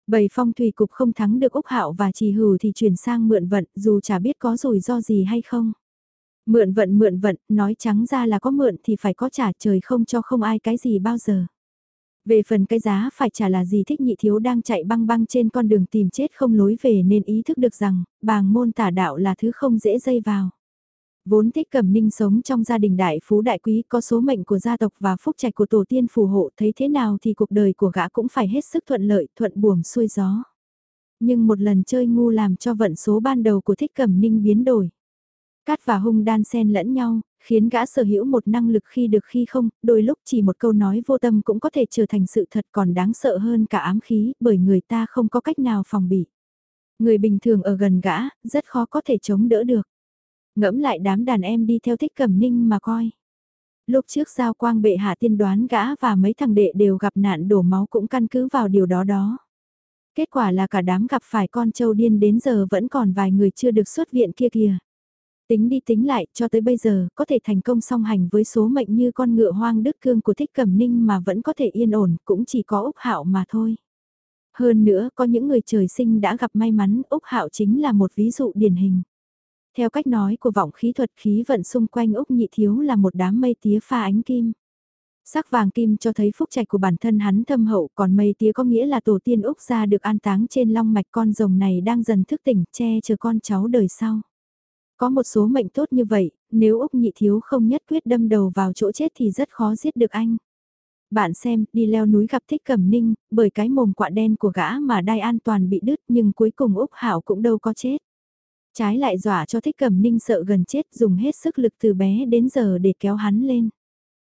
Bầy phong thủy cục không thắng được Úc Hạo và Trì Hử thì chuyển sang mượn vận, dù chả biết có rủi ro gì hay không. Mượn vận mượn vận, nói trắng ra là có mượn thì phải có trả trời không cho không ai cái gì bao giờ. Về phần cái giá phải trả là gì thích nhị thiếu đang chạy băng băng trên con đường tìm chết không lối về nên ý thức được rằng, bàng môn tả đạo là thứ không dễ dây vào. Vốn thích cẩm ninh sống trong gia đình đại phú đại quý có số mệnh của gia tộc và phúc trạch của tổ tiên phù hộ thấy thế nào thì cuộc đời của gã cũng phải hết sức thuận lợi thuận buồm xuôi gió. Nhưng một lần chơi ngu làm cho vận số ban đầu của thích cẩm ninh biến đổi. Cát và hung đan xen lẫn nhau, khiến gã sở hữu một năng lực khi được khi không, đôi lúc chỉ một câu nói vô tâm cũng có thể trở thành sự thật còn đáng sợ hơn cả ám khí bởi người ta không có cách nào phòng bị. Người bình thường ở gần gã, rất khó có thể chống đỡ được. Ngẫm lại đám đàn em đi theo thích cẩm ninh mà coi. Lúc trước giao quang bệ hạ tiên đoán gã và mấy thằng đệ đều gặp nạn đổ máu cũng căn cứ vào điều đó đó. Kết quả là cả đám gặp phải con trâu điên đến giờ vẫn còn vài người chưa được xuất viện kia kìa. Tính đi tính lại, cho tới bây giờ, có thể thành công song hành với số mệnh như con ngựa hoang đức cương của thích cẩm ninh mà vẫn có thể yên ổn, cũng chỉ có Úc Hạo mà thôi. Hơn nữa, có những người trời sinh đã gặp may mắn, Úc Hạo chính là một ví dụ điển hình. Theo cách nói của vọng khí thuật khí vận xung quanh Úc Nhị Thiếu là một đám mây tía pha ánh kim. Sắc vàng kim cho thấy phúc trạch của bản thân hắn thâm hậu còn mây tía có nghĩa là tổ tiên Úc gia được an táng trên long mạch con rồng này đang dần thức tỉnh che chờ con cháu đời sau. Có một số mệnh tốt như vậy, nếu Úc Nhị Thiếu không nhất quyết đâm đầu vào chỗ chết thì rất khó giết được anh. Bạn xem, đi leo núi gặp thích cẩm ninh, bởi cái mồm quạ đen của gã mà đai an toàn bị đứt nhưng cuối cùng Úc Hảo cũng đâu có chết. Trái lại dọa cho thích cẩm ninh sợ gần chết dùng hết sức lực từ bé đến giờ để kéo hắn lên.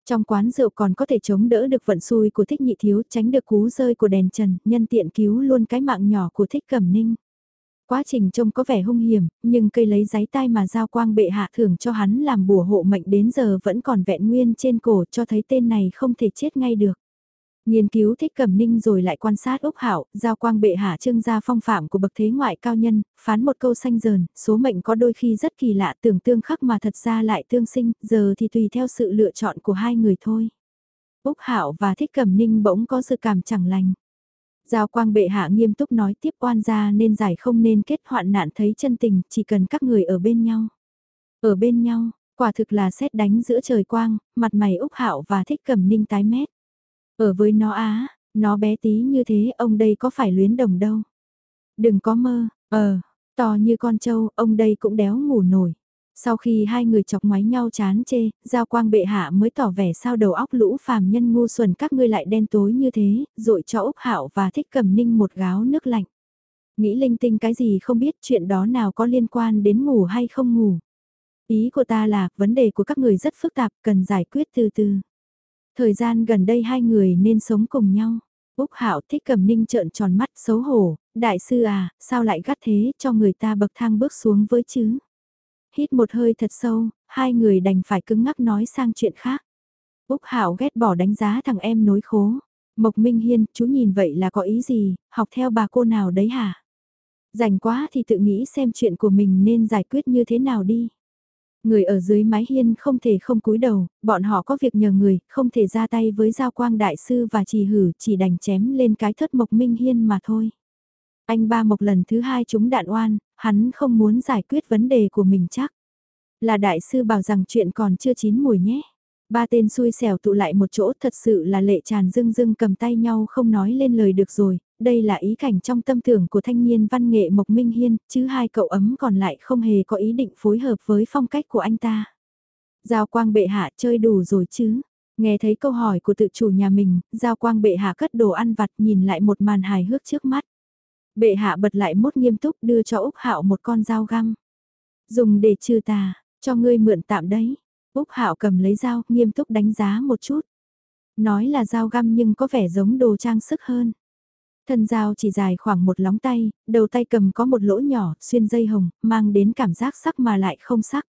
Trong quán rượu còn có thể chống đỡ được vận xui của thích nhị thiếu tránh được cú rơi của đèn trần, nhân tiện cứu luôn cái mạng nhỏ của thích cẩm ninh. Quá trình trông có vẻ hung hiểm, nhưng cây lấy giấy tai mà giao quang bệ hạ thưởng cho hắn làm bùa hộ mệnh đến giờ vẫn còn vẹn nguyên trên cổ cho thấy tên này không thể chết ngay được. Nghiên cứu thích cẩm ninh rồi lại quan sát Úc Hảo, giao quang bệ hạ trưng ra phong phạm của bậc thế ngoại cao nhân, phán một câu xanh dờn, số mệnh có đôi khi rất kỳ lạ tưởng tương khắc mà thật ra lại tương sinh, giờ thì tùy theo sự lựa chọn của hai người thôi. Úc Hảo và thích cẩm ninh bỗng có sự cảm chẳng lành. Giao quang bệ hạ nghiêm túc nói tiếp oan gia nên giải không nên kết hoạn nạn thấy chân tình, chỉ cần các người ở bên nhau. Ở bên nhau, quả thực là xét đánh giữa trời quang, mặt mày Úc Hạo và thích cẩm ninh tái mét. Ở với nó á, nó bé tí như thế ông đây có phải luyến đồng đâu. Đừng có mơ, ờ, to như con trâu, ông đây cũng đéo ngủ nổi. Sau khi hai người chọc ngoái nhau chán chê, giao quang bệ hạ mới tỏ vẻ sao đầu óc lũ phàm nhân ngu xuẩn các ngươi lại đen tối như thế, rồi cho Úc Hạo và thích cầm ninh một gáo nước lạnh. Nghĩ linh tinh cái gì không biết chuyện đó nào có liên quan đến ngủ hay không ngủ. Ý của ta là, vấn đề của các người rất phức tạp, cần giải quyết từ từ. Thời gian gần đây hai người nên sống cùng nhau. Úc Hạo thích cầm ninh trợn tròn mắt xấu hổ, đại sư à, sao lại gắt thế cho người ta bậc thang bước xuống với chứ? Hít một hơi thật sâu, hai người đành phải cứng ngắc nói sang chuyện khác. Úc hạo ghét bỏ đánh giá thằng em nối khố. Mộc Minh Hiên, chú nhìn vậy là có ý gì, học theo bà cô nào đấy hả? Rảnh quá thì tự nghĩ xem chuyện của mình nên giải quyết như thế nào đi. Người ở dưới mái hiên không thể không cúi đầu, bọn họ có việc nhờ người, không thể ra tay với giao quang đại sư và trì hử, chỉ đành chém lên cái thất Mộc Minh Hiên mà thôi. Anh ba Mộc lần thứ hai chúng đạn oan, hắn không muốn giải quyết vấn đề của mình chắc. Là đại sư bảo rằng chuyện còn chưa chín mùi nhé. Ba tên xui xẻo tụ lại một chỗ thật sự là lệ tràn dưng dưng cầm tay nhau không nói lên lời được rồi, đây là ý cảnh trong tâm tưởng của thanh niên văn nghệ Mộc Minh Hiên, chứ hai cậu ấm còn lại không hề có ý định phối hợp với phong cách của anh ta. Giao quang bệ hạ chơi đủ rồi chứ. Nghe thấy câu hỏi của tự chủ nhà mình, Giao quang bệ hạ cất đồ ăn vặt nhìn lại một màn hài hước trước mắt. Bệ hạ bật lại mốt nghiêm túc đưa cho Úc Hạo một con dao găm. Dùng để trừ tà, cho ngươi mượn tạm đấy. Úc Hạo cầm lấy dao, nghiêm túc đánh giá một chút. Nói là dao găm nhưng có vẻ giống đồ trang sức hơn. Thân dao chỉ dài khoảng một lóng tay, đầu tay cầm có một lỗ nhỏ, xuyên dây hồng, mang đến cảm giác sắc mà lại không sắc.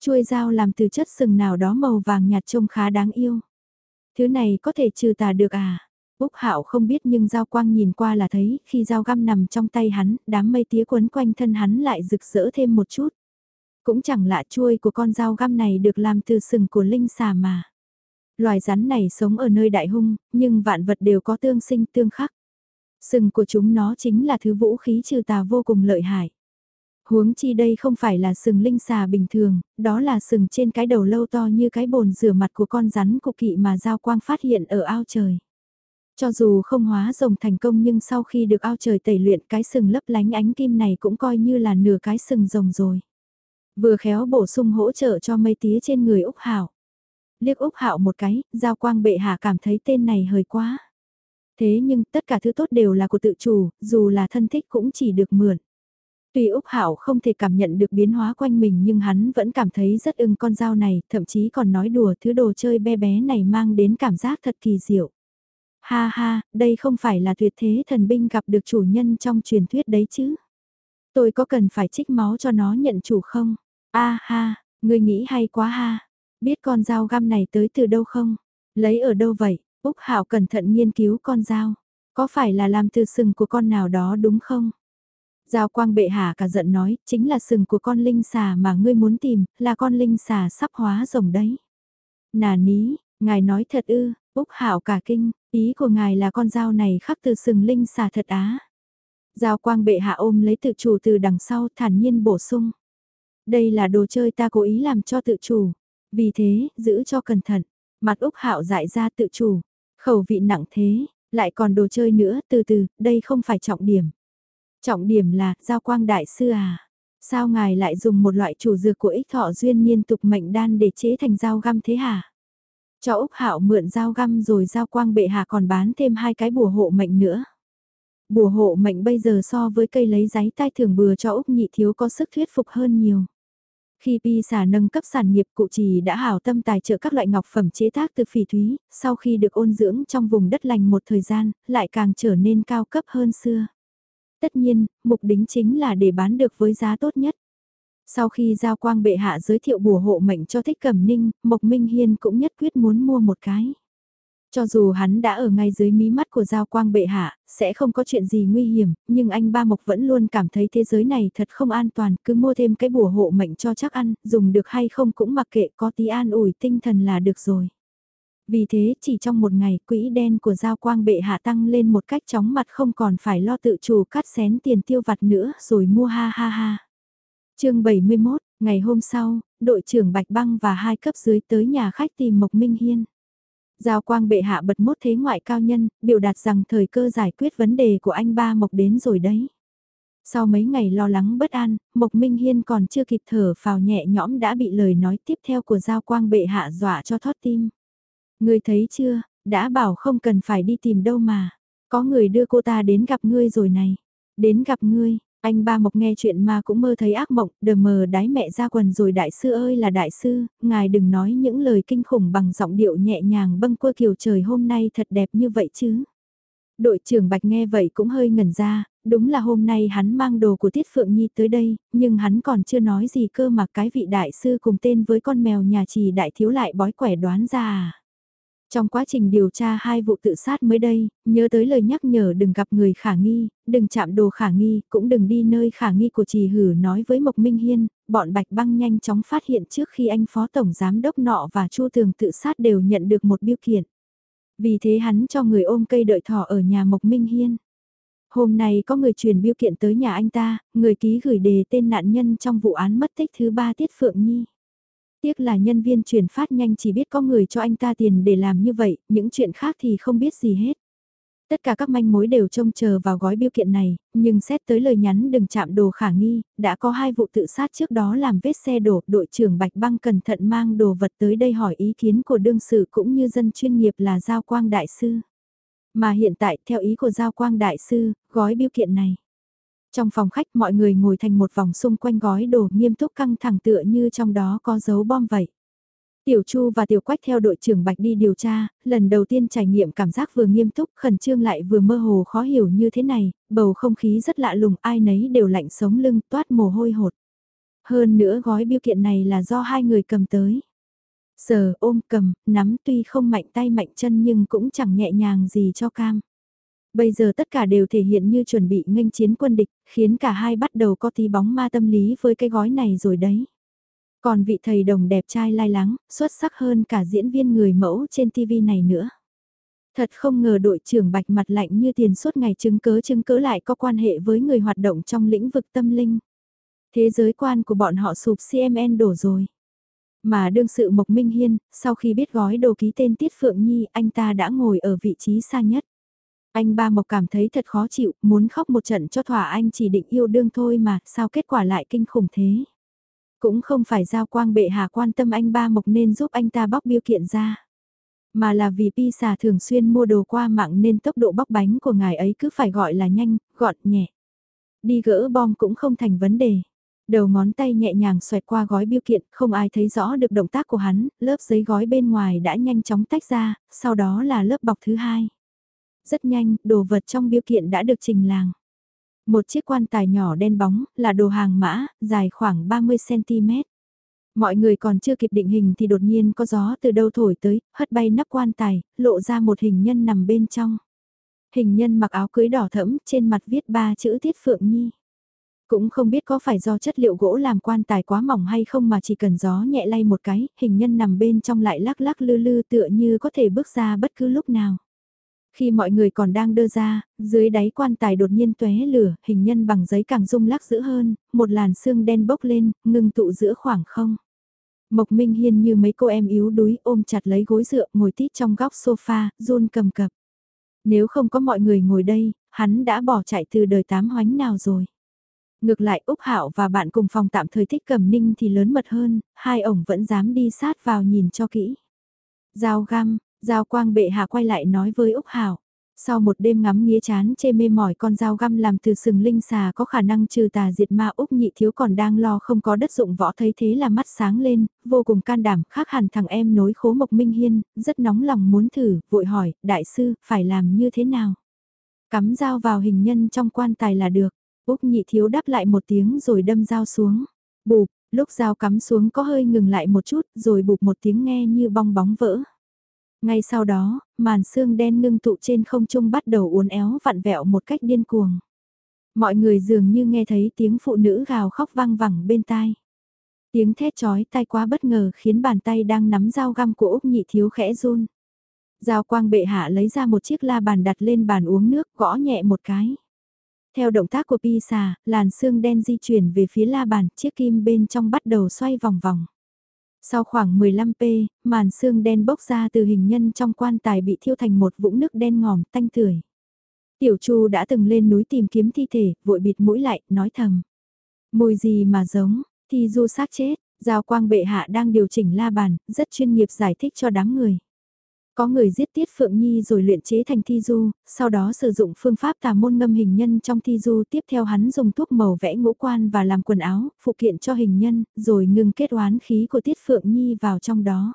Chuôi dao làm từ chất sừng nào đó màu vàng nhạt trông khá đáng yêu. Thứ này có thể trừ tà được à? Úc Hạo không biết nhưng dao quang nhìn qua là thấy, khi dao găm nằm trong tay hắn, đám mây tía quấn quanh thân hắn lại rực rỡ thêm một chút. Cũng chẳng lạ chuôi của con dao găm này được làm từ sừng của linh xà mà. Loài rắn này sống ở nơi đại hung, nhưng vạn vật đều có tương sinh tương khắc. Sừng của chúng nó chính là thứ vũ khí trừ tà vô cùng lợi hại. Huống chi đây không phải là sừng linh xà bình thường, đó là sừng trên cái đầu lâu to như cái bồn rửa mặt của con rắn cục kỵ mà Giao Quang phát hiện ở ao trời. Cho dù không hóa rồng thành công nhưng sau khi được ao trời tẩy luyện cái sừng lấp lánh ánh kim này cũng coi như là nửa cái sừng rồng rồi. Vừa khéo bổ sung hỗ trợ cho mây tía trên người Úc Hảo. Liếc Úc Hạo một cái, Giao Quang bệ hạ cảm thấy tên này hơi quá. Thế nhưng tất cả thứ tốt đều là của tự chủ, dù là thân thích cũng chỉ được mượn. Tuy Úc Hạo không thể cảm nhận được biến hóa quanh mình nhưng hắn vẫn cảm thấy rất ưng con dao này, thậm chí còn nói đùa thứ đồ chơi bé bé này mang đến cảm giác thật kỳ diệu. Ha ha, đây không phải là tuyệt thế thần binh gặp được chủ nhân trong truyền thuyết đấy chứ. Tôi có cần phải trích máu cho nó nhận chủ không? A ha, ngươi nghĩ hay quá ha. Biết con dao găm này tới từ đâu không? Lấy ở đâu vậy? Úc Hạo cẩn thận nghiên cứu con dao. Có phải là làm từ sừng của con nào đó đúng không? Giao quang bệ hạ cả giận nói, chính là sừng của con linh xà mà ngươi muốn tìm, là con linh xà sắp hóa rồng đấy. Nà ní, ngài nói thật ư, Úc Hạo cả kinh, ý của ngài là con dao này khắc từ sừng linh xà thật á. Giao quang bệ hạ ôm lấy tự chủ từ đằng sau thản nhiên bổ sung. Đây là đồ chơi ta cố ý làm cho tự chủ, vì thế, giữ cho cẩn thận. Mặt Úc Hạo dại ra tự chủ, khẩu vị nặng thế, lại còn đồ chơi nữa, từ từ, đây không phải trọng điểm. Trọng điểm là, giao quang đại sư à. Sao ngài lại dùng một loại chủ dược của ích thọ duyên niên tục mệnh đan để chế thành dao găm thế hả? Cho Úc Hạo mượn dao găm rồi dao quang bệ hạ còn bán thêm hai cái bùa hộ mệnh nữa. Bùa hộ mệnh bây giờ so với cây lấy giấy tai thường bừa cho Úc nhị thiếu có sức thuyết phục hơn nhiều. Khi Pi xà nâng cấp sản nghiệp cụ trì đã hảo tâm tài trợ các loại ngọc phẩm chế tác từ phỉ thúy, sau khi được ôn dưỡng trong vùng đất lành một thời gian, lại càng trở nên cao cấp hơn xưa. Tất nhiên, mục đích chính là để bán được với giá tốt nhất. Sau khi Giao Quang bệ hạ giới thiệu bùa hộ mệnh cho Thích Cẩm Ninh, Mộc Minh Hiên cũng nhất quyết muốn mua một cái. Cho dù hắn đã ở ngay dưới mí mắt của Giao Quang bệ hạ, sẽ không có chuyện gì nguy hiểm, nhưng anh Ba Mộc vẫn luôn cảm thấy thế giới này thật không an toàn, cứ mua thêm cái bùa hộ mệnh cho chắc ăn, dùng được hay không cũng mặc kệ có tí an ủi tinh thần là được rồi. Vì thế chỉ trong một ngày quỹ đen của Giao Quang bệ hạ tăng lên một cách chóng mặt không còn phải lo tự chủ cắt xén tiền tiêu vặt nữa rồi mua ha ha ha. chương 71, ngày hôm sau, đội trưởng Bạch Băng và hai cấp dưới tới nhà khách tìm Mộc Minh Hiên. Giao quang bệ hạ bật mốt thế ngoại cao nhân, biểu đạt rằng thời cơ giải quyết vấn đề của anh ba Mộc đến rồi đấy. Sau mấy ngày lo lắng bất an, Mộc Minh Hiên còn chưa kịp thở phào nhẹ nhõm đã bị lời nói tiếp theo của Giao quang bệ hạ dọa cho thoát tim. Người thấy chưa, đã bảo không cần phải đi tìm đâu mà. Có người đưa cô ta đến gặp ngươi rồi này. Đến gặp ngươi, anh ba mộc nghe chuyện mà cũng mơ thấy ác mộng, đờ mờ đái mẹ ra quần rồi đại sư ơi là đại sư, ngài đừng nói những lời kinh khủng bằng giọng điệu nhẹ nhàng bâng quơ kiều trời hôm nay thật đẹp như vậy chứ. Đội trưởng Bạch nghe vậy cũng hơi ngẩn ra, đúng là hôm nay hắn mang đồ của Tiết Phượng Nhi tới đây, nhưng hắn còn chưa nói gì cơ mà cái vị đại sư cùng tên với con mèo nhà trì đại thiếu lại bói quẻ đoán ra à. Trong quá trình điều tra hai vụ tự sát mới đây, nhớ tới lời nhắc nhở đừng gặp người khả nghi, đừng chạm đồ khả nghi, cũng đừng đi nơi khả nghi của trì hử nói với Mộc Minh Hiên, bọn Bạch Băng nhanh chóng phát hiện trước khi anh Phó Tổng Giám Đốc nọ và Chu Thường tự sát đều nhận được một biêu kiện. Vì thế hắn cho người ôm cây đợi thỏ ở nhà Mộc Minh Hiên. Hôm nay có người truyền biêu kiện tới nhà anh ta, người ký gửi đề tên nạn nhân trong vụ án mất tích thứ ba Tiết Phượng Nhi. Tiếc là nhân viên chuyển phát nhanh chỉ biết có người cho anh ta tiền để làm như vậy, những chuyện khác thì không biết gì hết. Tất cả các manh mối đều trông chờ vào gói biêu kiện này, nhưng xét tới lời nhắn đừng chạm đồ khả nghi, đã có hai vụ tự sát trước đó làm vết xe đổ, đội trưởng Bạch Băng cẩn thận mang đồ vật tới đây hỏi ý kiến của đương sự cũng như dân chuyên nghiệp là Giao Quang Đại Sư. Mà hiện tại, theo ý của Giao Quang Đại Sư, gói biêu kiện này. Trong phòng khách mọi người ngồi thành một vòng xung quanh gói đồ nghiêm túc căng thẳng tựa như trong đó có dấu bom vậy. Tiểu Chu và Tiểu Quách theo đội trưởng Bạch đi điều tra, lần đầu tiên trải nghiệm cảm giác vừa nghiêm túc, khẩn trương lại vừa mơ hồ khó hiểu như thế này, bầu không khí rất lạ lùng, ai nấy đều lạnh sống lưng, toát mồ hôi hột. Hơn nữa gói biêu kiện này là do hai người cầm tới. Sờ ôm cầm, nắm tuy không mạnh tay mạnh chân nhưng cũng chẳng nhẹ nhàng gì cho cam. Bây giờ tất cả đều thể hiện như chuẩn bị nghênh chiến quân địch, khiến cả hai bắt đầu có tí bóng ma tâm lý với cái gói này rồi đấy. Còn vị thầy đồng đẹp trai lai lắng, xuất sắc hơn cả diễn viên người mẫu trên TV này nữa. Thật không ngờ đội trưởng bạch mặt lạnh như tiền suốt ngày chứng cớ chứng cớ lại có quan hệ với người hoạt động trong lĩnh vực tâm linh. Thế giới quan của bọn họ sụp CMN đổ rồi. Mà đương sự Mộc Minh Hiên, sau khi biết gói đồ ký tên Tiết Phượng Nhi, anh ta đã ngồi ở vị trí xa nhất. Anh ba Mộc cảm thấy thật khó chịu, muốn khóc một trận cho thỏa anh chỉ định yêu đương thôi mà, sao kết quả lại kinh khủng thế. Cũng không phải giao quang bệ hạ quan tâm anh ba Mộc nên giúp anh ta bóc biêu kiện ra. Mà là vì Pi xà thường xuyên mua đồ qua mạng nên tốc độ bóc bánh của ngài ấy cứ phải gọi là nhanh, gọn, nhẹ. Đi gỡ bom cũng không thành vấn đề. Đầu ngón tay nhẹ nhàng xoẹt qua gói biêu kiện, không ai thấy rõ được động tác của hắn, lớp giấy gói bên ngoài đã nhanh chóng tách ra, sau đó là lớp bọc thứ hai. Rất nhanh, đồ vật trong biêu kiện đã được trình làng. Một chiếc quan tài nhỏ đen bóng, là đồ hàng mã, dài khoảng 30cm. Mọi người còn chưa kịp định hình thì đột nhiên có gió từ đâu thổi tới, hất bay nắp quan tài, lộ ra một hình nhân nằm bên trong. Hình nhân mặc áo cưới đỏ thẫm, trên mặt viết ba chữ Tiết Phượng Nhi. Cũng không biết có phải do chất liệu gỗ làm quan tài quá mỏng hay không mà chỉ cần gió nhẹ lay một cái, hình nhân nằm bên trong lại lắc lắc lư lư tựa như có thể bước ra bất cứ lúc nào. Khi mọi người còn đang đưa ra, dưới đáy quan tài đột nhiên tóe lửa, hình nhân bằng giấy càng rung lắc dữ hơn, một làn xương đen bốc lên, ngưng tụ giữa khoảng không. Mộc Minh Hiên như mấy cô em yếu đuối ôm chặt lấy gối dựa ngồi tít trong góc sofa, run cầm cập. Nếu không có mọi người ngồi đây, hắn đã bỏ chạy từ đời tám hoánh nào rồi. Ngược lại Úc Hạo và bạn cùng phòng tạm thời thích cầm ninh thì lớn mật hơn, hai ổng vẫn dám đi sát vào nhìn cho kỹ. Giao găm, Giao quang bệ hạ quay lại nói với Úc Hảo. Sau một đêm ngắm nghía chán chê mê mỏi con dao găm làm từ sừng linh xà có khả năng trừ tà diệt ma Úc nhị thiếu còn đang lo không có đất dụng võ thấy thế là mắt sáng lên, vô cùng can đảm, khác hẳn thằng em nối khố mộc minh hiên, rất nóng lòng muốn thử, vội hỏi, đại sư, phải làm như thế nào? Cắm dao vào hình nhân trong quan tài là được, Úc nhị thiếu đáp lại một tiếng rồi đâm dao xuống. Bụp, lúc dao cắm xuống có hơi ngừng lại một chút rồi bụp một tiếng nghe như bong bóng vỡ. Ngay sau đó, màn xương đen ngưng tụ trên không trung bắt đầu uốn éo vặn vẹo một cách điên cuồng. Mọi người dường như nghe thấy tiếng phụ nữ gào khóc vang vẳng bên tai. Tiếng thét chói tai quá bất ngờ khiến bàn tay đang nắm dao găm của Úc nhị thiếu khẽ run. Giao quang bệ hạ lấy ra một chiếc la bàn đặt lên bàn uống nước gõ nhẹ một cái. Theo động tác của Pisa, làn xương đen di chuyển về phía la bàn, chiếc kim bên trong bắt đầu xoay vòng vòng. Sau khoảng 15p, màn xương đen bốc ra từ hình nhân trong quan tài bị thiêu thành một vũng nước đen ngòm tanh tưởi. Tiểu Chu đã từng lên núi tìm kiếm thi thể, vội bịt mũi lại, nói thầm. Mùi gì mà giống, thi du xác chết, Giao quang bệ hạ đang điều chỉnh la bàn, rất chuyên nghiệp giải thích cho đám người. Có người giết Tiết Phượng Nhi rồi luyện chế thành thi du, sau đó sử dụng phương pháp tà môn ngâm hình nhân trong thi du tiếp theo hắn dùng thuốc màu vẽ ngũ quan và làm quần áo, phụ kiện cho hình nhân, rồi ngừng kết oán khí của Tiết Phượng Nhi vào trong đó.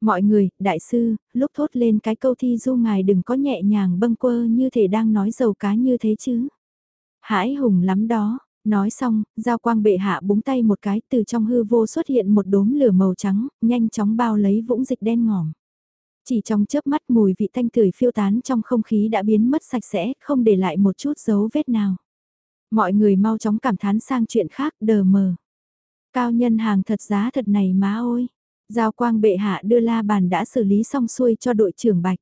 Mọi người, đại sư, lúc thốt lên cái câu thi du ngài đừng có nhẹ nhàng bâng quơ như thể đang nói dầu cá như thế chứ. Hãi hùng lắm đó, Nói xong, giao quang bệ hạ búng tay một cái từ trong hư vô xuất hiện một đốm lửa màu trắng, nhanh chóng bao lấy vũng dịch đen ngòm. Chỉ trong chớp mắt mùi vị thanh tưởi phiêu tán trong không khí đã biến mất sạch sẽ, không để lại một chút dấu vết nào. Mọi người mau chóng cảm thán sang chuyện khác đờ mờ. Cao nhân hàng thật giá thật này má ôi. Giao quang bệ hạ đưa la bàn đã xử lý xong xuôi cho đội trưởng Bạch.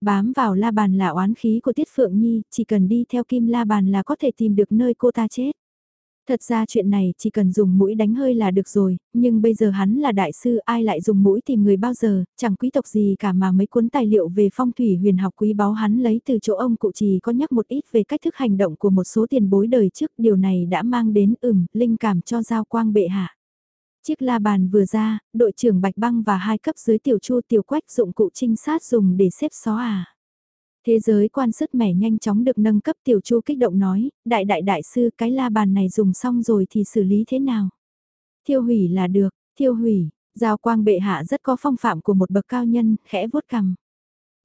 Bám vào la bàn là oán khí của Tiết Phượng Nhi, chỉ cần đi theo kim la bàn là có thể tìm được nơi cô ta chết. Thật ra chuyện này chỉ cần dùng mũi đánh hơi là được rồi, nhưng bây giờ hắn là đại sư ai lại dùng mũi tìm người bao giờ, chẳng quý tộc gì cả mà mấy cuốn tài liệu về phong thủy huyền học quý báu hắn lấy từ chỗ ông cụ trì có nhắc một ít về cách thức hành động của một số tiền bối đời trước, điều này đã mang đến ừm, linh cảm cho giao quang bệ hạ. Chiếc la bàn vừa ra, đội trưởng Bạch Băng và hai cấp dưới tiểu chu tiểu quách dụng cụ trinh sát dùng để xếp xó à. Thế giới quan sức mẻ nhanh chóng được nâng cấp tiểu chu kích động nói, đại đại đại sư cái la bàn này dùng xong rồi thì xử lý thế nào? Thiêu hủy là được, thiêu hủy, giao quang bệ hạ rất có phong phạm của một bậc cao nhân, khẽ vuốt cằm.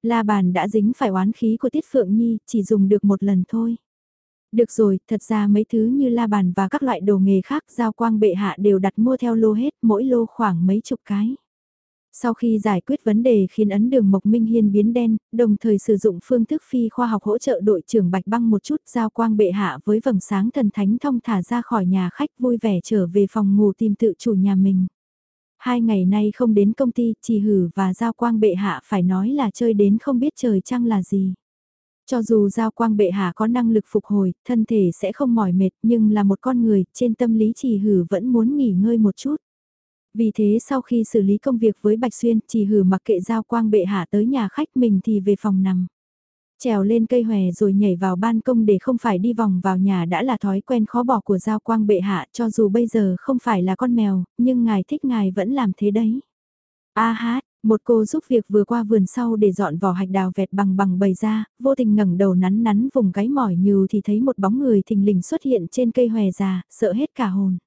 La bàn đã dính phải oán khí của Tiết Phượng Nhi, chỉ dùng được một lần thôi. Được rồi, thật ra mấy thứ như la bàn và các loại đồ nghề khác giao quang bệ hạ đều đặt mua theo lô hết, mỗi lô khoảng mấy chục cái. Sau khi giải quyết vấn đề khiến ấn đường Mộc Minh Hiên biến đen, đồng thời sử dụng phương thức phi khoa học hỗ trợ đội trưởng Bạch Băng một chút giao quang bệ hạ với vầng sáng thần thánh thông thả ra khỏi nhà khách vui vẻ trở về phòng ngủ tìm tự chủ nhà mình. Hai ngày nay không đến công ty, trì hử và giao quang bệ hạ phải nói là chơi đến không biết trời trăng là gì. Cho dù giao quang bệ hạ có năng lực phục hồi, thân thể sẽ không mỏi mệt nhưng là một con người, trên tâm lý trì hử vẫn muốn nghỉ ngơi một chút. Vì thế sau khi xử lý công việc với Bạch Xuyên, chỉ hử mặc kệ giao quang bệ hạ tới nhà khách mình thì về phòng nằm. Trèo lên cây hòe rồi nhảy vào ban công để không phải đi vòng vào nhà đã là thói quen khó bỏ của giao quang bệ hạ cho dù bây giờ không phải là con mèo, nhưng ngài thích ngài vẫn làm thế đấy. A hát, một cô giúp việc vừa qua vườn sau để dọn vỏ hạch đào vẹt bằng bằng bầy ra, vô tình ngẩng đầu nắn nắn vùng gáy mỏi nhừ thì thấy một bóng người thình lình xuất hiện trên cây hòe già, sợ hết cả hồn.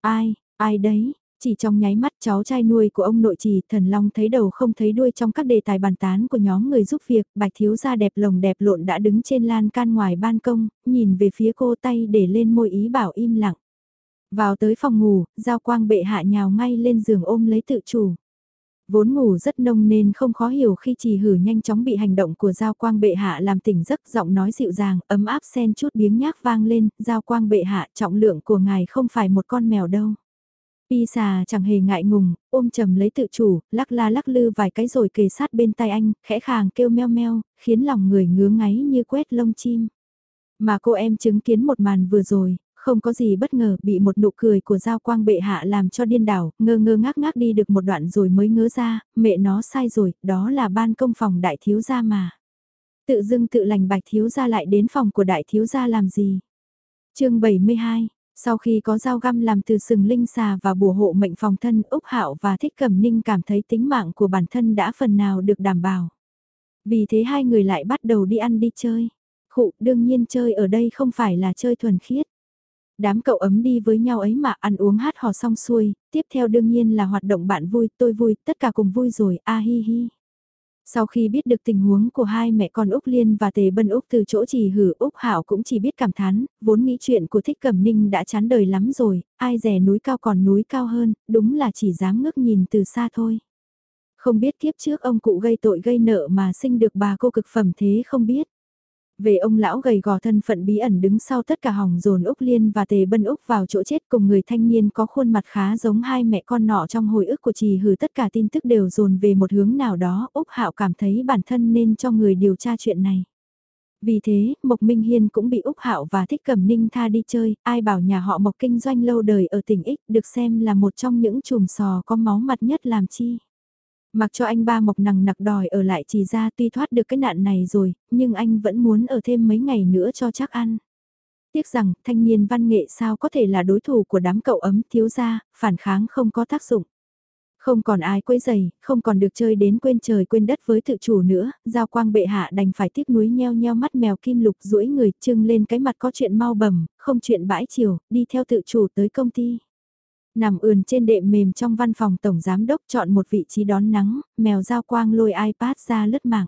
Ai, ai đấy, chỉ trong nháy mắt cháu trai nuôi của ông nội trì thần long thấy đầu không thấy đuôi trong các đề tài bàn tán của nhóm người giúp việc, bạch thiếu gia đẹp lồng đẹp lộn đã đứng trên lan can ngoài ban công, nhìn về phía cô tay để lên môi ý bảo im lặng. Vào tới phòng ngủ, giao quang bệ hạ nhào ngay lên giường ôm lấy tự chủ. Vốn ngủ rất nông nên không khó hiểu khi trì hử nhanh chóng bị hành động của Giao Quang Bệ Hạ làm tỉnh giấc giọng nói dịu dàng, ấm áp xen chút biếng nhác vang lên, Giao Quang Bệ Hạ trọng lượng của ngài không phải một con mèo đâu. Pi xà chẳng hề ngại ngùng, ôm chầm lấy tự chủ, lắc la lắc lư vài cái rồi kề sát bên tai anh, khẽ khàng kêu meo meo, khiến lòng người ngứa ngáy như quét lông chim. Mà cô em chứng kiến một màn vừa rồi, không có gì bất ngờ bị một nụ cười của Giao Quang bệ hạ làm cho điên đảo, ngơ ngơ ngác ngác đi được một đoạn rồi mới ngớ ra, mẹ nó sai rồi, đó là ban công phòng đại thiếu gia mà. Tự dưng tự lành bạch thiếu gia lại đến phòng của đại thiếu gia làm gì? chương 72 sau khi có dao găm làm từ sừng linh xà và bùa hộ mệnh phòng thân Úc Hạo và Thích Cẩm Ninh cảm thấy tính mạng của bản thân đã phần nào được đảm bảo. Vì thế hai người lại bắt đầu đi ăn đi chơi. Khụ đương nhiên chơi ở đây không phải là chơi thuần khiết. Đám cậu ấm đi với nhau ấy mà ăn uống hát hò xong xuôi, tiếp theo đương nhiên là hoạt động bạn vui, tôi vui, tất cả cùng vui rồi, a hi hi. Sau khi biết được tình huống của hai mẹ con Úc Liên và Tề Bân Úc từ chỗ trì hử Úc Hảo cũng chỉ biết cảm thán, vốn nghĩ chuyện của Thích Cẩm Ninh đã chán đời lắm rồi, ai rẻ núi cao còn núi cao hơn, đúng là chỉ dám ngước nhìn từ xa thôi. Không biết kiếp trước ông cụ gây tội gây nợ mà sinh được bà cô cực phẩm thế không biết. Về ông lão gầy gò thân phận bí ẩn đứng sau tất cả hỏng dồn Úc Liên và Tề Bân Úc vào chỗ chết cùng người thanh niên có khuôn mặt khá giống hai mẹ con nọ trong hồi ức của trì hử tất cả tin tức đều dồn về một hướng nào đó, Úc Hạo cảm thấy bản thân nên cho người điều tra chuyện này. Vì thế, Mộc Minh Hiên cũng bị Úc Hạo và Thích Cẩm Ninh tha đi chơi, ai bảo nhà họ Mộc kinh doanh lâu đời ở tỉnh X được xem là một trong những chùm sò có máu mặt nhất làm chi. Mặc cho anh ba mộc nằng nặc đòi ở lại chỉ ra tuy thoát được cái nạn này rồi, nhưng anh vẫn muốn ở thêm mấy ngày nữa cho chắc ăn. Tiếc rằng, thanh niên văn nghệ sao có thể là đối thủ của đám cậu ấm thiếu gia, phản kháng không có tác dụng. Không còn ai quấy giày, không còn được chơi đến quên trời quên đất với tự chủ nữa, giao quang bệ hạ đành phải tiếc núi nheo nheo mắt mèo kim lục duỗi người trưng lên cái mặt có chuyện mau bầm, không chuyện bãi chiều, đi theo tự chủ tới công ty. Nằm ườn trên đệm mềm trong văn phòng tổng giám đốc chọn một vị trí đón nắng, mèo giao quang lôi iPad ra lướt mạng.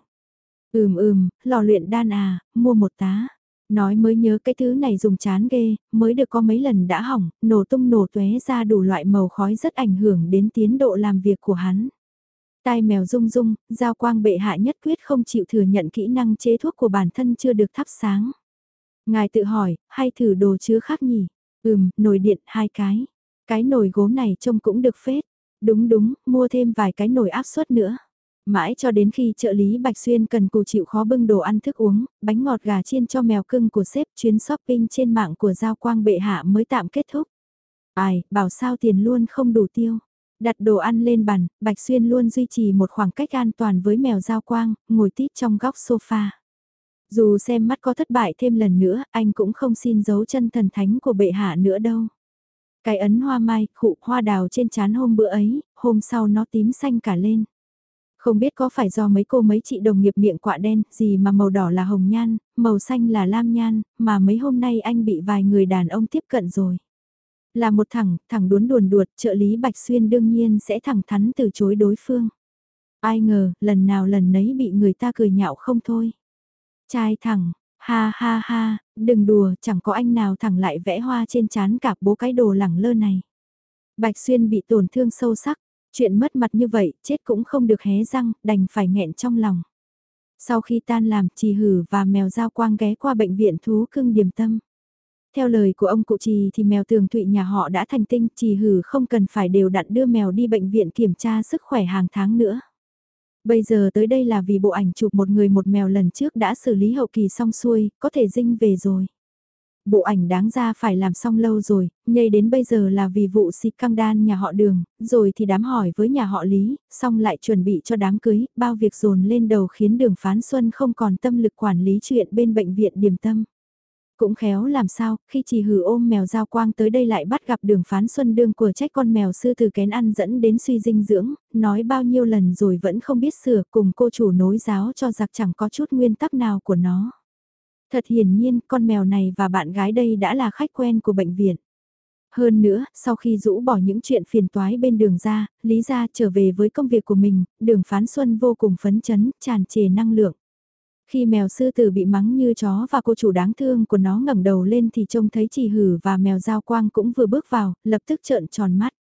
Ừm ừm, lò luyện đan à, mua một tá. Nói mới nhớ cái thứ này dùng chán ghê, mới được có mấy lần đã hỏng, nổ tung nổ tuế ra đủ loại màu khói rất ảnh hưởng đến tiến độ làm việc của hắn. Tai mèo rung rung, giao quang bệ hạ nhất quyết không chịu thừa nhận kỹ năng chế thuốc của bản thân chưa được thắp sáng. Ngài tự hỏi, hay thử đồ chứa khác nhỉ? Ừm, nồi điện hai cái. Cái nồi gốm này trông cũng được phết. Đúng đúng, mua thêm vài cái nồi áp suất nữa. Mãi cho đến khi trợ lý Bạch Xuyên cần cù chịu khó bưng đồ ăn thức uống, bánh ngọt gà chiên cho mèo cưng của sếp chuyến shopping trên mạng của Giao Quang bệ hạ mới tạm kết thúc. Ai, bảo sao tiền luôn không đủ tiêu. Đặt đồ ăn lên bàn, Bạch Xuyên luôn duy trì một khoảng cách an toàn với mèo Giao Quang, ngồi tít trong góc sofa. Dù xem mắt có thất bại thêm lần nữa, anh cũng không xin giấu chân thần thánh của bệ hạ nữa đâu. Cái ấn hoa mai, khụ hoa đào trên chán hôm bữa ấy, hôm sau nó tím xanh cả lên. Không biết có phải do mấy cô mấy chị đồng nghiệp miệng quạ đen, gì mà màu đỏ là hồng nhan, màu xanh là lam nhan, mà mấy hôm nay anh bị vài người đàn ông tiếp cận rồi. Là một thằng, thằng đuốn đuồn đuột, trợ lý Bạch Xuyên đương nhiên sẽ thẳng thắn từ chối đối phương. Ai ngờ, lần nào lần nấy bị người ta cười nhạo không thôi. Trai thẳng, ha ha ha, đừng đùa, chẳng có anh nào thẳng lại vẽ hoa trên chán cả bố cái đồ lẳng lơ này. Bạch Xuyên bị tổn thương sâu sắc, chuyện mất mặt như vậy, chết cũng không được hé răng, đành phải nghẹn trong lòng. Sau khi tan làm, trì hử và mèo giao quang ghé qua bệnh viện thú cưng điểm tâm. Theo lời của ông cụ trì thì mèo tường thụy nhà họ đã thành tinh, trì hử không cần phải đều đặn đưa mèo đi bệnh viện kiểm tra sức khỏe hàng tháng nữa. Bây giờ tới đây là vì bộ ảnh chụp một người một mèo lần trước đã xử lý hậu kỳ xong xuôi, có thể dinh về rồi. Bộ ảnh đáng ra phải làm xong lâu rồi, nhây đến bây giờ là vì vụ xịt căng đan nhà họ đường, rồi thì đám hỏi với nhà họ Lý, xong lại chuẩn bị cho đám cưới, bao việc dồn lên đầu khiến đường phán xuân không còn tâm lực quản lý chuyện bên bệnh viện điểm tâm. Cũng khéo làm sao, khi chỉ hử ôm mèo giao quang tới đây lại bắt gặp đường phán xuân đương của trách con mèo sư từ kén ăn dẫn đến suy dinh dưỡng, nói bao nhiêu lần rồi vẫn không biết sửa cùng cô chủ nối giáo cho giặc chẳng có chút nguyên tắc nào của nó. Thật hiển nhiên, con mèo này và bạn gái đây đã là khách quen của bệnh viện. Hơn nữa, sau khi rũ bỏ những chuyện phiền toái bên đường ra, Lý ra trở về với công việc của mình, đường phán xuân vô cùng phấn chấn, tràn trề năng lượng. Khi mèo sư tử bị mắng như chó và cô chủ đáng thương của nó ngẩng đầu lên thì trông thấy chỉ hử và mèo giao quang cũng vừa bước vào, lập tức trợn tròn mắt.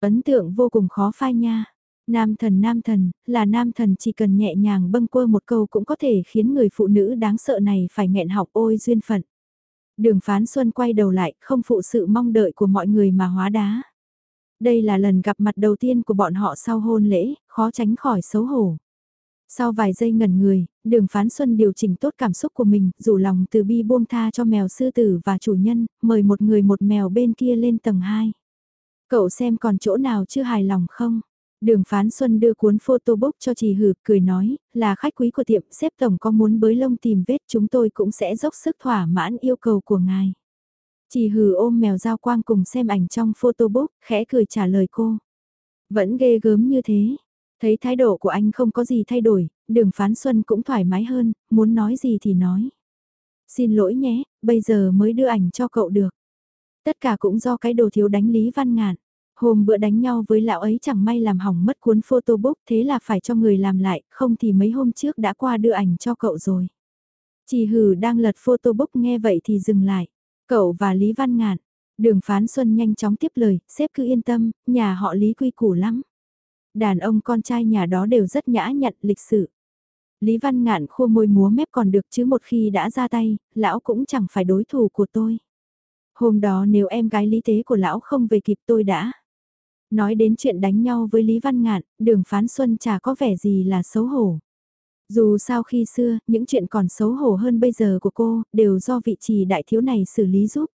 Ấn tượng vô cùng khó phai nha. Nam thần nam thần, là nam thần chỉ cần nhẹ nhàng bâng quơ một câu cũng có thể khiến người phụ nữ đáng sợ này phải nghẹn học ôi duyên phận. Đường phán xuân quay đầu lại, không phụ sự mong đợi của mọi người mà hóa đá. Đây là lần gặp mặt đầu tiên của bọn họ sau hôn lễ, khó tránh khỏi xấu hổ. Sau vài giây ngẩn người, đường phán xuân điều chỉnh tốt cảm xúc của mình, rủ lòng từ bi buông tha cho mèo sư tử và chủ nhân, mời một người một mèo bên kia lên tầng 2. Cậu xem còn chỗ nào chưa hài lòng không? Đường phán xuân đưa cuốn photobook cho chị Hử, cười nói, là khách quý của tiệm, xếp tổng có muốn bới lông tìm vết chúng tôi cũng sẽ dốc sức thỏa mãn yêu cầu của ngài. Chị Hử ôm mèo giao quang cùng xem ảnh trong photobook, khẽ cười trả lời cô. Vẫn ghê gớm như thế, Thấy thái độ của anh không có gì thay đổi, đường phán xuân cũng thoải mái hơn, muốn nói gì thì nói. Xin lỗi nhé, bây giờ mới đưa ảnh cho cậu được. Tất cả cũng do cái đồ thiếu đánh Lý Văn Ngạn. Hôm bữa đánh nhau với lão ấy chẳng may làm hỏng mất cuốn photobook thế là phải cho người làm lại, không thì mấy hôm trước đã qua đưa ảnh cho cậu rồi. Chỉ Hử đang lật photobook nghe vậy thì dừng lại. Cậu và Lý Văn Ngạn. Đường phán Xuân nhanh chóng tiếp lời, sếp cứ yên tâm, nhà họ Lý quy củ lắm. Đàn ông con trai nhà đó đều rất nhã nhặn lịch sự. Lý Văn Ngạn khua môi múa mép còn được chứ một khi đã ra tay, lão cũng chẳng phải đối thủ của tôi. Hôm đó nếu em gái lý tế của lão không về kịp tôi đã. Nói đến chuyện đánh nhau với Lý Văn Ngạn, đường phán xuân chả có vẻ gì là xấu hổ. Dù sao khi xưa, những chuyện còn xấu hổ hơn bây giờ của cô, đều do vị trì đại thiếu này xử lý giúp.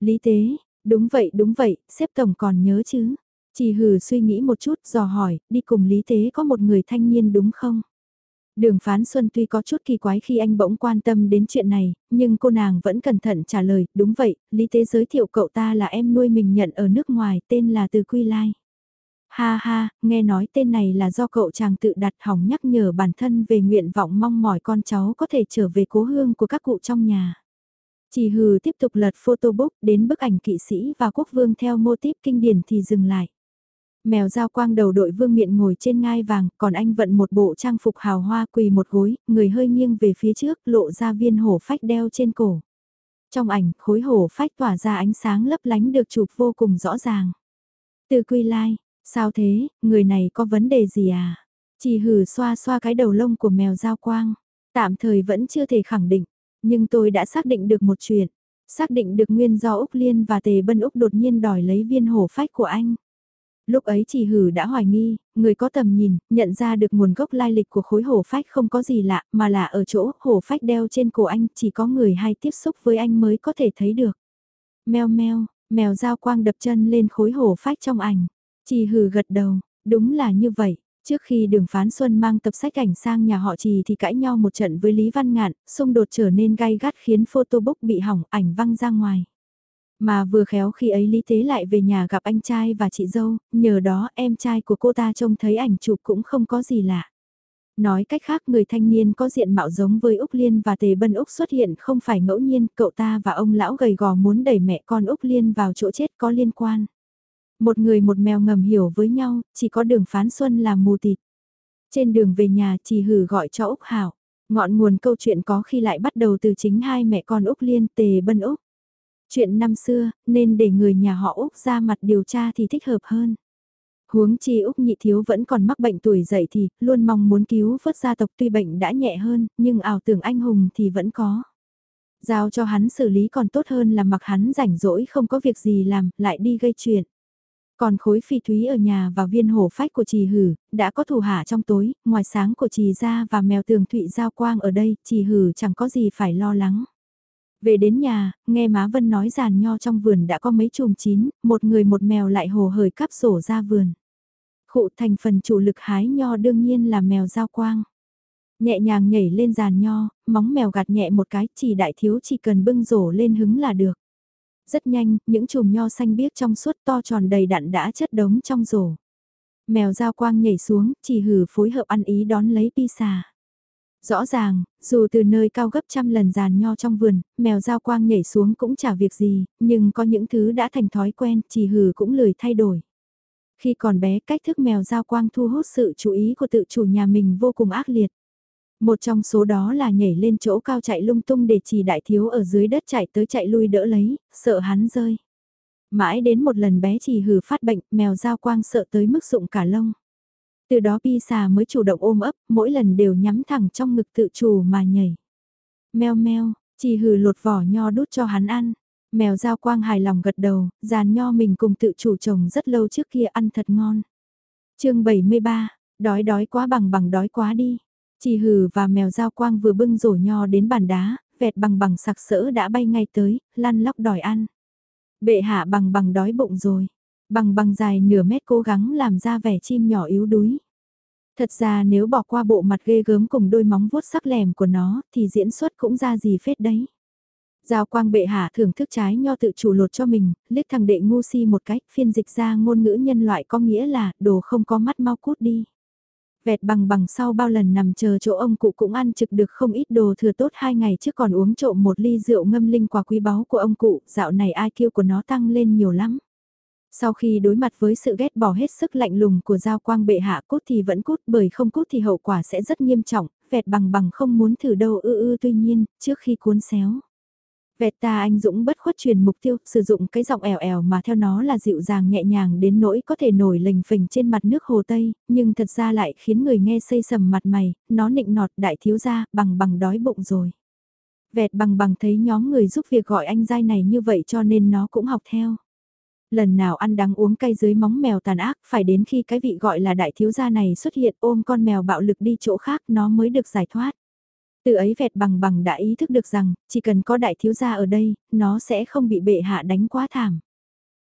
Lý tế, đúng vậy đúng vậy, xếp tổng còn nhớ chứ. Chỉ hử suy nghĩ một chút dò hỏi, đi cùng Lý Thế có một người thanh niên đúng không? Đường phán Xuân tuy có chút kỳ quái khi anh bỗng quan tâm đến chuyện này, nhưng cô nàng vẫn cẩn thận trả lời, đúng vậy, Lý Tế giới thiệu cậu ta là em nuôi mình nhận ở nước ngoài, tên là Từ Quy Lai. Ha ha, nghe nói tên này là do cậu chàng tự đặt hỏng nhắc nhở bản thân về nguyện vọng mong mỏi con cháu có thể trở về cố hương của các cụ trong nhà. Chỉ hừ tiếp tục lật photobook đến bức ảnh kỵ sĩ và quốc vương theo mô típ kinh điển thì dừng lại. Mèo giao quang đầu đội vương miện ngồi trên ngai vàng, còn anh vận một bộ trang phục hào hoa quỳ một gối, người hơi nghiêng về phía trước, lộ ra viên hổ phách đeo trên cổ. Trong ảnh, khối hổ phách tỏa ra ánh sáng lấp lánh được chụp vô cùng rõ ràng. Từ quy lai, sao thế, người này có vấn đề gì à? Chỉ hử xoa xoa cái đầu lông của mèo giao quang. Tạm thời vẫn chưa thể khẳng định, nhưng tôi đã xác định được một chuyện. Xác định được nguyên do Úc Liên và Tề Bân Úc đột nhiên đòi lấy viên hổ phách của anh. Lúc ấy chỉ hử đã hoài nghi, người có tầm nhìn, nhận ra được nguồn gốc lai lịch của khối hổ phách không có gì lạ, mà là ở chỗ hổ phách đeo trên cổ anh, chỉ có người hay tiếp xúc với anh mới có thể thấy được. Mèo meo, mèo dao quang đập chân lên khối hổ phách trong ảnh. Chỉ hử gật đầu, đúng là như vậy. Trước khi đường phán Xuân mang tập sách ảnh sang nhà họ trì thì cãi nhau một trận với Lý Văn Ngạn, xung đột trở nên gay gắt khiến photobook bị hỏng ảnh văng ra ngoài. Mà vừa khéo khi ấy Lý thế lại về nhà gặp anh trai và chị dâu, nhờ đó em trai của cô ta trông thấy ảnh chụp cũng không có gì lạ. Nói cách khác người thanh niên có diện mạo giống với Úc Liên và Tề Bân Úc xuất hiện không phải ngẫu nhiên, cậu ta và ông lão gầy gò muốn đẩy mẹ con Úc Liên vào chỗ chết có liên quan. Một người một mèo ngầm hiểu với nhau, chỉ có đường phán xuân là mù tịt. Trên đường về nhà chỉ hử gọi cho Úc Hảo. Ngọn nguồn câu chuyện có khi lại bắt đầu từ chính hai mẹ con Úc Liên Tề Bân Úc. Chuyện năm xưa, nên để người nhà họ Úc ra mặt điều tra thì thích hợp hơn. Huống chi Úc nhị thiếu vẫn còn mắc bệnh tuổi dậy thì, luôn mong muốn cứu vớt gia tộc tuy bệnh đã nhẹ hơn, nhưng ảo tưởng anh hùng thì vẫn có. Giao cho hắn xử lý còn tốt hơn là mặc hắn rảnh rỗi không có việc gì làm, lại đi gây chuyện. Còn khối phi thúy ở nhà và viên hổ phách của trì hử, đã có thủ hạ trong tối, ngoài sáng của trì ra và mèo tường thụy giao quang ở đây, trì hử chẳng có gì phải lo lắng. Về đến nhà, nghe má Vân nói giàn nho trong vườn đã có mấy chùm chín, một người một mèo lại hồ hởi cắp sổ ra vườn. Khụ thành phần chủ lực hái nho đương nhiên là mèo giao quang. Nhẹ nhàng nhảy lên giàn nho, móng mèo gạt nhẹ một cái, chỉ đại thiếu chỉ cần bưng rổ lên hứng là được. Rất nhanh, những chùm nho xanh biếc trong suốt to tròn đầy đặn đã chất đống trong rổ. Mèo giao quang nhảy xuống, chỉ hử phối hợp ăn ý đón lấy pizza. Rõ ràng, dù từ nơi cao gấp trăm lần giàn nho trong vườn, mèo giao quang nhảy xuống cũng chả việc gì, nhưng có những thứ đã thành thói quen, chỉ hừ cũng lười thay đổi. Khi còn bé cách thức mèo giao quang thu hút sự chú ý của tự chủ nhà mình vô cùng ác liệt. Một trong số đó là nhảy lên chỗ cao chạy lung tung để chỉ đại thiếu ở dưới đất chạy tới chạy lui đỡ lấy, sợ hắn rơi. Mãi đến một lần bé chỉ hừ phát bệnh, mèo giao quang sợ tới mức rụng cả lông. Từ đó pi xà mới chủ động ôm ấp, mỗi lần đều nhắm thẳng trong ngực tự chủ mà nhảy. Mèo meo, chỉ hử lột vỏ nho đút cho hắn ăn. Mèo giao quang hài lòng gật đầu, giàn nho mình cùng tự chủ trồng rất lâu trước kia ăn thật ngon. chương 73, đói đói quá bằng bằng đói quá đi. Chỉ hử và mèo giao quang vừa bưng rổ nho đến bàn đá, vẹt bằng bằng sặc sỡ đã bay ngay tới, lăn lóc đòi ăn. Bệ hạ bằng bằng đói bụng rồi. Bằng bằng dài nửa mét cố gắng làm ra vẻ chim nhỏ yếu đuối. Thật ra nếu bỏ qua bộ mặt ghê gớm cùng đôi móng vuốt sắc lẻm của nó thì diễn xuất cũng ra gì phết đấy. Giao quang bệ hạ thưởng thức trái nho tự chủ lột cho mình, liếc thằng đệ ngu si một cách, phiên dịch ra ngôn ngữ nhân loại có nghĩa là đồ không có mắt mau cút đi. Vẹt bằng bằng sau bao lần nằm chờ chỗ ông cụ cũng ăn trực được không ít đồ thừa tốt hai ngày trước còn uống trộm một ly rượu ngâm linh quả quý báu của ông cụ, dạo này ai kêu của nó tăng lên nhiều lắm. Sau khi đối mặt với sự ghét bỏ hết sức lạnh lùng của giao quang bệ hạ cút thì vẫn cút bởi không cút thì hậu quả sẽ rất nghiêm trọng, vẹt bằng bằng không muốn thử đâu ư ư tuy nhiên, trước khi cuốn xéo. Vẹt ta anh Dũng bất khuất truyền mục tiêu, sử dụng cái giọng ẻo ẻo mà theo nó là dịu dàng nhẹ nhàng đến nỗi có thể nổi lềnh phình trên mặt nước hồ Tây, nhưng thật ra lại khiến người nghe xây sầm mặt mày, nó nịnh nọt đại thiếu gia, bằng bằng đói bụng rồi. Vẹt bằng bằng thấy nhóm người giúp việc gọi anh dai này như vậy cho nên nó cũng học theo. Lần nào ăn đắng uống cay dưới móng mèo tàn ác, phải đến khi cái vị gọi là đại thiếu gia này xuất hiện ôm con mèo bạo lực đi chỗ khác nó mới được giải thoát. Từ ấy vẹt bằng bằng đã ý thức được rằng, chỉ cần có đại thiếu gia ở đây, nó sẽ không bị bệ hạ đánh quá thảm.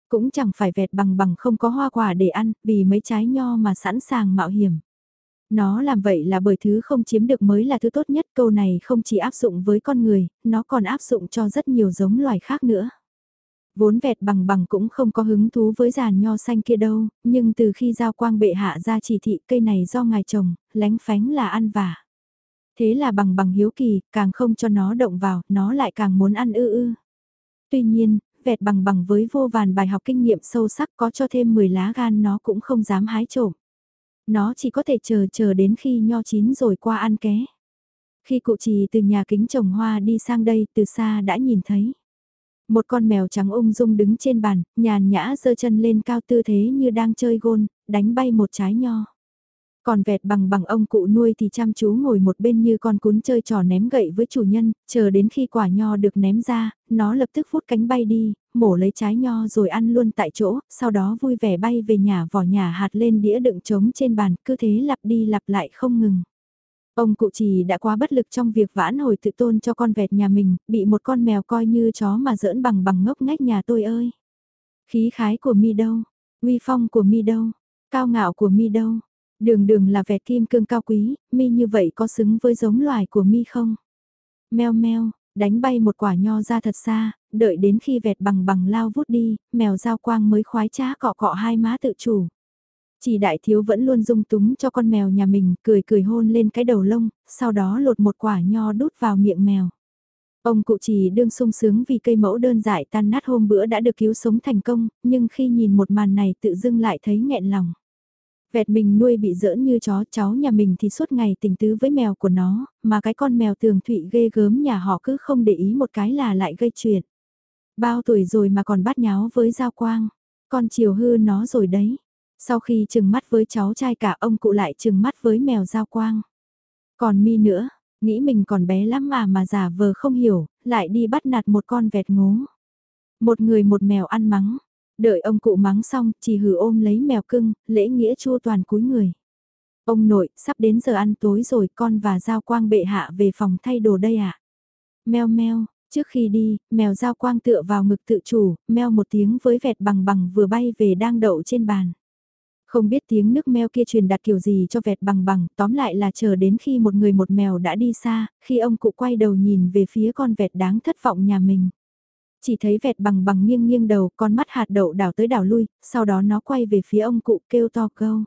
Cũng chẳng phải vẹt bằng bằng không có hoa quả để ăn, vì mấy trái nho mà sẵn sàng mạo hiểm. Nó làm vậy là bởi thứ không chiếm được mới là thứ tốt nhất câu này không chỉ áp dụng với con người, nó còn áp dụng cho rất nhiều giống loài khác nữa. Vốn vẹt bằng bằng cũng không có hứng thú với giàn nho xanh kia đâu, nhưng từ khi giao quang bệ hạ ra chỉ thị cây này do ngài trồng, lánh phánh là ăn vả. Thế là bằng bằng hiếu kỳ, càng không cho nó động vào, nó lại càng muốn ăn ư ư. Tuy nhiên, vẹt bằng bằng với vô vàn bài học kinh nghiệm sâu sắc có cho thêm 10 lá gan nó cũng không dám hái trộm. Nó chỉ có thể chờ chờ đến khi nho chín rồi qua ăn ké. Khi cụ trì từ nhà kính trồng hoa đi sang đây từ xa đã nhìn thấy. Một con mèo trắng ung dung đứng trên bàn, nhàn nhã giơ chân lên cao tư thế như đang chơi gôn, đánh bay một trái nho. Còn vẹt bằng bằng ông cụ nuôi thì chăm chú ngồi một bên như con cún chơi trò ném gậy với chủ nhân, chờ đến khi quả nho được ném ra, nó lập tức phút cánh bay đi, mổ lấy trái nho rồi ăn luôn tại chỗ, sau đó vui vẻ bay về nhà vỏ nhà hạt lên đĩa đựng trống trên bàn, cứ thế lặp đi lặp lại không ngừng. Ông cụ trì đã quá bất lực trong việc vãn hồi tự tôn cho con vẹt nhà mình, bị một con mèo coi như chó mà giỡn bằng bằng ngốc ngách nhà tôi ơi. Khí khái của mi đâu, uy phong của mi đâu, cao ngạo của mi đâu, đường đường là vẹt kim cương cao quý, mi như vậy có xứng với giống loài của mi không? Mèo meo, đánh bay một quả nho ra thật xa, đợi đến khi vẹt bằng bằng lao vút đi, mèo giao quang mới khoái trá cọ cọ hai má tự chủ. Chỉ đại thiếu vẫn luôn dung túng cho con mèo nhà mình, cười cười hôn lên cái đầu lông, sau đó lột một quả nho đút vào miệng mèo. Ông cụ chỉ đương sung sướng vì cây mẫu đơn giải tan nát hôm bữa đã được cứu sống thành công, nhưng khi nhìn một màn này tự dưng lại thấy nghẹn lòng. Vẹt mình nuôi bị giỡn như chó, cháu nhà mình thì suốt ngày tình tứ với mèo của nó, mà cái con mèo tường thụy ghê gớm nhà họ cứ không để ý một cái là lại gây chuyện. Bao tuổi rồi mà còn bắt nháo với Giao Quang, con chiều hư nó rồi đấy. Sau khi chừng mắt với cháu trai cả ông cụ lại chừng mắt với mèo Giao Quang. Còn mi nữa, nghĩ mình còn bé lắm mà mà giả vờ không hiểu, lại đi bắt nạt một con vẹt ngố. Một người một mèo ăn mắng, Đợi ông cụ mắng xong, chỉ hử ôm lấy mèo cưng, lễ nghĩa chua toàn cúi người. Ông nội, sắp đến giờ ăn tối rồi, con và Giao Quang bệ hạ về phòng thay đồ đây ạ. À? Mèo meo, trước khi đi, mèo Giao Quang tựa vào ngực tự chủ, meo một tiếng với vẹt bằng bằng vừa bay về đang đậu trên bàn. Không biết tiếng nước meo kia truyền đạt kiểu gì cho vẹt bằng bằng, tóm lại là chờ đến khi một người một mèo đã đi xa, khi ông cụ quay đầu nhìn về phía con vẹt đáng thất vọng nhà mình chỉ thấy vẹt bằng bằng nghiêng nghiêng đầu, con mắt hạt đậu đảo tới đảo lui, sau đó nó quay về phía ông cụ kêu to câu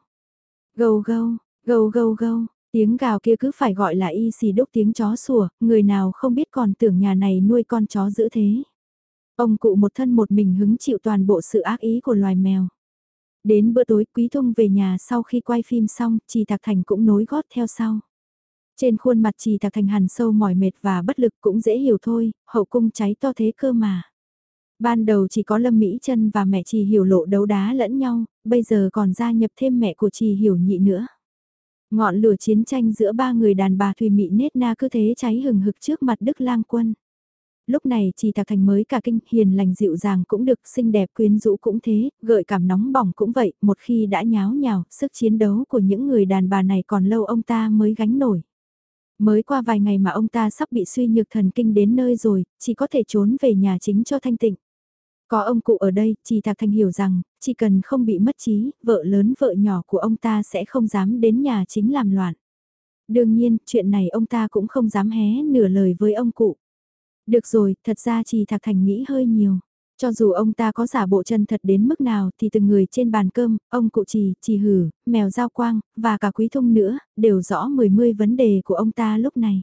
Gâu gâu, gâu gâu gâu, tiếng gào kia cứ phải gọi là y xì đúc tiếng chó sủa, người nào không biết còn tưởng nhà này nuôi con chó dữ thế. Ông cụ một thân một mình hứng chịu toàn bộ sự ác ý của loài mèo. Đến bữa tối Quý Thông về nhà sau khi quay phim xong, Trì Thạc Thành cũng nối gót theo sau. Trên khuôn mặt Trì Thạc Thành hằn sâu mỏi mệt và bất lực cũng dễ hiểu thôi, hậu cung cháy to thế cơ mà. Ban đầu chỉ có Lâm Mỹ chân và mẹ Trì Hiểu lộ đấu đá lẫn nhau, bây giờ còn gia nhập thêm mẹ của Trì Hiểu nhị nữa. Ngọn lửa chiến tranh giữa ba người đàn bà Thùy Mị nết na cứ thế cháy hừng hực trước mặt Đức Lang Quân. Lúc này chỉ Thạc Thành mới cả kinh hiền lành dịu dàng cũng được, xinh đẹp quyến rũ cũng thế, gợi cảm nóng bỏng cũng vậy, một khi đã nháo nhào, sức chiến đấu của những người đàn bà này còn lâu ông ta mới gánh nổi. Mới qua vài ngày mà ông ta sắp bị suy nhược thần kinh đến nơi rồi, chỉ có thể trốn về nhà chính cho thanh tịnh. Có ông cụ ở đây, chỉ Thạc Thành hiểu rằng, chỉ cần không bị mất trí, vợ lớn vợ nhỏ của ông ta sẽ không dám đến nhà chính làm loạn. Đương nhiên, chuyện này ông ta cũng không dám hé nửa lời với ông cụ. Được rồi, thật ra chỉ Thạc Thành nghĩ hơi nhiều. Cho dù ông ta có giả bộ chân thật đến mức nào thì từng người trên bàn cơm, ông cụ trì, trì hử, mèo giao quang, và cả quý thông nữa, đều rõ mười mươi vấn đề của ông ta lúc này.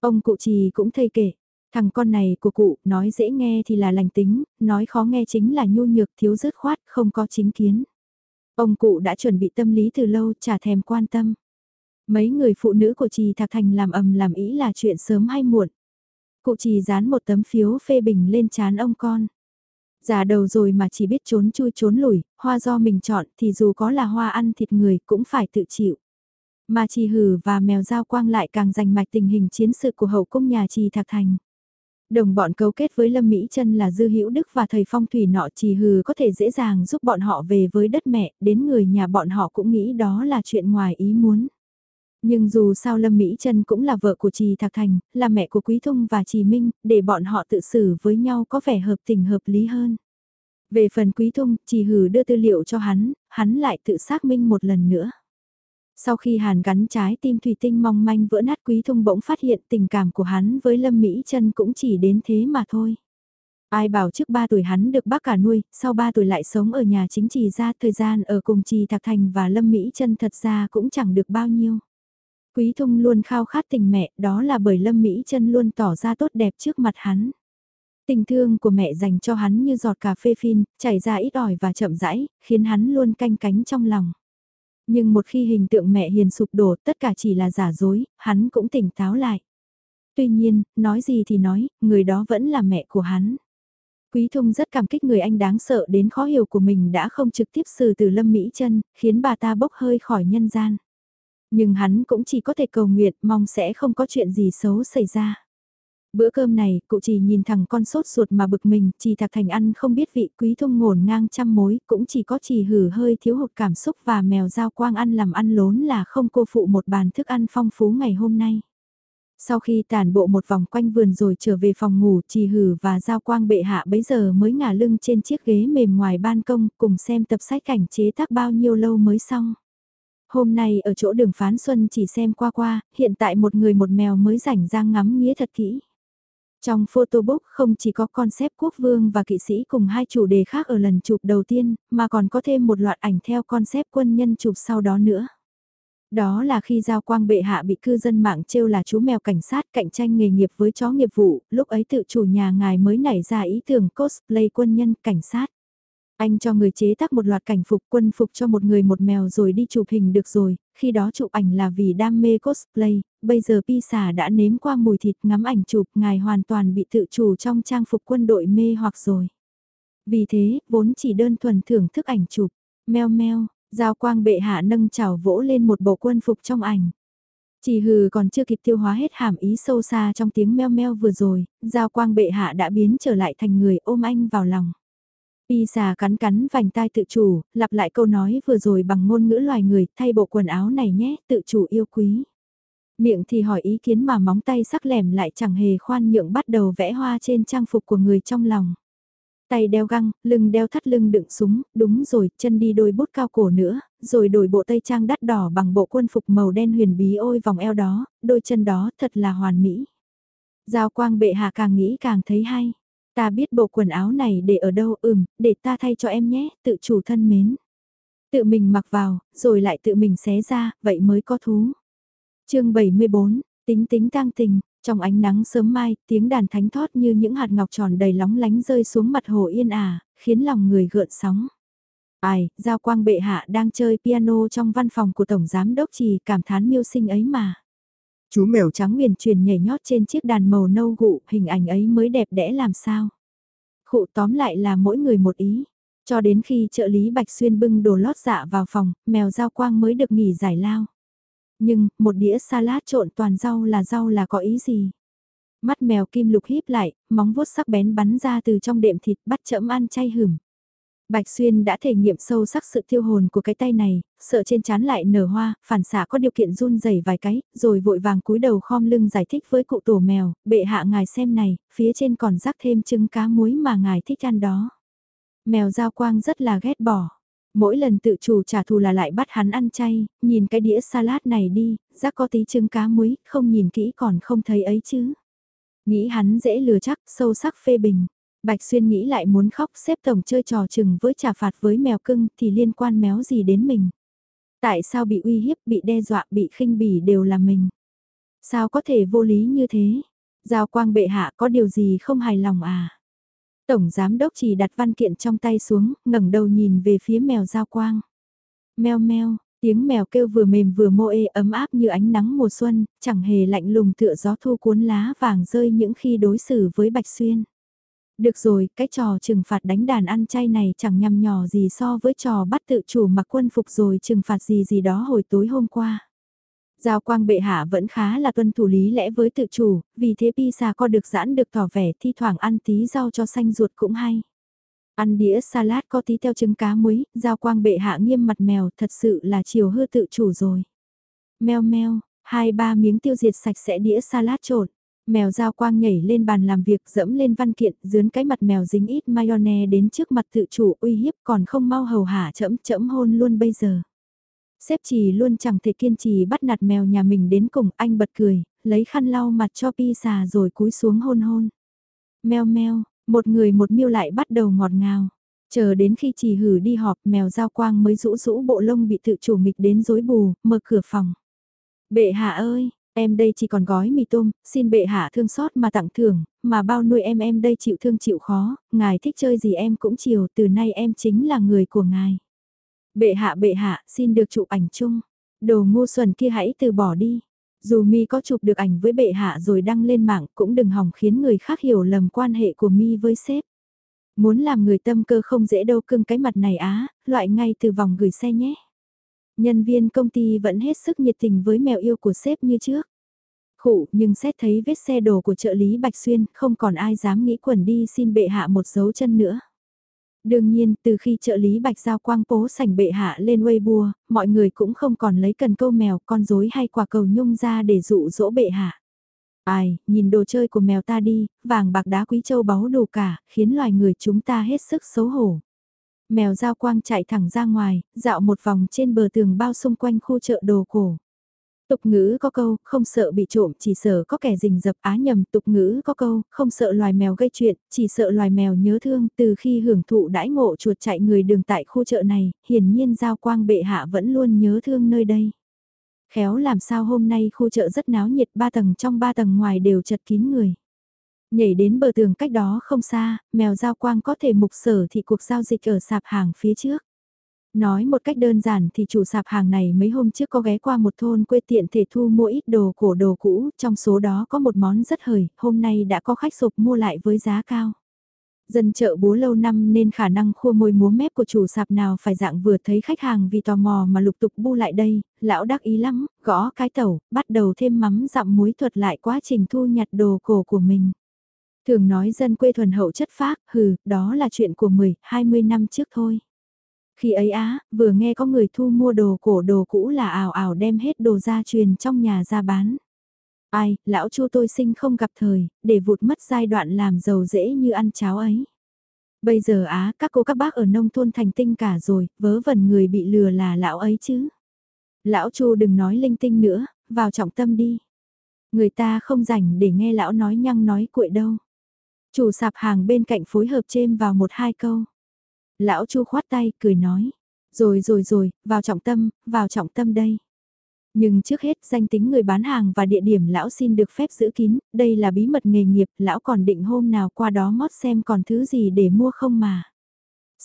Ông cụ trì cũng thây kể, thằng con này của cụ, nói dễ nghe thì là lành tính, nói khó nghe chính là nhu nhược thiếu dứt khoát, không có chính kiến. Ông cụ đã chuẩn bị tâm lý từ lâu, chả thèm quan tâm. Mấy người phụ nữ của trì Thạc Thành làm ầm làm ý là chuyện sớm hay muộn. Cụ trì dán một tấm phiếu phê bình lên chán ông con. Già đầu rồi mà chỉ biết trốn chui trốn lủi hoa do mình chọn thì dù có là hoa ăn thịt người cũng phải tự chịu. Mà trì hử và mèo giao quang lại càng giành mạch tình hình chiến sự của hậu cung nhà trì thạc thành. Đồng bọn cấu kết với Lâm Mỹ Trân là Dư Hữu Đức và thầy phong thủy nọ trì hừ có thể dễ dàng giúp bọn họ về với đất mẹ, đến người nhà bọn họ cũng nghĩ đó là chuyện ngoài ý muốn. Nhưng dù sao Lâm Mỹ Trân cũng là vợ của Trì Thạc Thành, là mẹ của Quý Thung và Trì Minh, để bọn họ tự xử với nhau có vẻ hợp tình hợp lý hơn. Về phần Quý Thung, Trì Hử đưa tư liệu cho hắn, hắn lại tự xác minh một lần nữa. Sau khi Hàn gắn trái tim thủy tinh mong manh vỡ nát Quý Thung bỗng phát hiện tình cảm của hắn với Lâm Mỹ Trân cũng chỉ đến thế mà thôi. Ai bảo trước 3 tuổi hắn được bác cả nuôi, sau 3 tuổi lại sống ở nhà chính trì ra thời gian ở cùng trì Thạc Thành và Lâm Mỹ Trân thật ra cũng chẳng được bao nhiêu. Quý Thung luôn khao khát tình mẹ, đó là bởi Lâm Mỹ Trân luôn tỏ ra tốt đẹp trước mặt hắn. Tình thương của mẹ dành cho hắn như giọt cà phê phin, chảy ra ít ỏi và chậm rãi, khiến hắn luôn canh cánh trong lòng. Nhưng một khi hình tượng mẹ hiền sụp đổ, tất cả chỉ là giả dối, hắn cũng tỉnh táo lại. Tuy nhiên, nói gì thì nói, người đó vẫn là mẹ của hắn. Quý Thung rất cảm kích người anh đáng sợ đến khó hiểu của mình đã không trực tiếp xử từ Lâm Mỹ chân khiến bà ta bốc hơi khỏi nhân gian. Nhưng hắn cũng chỉ có thể cầu nguyện mong sẽ không có chuyện gì xấu xảy ra. Bữa cơm này, cụ chỉ nhìn thằng con sốt ruột mà bực mình, chỉ thạc thành ăn không biết vị quý thông ngổn ngang trăm mối, cũng chỉ có chỉ hử hơi thiếu hụt cảm xúc và mèo dao quang ăn làm ăn lốn là không cô phụ một bàn thức ăn phong phú ngày hôm nay. Sau khi tản bộ một vòng quanh vườn rồi trở về phòng ngủ, trì hử và giao quang bệ hạ bấy giờ mới ngả lưng trên chiếc ghế mềm ngoài ban công cùng xem tập sách cảnh chế tác bao nhiêu lâu mới xong. Hôm nay ở chỗ đường phán xuân chỉ xem qua qua, hiện tại một người một mèo mới rảnh ra ngắm nghĩa thật kỹ. Trong photobook không chỉ có concept quốc vương và kỵ sĩ cùng hai chủ đề khác ở lần chụp đầu tiên, mà còn có thêm một loạt ảnh theo concept quân nhân chụp sau đó nữa. Đó là khi Giao Quang bệ hạ bị cư dân mạng trêu là chú mèo cảnh sát cạnh tranh nghề nghiệp với chó nghiệp vụ, lúc ấy tự chủ nhà ngài mới nảy ra ý tưởng cosplay quân nhân cảnh sát. Anh cho người chế tác một loạt cảnh phục quân phục cho một người một mèo rồi đi chụp hình được rồi, khi đó chụp ảnh là vì đam mê cosplay, bây giờ Pisa đã nếm qua mùi thịt ngắm ảnh chụp ngài hoàn toàn bị tự chủ trong trang phục quân đội mê hoặc rồi. Vì thế, vốn chỉ đơn thuần thưởng thức ảnh chụp, meo meo, Giao quang bệ hạ nâng chảo vỗ lên một bộ quân phục trong ảnh. Chỉ hừ còn chưa kịp tiêu hóa hết hàm ý sâu xa trong tiếng meo meo vừa rồi, giao quang bệ hạ đã biến trở lại thành người ôm anh vào lòng. Y xà cắn cắn vành tai tự chủ, lặp lại câu nói vừa rồi bằng ngôn ngữ loài người, thay bộ quần áo này nhé, tự chủ yêu quý. Miệng thì hỏi ý kiến mà móng tay sắc lẻm lại chẳng hề khoan nhượng bắt đầu vẽ hoa trên trang phục của người trong lòng. Tay đeo găng, lưng đeo thắt lưng đựng súng, đúng rồi, chân đi đôi bút cao cổ nữa, rồi đổi bộ tây trang đắt đỏ bằng bộ quân phục màu đen huyền bí ôi vòng eo đó, đôi chân đó thật là hoàn mỹ. Giao quang bệ hạ càng nghĩ càng thấy hay. Ta biết bộ quần áo này để ở đâu ừm, để ta thay cho em nhé, tự chủ thân mến. Tự mình mặc vào, rồi lại tự mình xé ra, vậy mới có thú. chương 74, tính tính tang tình, trong ánh nắng sớm mai, tiếng đàn thánh thót như những hạt ngọc tròn đầy lóng lánh rơi xuống mặt hồ yên ả, khiến lòng người gợn sóng. Ai, Giao Quang Bệ Hạ đang chơi piano trong văn phòng của Tổng Giám Đốc Trì cảm thán miêu sinh ấy mà. Chú mèo trắng huyền truyền nhảy nhót trên chiếc đàn màu nâu gụ, hình ảnh ấy mới đẹp đẽ làm sao. Khụ tóm lại là mỗi người một ý. Cho đến khi trợ lý Bạch Xuyên bưng đồ lót dạ vào phòng, mèo Giao Quang mới được nghỉ giải lao. Nhưng, một đĩa salad trộn toàn rau là rau là có ý gì? Mắt mèo kim lục híp lại, móng vuốt sắc bén bắn ra từ trong đệm thịt bắt chậm ăn chay hửm. Bạch Xuyên đã thể nghiệm sâu sắc sự tiêu hồn của cái tay này, sợ trên chán lại nở hoa, phản xạ có điều kiện run rẩy vài cái, rồi vội vàng cúi đầu khom lưng giải thích với cụ tổ mèo, bệ hạ ngài xem này, phía trên còn rắc thêm trứng cá muối mà ngài thích ăn đó. Mèo giao quang rất là ghét bỏ. Mỗi lần tự chủ trả thù là lại bắt hắn ăn chay, nhìn cái đĩa salad này đi, rắc có tí trứng cá muối, không nhìn kỹ còn không thấy ấy chứ. Nghĩ hắn dễ lừa chắc, sâu sắc phê bình. Bạch Xuyên nghĩ lại muốn khóc xếp tổng chơi trò chừng với trả phạt với mèo cưng thì liên quan méo gì đến mình. Tại sao bị uy hiếp, bị đe dọa, bị khinh bỉ đều là mình. Sao có thể vô lý như thế? Giao quang bệ hạ có điều gì không hài lòng à? Tổng giám đốc chỉ đặt văn kiện trong tay xuống, ngẩng đầu nhìn về phía mèo giao quang. Mèo meo, tiếng mèo kêu vừa mềm vừa mô ê ấm áp như ánh nắng mùa xuân, chẳng hề lạnh lùng tựa gió thu cuốn lá vàng rơi những khi đối xử với Bạch Xuyên. Được rồi, cái trò trừng phạt đánh đàn ăn chay này chẳng nhằm nhỏ gì so với trò bắt tự chủ mặc quân phục rồi trừng phạt gì gì đó hồi tối hôm qua. Giao quang bệ hạ vẫn khá là tuân thủ lý lẽ với tự chủ, vì thế pizza có được giãn được tỏ vẻ thi thoảng ăn tí rau cho xanh ruột cũng hay. Ăn đĩa salad có tí theo trứng cá muối, giao quang bệ hạ nghiêm mặt mèo thật sự là chiều hư tự chủ rồi. Mèo meo, hai ba miếng tiêu diệt sạch sẽ đĩa salad trộn. Mèo giao quang nhảy lên bàn làm việc dẫm lên văn kiện dướn cái mặt mèo dính ít mayonnaise đến trước mặt tự chủ uy hiếp còn không mau hầu hạ chẫm chẫm hôn luôn bây giờ. Xếp trì luôn chẳng thể kiên trì bắt nạt mèo nhà mình đến cùng anh bật cười, lấy khăn lau mặt cho pi xà rồi cúi xuống hôn hôn. Mèo meo, một người một miêu lại bắt đầu ngọt ngào. Chờ đến khi trì hử đi họp mèo giao quang mới rũ rũ bộ lông bị tự chủ nghịch đến rối bù, mở cửa phòng. Bệ hạ ơi, em đây chỉ còn gói mì tôm, xin bệ hạ thương xót mà tặng thưởng, mà bao nuôi em em đây chịu thương chịu khó, ngài thích chơi gì em cũng chiều, từ nay em chính là người của ngài. Bệ hạ bệ hạ, xin được chụp ảnh chung. Đồ ngu xuẩn kia hãy từ bỏ đi. Dù mi có chụp được ảnh với bệ hạ rồi đăng lên mạng cũng đừng hỏng khiến người khác hiểu lầm quan hệ của mi với sếp. Muốn làm người tâm cơ không dễ đâu cưng cái mặt này á, loại ngay từ vòng gửi xe nhé. Nhân viên công ty vẫn hết sức nhiệt tình với mèo yêu của sếp như trước. Khụ, nhưng xét thấy vết xe đồ của trợ lý Bạch Xuyên, không còn ai dám nghĩ quẩn đi xin bệ hạ một dấu chân nữa. Đương nhiên, từ khi trợ lý Bạch Giao quang bố sảnh bệ hạ lên Weibo, mọi người cũng không còn lấy cần câu mèo, con rối hay quả cầu nhung ra để dụ dỗ bệ hạ. Ai, nhìn đồ chơi của mèo ta đi, vàng bạc đá quý châu báu đủ cả, khiến loài người chúng ta hết sức xấu hổ. Mèo giao quang chạy thẳng ra ngoài, dạo một vòng trên bờ tường bao xung quanh khu chợ đồ cổ. Tục ngữ có câu, không sợ bị trộm, chỉ sợ có kẻ rình dập á nhầm. Tục ngữ có câu, không sợ loài mèo gây chuyện, chỉ sợ loài mèo nhớ thương. Từ khi hưởng thụ đãi ngộ chuột chạy người đường tại khu chợ này, hiển nhiên giao quang bệ hạ vẫn luôn nhớ thương nơi đây. Khéo làm sao hôm nay khu chợ rất náo nhiệt, ba tầng trong ba tầng ngoài đều chật kín người. Nhảy đến bờ tường cách đó không xa, mèo giao quang có thể mục sở thị cuộc giao dịch ở sạp hàng phía trước. Nói một cách đơn giản thì chủ sạp hàng này mấy hôm trước có ghé qua một thôn quê tiện thể thu mua ít đồ cổ đồ cũ, trong số đó có một món rất hời, hôm nay đã có khách sụp mua lại với giá cao. Dân chợ búa lâu năm nên khả năng khua môi múa mép của chủ sạp nào phải dạng vừa thấy khách hàng vì tò mò mà lục tục bu lại đây, lão đắc ý lắm, gõ cái tẩu, bắt đầu thêm mắm dặm muối thuật lại quá trình thu nhặt đồ cổ của mình. Thường nói dân quê thuần hậu chất phác, hừ, đó là chuyện của 10, 20 năm trước thôi. Khi ấy á, vừa nghe có người thu mua đồ cổ đồ cũ là ảo ảo đem hết đồ gia truyền trong nhà ra bán. Ai, lão chu tôi sinh không gặp thời, để vụt mất giai đoạn làm giàu dễ như ăn cháo ấy. Bây giờ á, các cô các bác ở nông thôn thành tinh cả rồi, vớ vẩn người bị lừa là lão ấy chứ. Lão chu đừng nói linh tinh nữa, vào trọng tâm đi. Người ta không rảnh để nghe lão nói nhăng nói cuội đâu. Chủ sạp hàng bên cạnh phối hợp chêm vào một hai câu. Lão Chu khoát tay, cười nói. Rồi rồi rồi, vào trọng tâm, vào trọng tâm đây. Nhưng trước hết danh tính người bán hàng và địa điểm lão xin được phép giữ kín, đây là bí mật nghề nghiệp, lão còn định hôm nào qua đó mót xem còn thứ gì để mua không mà.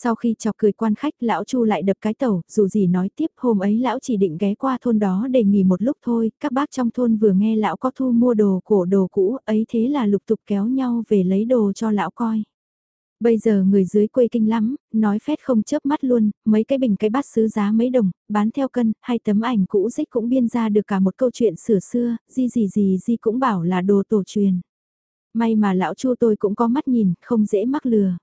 Sau khi chọc cười quan khách lão Chu lại đập cái tàu, dù gì nói tiếp hôm ấy lão chỉ định ghé qua thôn đó để nghỉ một lúc thôi, các bác trong thôn vừa nghe lão có thu mua đồ cổ đồ cũ ấy thế là lục tục kéo nhau về lấy đồ cho lão coi. Bây giờ người dưới quê kinh lắm, nói phét không chớp mắt luôn, mấy cái bình cái bát sứ giá mấy đồng, bán theo cân, hai tấm ảnh cũ dích cũng biên ra được cả một câu chuyện sửa xưa, gì gì gì gì cũng bảo là đồ tổ truyền. May mà lão chu tôi cũng có mắt nhìn, không dễ mắc lừa.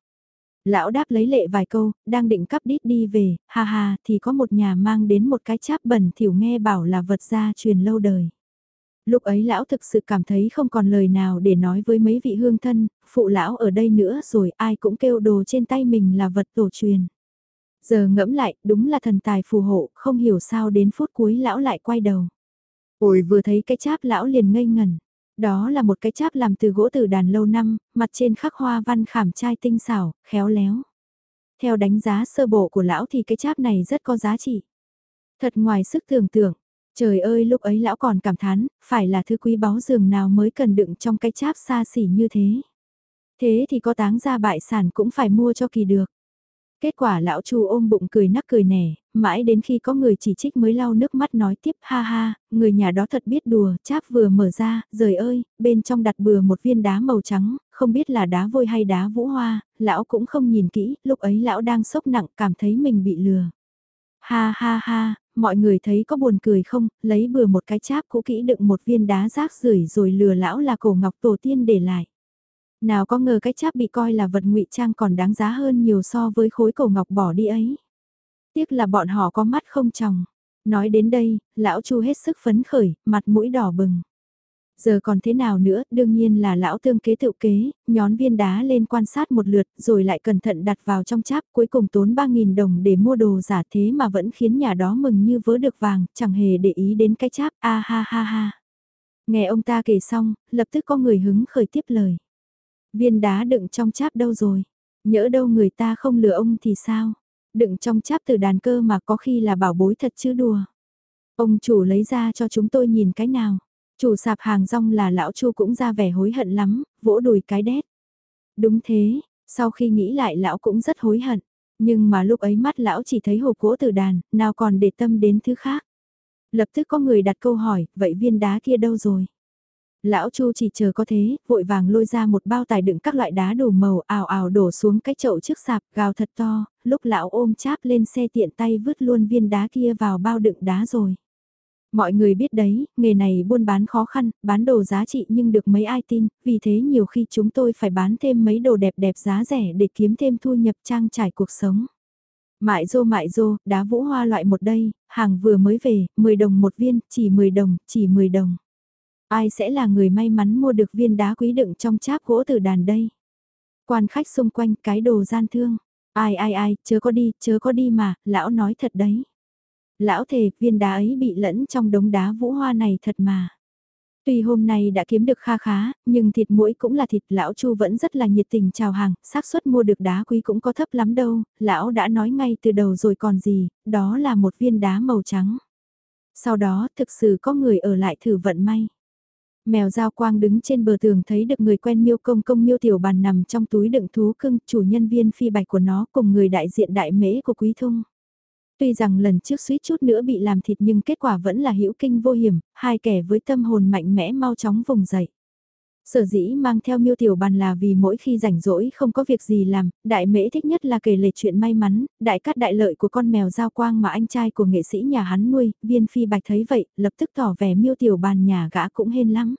Lão đáp lấy lệ vài câu, đang định cắp đít đi về, ha ha, thì có một nhà mang đến một cái cháp bẩn thỉu nghe bảo là vật gia truyền lâu đời. Lúc ấy lão thực sự cảm thấy không còn lời nào để nói với mấy vị hương thân, phụ lão ở đây nữa rồi ai cũng kêu đồ trên tay mình là vật tổ truyền. Giờ ngẫm lại, đúng là thần tài phù hộ, không hiểu sao đến phút cuối lão lại quay đầu. Ôi vừa thấy cái cháp lão liền ngây ngẩn. Đó là một cái cháp làm từ gỗ từ đàn lâu năm, mặt trên khắc hoa văn khảm trai tinh xảo, khéo léo. Theo đánh giá sơ bộ của lão thì cái cháp này rất có giá trị. Thật ngoài sức tưởng tượng, trời ơi lúc ấy lão còn cảm thán, phải là thứ quý báu giường nào mới cần đựng trong cái cháp xa xỉ như thế. Thế thì có táng ra bại sản cũng phải mua cho kỳ được. Kết quả lão chu ôm bụng cười nắc cười nẻ, mãi đến khi có người chỉ trích mới lau nước mắt nói tiếp ha ha, người nhà đó thật biết đùa, cháp vừa mở ra, rời ơi, bên trong đặt bừa một viên đá màu trắng, không biết là đá vôi hay đá vũ hoa, lão cũng không nhìn kỹ, lúc ấy lão đang sốc nặng cảm thấy mình bị lừa. Ha ha ha, mọi người thấy có buồn cười không, lấy bừa một cái cháp cũ kỹ đựng một viên đá rác rưởi rồi lừa lão là cổ ngọc tổ tiên để lại. Nào có ngờ cái cháp bị coi là vật ngụy trang còn đáng giá hơn nhiều so với khối cổ ngọc bỏ đi ấy. Tiếc là bọn họ có mắt không chồng. Nói đến đây, lão chu hết sức phấn khởi, mặt mũi đỏ bừng. Giờ còn thế nào nữa, đương nhiên là lão tương kế tự kế, nhón viên đá lên quan sát một lượt, rồi lại cẩn thận đặt vào trong cháp, cuối cùng tốn 3.000 đồng để mua đồ giả thế mà vẫn khiến nhà đó mừng như vớ được vàng, chẳng hề để ý đến cái cháp, a ha ha ha. Nghe ông ta kể xong, lập tức có người hứng khởi tiếp lời. Viên đá đựng trong cháp đâu rồi? Nhỡ đâu người ta không lừa ông thì sao? Đựng trong cháp từ đàn cơ mà có khi là bảo bối thật chứ đùa. Ông chủ lấy ra cho chúng tôi nhìn cái nào. Chủ sạp hàng rong là lão chu cũng ra vẻ hối hận lắm, vỗ đùi cái đét. Đúng thế, sau khi nghĩ lại lão cũng rất hối hận. Nhưng mà lúc ấy mắt lão chỉ thấy hộp gỗ từ đàn, nào còn để tâm đến thứ khác. Lập tức có người đặt câu hỏi, vậy viên đá kia đâu rồi? Lão Chu chỉ chờ có thế, vội vàng lôi ra một bao tải đựng các loại đá đủ màu ào ào đổ xuống cái chậu trước sạp, gào thật to, lúc lão ôm cháp lên xe tiện tay vứt luôn viên đá kia vào bao đựng đá rồi. Mọi người biết đấy, nghề này buôn bán khó khăn, bán đồ giá trị nhưng được mấy ai tin, vì thế nhiều khi chúng tôi phải bán thêm mấy đồ đẹp đẹp giá rẻ để kiếm thêm thu nhập trang trải cuộc sống. Mại dô mại dô, đá vũ hoa loại một đây, hàng vừa mới về, 10 đồng một viên, chỉ 10 đồng, chỉ 10 đồng. Ai sẽ là người may mắn mua được viên đá quý đựng trong cháp gỗ từ đàn đây? Quan khách xung quanh cái đồ gian thương. Ai ai ai, chớ có đi, chớ có đi mà, lão nói thật đấy. Lão thề, viên đá ấy bị lẫn trong đống đá vũ hoa này thật mà. Tuy hôm nay đã kiếm được kha khá, nhưng thịt mũi cũng là thịt, lão Chu vẫn rất là nhiệt tình chào hàng, xác suất mua được đá quý cũng có thấp lắm đâu, lão đã nói ngay từ đầu rồi còn gì, đó là một viên đá màu trắng. Sau đó, thực sự có người ở lại thử vận may. Mèo giao quang đứng trên bờ tường thấy được người quen miêu công công miêu tiểu bàn nằm trong túi đựng thú cưng, chủ nhân viên phi bạch của nó cùng người đại diện đại mễ của quý thung. Tuy rằng lần trước suýt chút nữa bị làm thịt nhưng kết quả vẫn là hữu kinh vô hiểm, hai kẻ với tâm hồn mạnh mẽ mau chóng vùng dậy. Sở dĩ mang theo miêu tiểu bàn là vì mỗi khi rảnh rỗi không có việc gì làm, đại mễ thích nhất là kể lể chuyện may mắn, đại cát đại lợi của con mèo giao quang mà anh trai của nghệ sĩ nhà hắn nuôi, viên phi bạch thấy vậy, lập tức tỏ vẻ miêu tiểu bàn nhà gã cũng hên lắm.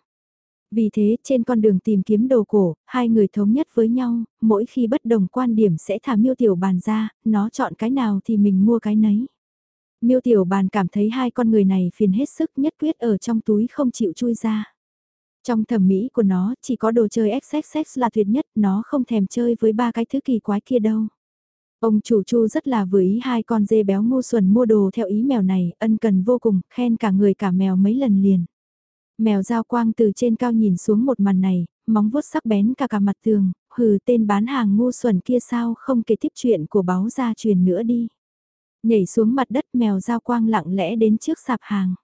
Vì thế, trên con đường tìm kiếm đồ cổ, hai người thống nhất với nhau, mỗi khi bất đồng quan điểm sẽ thả miêu tiểu bàn ra, nó chọn cái nào thì mình mua cái nấy. Miêu tiểu bàn cảm thấy hai con người này phiền hết sức nhất quyết ở trong túi không chịu chui ra. Trong thẩm mỹ của nó, chỉ có đồ chơi XXX là tuyệt nhất, nó không thèm chơi với ba cái thứ kỳ quái kia đâu. Ông chủ chu rất là vừa ý hai con dê béo ngu xuẩn mua đồ theo ý mèo này, ân cần vô cùng, khen cả người cả mèo mấy lần liền. Mèo giao quang từ trên cao nhìn xuống một màn này, móng vuốt sắc bén cả cả mặt tường, hừ tên bán hàng ngu xuẩn kia sao không kể tiếp chuyện của báo gia truyền nữa đi. Nhảy xuống mặt đất mèo giao quang lặng lẽ đến trước sạp hàng.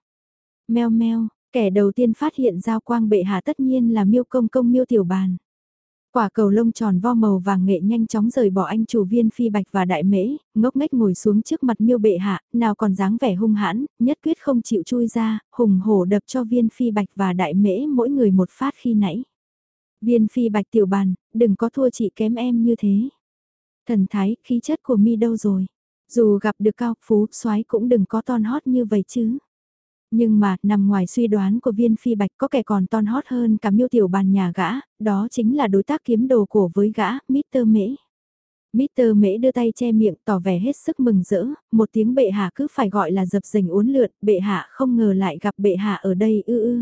Mèo mèo, kẻ đầu tiên phát hiện giao quang bệ hạ tất nhiên là miêu công công miêu tiểu bàn. Quả cầu lông tròn vo màu vàng nghệ nhanh chóng rời bỏ anh chủ viên phi bạch và đại mễ, ngốc nghếch ngồi xuống trước mặt miêu bệ hạ, nào còn dáng vẻ hung hãn, nhất quyết không chịu chui ra, hùng hổ đập cho viên phi bạch và đại mễ mỗi người một phát khi nãy. Viên phi bạch tiểu bàn, đừng có thua chị kém em như thế. Thần thái, khí chất của mi đâu rồi? Dù gặp được cao phú, soái cũng đừng có ton hót như vậy chứ. Nhưng mà, nằm ngoài suy đoán của viên phi bạch có kẻ còn ton hót hơn cả miêu tiểu bàn nhà gã, đó chính là đối tác kiếm đồ cổ với gã, Mr. Mễ. Mr. Mễ đưa tay che miệng tỏ vẻ hết sức mừng rỡ, một tiếng bệ hạ cứ phải gọi là dập dình uốn lượn, bệ hạ không ngờ lại gặp bệ hạ ở đây ư ư.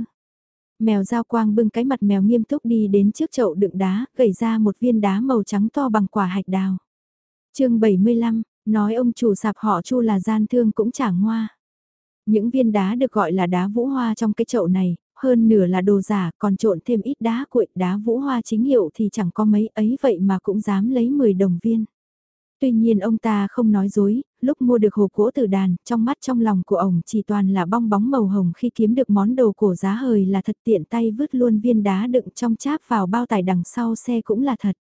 Mèo giao quang bưng cái mặt mèo nghiêm túc đi đến trước chậu đựng đá, gầy ra một viên đá màu trắng to bằng quả hạch đào. chương 75, nói ông chủ sạp họ chu là gian thương cũng chẳng ngoa. Những viên đá được gọi là đá vũ hoa trong cái chậu này, hơn nửa là đồ giả, còn trộn thêm ít đá cuội, đá vũ hoa chính hiệu thì chẳng có mấy ấy vậy mà cũng dám lấy 10 đồng viên. Tuy nhiên ông ta không nói dối, lúc mua được hồ gỗ từ đàn, trong mắt trong lòng của ông chỉ toàn là bong bóng màu hồng khi kiếm được món đồ cổ giá hời là thật tiện tay vứt luôn viên đá đựng trong cháp vào bao tải đằng sau xe cũng là thật.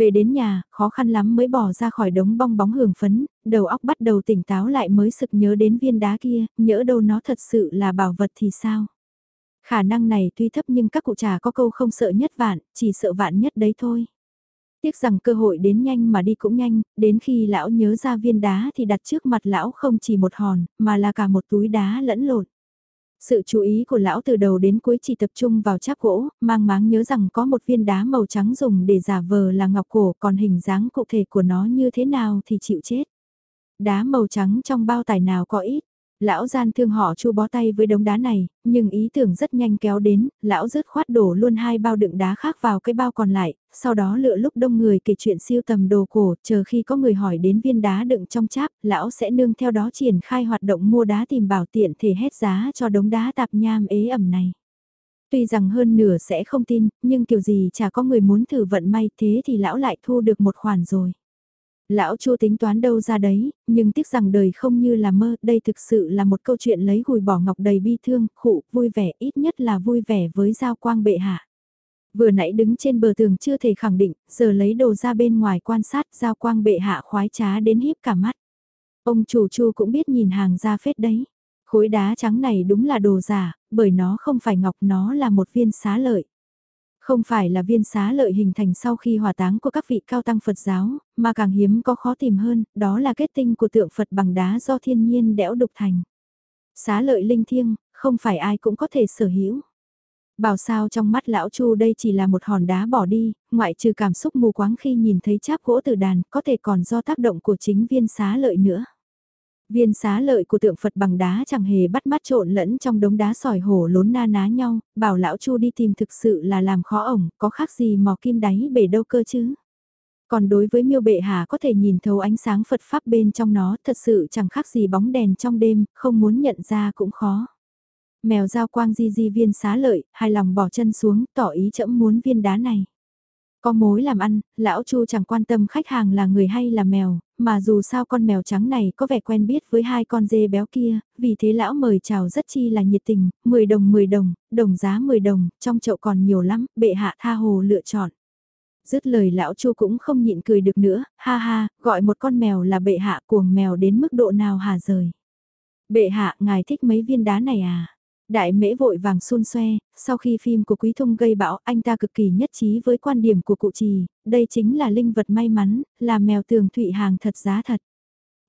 Về đến nhà, khó khăn lắm mới bỏ ra khỏi đống bong bóng hưởng phấn, đầu óc bắt đầu tỉnh táo lại mới sực nhớ đến viên đá kia, nhỡ đâu nó thật sự là bảo vật thì sao. Khả năng này tuy thấp nhưng các cụ trà có câu không sợ nhất vạn, chỉ sợ vạn nhất đấy thôi. Tiếc rằng cơ hội đến nhanh mà đi cũng nhanh, đến khi lão nhớ ra viên đá thì đặt trước mặt lão không chỉ một hòn, mà là cả một túi đá lẫn lộn. Sự chú ý của lão từ đầu đến cuối chỉ tập trung vào cháp gỗ, mang máng nhớ rằng có một viên đá màu trắng dùng để giả vờ là ngọc cổ còn hình dáng cụ thể của nó như thế nào thì chịu chết. Đá màu trắng trong bao tải nào có ít, Lão gian thương họ chu bó tay với đống đá này, nhưng ý tưởng rất nhanh kéo đến, lão rớt khoát đổ luôn hai bao đựng đá khác vào cái bao còn lại, sau đó lựa lúc đông người kể chuyện siêu tầm đồ cổ, chờ khi có người hỏi đến viên đá đựng trong cháp, lão sẽ nương theo đó triển khai hoạt động mua đá tìm bảo tiện thể hết giá cho đống đá tạp nham ế ẩm này. Tuy rằng hơn nửa sẽ không tin, nhưng kiểu gì chả có người muốn thử vận may thế thì lão lại thu được một khoản rồi. Lão chua tính toán đâu ra đấy, nhưng tiếc rằng đời không như là mơ, đây thực sự là một câu chuyện lấy gùi bỏ ngọc đầy bi thương, khụ, vui vẻ, ít nhất là vui vẻ với giao quang bệ hạ. Vừa nãy đứng trên bờ tường chưa thể khẳng định, giờ lấy đồ ra bên ngoài quan sát giao quang bệ hạ khoái trá đến híp cả mắt. Ông chủ chu cũng biết nhìn hàng ra phết đấy. Khối đá trắng này đúng là đồ giả, bởi nó không phải ngọc nó là một viên xá lợi. Không phải là viên xá lợi hình thành sau khi hỏa táng của các vị cao tăng Phật giáo, mà càng hiếm có khó tìm hơn, đó là kết tinh của tượng Phật bằng đá do thiên nhiên đẽo đục thành. Xá lợi linh thiêng, không phải ai cũng có thể sở hữu. Bảo sao trong mắt lão Chu đây chỉ là một hòn đá bỏ đi, ngoại trừ cảm xúc mù quáng khi nhìn thấy cháp gỗ từ đàn, có thể còn do tác động của chính viên xá lợi nữa. Viên xá lợi của tượng Phật bằng đá chẳng hề bắt mắt trộn lẫn trong đống đá sỏi hổ lốn na ná nhau, bảo lão Chu đi tìm thực sự là làm khó ổng, có khác gì mò kim đáy bể đâu cơ chứ. Còn đối với miêu bệ hạ có thể nhìn thấu ánh sáng Phật Pháp bên trong nó thật sự chẳng khác gì bóng đèn trong đêm, không muốn nhận ra cũng khó. Mèo giao quang di di viên xá lợi, hài lòng bỏ chân xuống, tỏ ý chậm muốn viên đá này. Có mối làm ăn, lão Chu chẳng quan tâm khách hàng là người hay là mèo, mà dù sao con mèo trắng này có vẻ quen biết với hai con dê béo kia, vì thế lão mời chào rất chi là nhiệt tình, 10 đồng 10 đồng, đồng giá 10 đồng, trong chậu còn nhiều lắm, bệ hạ tha hồ lựa chọn. Dứt lời lão Chu cũng không nhịn cười được nữa, ha ha, gọi một con mèo là bệ hạ cuồng mèo đến mức độ nào hà rời. Bệ hạ, ngài thích mấy viên đá này à? Đại mễ vội vàng xun xoe, sau khi phim của Quý Thung gây bão anh ta cực kỳ nhất trí với quan điểm của cụ trì, đây chính là linh vật may mắn, là mèo tường thụy hàng thật giá thật.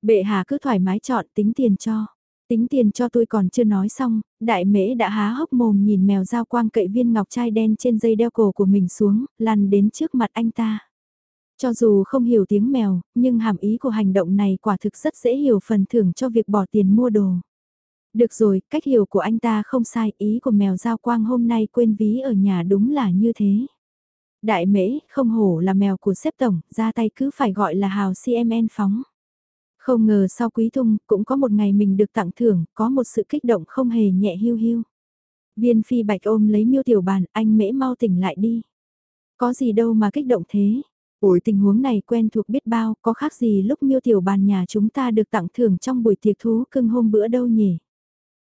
Bệ hạ cứ thoải mái chọn tính tiền cho. Tính tiền cho tôi còn chưa nói xong, đại mễ đã há hốc mồm nhìn mèo dao quang cậy viên ngọc trai đen trên dây đeo cổ của mình xuống, lăn đến trước mặt anh ta. Cho dù không hiểu tiếng mèo, nhưng hàm ý của hành động này quả thực rất dễ hiểu phần thưởng cho việc bỏ tiền mua đồ. Được rồi, cách hiểu của anh ta không sai, ý của mèo giao quang hôm nay quên ví ở nhà đúng là như thế. Đại mễ, không hổ là mèo của xếp tổng, ra tay cứ phải gọi là hào CMN phóng. Không ngờ sau quý thung, cũng có một ngày mình được tặng thưởng, có một sự kích động không hề nhẹ hiu hiu. Viên phi bạch ôm lấy miêu tiểu bàn, anh mễ mau tỉnh lại đi. Có gì đâu mà kích động thế. Ủi tình huống này quen thuộc biết bao, có khác gì lúc miêu tiểu bàn nhà chúng ta được tặng thưởng trong buổi tiệc thú cưng hôm bữa đâu nhỉ.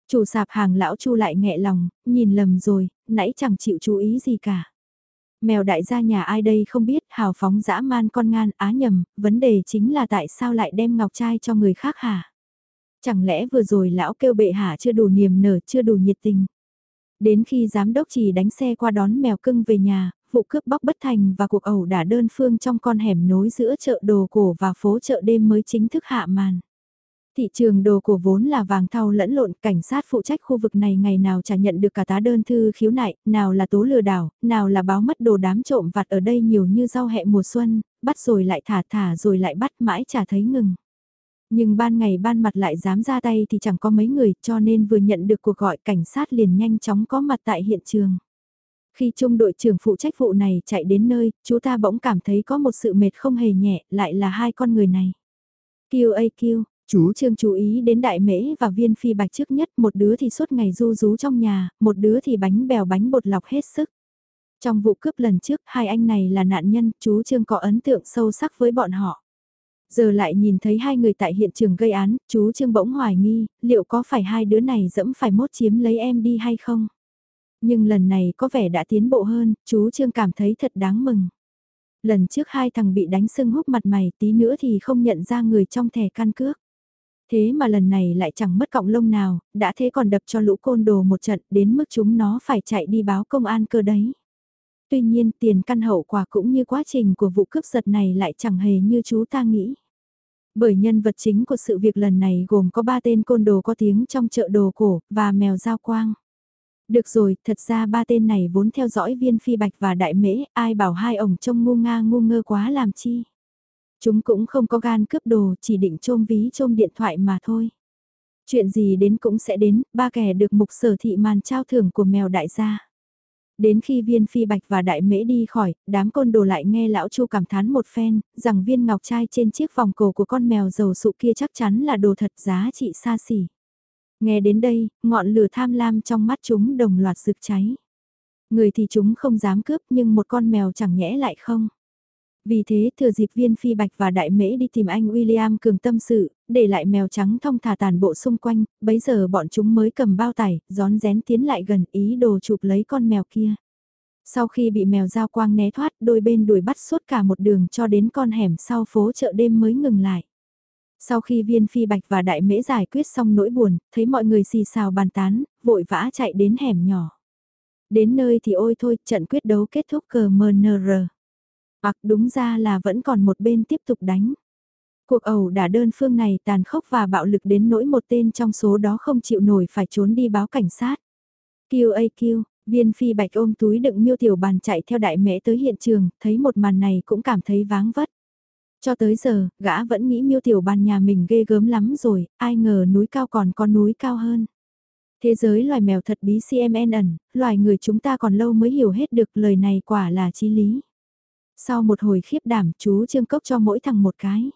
Chủ sạp hàng lão chu lại nghẹ lòng, nhìn lầm rồi, nãy chẳng chịu chú ý gì cả. Mèo đại gia nhà ai đây không biết, hào phóng dã man con ngan, á nhầm, vấn đề chính là tại sao lại đem ngọc trai cho người khác hả? Chẳng lẽ vừa rồi lão kêu bệ hạ chưa đủ niềm nở, chưa đủ nhiệt tình? Đến khi giám đốc chỉ đánh xe qua đón mèo cưng về nhà, vụ cướp bóc bất thành và cuộc ẩu đả đơn phương trong con hẻm nối giữa chợ đồ cổ và phố chợ đêm mới chính thức hạ màn. Thị trường đồ cổ vốn là vàng thau lẫn lộn, cảnh sát phụ trách khu vực này ngày nào chả nhận được cả tá đơn thư khiếu nại, nào là tố lừa đảo, nào là báo mất đồ đám trộm vặt ở đây nhiều như rau hẹ mùa xuân, bắt rồi lại thả thả rồi lại bắt mãi chả thấy ngừng. Nhưng ban ngày ban mặt lại dám ra tay thì chẳng có mấy người cho nên vừa nhận được cuộc gọi cảnh sát liền nhanh chóng có mặt tại hiện trường. Khi trung đội trưởng phụ trách vụ này chạy đến nơi, chú ta bỗng cảm thấy có một sự mệt không hề nhẹ, lại là hai con người này. QAQ, Chú Trương chú ý đến đại mễ và viên phi bạch trước nhất, một đứa thì suốt ngày du rú trong nhà, một đứa thì bánh bèo bánh bột lọc hết sức. Trong vụ cướp lần trước, hai anh này là nạn nhân, chú Trương có ấn tượng sâu sắc với bọn họ. Giờ lại nhìn thấy hai người tại hiện trường gây án, chú Trương bỗng hoài nghi, liệu có phải hai đứa này dẫm phải mốt chiếm lấy em đi hay không? Nhưng lần này có vẻ đã tiến bộ hơn, chú Trương cảm thấy thật đáng mừng. Lần trước hai thằng bị đánh sưng húp mặt mày tí nữa thì không nhận ra người trong thẻ căn cước. Thế mà lần này lại chẳng mất cọng lông nào, đã thế còn đập cho lũ côn đồ một trận đến mức chúng nó phải chạy đi báo công an cơ đấy. Tuy nhiên tiền căn hậu quả cũng như quá trình của vụ cướp giật này lại chẳng hề như chú ta nghĩ. Bởi nhân vật chính của sự việc lần này gồm có ba tên côn đồ có tiếng trong chợ đồ cổ và mèo giao quang. Được rồi, thật ra ba tên này vốn theo dõi viên phi bạch và đại mễ, ai bảo hai ổng trông ngu nga ngu ngơ quá làm chi. Chúng cũng không có gan cướp đồ, chỉ định trôm ví trôm điện thoại mà thôi. Chuyện gì đến cũng sẽ đến, ba kẻ được mục sở thị màn trao thưởng của mèo đại gia. Đến khi viên phi bạch và đại mễ đi khỏi, đám côn đồ lại nghe lão chu cảm thán một phen, rằng viên ngọc trai trên chiếc vòng cổ của con mèo dầu sụ kia chắc chắn là đồ thật giá trị xa xỉ. Nghe đến đây, ngọn lửa tham lam trong mắt chúng đồng loạt rực cháy. Người thì chúng không dám cướp nhưng một con mèo chẳng nhẽ lại không. Vì thế thừa dịp viên phi bạch và đại mễ đi tìm anh William cường tâm sự, để lại mèo trắng thong thả tàn bộ xung quanh, bấy giờ bọn chúng mới cầm bao tải, gión rén tiến lại gần ý đồ chụp lấy con mèo kia. Sau khi bị mèo giao quang né thoát, đôi bên đuổi bắt suốt cả một đường cho đến con hẻm sau phố chợ đêm mới ngừng lại. Sau khi viên phi bạch và đại mễ giải quyết xong nỗi buồn, thấy mọi người xì xào bàn tán, vội vã chạy đến hẻm nhỏ. Đến nơi thì ôi thôi, trận quyết đấu kết thúc cờ mờ nờ đúng ra là vẫn còn một bên tiếp tục đánh. Cuộc ẩu đả đơn phương này tàn khốc và bạo lực đến nỗi một tên trong số đó không chịu nổi phải trốn đi báo cảnh sát. QAQ, viên phi bạch ôm túi đựng miêu tiểu bàn chạy theo đại mẹ tới hiện trường, thấy một màn này cũng cảm thấy váng vất. Cho tới giờ, gã vẫn nghĩ miêu tiểu bàn nhà mình ghê gớm lắm rồi, ai ngờ núi cao còn có núi cao hơn. Thế giới loài mèo thật bí CMN ẩn, loài người chúng ta còn lâu mới hiểu hết được lời này quả là chí lý. Sau một hồi khiếp đảm chú Trương Cốc cho mỗi thằng một cái.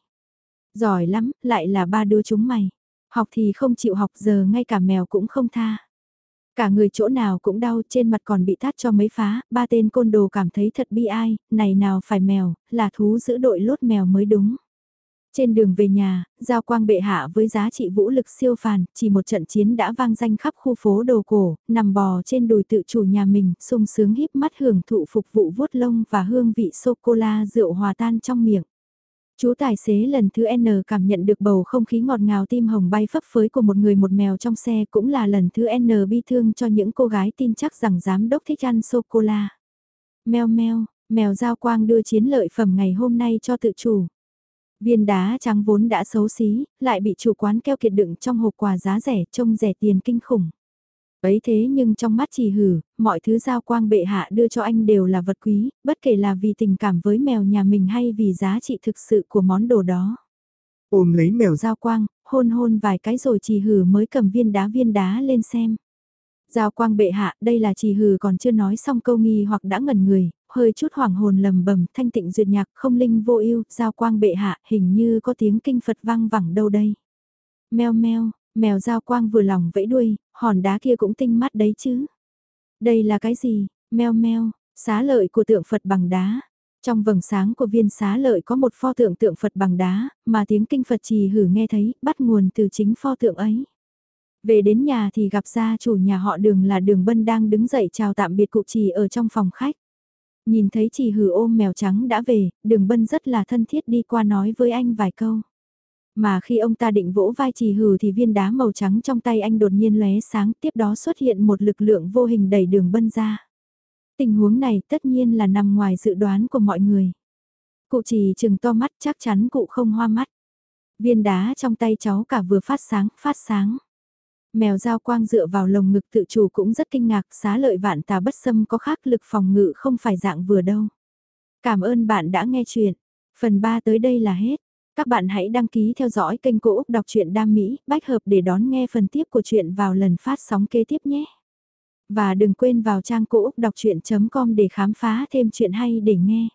Giỏi lắm, lại là ba đứa chúng mày. Học thì không chịu học giờ ngay cả mèo cũng không tha. Cả người chỗ nào cũng đau trên mặt còn bị tát cho mấy phá, ba tên côn đồ cảm thấy thật bi ai, này nào phải mèo, là thú giữ đội lốt mèo mới đúng. Trên đường về nhà, giao quang bệ hạ với giá trị vũ lực siêu phàn, chỉ một trận chiến đã vang danh khắp khu phố đồ cổ, nằm bò trên đùi tự chủ nhà mình, sung sướng híp mắt hưởng thụ phục vụ vuốt lông và hương vị sô-cô-la rượu hòa tan trong miệng. Chú tài xế lần thứ N cảm nhận được bầu không khí ngọt ngào tim hồng bay phấp phới của một người một mèo trong xe cũng là lần thứ N bi thương cho những cô gái tin chắc rằng giám đốc thích ăn sô-cô-la. Mèo mèo, mèo giao quang đưa chiến lợi phẩm ngày hôm nay cho tự chủ. Viên đá trắng vốn đã xấu xí, lại bị chủ quán keo kiệt đựng trong hộp quà giá rẻ, trông rẻ tiền kinh khủng. Ấy thế nhưng trong mắt chỉ hử, mọi thứ giao quang bệ hạ đưa cho anh đều là vật quý, bất kể là vì tình cảm với mèo nhà mình hay vì giá trị thực sự của món đồ đó. Ôm lấy mèo giao quang, hôn hôn vài cái rồi chỉ hử mới cầm viên đá viên đá lên xem. Giao quang bệ hạ, đây là chỉ hử còn chưa nói xong câu nghi hoặc đã ngẩn người, hơi chút hoảng hồn lầm bầm thanh tịnh duyệt nhạc không linh vô ưu giao quang bệ hạ, hình như có tiếng kinh Phật vang vẳng đâu đây. Mèo meo, mèo giao quang vừa lòng vẫy đuôi, hòn đá kia cũng tinh mắt đấy chứ. Đây là cái gì? Meo meo, xá lợi của tượng Phật bằng đá. Trong vầng sáng của viên xá lợi có một pho tượng tượng Phật bằng đá, mà tiếng kinh Phật trì hử nghe thấy, bắt nguồn từ chính pho tượng ấy. Về đến nhà thì gặp gia chủ nhà họ đường là đường bân đang đứng dậy chào tạm biệt cụ trì ở trong phòng khách. Nhìn thấy trì hử ôm mèo trắng đã về, đường bân rất là thân thiết đi qua nói với anh vài câu. Mà khi ông ta định vỗ vai trì hừ thì viên đá màu trắng trong tay anh đột nhiên lóe sáng tiếp đó xuất hiện một lực lượng vô hình đẩy đường bân ra. Tình huống này tất nhiên là nằm ngoài dự đoán của mọi người. Cụ trì chừng to mắt chắc chắn cụ không hoa mắt. Viên đá trong tay cháu cả vừa phát sáng, phát sáng. Mèo giao quang dựa vào lồng ngực tự chủ cũng rất kinh ngạc, xá lợi vạn tà bất xâm có khác lực phòng ngự không phải dạng vừa đâu. Cảm ơn bạn đã nghe chuyện. Phần 3 tới đây là hết. Các bạn hãy đăng ký theo dõi kênh Cô Úc Đọc truyện Đam Mỹ, bách hợp để đón nghe phần tiếp của chuyện vào lần phát sóng kế tiếp nhé. Và đừng quên vào trang Cô Úc Đọc Chuyện.com để khám phá thêm chuyện hay để nghe.